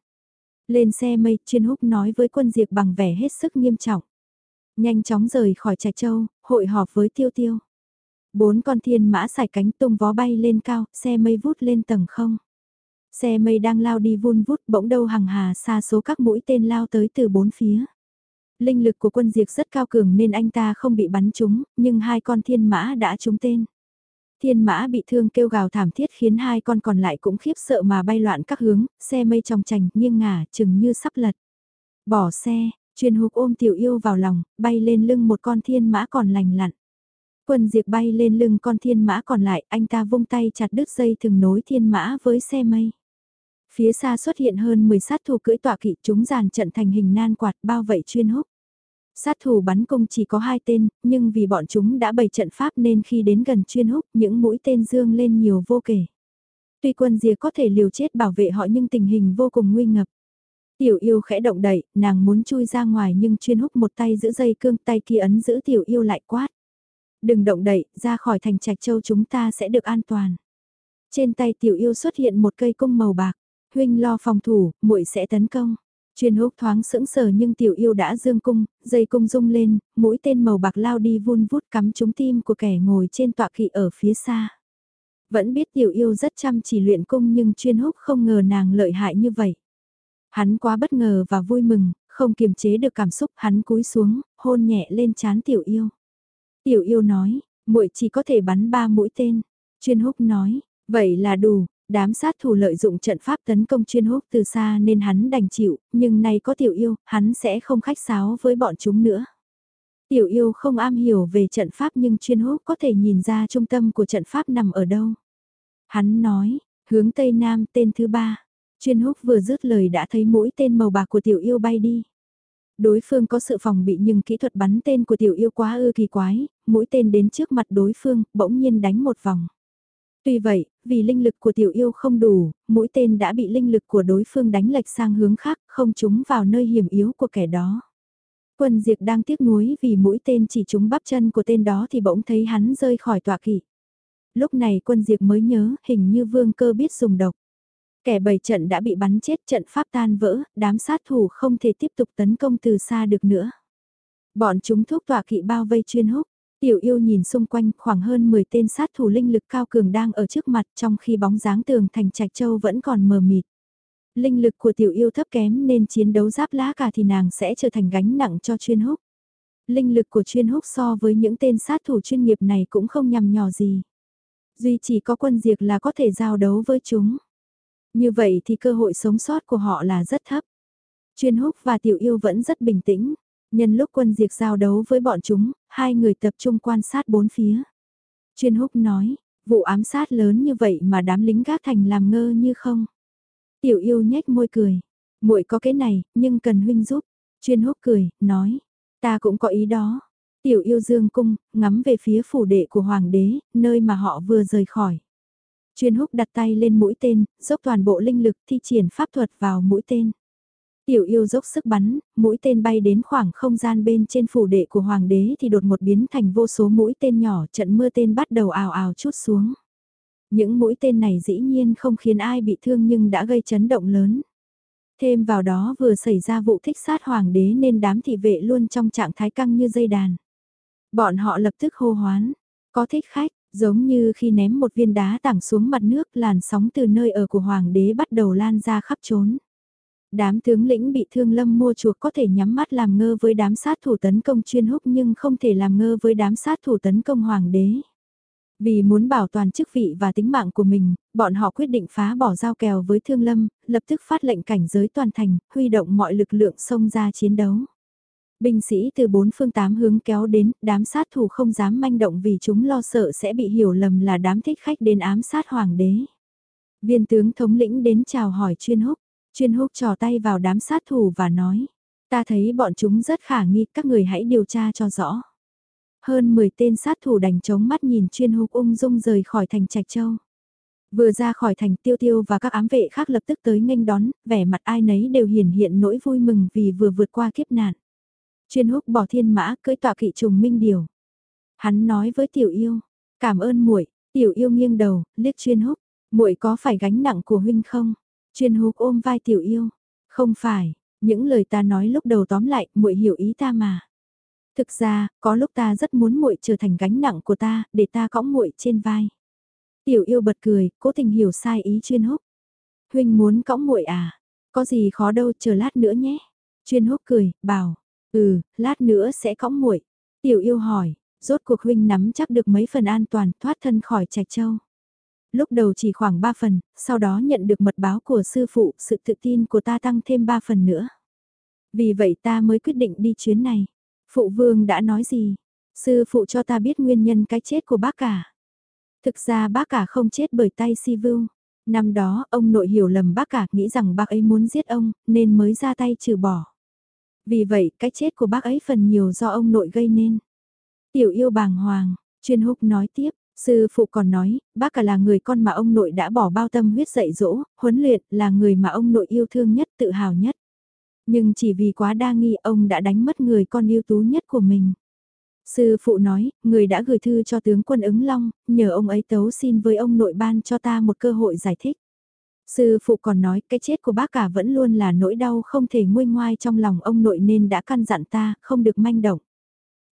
Lên xe mây chuyên húc nói với quân diệt bằng vẻ hết sức nghiêm trọng. Nhanh chóng rời khỏi trạch châu, hội họp với tiêu tiêu. Bốn con thiên mã xài cánh tung vó bay lên cao, xe mây vút lên tầng không. Xe mây đang lao đi vun vút bỗng đâu hằng hà xa số các mũi tên lao tới từ bốn phía. Linh lực của quân diệt rất cao cường nên anh ta không bị bắn trúng, nhưng hai con thiên mã đã trúng tên. Thiên mã bị thương kêu gào thảm thiết khiến hai con còn lại cũng khiếp sợ mà bay loạn các hướng, xe mây trong trành, nghiêng ngả, chừng như sắp lật. Bỏ xe, chuyên hục ôm tiểu yêu vào lòng, bay lên lưng một con thiên mã còn lành lặn. Quân diệt bay lên lưng con thiên mã còn lại, anh ta vung tay chặt đứt dây thường nối thiên mã với xe mây. Phía xa xuất hiện hơn 10 sát thủ cưỡi tọa kỵ chúng giàn trận thành hình nan quạt bao vây chuyên húc. Sát thủ bắn cung chỉ có hai tên, nhưng vì bọn chúng đã bày trận pháp nên khi đến gần chuyên húc những mũi tên dương lên nhiều vô kể. Tuy quân diệt có thể liều chết bảo vệ họ nhưng tình hình vô cùng nguy ngập. Tiểu yêu khẽ động đậy, nàng muốn chui ra ngoài nhưng chuyên húc một tay giữ dây cương tay kia ấn giữ tiểu yêu lại quát. Đừng động đậy, ra khỏi thành trạch châu chúng ta sẽ được an toàn. Trên tay tiểu yêu xuất hiện một cây cung màu bạc, huynh lo phòng thủ, muội sẽ tấn công. Chuyên húc thoáng sững sờ nhưng tiểu yêu đã dương cung, dây cung rung lên, mũi tên màu bạc lao đi vun vút cắm trúng tim của kẻ ngồi trên tọa kỵ ở phía xa. Vẫn biết tiểu yêu rất chăm chỉ luyện cung nhưng chuyên húc không ngờ nàng lợi hại như vậy. Hắn quá bất ngờ và vui mừng, không kiềm chế được cảm xúc hắn cúi xuống, hôn nhẹ lên chán tiểu yêu. Tiểu yêu nói, muội chỉ có thể bắn ba mũi tên. Chuyên húc nói, vậy là đủ, Đám sát thủ lợi dụng trận pháp tấn công chuyên húc từ xa nên hắn đành chịu, nhưng nay có tiểu yêu, hắn sẽ không khách sáo với bọn chúng nữa. Tiểu yêu không am hiểu về trận pháp nhưng chuyên húc có thể nhìn ra trung tâm của trận pháp nằm ở đâu. Hắn nói, hướng tây nam tên thứ ba. Chuyên húc vừa dứt lời đã thấy mũi tên màu bạc của tiểu yêu bay đi. Đối phương có sự phòng bị nhưng kỹ thuật bắn tên của tiểu yêu quá ư kỳ quái, mũi tên đến trước mặt đối phương, bỗng nhiên đánh một vòng. Tuy vậy, vì linh lực của tiểu yêu không đủ, mũi tên đã bị linh lực của đối phương đánh lệch sang hướng khác, không trúng vào nơi hiểm yếu của kẻ đó. Quân diệt đang tiếc nuối vì mũi tên chỉ trúng bắp chân của tên đó thì bỗng thấy hắn rơi khỏi tọa kỵ. Lúc này quân diệt mới nhớ hình như vương cơ biết dùng độc. Kẻ bầy trận đã bị bắn chết trận pháp tan vỡ, đám sát thủ không thể tiếp tục tấn công từ xa được nữa. Bọn chúng thúc tỏa kỵ bao vây chuyên húc, Tiểu yêu nhìn xung quanh khoảng hơn 10 tên sát thủ linh lực cao cường đang ở trước mặt trong khi bóng dáng tường thành trạch châu vẫn còn mờ mịt. Linh lực của tiểu yêu thấp kém nên chiến đấu giáp lá cả thì nàng sẽ trở thành gánh nặng cho chuyên húc. Linh lực của chuyên húc so với những tên sát thủ chuyên nghiệp này cũng không nhằm nhỏ gì. Duy chỉ có quân diệt là có thể giao đấu với chúng. Như vậy thì cơ hội sống sót của họ là rất thấp. Chuyên húc và tiểu yêu vẫn rất bình tĩnh. Nhân lúc quân diệt giao đấu với bọn chúng, hai người tập trung quan sát bốn phía. Chuyên húc nói, vụ ám sát lớn như vậy mà đám lính gác thành làm ngơ như không. Tiểu yêu nhếch môi cười, muội có cái này, nhưng cần huynh giúp. Chuyên húc cười, nói, ta cũng có ý đó. Tiểu yêu dương cung, ngắm về phía phủ đệ của hoàng đế, nơi mà họ vừa rời khỏi. Chuyên húc đặt tay lên mũi tên, dốc toàn bộ linh lực thi triển pháp thuật vào mũi tên. Tiểu yêu dốc sức bắn, mũi tên bay đến khoảng không gian bên trên phủ đệ của hoàng đế thì đột một biến thành vô số mũi tên nhỏ trận mưa tên bắt đầu ào ào chút xuống. Những mũi tên này dĩ nhiên không khiến ai bị thương nhưng đã gây chấn động lớn. Thêm vào đó vừa xảy ra vụ thích sát hoàng đế nên đám thị vệ luôn trong trạng thái căng như dây đàn. Bọn họ lập tức hô hoán, có thích khách, giống như khi ném một viên đá tảng xuống mặt nước làn sóng từ nơi ở của hoàng đế bắt đầu lan ra khắp trốn đám tướng lĩnh bị thương lâm mua chuộc có thể nhắm mắt làm ngơ với đám sát thủ tấn công chuyên húc nhưng không thể làm ngơ với đám sát thủ tấn công hoàng đế. Vì muốn bảo toàn chức vị và tính mạng của mình, bọn họ quyết định phá bỏ giao kèo với thương lâm, lập tức phát lệnh cảnh giới toàn thành, huy động mọi lực lượng xông ra chiến đấu. Binh sĩ từ bốn phương tám hướng kéo đến, đám sát thủ không dám manh động vì chúng lo sợ sẽ bị hiểu lầm là đám thích khách đến ám sát hoàng đế. Viên tướng thống lĩnh đến chào hỏi chuyên húc, Chuyên húc trò tay vào đám sát thủ và nói, ta thấy bọn chúng rất khả nghi, các người hãy điều tra cho rõ. Hơn 10 tên sát thủ đành chống mắt nhìn chuyên húc ung dung rời khỏi thành Trạch Châu. Vừa ra khỏi thành tiêu tiêu và các ám vệ khác lập tức tới nghênh đón, vẻ mặt ai nấy đều hiển hiện nỗi vui mừng vì vừa vượt qua kiếp nạn. Chuyên húc bỏ thiên mã cưỡi tọa kỵ trùng minh điều. Hắn nói với tiểu yêu, cảm ơn muội tiểu yêu nghiêng đầu, liếc chuyên húc, muội có phải gánh nặng của huynh không? Chuyên húc ôm vai tiểu yêu. Không phải, những lời ta nói lúc đầu tóm lại, muội hiểu ý ta mà. Thực ra, có lúc ta rất muốn muội trở thành gánh nặng của ta, để ta cõng muội trên vai. Tiểu yêu bật cười, cố tình hiểu sai ý chuyên húc. Huynh muốn cõng muội à? Có gì khó đâu, chờ lát nữa nhé. Chuyên húc cười, bảo, ừ, lát nữa sẽ cõng muội. Tiểu yêu hỏi, rốt cuộc huynh nắm chắc được mấy phần an toàn thoát thân khỏi trạch châu. Lúc đầu chỉ khoảng 3 phần, sau đó nhận được mật báo của sư phụ, sự tự tin của ta tăng thêm 3 phần nữa. Vì vậy ta mới quyết định đi chuyến này. Phụ vương đã nói gì? Sư phụ cho ta biết nguyên nhân cái chết của bác cả. Thực ra bác cả không chết bởi tay si vưu. Năm đó, ông nội hiểu lầm bác cả nghĩ rằng bác ấy muốn giết ông, nên mới ra tay trừ bỏ. Vì vậy, cái chết của bác ấy phần nhiều do ông nội gây nên. Tiểu yêu bàng hoàng, chuyên húc nói tiếp, sư phụ còn nói, bác cả là người con mà ông nội đã bỏ bao tâm huyết dạy dỗ, huấn luyện, là người mà ông nội yêu thương nhất, tự hào nhất. Nhưng chỉ vì quá đa nghi ông đã đánh mất người con yêu tú nhất của mình. Sư phụ nói, người đã gửi thư cho tướng quân ứng long, nhờ ông ấy tấu xin với ông nội ban cho ta một cơ hội giải thích. Sư phụ còn nói cái chết của bác cả vẫn luôn là nỗi đau không thể nguôi ngoai trong lòng ông nội nên đã căn dặn ta, không được manh động.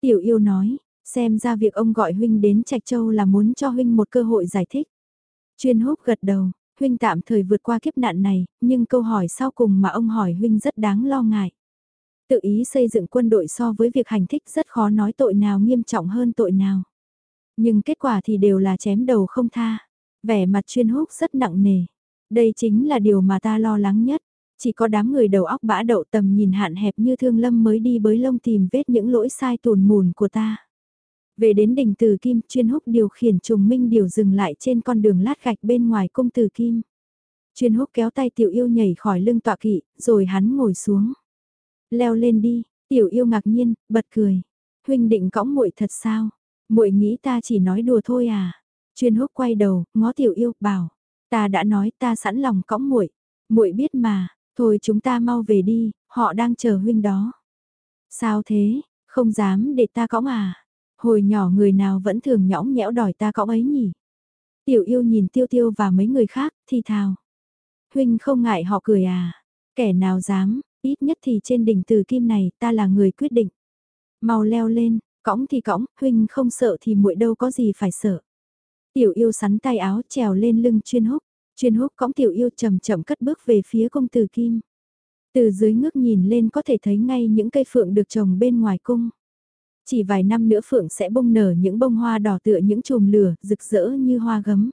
Tiểu yêu nói, xem ra việc ông gọi huynh đến Trạch Châu là muốn cho huynh một cơ hội giải thích. Chuyên húc gật đầu, huynh tạm thời vượt qua kiếp nạn này, nhưng câu hỏi sau cùng mà ông hỏi huynh rất đáng lo ngại. Tự ý xây dựng quân đội so với việc hành thích rất khó nói tội nào nghiêm trọng hơn tội nào. Nhưng kết quả thì đều là chém đầu không tha. Vẻ mặt chuyên húc rất nặng nề. Đây chính là điều mà ta lo lắng nhất. Chỉ có đám người đầu óc bã đậu tầm nhìn hạn hẹp như thương lâm mới đi bới lông tìm vết những lỗi sai tùn mùn của ta. Về đến đỉnh Từ Kim, chuyên húc điều khiển trùng minh điều dừng lại trên con đường lát gạch bên ngoài cung Từ Kim. Chuyên húc kéo tay tiểu yêu nhảy khỏi lưng tọa kỵ, rồi hắn ngồi xuống. Leo lên đi, tiểu yêu ngạc nhiên, bật cười. Huynh định cõng muội thật sao? Muội nghĩ ta chỉ nói đùa thôi à? Chuyên húc quay đầu, ngó tiểu yêu, bảo. Ta đã nói ta sẵn lòng cõng muội. Muội biết mà, thôi chúng ta mau về đi, họ đang chờ huynh đó. Sao thế, không dám để ta cõng à? Hồi nhỏ người nào vẫn thường nhõng nhẽo đòi ta cõng ấy nhỉ? Tiểu yêu nhìn tiêu tiêu và mấy người khác, thì thào. Huynh không ngại họ cười à? Kẻ nào dám, ít nhất thì trên đỉnh từ kim này ta là người quyết định. Mau leo lên, cõng thì cõng, huynh không sợ thì muội đâu có gì phải sợ. Tiểu yêu sắn tay áo trèo lên lưng chuyên húc, chuyên húc cõng tiểu yêu chậm chậm cất bước về phía công tử kim. Từ dưới ngước nhìn lên có thể thấy ngay những cây phượng được trồng bên ngoài cung. Chỉ vài năm nữa phượng sẽ bông nở những bông hoa đỏ tựa những chùm lửa, rực rỡ như hoa gấm.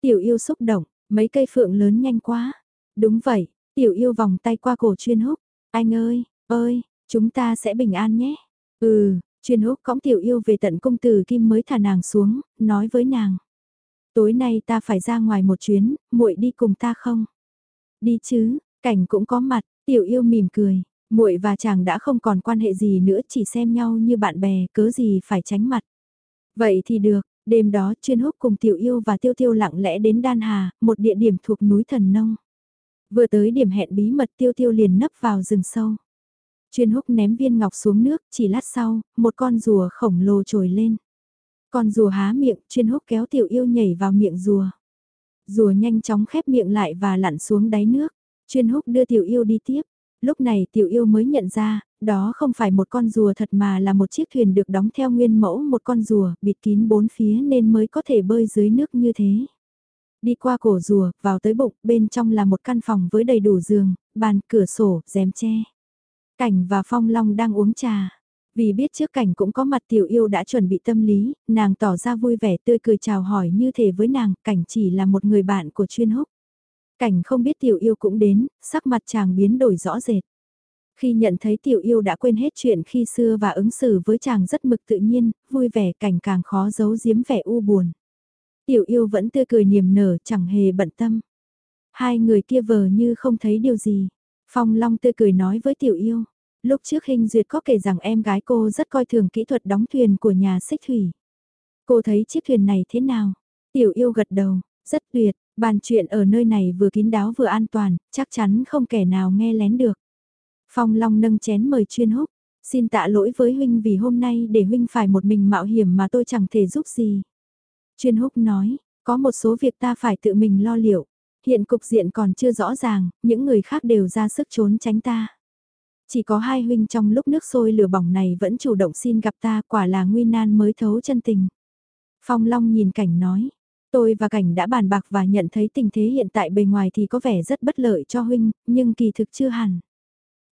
Tiểu yêu xúc động, mấy cây phượng lớn nhanh quá. Đúng vậy, tiểu yêu vòng tay qua cổ chuyên húc. Anh ơi, ơi, chúng ta sẽ bình an nhé. Ừ, chuyên húc cõng tiểu yêu về tận công tử kim mới thả nàng xuống, nói với nàng. Tối nay ta phải ra ngoài một chuyến, muội đi cùng ta không? Đi chứ, cảnh cũng có mặt, tiểu yêu mỉm cười, muội và chàng đã không còn quan hệ gì nữa chỉ xem nhau như bạn bè cớ gì phải tránh mặt. Vậy thì được, đêm đó chuyên húc cùng tiểu yêu và tiêu tiêu lặng lẽ đến Đan Hà, một địa điểm thuộc núi Thần Nông. Vừa tới điểm hẹn bí mật tiêu tiêu liền nấp vào rừng sâu. Chuyên húc ném viên ngọc xuống nước, chỉ lát sau, một con rùa khổng lồ trồi lên. Con rùa há miệng, chuyên húc kéo tiểu yêu nhảy vào miệng rùa. Rùa nhanh chóng khép miệng lại và lặn xuống đáy nước. Chuyên húc đưa tiểu yêu đi tiếp. Lúc này tiểu yêu mới nhận ra, đó không phải một con rùa thật mà là một chiếc thuyền được đóng theo nguyên mẫu một con rùa, bịt kín bốn phía nên mới có thể bơi dưới nước như thế. Đi qua cổ rùa, vào tới bụng, bên trong là một căn phòng với đầy đủ giường, bàn, cửa sổ, rèm che. Cảnh và Phong Long đang uống trà. Vì biết trước cảnh cũng có mặt tiểu yêu đã chuẩn bị tâm lý, nàng tỏ ra vui vẻ tươi cười chào hỏi như thể với nàng, cảnh chỉ là một người bạn của chuyên húc. Cảnh không biết tiểu yêu cũng đến, sắc mặt chàng biến đổi rõ rệt. Khi nhận thấy tiểu yêu đã quên hết chuyện khi xưa và ứng xử với chàng rất mực tự nhiên, vui vẻ cảnh càng khó giấu giếm vẻ u buồn. Tiểu yêu vẫn tươi cười niềm nở chẳng hề bận tâm. Hai người kia vờ như không thấy điều gì. Phong Long tươi cười nói với tiểu yêu. Lúc trước hình duyệt có kể rằng em gái cô rất coi thường kỹ thuật đóng thuyền của nhà xích thủy. Cô thấy chiếc thuyền này thế nào? Tiểu yêu gật đầu, rất tuyệt, bàn chuyện ở nơi này vừa kín đáo vừa an toàn, chắc chắn không kẻ nào nghe lén được. Phong Long nâng chén mời chuyên húc, xin tạ lỗi với huynh vì hôm nay để huynh phải một mình mạo hiểm mà tôi chẳng thể giúp gì. Chuyên húc nói, có một số việc ta phải tự mình lo liệu. Hiện cục diện còn chưa rõ ràng, những người khác đều ra sức trốn tránh ta. Chỉ có hai huynh trong lúc nước sôi lửa bỏng này vẫn chủ động xin gặp ta quả là nguy nan mới thấu chân tình. Phong Long nhìn cảnh nói, tôi và cảnh đã bàn bạc và nhận thấy tình thế hiện tại bề ngoài thì có vẻ rất bất lợi cho huynh, nhưng kỳ thực chưa hẳn.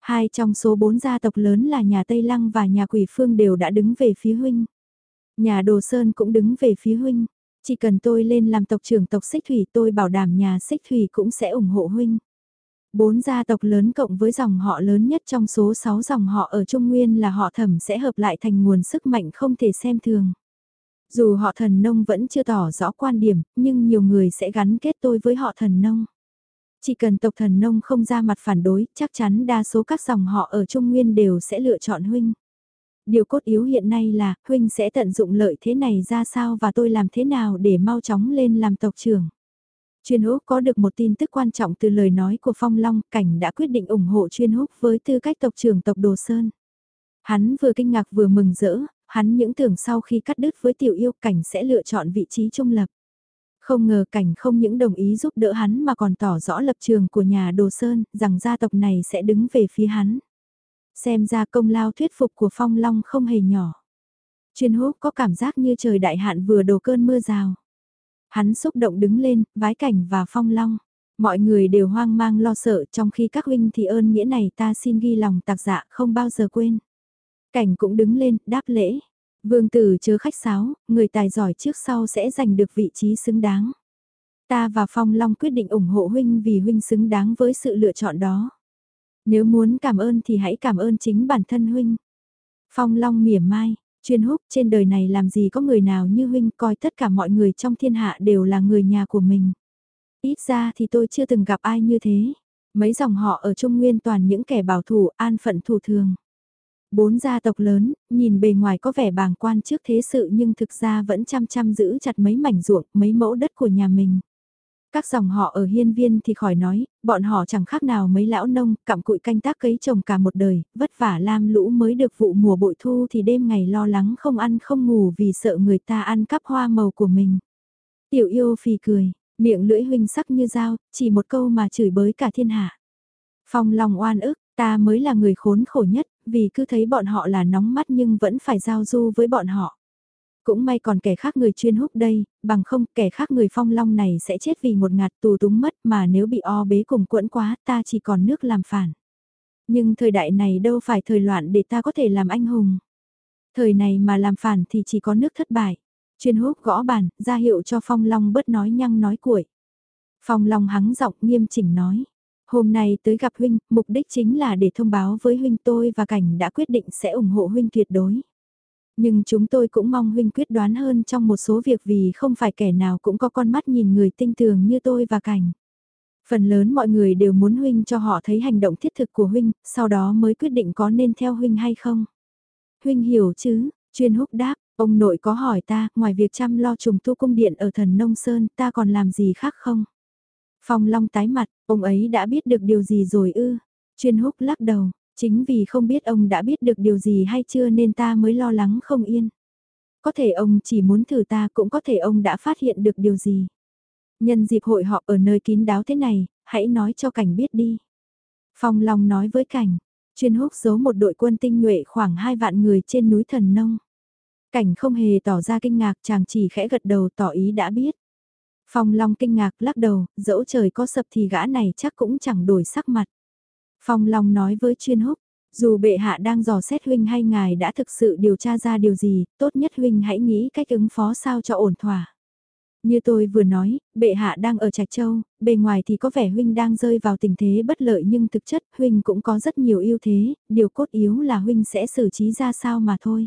Hai trong số bốn gia tộc lớn là nhà Tây Lăng và nhà Quỷ Phương đều đã đứng về phía huynh. Nhà Đồ Sơn cũng đứng về phía huynh. Chỉ cần tôi lên làm tộc trưởng tộc Xích Thủy tôi bảo đảm nhà Xích Thủy cũng sẽ ủng hộ huynh. Bốn gia tộc lớn cộng với dòng họ lớn nhất trong số 6 dòng họ ở Trung Nguyên là họ thẩm sẽ hợp lại thành nguồn sức mạnh không thể xem thường. Dù họ thần nông vẫn chưa tỏ rõ quan điểm, nhưng nhiều người sẽ gắn kết tôi với họ thần nông. Chỉ cần tộc thần nông không ra mặt phản đối, chắc chắn đa số các dòng họ ở Trung Nguyên đều sẽ lựa chọn huynh. Điều cốt yếu hiện nay là, huynh sẽ tận dụng lợi thế này ra sao và tôi làm thế nào để mau chóng lên làm tộc trưởng. Chuyên Húc có được một tin tức quan trọng từ lời nói của Phong Long, Cảnh đã quyết định ủng hộ Chuyên Húc với tư cách tộc trưởng tộc Đồ Sơn. Hắn vừa kinh ngạc vừa mừng rỡ, hắn những tưởng sau khi cắt đứt với tiểu yêu Cảnh sẽ lựa chọn vị trí trung lập. Không ngờ Cảnh không những đồng ý giúp đỡ hắn mà còn tỏ rõ lập trường của nhà Đồ Sơn, rằng gia tộc này sẽ đứng về phía hắn. Xem ra công lao thuyết phục của Phong Long không hề nhỏ. Chuyên Húc có cảm giác như trời đại hạn vừa đổ cơn mưa rào. Hắn xúc động đứng lên, vái cảnh và phong long. Mọi người đều hoang mang lo sợ trong khi các huynh thì ơn nghĩa này ta xin ghi lòng tạc dạ không bao giờ quên. Cảnh cũng đứng lên, đáp lễ. Vương tử chớ khách sáo, người tài giỏi trước sau sẽ giành được vị trí xứng đáng. Ta và Phong Long quyết định ủng hộ huynh vì huynh xứng đáng với sự lựa chọn đó. Nếu muốn cảm ơn thì hãy cảm ơn chính bản thân huynh. Phong Long mỉa mai, Chuyên húc trên đời này làm gì có người nào như huynh coi tất cả mọi người trong thiên hạ đều là người nhà của mình. Ít ra thì tôi chưa từng gặp ai như thế. Mấy dòng họ ở Trung Nguyên toàn những kẻ bảo thủ an phận thủ thường. Bốn gia tộc lớn, nhìn bề ngoài có vẻ bàng quan trước thế sự nhưng thực ra vẫn chăm chăm giữ chặt mấy mảnh ruộng, mấy mẫu đất của nhà mình. Các dòng họ ở hiên viên thì khỏi nói, bọn họ chẳng khác nào mấy lão nông, cặm cụi canh tác cấy trồng cả một đời, vất vả lam lũ mới được vụ mùa bội thu thì đêm ngày lo lắng không ăn không ngủ vì sợ người ta ăn cắp hoa màu của mình. Tiểu yêu phì cười, miệng lưỡi huynh sắc như dao, chỉ một câu mà chửi bới cả thiên hạ. Phong lòng oan ức, ta mới là người khốn khổ nhất, vì cứ thấy bọn họ là nóng mắt nhưng vẫn phải giao du với bọn họ. Cũng may còn kẻ khác người chuyên húc đây, bằng không kẻ khác người phong long này sẽ chết vì một ngạt tù túng mất mà nếu bị o bế cùng quẫn quá ta chỉ còn nước làm phản. Nhưng thời đại này đâu phải thời loạn để ta có thể làm anh hùng. Thời này mà làm phản thì chỉ có nước thất bại. Chuyên húc gõ bàn, ra hiệu cho phong long bớt nói nhăng nói cuội. Phong long hắng giọng nghiêm chỉnh nói. Hôm nay tới gặp huynh, mục đích chính là để thông báo với huynh tôi và cảnh đã quyết định sẽ ủng hộ huynh tuyệt đối. Nhưng chúng tôi cũng mong huynh quyết đoán hơn trong một số việc vì không phải kẻ nào cũng có con mắt nhìn người tinh tường như tôi và cảnh. Phần lớn mọi người đều muốn huynh cho họ thấy hành động thiết thực của huynh, sau đó mới quyết định có nên theo huynh hay không. Huynh hiểu chứ, chuyên húc đáp, ông nội có hỏi ta, ngoài việc chăm lo trùng tu cung điện ở thần Nông Sơn, ta còn làm gì khác không? Phong Long tái mặt, ông ấy đã biết được điều gì rồi ư? Chuyên húc lắc đầu, Chính vì không biết ông đã biết được điều gì hay chưa nên ta mới lo lắng không yên. Có thể ông chỉ muốn thử ta cũng có thể ông đã phát hiện được điều gì. Nhân dịp hội họp ở nơi kín đáo thế này, hãy nói cho cảnh biết đi. Phong Long nói với cảnh, chuyên húc giấu một đội quân tinh nhuệ khoảng hai vạn người trên núi Thần Nông. Cảnh không hề tỏ ra kinh ngạc chàng chỉ khẽ gật đầu tỏ ý đã biết. Phong Long kinh ngạc lắc đầu, dẫu trời có sập thì gã này chắc cũng chẳng đổi sắc mặt. Phong Long nói với chuyên húc, dù bệ hạ đang dò xét huynh hay ngài đã thực sự điều tra ra điều gì, tốt nhất huynh hãy nghĩ cách ứng phó sao cho ổn thỏa. Như tôi vừa nói, bệ hạ đang ở Trạch Châu, bề ngoài thì có vẻ huynh đang rơi vào tình thế bất lợi nhưng thực chất huynh cũng có rất nhiều ưu thế, điều cốt yếu là huynh sẽ xử trí ra sao mà thôi.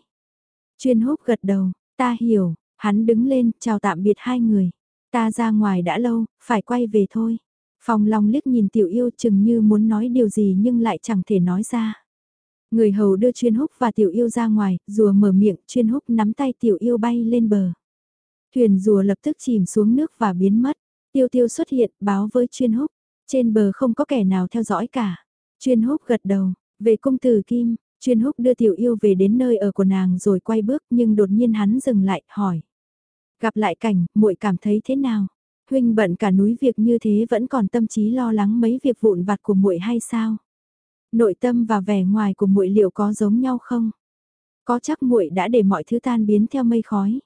Chuyên húc gật đầu, ta hiểu, hắn đứng lên, chào tạm biệt hai người. Ta ra ngoài đã lâu, phải quay về thôi. Phong Long liếc nhìn tiểu yêu chừng như muốn nói điều gì nhưng lại chẳng thể nói ra. Người hầu đưa chuyên húc và tiểu yêu ra ngoài, rùa mở miệng, chuyên húc nắm tay tiểu yêu bay lên bờ. Thuyền rùa lập tức chìm xuống nước và biến mất. Tiêu tiêu xuất hiện, báo với chuyên húc. Trên bờ không có kẻ nào theo dõi cả. Chuyên húc gật đầu, về cung tử Kim, chuyên húc đưa tiểu yêu về đến nơi ở của nàng rồi quay bước nhưng đột nhiên hắn dừng lại, hỏi. Gặp lại cảnh, muội cảm thấy thế nào? Huynh bận cả núi việc như thế vẫn còn tâm trí lo lắng mấy việc vụn vặt của muội hay sao? Nội tâm và vẻ ngoài của muội liệu có giống nhau không? Có chắc muội đã để mọi thứ tan biến theo mây khói.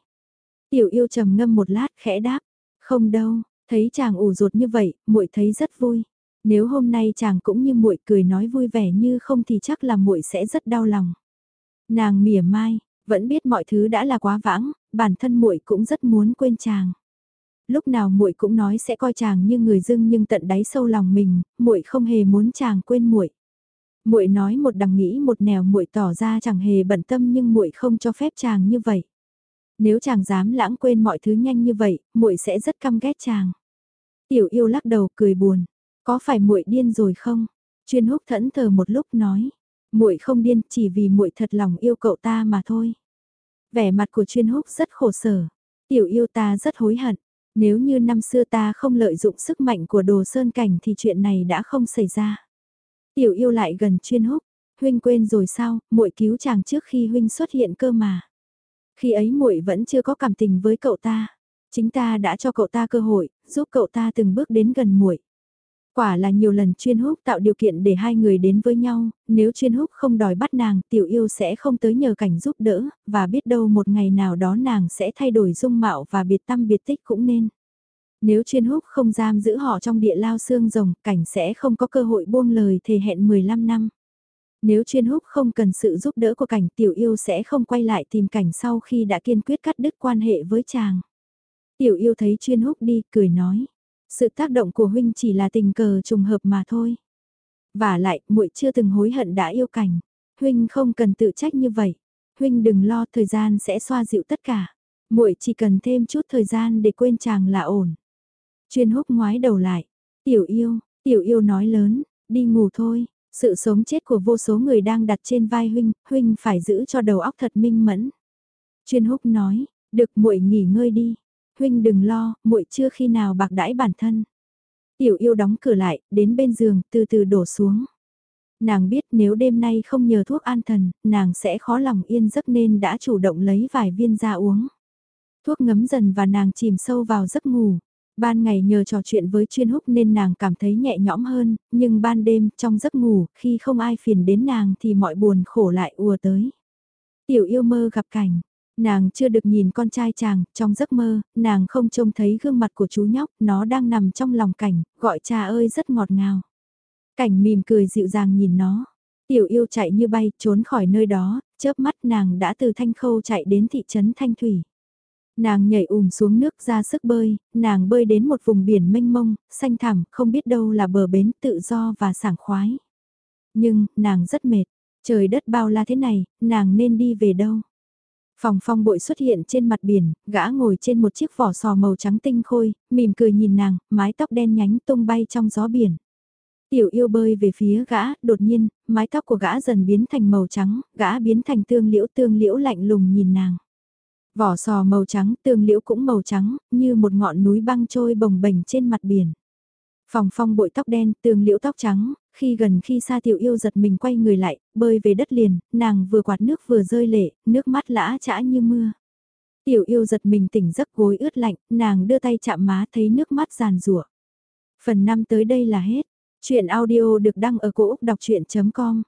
Tiểu yêu trầm ngâm một lát khẽ đáp, không đâu, thấy chàng ủ rột như vậy, muội thấy rất vui. Nếu hôm nay chàng cũng như muội cười nói vui vẻ như không thì chắc là muội sẽ rất đau lòng. Nàng mỉa mai, vẫn biết mọi thứ đã là quá vãng, bản thân muội cũng rất muốn quên chàng. Lúc nào muội cũng nói sẽ coi chàng như người dưng nhưng tận đáy sâu lòng mình, muội không hề muốn chàng quên muội. Muội nói một đằng nghĩ một nẻo muội tỏ ra chẳng hề bận tâm nhưng muội không cho phép chàng như vậy. Nếu chàng dám lãng quên mọi thứ nhanh như vậy, muội sẽ rất căm ghét chàng. Tiểu yêu lắc đầu cười buồn, có phải muội điên rồi không? Chuyên húc thẫn thờ một lúc nói, muội không điên chỉ vì muội thật lòng yêu cậu ta mà thôi. Vẻ mặt của chuyên húc rất khổ sở, tiểu yêu ta rất hối hận. Nếu như năm xưa ta không lợi dụng sức mạnh của đồ sơn cảnh thì chuyện này đã không xảy ra. Tiểu yêu lại gần chuyên húc, huynh quên rồi sao, muội cứu chàng trước khi huynh xuất hiện cơ mà. Khi ấy muội vẫn chưa có cảm tình với cậu ta, chính ta đã cho cậu ta cơ hội, giúp cậu ta từng bước đến gần muội. Quả là nhiều lần chuyên húc tạo điều kiện để hai người đến với nhau, nếu chuyên húc không đòi bắt nàng, tiểu yêu sẽ không tới nhờ cảnh giúp đỡ, và biết đâu một ngày nào đó nàng sẽ thay đổi dung mạo và biệt tâm biệt tích cũng nên. Nếu chuyên húc không giam giữ họ trong địa lao xương rồng, cảnh sẽ không có cơ hội buông lời thề hẹn 15 năm. Nếu chuyên húc không cần sự giúp đỡ của cảnh tiểu yêu sẽ không quay lại tìm cảnh sau khi đã kiên quyết cắt đứt quan hệ với chàng. Tiểu yêu thấy chuyên húc đi, cười nói. Sự tác động của huynh chỉ là tình cờ trùng hợp mà thôi. Và lại, muội chưa từng hối hận đã yêu cảnh. Huynh không cần tự trách như vậy. Huynh đừng lo thời gian sẽ xoa dịu tất cả. muội chỉ cần thêm chút thời gian để quên chàng là ổn. Chuyên húc ngoái đầu lại. Tiểu yêu, tiểu yêu nói lớn, đi ngủ thôi. Sự sống chết của vô số người đang đặt trên vai huynh, huynh phải giữ cho đầu óc thật minh mẫn. Chuyên húc nói, được muội nghỉ ngơi đi. Huynh đừng lo, muội chưa khi nào bạc đãi bản thân. Tiểu yêu đóng cửa lại, đến bên giường, từ từ đổ xuống. Nàng biết nếu đêm nay không nhờ thuốc an thần, nàng sẽ khó lòng yên giấc nên đã chủ động lấy vài viên ra uống. Thuốc ngấm dần và nàng chìm sâu vào giấc ngủ. Ban ngày nhờ trò chuyện với chuyên húc nên nàng cảm thấy nhẹ nhõm hơn, nhưng ban đêm trong giấc ngủ, khi không ai phiền đến nàng thì mọi buồn khổ lại ùa tới. Tiểu yêu mơ gặp cảnh, nàng chưa được nhìn con trai chàng, trong giấc mơ, nàng không trông thấy gương mặt của chú nhóc, nó đang nằm trong lòng cảnh, gọi cha ơi rất ngọt ngào. Cảnh mỉm cười dịu dàng nhìn nó, tiểu yêu chạy như bay, trốn khỏi nơi đó, chớp mắt nàng đã từ Thanh Khâu chạy đến thị trấn Thanh Thủy. Nàng nhảy ùm xuống nước ra sức bơi, nàng bơi đến một vùng biển mênh mông, xanh thẳm, không biết đâu là bờ bến tự do và sảng khoái. Nhưng, nàng rất mệt, trời đất bao la thế này, nàng nên đi về đâu? Phòng phong bội xuất hiện trên mặt biển, gã ngồi trên một chiếc vỏ sò màu trắng tinh khôi, mỉm cười nhìn nàng, mái tóc đen nhánh tung bay trong gió biển. Tiểu yêu bơi về phía gã, đột nhiên, mái tóc của gã dần biến thành màu trắng, gã biến thành tương liễu tương liễu lạnh lùng nhìn nàng. Vỏ sò màu trắng, tương liễu cũng màu trắng, như một ngọn núi băng trôi bồng bềnh trên mặt biển. Phòng phong bội tóc đen, tương liễu tóc trắng, khi gần khi xa tiểu yêu giật mình quay người lại, bơi về đất liền, nàng vừa quạt nước vừa rơi lệ, nước mắt lã chã như mưa. Tiểu yêu giật mình tỉnh giấc gối ướt lạnh, nàng đưa tay chạm má thấy nước mắt giàn rủa. Phần 5 tới đây là hết. Chuyện audio được đăng ở cổ Úc đọc chuyện.com